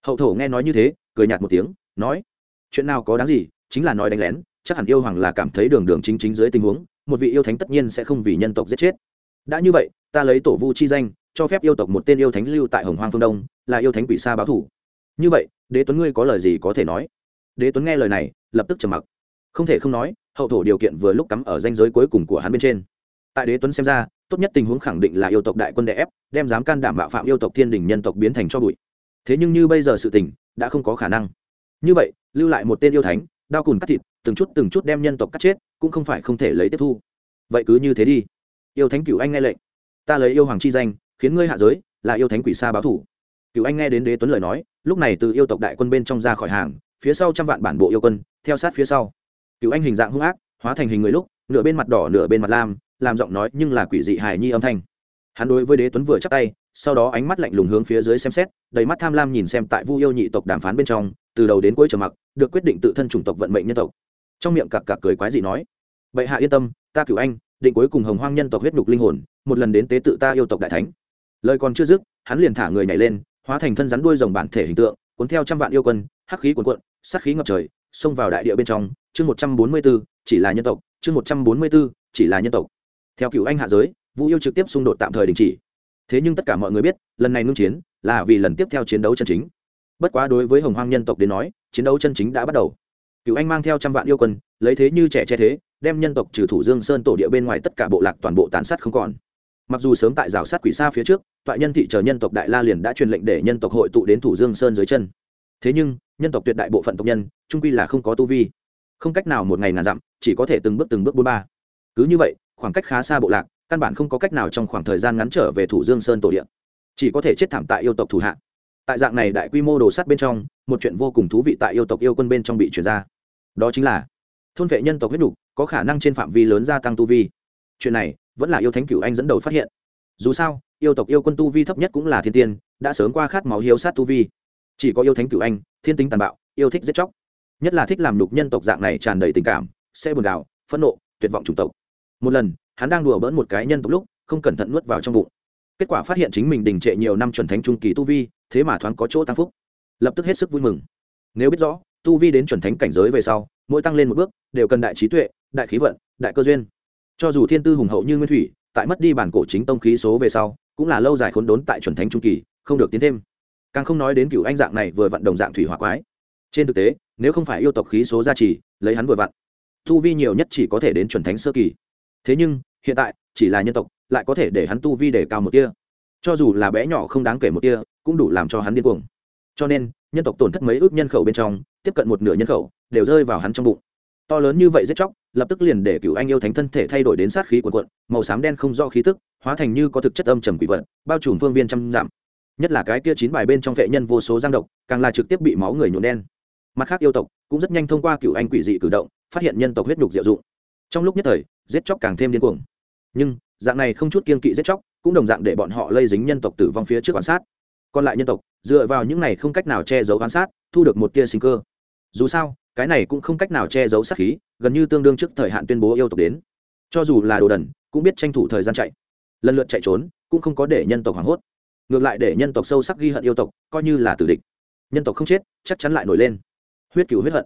Hậu thổ nghe nói như thế, cười nhạt một tiếng, nói, chuyện nào có đáng gì, chính là nói đánh lén, chắc hẳn yêu hoàng là cảm thấy đường đường chính chính dưới tình huống, một vị yêu thánh tất nhiên sẽ không vì nhân tộc giết chết. Đã như vậy, ta lấy tổ vu chi danh cho phép yêu tộc một tên yêu thánh lưu tại hồng hoang phương đông, là yêu thánh quỷ sa báo thủ. Như vậy, đế tuấn ngươi có lời gì có thể nói? Đế tuấn nghe lời này, lập tức trầm mặc. Không thể không nói, hậu thổ điều kiện vừa lúc cắm ở danh giới cuối cùng của hắn bên trên. Tại đế tuấn xem ra, tốt nhất tình huống khẳng định là yêu tộc đại quân đè ép, đem dám can đảm bạo phạm yêu tộc thiên đình nhân tộc biến thành cho bụi. Thế nhưng như bây giờ sự tình, đã không có khả năng. Như vậy, lưu lại một tên yêu thánh đao cùn cắt thịt, từng chút từng chút đem nhân tộc cắt chết, cũng không phải không thể lấy tiếp thu. Vậy cứ như thế đi. Yêu thánh cửu anh nghe lệnh. Ta lấy yêu hoàng chi danh khiến ngươi hạ giới, là yêu thánh quỷ xa báo thủ. Cửu anh nghe đến đế tuấn lời nói, lúc này từ yêu tộc đại quân bên trong ra khỏi hàng, phía sau trăm vạn bản bộ yêu quân, theo sát phía sau. Cửu anh hình dạng hung ác, hóa thành hình người lúc, nửa bên mặt đỏ, nửa bên mặt lam, làm giọng nói nhưng là quỷ dị hài nhi âm thanh. Hắn đối với đế tuấn vừa chắc tay, sau đó ánh mắt lạnh lùng hướng phía dưới xem xét, đầy mắt tham lam nhìn xem tại vu yêu nhị tộc đàm phán bên trong, từ đầu đến cuối trở mặc, được quyết định tự thân chủng tộc vận mệnh nhân tộc. Trong miệng cặc cặc cười quái dị nói, bệ hạ yên tâm, ta cửu anh, định cuối cùng hồng hoang nhân tộc huyết nhục linh hồn, một lần đến tế tự ta yêu tộc đại thánh lời còn chưa dứt, hắn liền thả người nhảy lên, hóa thành thân rắn đuôi rồng bản thể hình tượng, cuốn theo trăm vạn yêu quân, hắc khí cuồn cuộn, sát khí ngập trời, xông vào đại địa bên trong. Chương một trăm bốn mươi b ố chỉ là nhân tộc. Chương một trăm bốn mươi b ố chỉ là nhân tộc. Theo cựu anh hạ giới vũ yêu trực tiếp xung đột tạm thời đình chỉ. Thế nhưng tất cả mọi người biết, lần này ngưng chiến là vì lần tiếp theo chiến đấu chân chính. Bất quá đối với hồng hoang nhân tộc đến nói, chiến đấu chân chính đã bắt đầu. Cựu anh mang theo trăm vạn yêu quân, lấy thế như trẻ che thế, đem nhân tộc trừ thủ dương sơn tổ địa bên ngoài tất cả bộ lạc toàn bộ tàn sát không còn mặc dù sớm tại rào sát quỷ xa phía trước toại nhân thị chờ nhân tộc đại la liền đã truyền lệnh để nhân tộc hội tụ đến thủ dương sơn dưới chân. Thế nhưng, nhân tộc tuyệt đại bộ phận tộc nhân, trung quy là không có tu vi. Không cách nào một ngày ngàn dặm, chỉ có thể từng bước từng bước bốn ba. Cứ như vậy, khoảng cách khá xa bộ lạc, căn bản không có cách nào trong khoảng thời gian ngắn trở về thủ dương sơn tổ điện chỉ có thể chết thảm tại yêu tộc thủ hạ. Tại dạng này đại quy mô đồ sắt bên trong, một chuyện vô cùng thú vị tại yêu tộc yêu quân bên trong bị chuyển ra. Đó chính là, thôn vệ nhân tộc huyết đục có khả năng trên phạm vi lớn gia tăng tu vi chuyện này vẫn là yêu thánh cửu anh dẫn đầu phát hiện. Dù sao, yêu tộc yêu quân tu vi thấp nhất cũng là thiên tiên, đã sớm qua khát máu hiếu sát tu vi. Chỉ có yêu thánh cửu anh, thiên tính tàn bạo, yêu thích giết chóc. Nhất là thích làm đục nhân tộc dạng này tràn đầy tình cảm, sẽ buồn đảo phẫn nộ, tuyệt vọng chủng tộc. Một lần, hắn đang đùa bỡn một cái nhân tộc lúc, không cẩn thận nuốt vào trong bụng. Kết quả phát hiện chính mình đình trệ nhiều năm chuẩn thánh trung kỳ tu vi, thế mà thoáng có chỗ tăng phúc. Lập tức hết sức vui mừng. Nếu biết rõ, tu vi đến chuẩn thánh cảnh giới về sau, mỗi tăng lên một bước, đều cần đại trí tuệ, đại khí vận, đại cơ duyên cho dù thiên tư hùng hậu như nguyên thủy, tại mất đi bản cổ chính tông khí số về sau, cũng là lâu dài khốn đốn tại chuẩn thánh trung kỳ, không được tiến thêm. Càng không nói đến cựu anh dạng này vừa vận đồng dạng thủy hỏa quái. Trên thực tế, nếu không phải yêu tộc khí số gia trì, lấy hắn vừa vặn, tu vi nhiều nhất chỉ có thể đến chuẩn thánh sơ kỳ. Thế nhưng, hiện tại, chỉ là nhân tộc, lại có thể để hắn tu vi để cao một tia. Cho dù là bé nhỏ không đáng kể một tia, cũng đủ làm cho hắn điên cuồng. Cho nên, nhân tộc tổn thất mấy ước nhân khẩu bên trong, tiếp cận một nửa nhân khẩu, đều rơi vào hắn trong bụng. To lớn như vậy giết chóc lập tức liền để cựu anh yêu thánh thân thể thay đổi đến sát khí của quận màu xám đen không do khí tức, hóa thành như có thực chất âm trầm quỷ vật, bao trùm phương viên trăm dặm. Nhất là cái kia chín bài bên trong vệ nhân vô số giang độc, càng là trực tiếp bị máu người nhuộn đen. Mặt khác yêu tộc cũng rất nhanh thông qua cựu anh quỷ dị cử động, phát hiện nhân tộc huyết nhục diệu dụng. Trong lúc nhất thời, giết chóc càng thêm điên cuồng. Nhưng, dạng này không chút kiên kỵ giết chóc, cũng đồng dạng để bọn họ lây dính nhân tộc tử vong phía trước quan sát. Còn lại nhân tộc, dựa vào những này không cách nào che giấu quan sát, thu được một tia sinh cơ. Dù sao cái này cũng không cách nào che giấu sát khí, gần như tương đương trước thời hạn tuyên bố yêu tộc đến. Cho dù là đồ đần, cũng biết tranh thủ thời gian chạy. Lần lượt chạy trốn, cũng không có để nhân tộc hoảng hốt. Ngược lại để nhân tộc sâu sắc ghi hận yêu tộc, coi như là tử địch. Nhân tộc không chết, chắc chắn lại nổi lên. Huyết cựu huyết hận.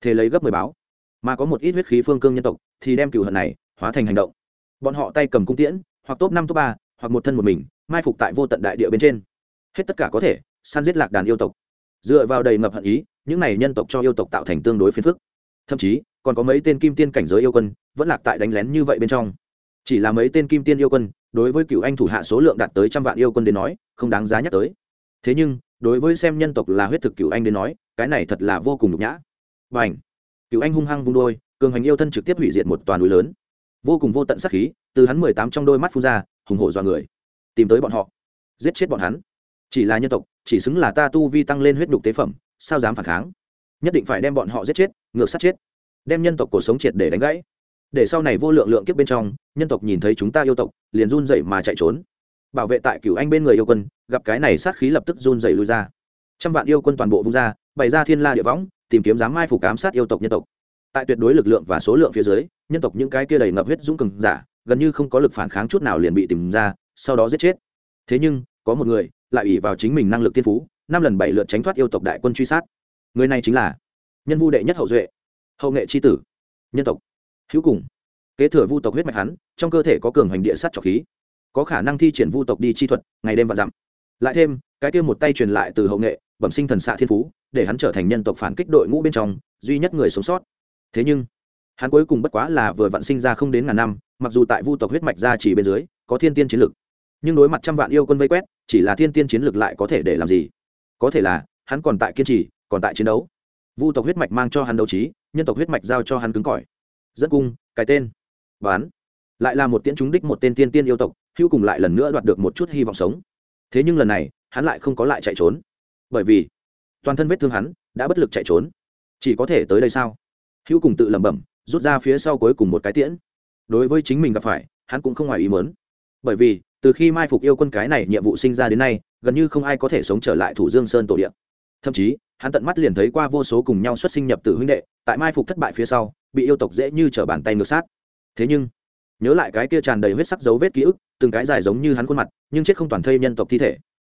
Thế lấy gấp mười báo. Mà có một ít huyết khí phương cương nhân tộc, thì đem cựu hận này hóa thành hành động. Bọn họ tay cầm cung tiễn, hoặc top năm top ba, hoặc một thân một mình, mai phục tại vô tận đại địa bên trên. Hết tất cả có thể, săn giết lạc đàn yêu tộc dựa vào đầy ngập hận ý, những này nhân tộc cho yêu tộc tạo thành tương đối phiền phức. Thậm chí, còn có mấy tên kim tiên cảnh giới yêu quân vẫn lạc tại đánh lén như vậy bên trong. Chỉ là mấy tên kim tiên yêu quân, đối với cựu anh thủ hạ số lượng đạt tới trăm vạn yêu quân đến nói, không đáng giá nhắc tới. Thế nhưng, đối với xem nhân tộc là huyết thực cựu anh đến nói, cái này thật là vô cùng nhục nhã. Và ảnh cựu anh hung hăng vung đôi, cường hành yêu thân trực tiếp hủy diệt một toàn núi lớn. Vô cùng vô tận sắc khí, từ hắn mười tám trong đôi mắt phun ra, hùng hổ dọa người. Tìm tới bọn họ. Giết chết bọn hắn chỉ là nhân tộc, chỉ xứng là ta tu vi tăng lên huyết đục tế phẩm, sao dám phản kháng? Nhất định phải đem bọn họ giết chết, ngược sát chết. Đem nhân tộc cuộc sống triệt để đánh gãy. Để sau này vô lượng lượng kiếp bên trong, nhân tộc nhìn thấy chúng ta yêu tộc, liền run dậy mà chạy trốn. Bảo vệ tại cửu anh bên người yêu quân, gặp cái này sát khí lập tức run dậy lui ra. Trăm vạn yêu quân toàn bộ vung ra, bày ra thiên la địa võng, tìm kiếm dám mai phục cám sát yêu tộc nhân tộc. Tại tuyệt đối lực lượng và số lượng phía dưới, nhân tộc những cái kia đầy ngập huyết dũng cường giả, gần như không có lực phản kháng chút nào liền bị tìm ra, sau đó giết chết. Thế nhưng, có một người lại ủy vào chính mình năng lực tiên phú, năm lần bảy lượt tránh thoát yêu tộc đại quân truy sát. Người này chính là nhân vu đệ nhất hậu duệ, hậu nghệ c tử, nhân tộc, hữu cùng. Kế thừa vu tộc huyết mạch hắn, trong cơ thể có cường hành địa sát trọc khí, có khả năng thi triển vu tộc đi chi thuật, ngày đêm và dặm. Lại thêm, cái kia một tay truyền lại từ hậu nghệ, bẩm sinh thần xạ thiên phú, để hắn trở thành nhân tộc phản kích đội ngũ bên trong, duy nhất người sống sót. Thế nhưng, hắn cuối cùng bất quá là vừa vạn sinh ra không đến ngàn năm, mặc dù tại vu tộc huyết mạch ra chỉ bên dưới, có thiên tiên chiến lực nhưng đối mặt trăm vạn yêu quân vây quét, chỉ là thiên tiên chiến lực lại có thể để làm gì? Có thể là, hắn còn tại kiên trì, còn tại chiến đấu. Vu tộc huyết mạch mang cho hắn đấu trí, nhân tộc huyết mạch giao cho hắn cứng cỏi. Dẫn cung, cái tên. Bán lại là một tiễn trúng đích một tên tiên tiên yêu tộc hữu cùng lại lần nữa đoạt được một chút hy vọng sống. Thế nhưng lần này, hắn lại không có lại chạy trốn. Bởi vì, toàn thân vết thương hắn đã bất lực chạy trốn. Chỉ có thể tới đây sao? Hữu cùng tự lẩm bẩm, rút ra phía sau cuối cùng một cái tiễn. Đối với chính mình gặp phải, hắn cũng không ngoài ý mớn bởi vì từ khi mai phục yêu quân cái này nhiệm vụ sinh ra đến nay, gần như không ai có thể sống trở lại thủ dương sơn tổ điện thậm chí, hắn tận mắt liền thấy qua vô số cùng nhau xuất sinh nhập từ huynh đệ, tại mai phục thất bại phía sau, bị yêu tộc dễ như t r ở bàn tay ngược sát. Thế nhưng, nhớ lại cái kia tràn đầy huyết sắc dấu vết ký ức, từng cái dài giống như hắn khuôn mặt, nhưng chết không toàn thây nhân tộc thi thể.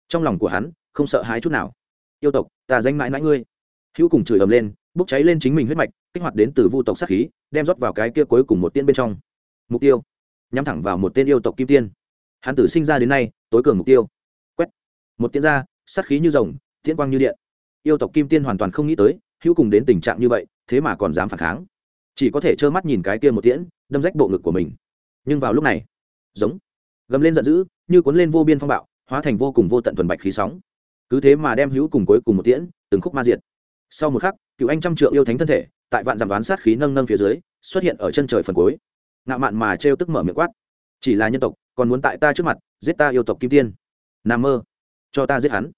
Trong lòng của hắn, không sợ hãi chút nào. Yêu tộc, ta danh mãi mãi ngươi. Hữu cùng chửi ầm lên, bốc cháy lên chính mình huyết mạch, kích hoạt đến từ vu tộc sát khí, đem rót vào cái kia cuối cùng một tiên bên trong. Mục tiêu, nhắm thẳng vào một tên yêu tộc kim tiên hắn tử sinh ra đến nay, tối cường mục tiêu. Quét. Một tiên ra, sát khí như rồng, tiễn quang như điện. Yêu tộc kim tiên hoàn toàn không nghĩ tới, hữu cùng đến tình trạng như vậy, thế mà còn dám phản kháng. Chỉ có thể trơ mắt nhìn cái kia một tiễn, đâm rách bộ ngực của mình. Nhưng vào lúc này, giống, gầm lên giận dữ, như cuốn lên vô biên phong bạo, hóa thành vô cùng vô tận thuần bạch khí sóng. Cứ thế mà đem hữu cùng cuối cùng một tiễn, từng khúc ma diệt. Sau một khắc, cựu anh trăm trượng yêu thánh thân thể, tại vạn giảm đoán sát khí nâng nâng phía dưới, xuất hiện ở chân trời phần cuối. Ngạo mạn mà trêu tức mở miệng quát. Chỉ là nhân tộc còn muốn tại ta trước mặt, giết ta yêu tộc kim tiên. N mơ. Cho ta giết hắn.